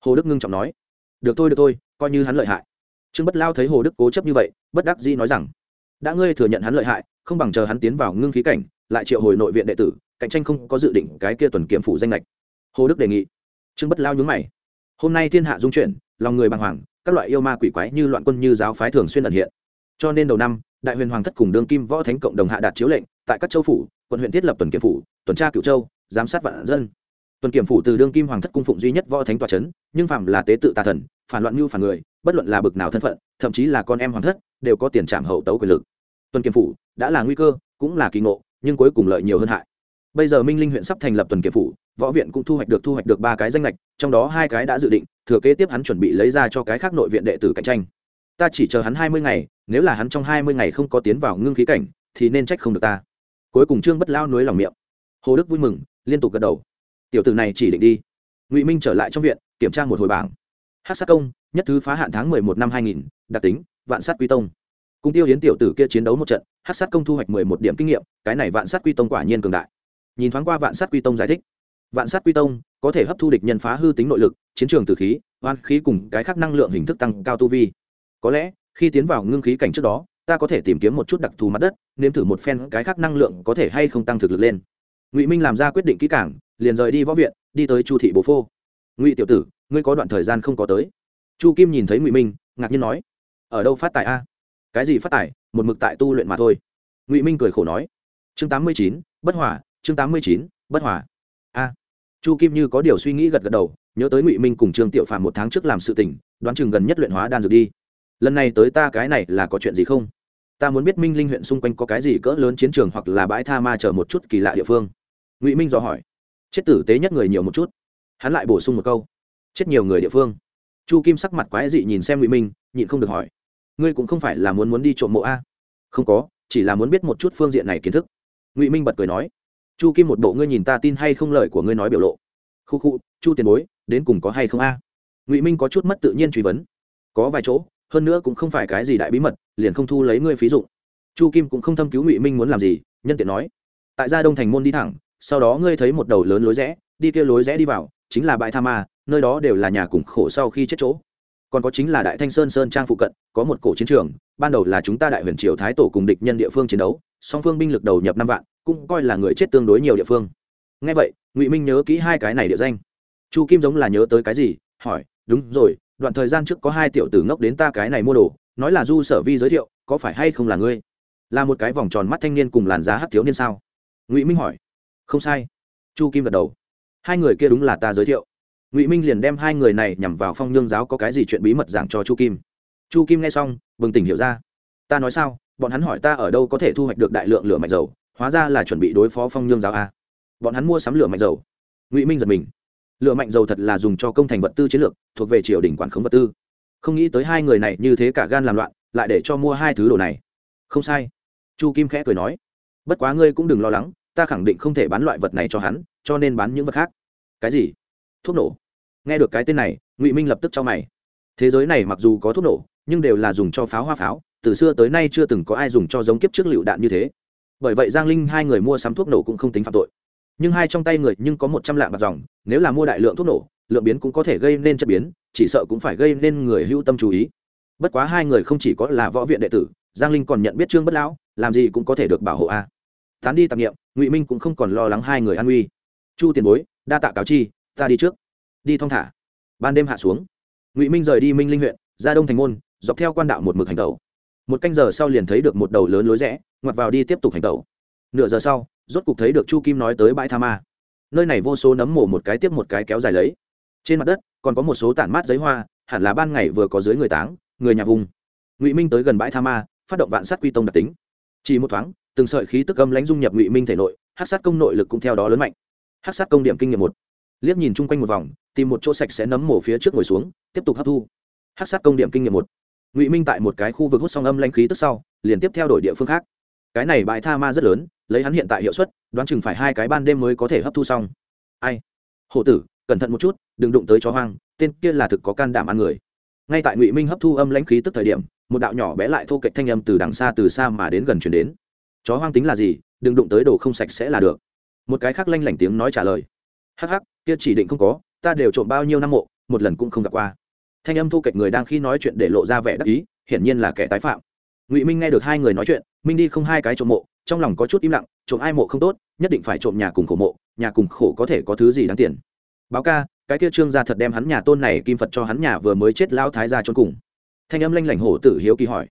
Hồ đức ngưng trọng nói, được thôi được thôi, coi như hắn lợi hại. Trương bất lao thấy hồ đức cố chấp như vậy, bất đắc dĩ nói rằng, đã ngươi thừa nhận hắn lợi hại, không bằng chờ hắn tiến vào ngưng khí cảnh, lại triệu hồi nội viện đệ tử, cạnh tranh không có dự định cái kia tuần kiểm phủ danh lệch. Hồ đức đề nghị. Trương bất lao nhúng mày hôm nay thiên hạ dung chuyển, lòng người bàng hoàng, các loại yêu ma quỷ quái như loạn quân như giáo phái thường xuyên ẩn hiện. Cho nên đầu năm, đại huyền hoàng thất cùng đương kim võ thánh cộng đồng hạ đạt chiếu lệnh, tại các châu phủ, quận huyện thiết lập tuần kiểm phủ, tuần tra cựu châu, giám sát vạn dân. Tuần kiểm phủ từ đương kim hoàng thất cung phụng duy nhất võ thánh tòa c nhưng phạm là tế tự tà thần, phản loạn mưu phản người, bất luận là bực nào thân phận, thậm chí là con em hoàng thất, đều có tiền trảm hậu tấu quyền lực. Tuần kiểm phủ đã là nguy cơ, cũng là kỳ ngộ, nhưng cuối cùng lợi nhiều hơn hại bây giờ minh linh huyện sắp thành lập tuần kiểm phủ, võ viện cũng thu hoạch được thu hoạch được ba cái danh lệch trong đó hai cái đã dự định, thừa kế tiếp hắn chuẩn bị lấy ra cho cái khác nội viện đệ tử cạnh tranh. Ta chỉ chờ hắn hai mươi ngày, nếu là hắn trong hai mươi ngày không có tiến vào ngưng khí cảnh, thì nên trách không được ta. Cuối cùng trương bất lao nối lòng miệng. Hồ đức vui mừng, liên tục gật đầu. Tiểu tử này chỉ định đi. Ngụy minh trở lại trong viện, kiểm tra một hồi bảng. Hát sát công, nhất thứ phá hạn tháng mười một năm hai nghìn, đặc tính, vạn sát quy tông. Cùng tiêu hiến tiểu tử kia chiến đấu một trận, hát sát công thu hoạch mười một điểm kinh nghiệm, cái này vạn sát quy tông quả nhiên cường đại nhìn thoáng qua vạn sát quy tông giải thích. Vạn sát quy tông có thể hấp thu địch nhân phá hư tính nội lực, chiến trường từ khí oan khí cùng cái khác năng lượng hình thức tăng cao tu vi. Có lẽ, khi tiến vào ngưng khí cảnh trước đó, ta có thể tìm kiếm một chút đặc thù mặt đất, nếm thử một phen cái khác năng lượng có thể hay không tăng thực lực lên. Ngụy minh làm ra quyết định kỹ cảng liền rời đi võ viện, đi tới chu thị bố phô. Ngụy tiểu tử, ngươi có đoạn thời gian không có tới. Chu kim nhìn thấy ngụy minh, ngạc nhiên nói, ở đâu phát tài a? Cái gì phát tài? Một mực tại tu luyện mà thôi. Ngụy minh cười khổ nói, chương tám mươi chín, bất hòa chương tám mươi chín, bất hòa. A. Chu kim như có điều suy nghĩ gật gật đầu, nhớ tới ngụy minh cùng trương tiểu phàm một tháng trước làm sự tình, đoán chừng gần nhất luyện hóa đan dược đi. Lần này tới ta cái này là có chuyện gì không? Ta muốn biết minh linh huyện xung quanh có cái gì cỡ lớn chiến trường hoặc là bãi tha ma chờ một chút kỳ lạ địa phương. Ngụy minh dò hỏi. Chết tử tế nhất người nhiều một chút. Hắn lại bổ sung một câu. Chết nhiều người địa phương. Chu kim sắc mặt quái dị nhìn xem ngụy minh, nhịn không được hỏi. Ngươi cũng không phải là muốn muốn đi trộm mộ a? Không có, chỉ là muốn biết một chút phương diện này kiến thức. Ngụy minh bật cười nói chu kim một bộ ngươi nhìn ta tin hay không lời của ngươi nói biểu lộ. Khu khu, chu tiền bối, đến cùng có hay không a? Ngụy minh có chút mất tự nhiên truy vấn. Có vài chỗ, hơn nữa cũng không phải cái gì đại bí mật, liền không thu lấy ngươi phí dụng. Chu kim cũng không thâm cứu ngụy minh muốn làm gì, nhân tiện nói. Tại gia đông thành môn đi thẳng, sau đó ngươi thấy một đầu lớn lối rẽ, đi kia lối rẽ đi vào, chính là bãi tha ma, nơi đó đều là nhà cùng khổ sau khi chết chỗ. Còn có chính là đại thanh sơn sơn trang phụ cận, có một cổ chiến trường, ban đầu là chúng ta đại huyền triều thái tổ cùng địch nhân địa phương chiến đấu, song phương binh lực đầu nhập năm vạn cũng coi là người chết tương đối nhiều địa phương. Ngay vậy, ngụy minh nhớ kỹ hai cái này địa danh. Chu kim giống là nhớ tới cái gì, hỏi, đúng rồi, đoạn thời gian trước có hai tiểu tử ngốc đến ta cái này mua đồ, nói là du sở vi giới thiệu, có phải hay không là ngươi? Là một cái vòng tròn mắt thanh niên cùng làn giá hát thiếu niên sao? Ngụy minh hỏi. Không sai. Chu kim gật đầu. Hai người kia đúng là ta giới thiệu. Ngụy minh liền đem hai người này nhằm vào phong nhương giáo có cái gì chuyện bí mật giảng cho chu kim. Chu kim nghe xong, bừng tỉnh hiểu ra. Ta nói sao? Bọn hắn hỏi ta ở đâu có thể thu hoạch được đại lượng lửa mạnh dầu? Hóa ra là chuẩn bị đối phó phong nhương giáo a. Bọn hắn mua sắm lửa mạnh dầu. Ngụy minh giật mình. Lửa mạnh dầu thật là dùng cho công thành vật tư chiến lược, thuộc về triều đình quản khống vật tư. Không nghĩ tới hai người này như thế cả gan làm loạn, lại để cho mua hai thứ đồ này. Không sai. Chu kim khẽ cười nói. Bất quá ngươi cũng đừng lo lắng, ta khẳng định không thể bán loại vật này cho hắn, cho nên bán những vật khác. Cái gì? Thuốc nổ. Nghe được cái tên này, ngụy minh lập tức cho mày. Thế giới này mặc dù có thuốc nổ, nhưng đều là dùng cho pháo hoa pháo, từ xưa tới nay chưa từng có ai dùng cho giống kiếp trước lựu đạn như thế bởi vậy giang linh hai người mua sắm thuốc nổ cũng không tính phạm tội. Nhưng hai trong tay người nhưng có một trăm lạng bạc dòng, nếu là mua đại lượng thuốc nổ, lượng biến cũng có thể gây nên chất biến, chỉ sợ cũng phải gây nên người hưu tâm chú ý. Bất quá hai người không chỉ có là võ viện đệ tử, giang linh còn nhận biết trương bất lão, làm gì cũng có thể được bảo hộ a. Tán đi tạp nghiệm ngụy minh cũng không còn lo lắng hai người an nguy. Chu tiền bối, đa tạ cáo chi, ta đi trước. Đi thong thả. Ban đêm hạ xuống. Ngụy minh rời đi minh linh huyện, ra đông thành môn, dọc theo quan đạo một mực hành tẩu một canh giờ sau liền thấy được một đầu lớn lối rẽ, ngoặt vào đi tiếp tục hành tẩu. Nửa giờ sau, rốt cục thấy được chu kim nói tới bãi tha ma. Nơi này vô số nấm mổ một cái tiếp một cái kéo dài lấy. Trên mặt đất, còn có một số tản mát giấy hoa, hẳn là ban ngày vừa có dưới người táng, người nhà vùng. Ngụy minh tới gần bãi tha ma, phát động vạn sát quy tông đặc tính. Chỉ một thoáng, từng sợi khí tức âm lãnh dung nhập ngụy minh thể nội hát sát công nội lực cũng theo đó lớn mạnh. Hát sát công điểm kinh nghiệm một. Liếc nhìn chung quanh một vòng, tìm một chỗ sạch sẽ nấm mổ phía trước ngồi xuống, tiếp tục hấp thu. Hát sát công điểm kinh nghiệm một ngụy minh tại một cái khu vực hút song âm lãnh khí tức sau, liền tiếp theo đổi địa phương khác. Cái này bãi tha ma rất lớn, lấy hắn hiện tại hiệu suất, đoán chừng phải hai cái ban đêm mới có thể hấp thu xong. Ai? Hổ tử, cẩn thận một chút, đừng đụng tới chó hoang, tên kia là thực có can đảm ăn người. Ngay tại ngụy minh hấp thu âm lãnh khí tức thời điểm, một đạo nhỏ bé lại thô kệch thanh âm từ đằng xa, từ xa mà đến gần chuyển đến. Chó hoang tính là gì? Đừng đụng tới đồ không sạch sẽ là được. Một cái khác lanh lảnh tiếng nói trả lời. Hắc hắc, kia chỉ định không có, ta đều trộm bao nhiêu năm mộ, một lần cũng không gặp qua thanh âm thu kệch người đang khi nói chuyện để lộ ra vẻ đắc ý, hiển nhiên là kẻ tái phạm. Ngụy minh nghe được hai người nói chuyện, minh đi không hai cái trộm mộ, trong lòng có chút im lặng, trộm ai mộ không tốt, nhất định phải trộm nhà cùng khổ mộ, nhà cùng khổ có thể có thứ gì đáng tiền. Báo ca, cái kia trương gia thật đem hắn nhà tôn này kim phật cho hắn nhà vừa mới chết lao thái gia trốn cùng. Thanh âm lanh lảnh hổ tử hiếu kỳ hỏi.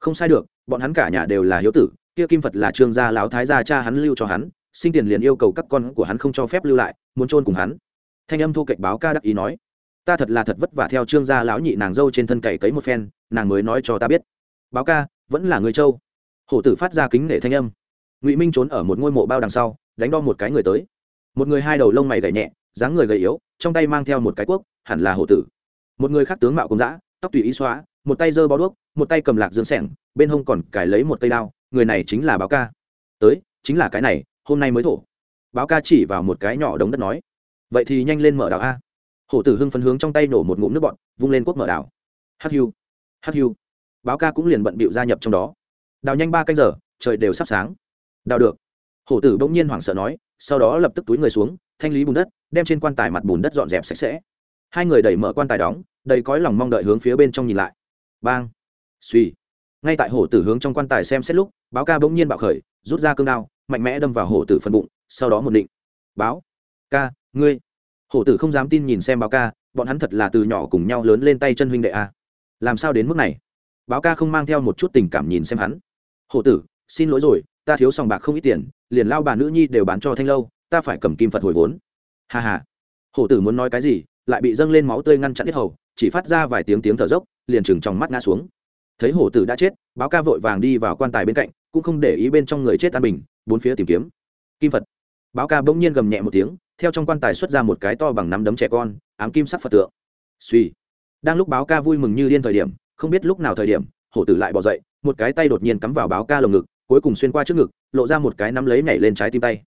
Không sai được, bọn hắn cả nhà đều là hiếu tử, kia kim phật là trương gia lão thái gia cha hắn lưu cho hắn, sinh tiền liền yêu cầu các con của hắn không cho phép lưu lại, muốn trôn cùng hắn. Thanh âm thu kệch báo ca đắc ý nói ta thật là thật vất vả theo trương gia lão nhị nàng dâu trên thân cày cấy một phen, nàng mới nói cho ta biết. Báo ca, vẫn là người châu. Hổ tử phát ra kính nể thanh âm. Ngụy minh trốn ở một ngôi mộ bao đằng sau, đánh đo một cái người tới. Một người hai đầu lông mày gầy nhẹ, dáng người gầy yếu, trong tay mang theo một cái cuốc, hẳn là hổ tử. Một người khác tướng mạo công dã, tóc tùy ý xóa, một tay giơ bó đuốc, một tay cầm lạc dương sẻng, bên hông còn cài lấy một cây đao, người này chính là báo ca. Tới, chính là cái này, hôm nay mới thổ. Báo ca chỉ vào một cái nhỏ đống đất nói. Vậy thì nhanh lên mở đào a hổ tử hưng phấn hướng trong tay nổ một ngụm nước bọn vung lên quốc mở đảo. Hắc hiu hắc hiu báo ca cũng liền bận bịu gia nhập trong đó. Đào nhanh ba canh giờ, trời đều sắp sáng. Đào được. Hổ tử bỗng nhiên hoảng sợ nói, sau đó lập tức túi người xuống, thanh lý bùn đất, đem trên quan tài mặt bùn đất dọn dẹp sạch sẽ. Hai người đẩy mở quan tài đóng, đầy cõi lòng mong đợi hướng phía bên trong nhìn lại. Bang. Suy ngay tại hổ tử hướng trong quan tài xem xét lúc, báo ca bỗng nhiên bạo khởi, rút ra cương đao, mạnh mẽ đâm vào hổ tử phần bụng, sau đó một định báo. Ca, ngươi hổ tử không dám tin nhìn xem báo ca, bọn hắn thật là từ nhỏ cùng nhau lớn lên tay chân huynh đệ a. Làm sao đến mức này? Báo ca không mang theo một chút tình cảm nhìn xem hắn. Hổ tử, xin lỗi rồi, ta thiếu sòng bạc không ít tiền, liền lao bà nữ nhi đều bán cho thanh lâu, ta phải cầm kim phật hồi vốn. Hà hà hổ tử muốn nói cái gì, lại bị dâng lên máu tươi ngăn chặn hết hầu, chỉ phát ra vài tiếng tiếng thở dốc, liền chừng trong mắt ngã xuống. Thấy hổ tử đã chết, báo ca vội vàng đi vào quan tài bên cạnh, cũng không để ý bên trong người chết an bình, bốn phía tìm kiếm. Kim phật. Báo ca bỗng nhiên gầm nhẹ một tiếng theo trong quan tài xuất ra một cái to bằng nắm đấm trẻ con, ám kim sắc phật tượng. Suy đang lúc báo ca vui mừng như điên thời điểm, không biết lúc nào thời điểm, hổ tử lại bỏ dậy, một cái tay đột nhiên cắm vào báo ca lồng ngực, cuối cùng xuyên qua trước ngực, lộ ra một cái nắm lấy nhảy lên trái tim tay.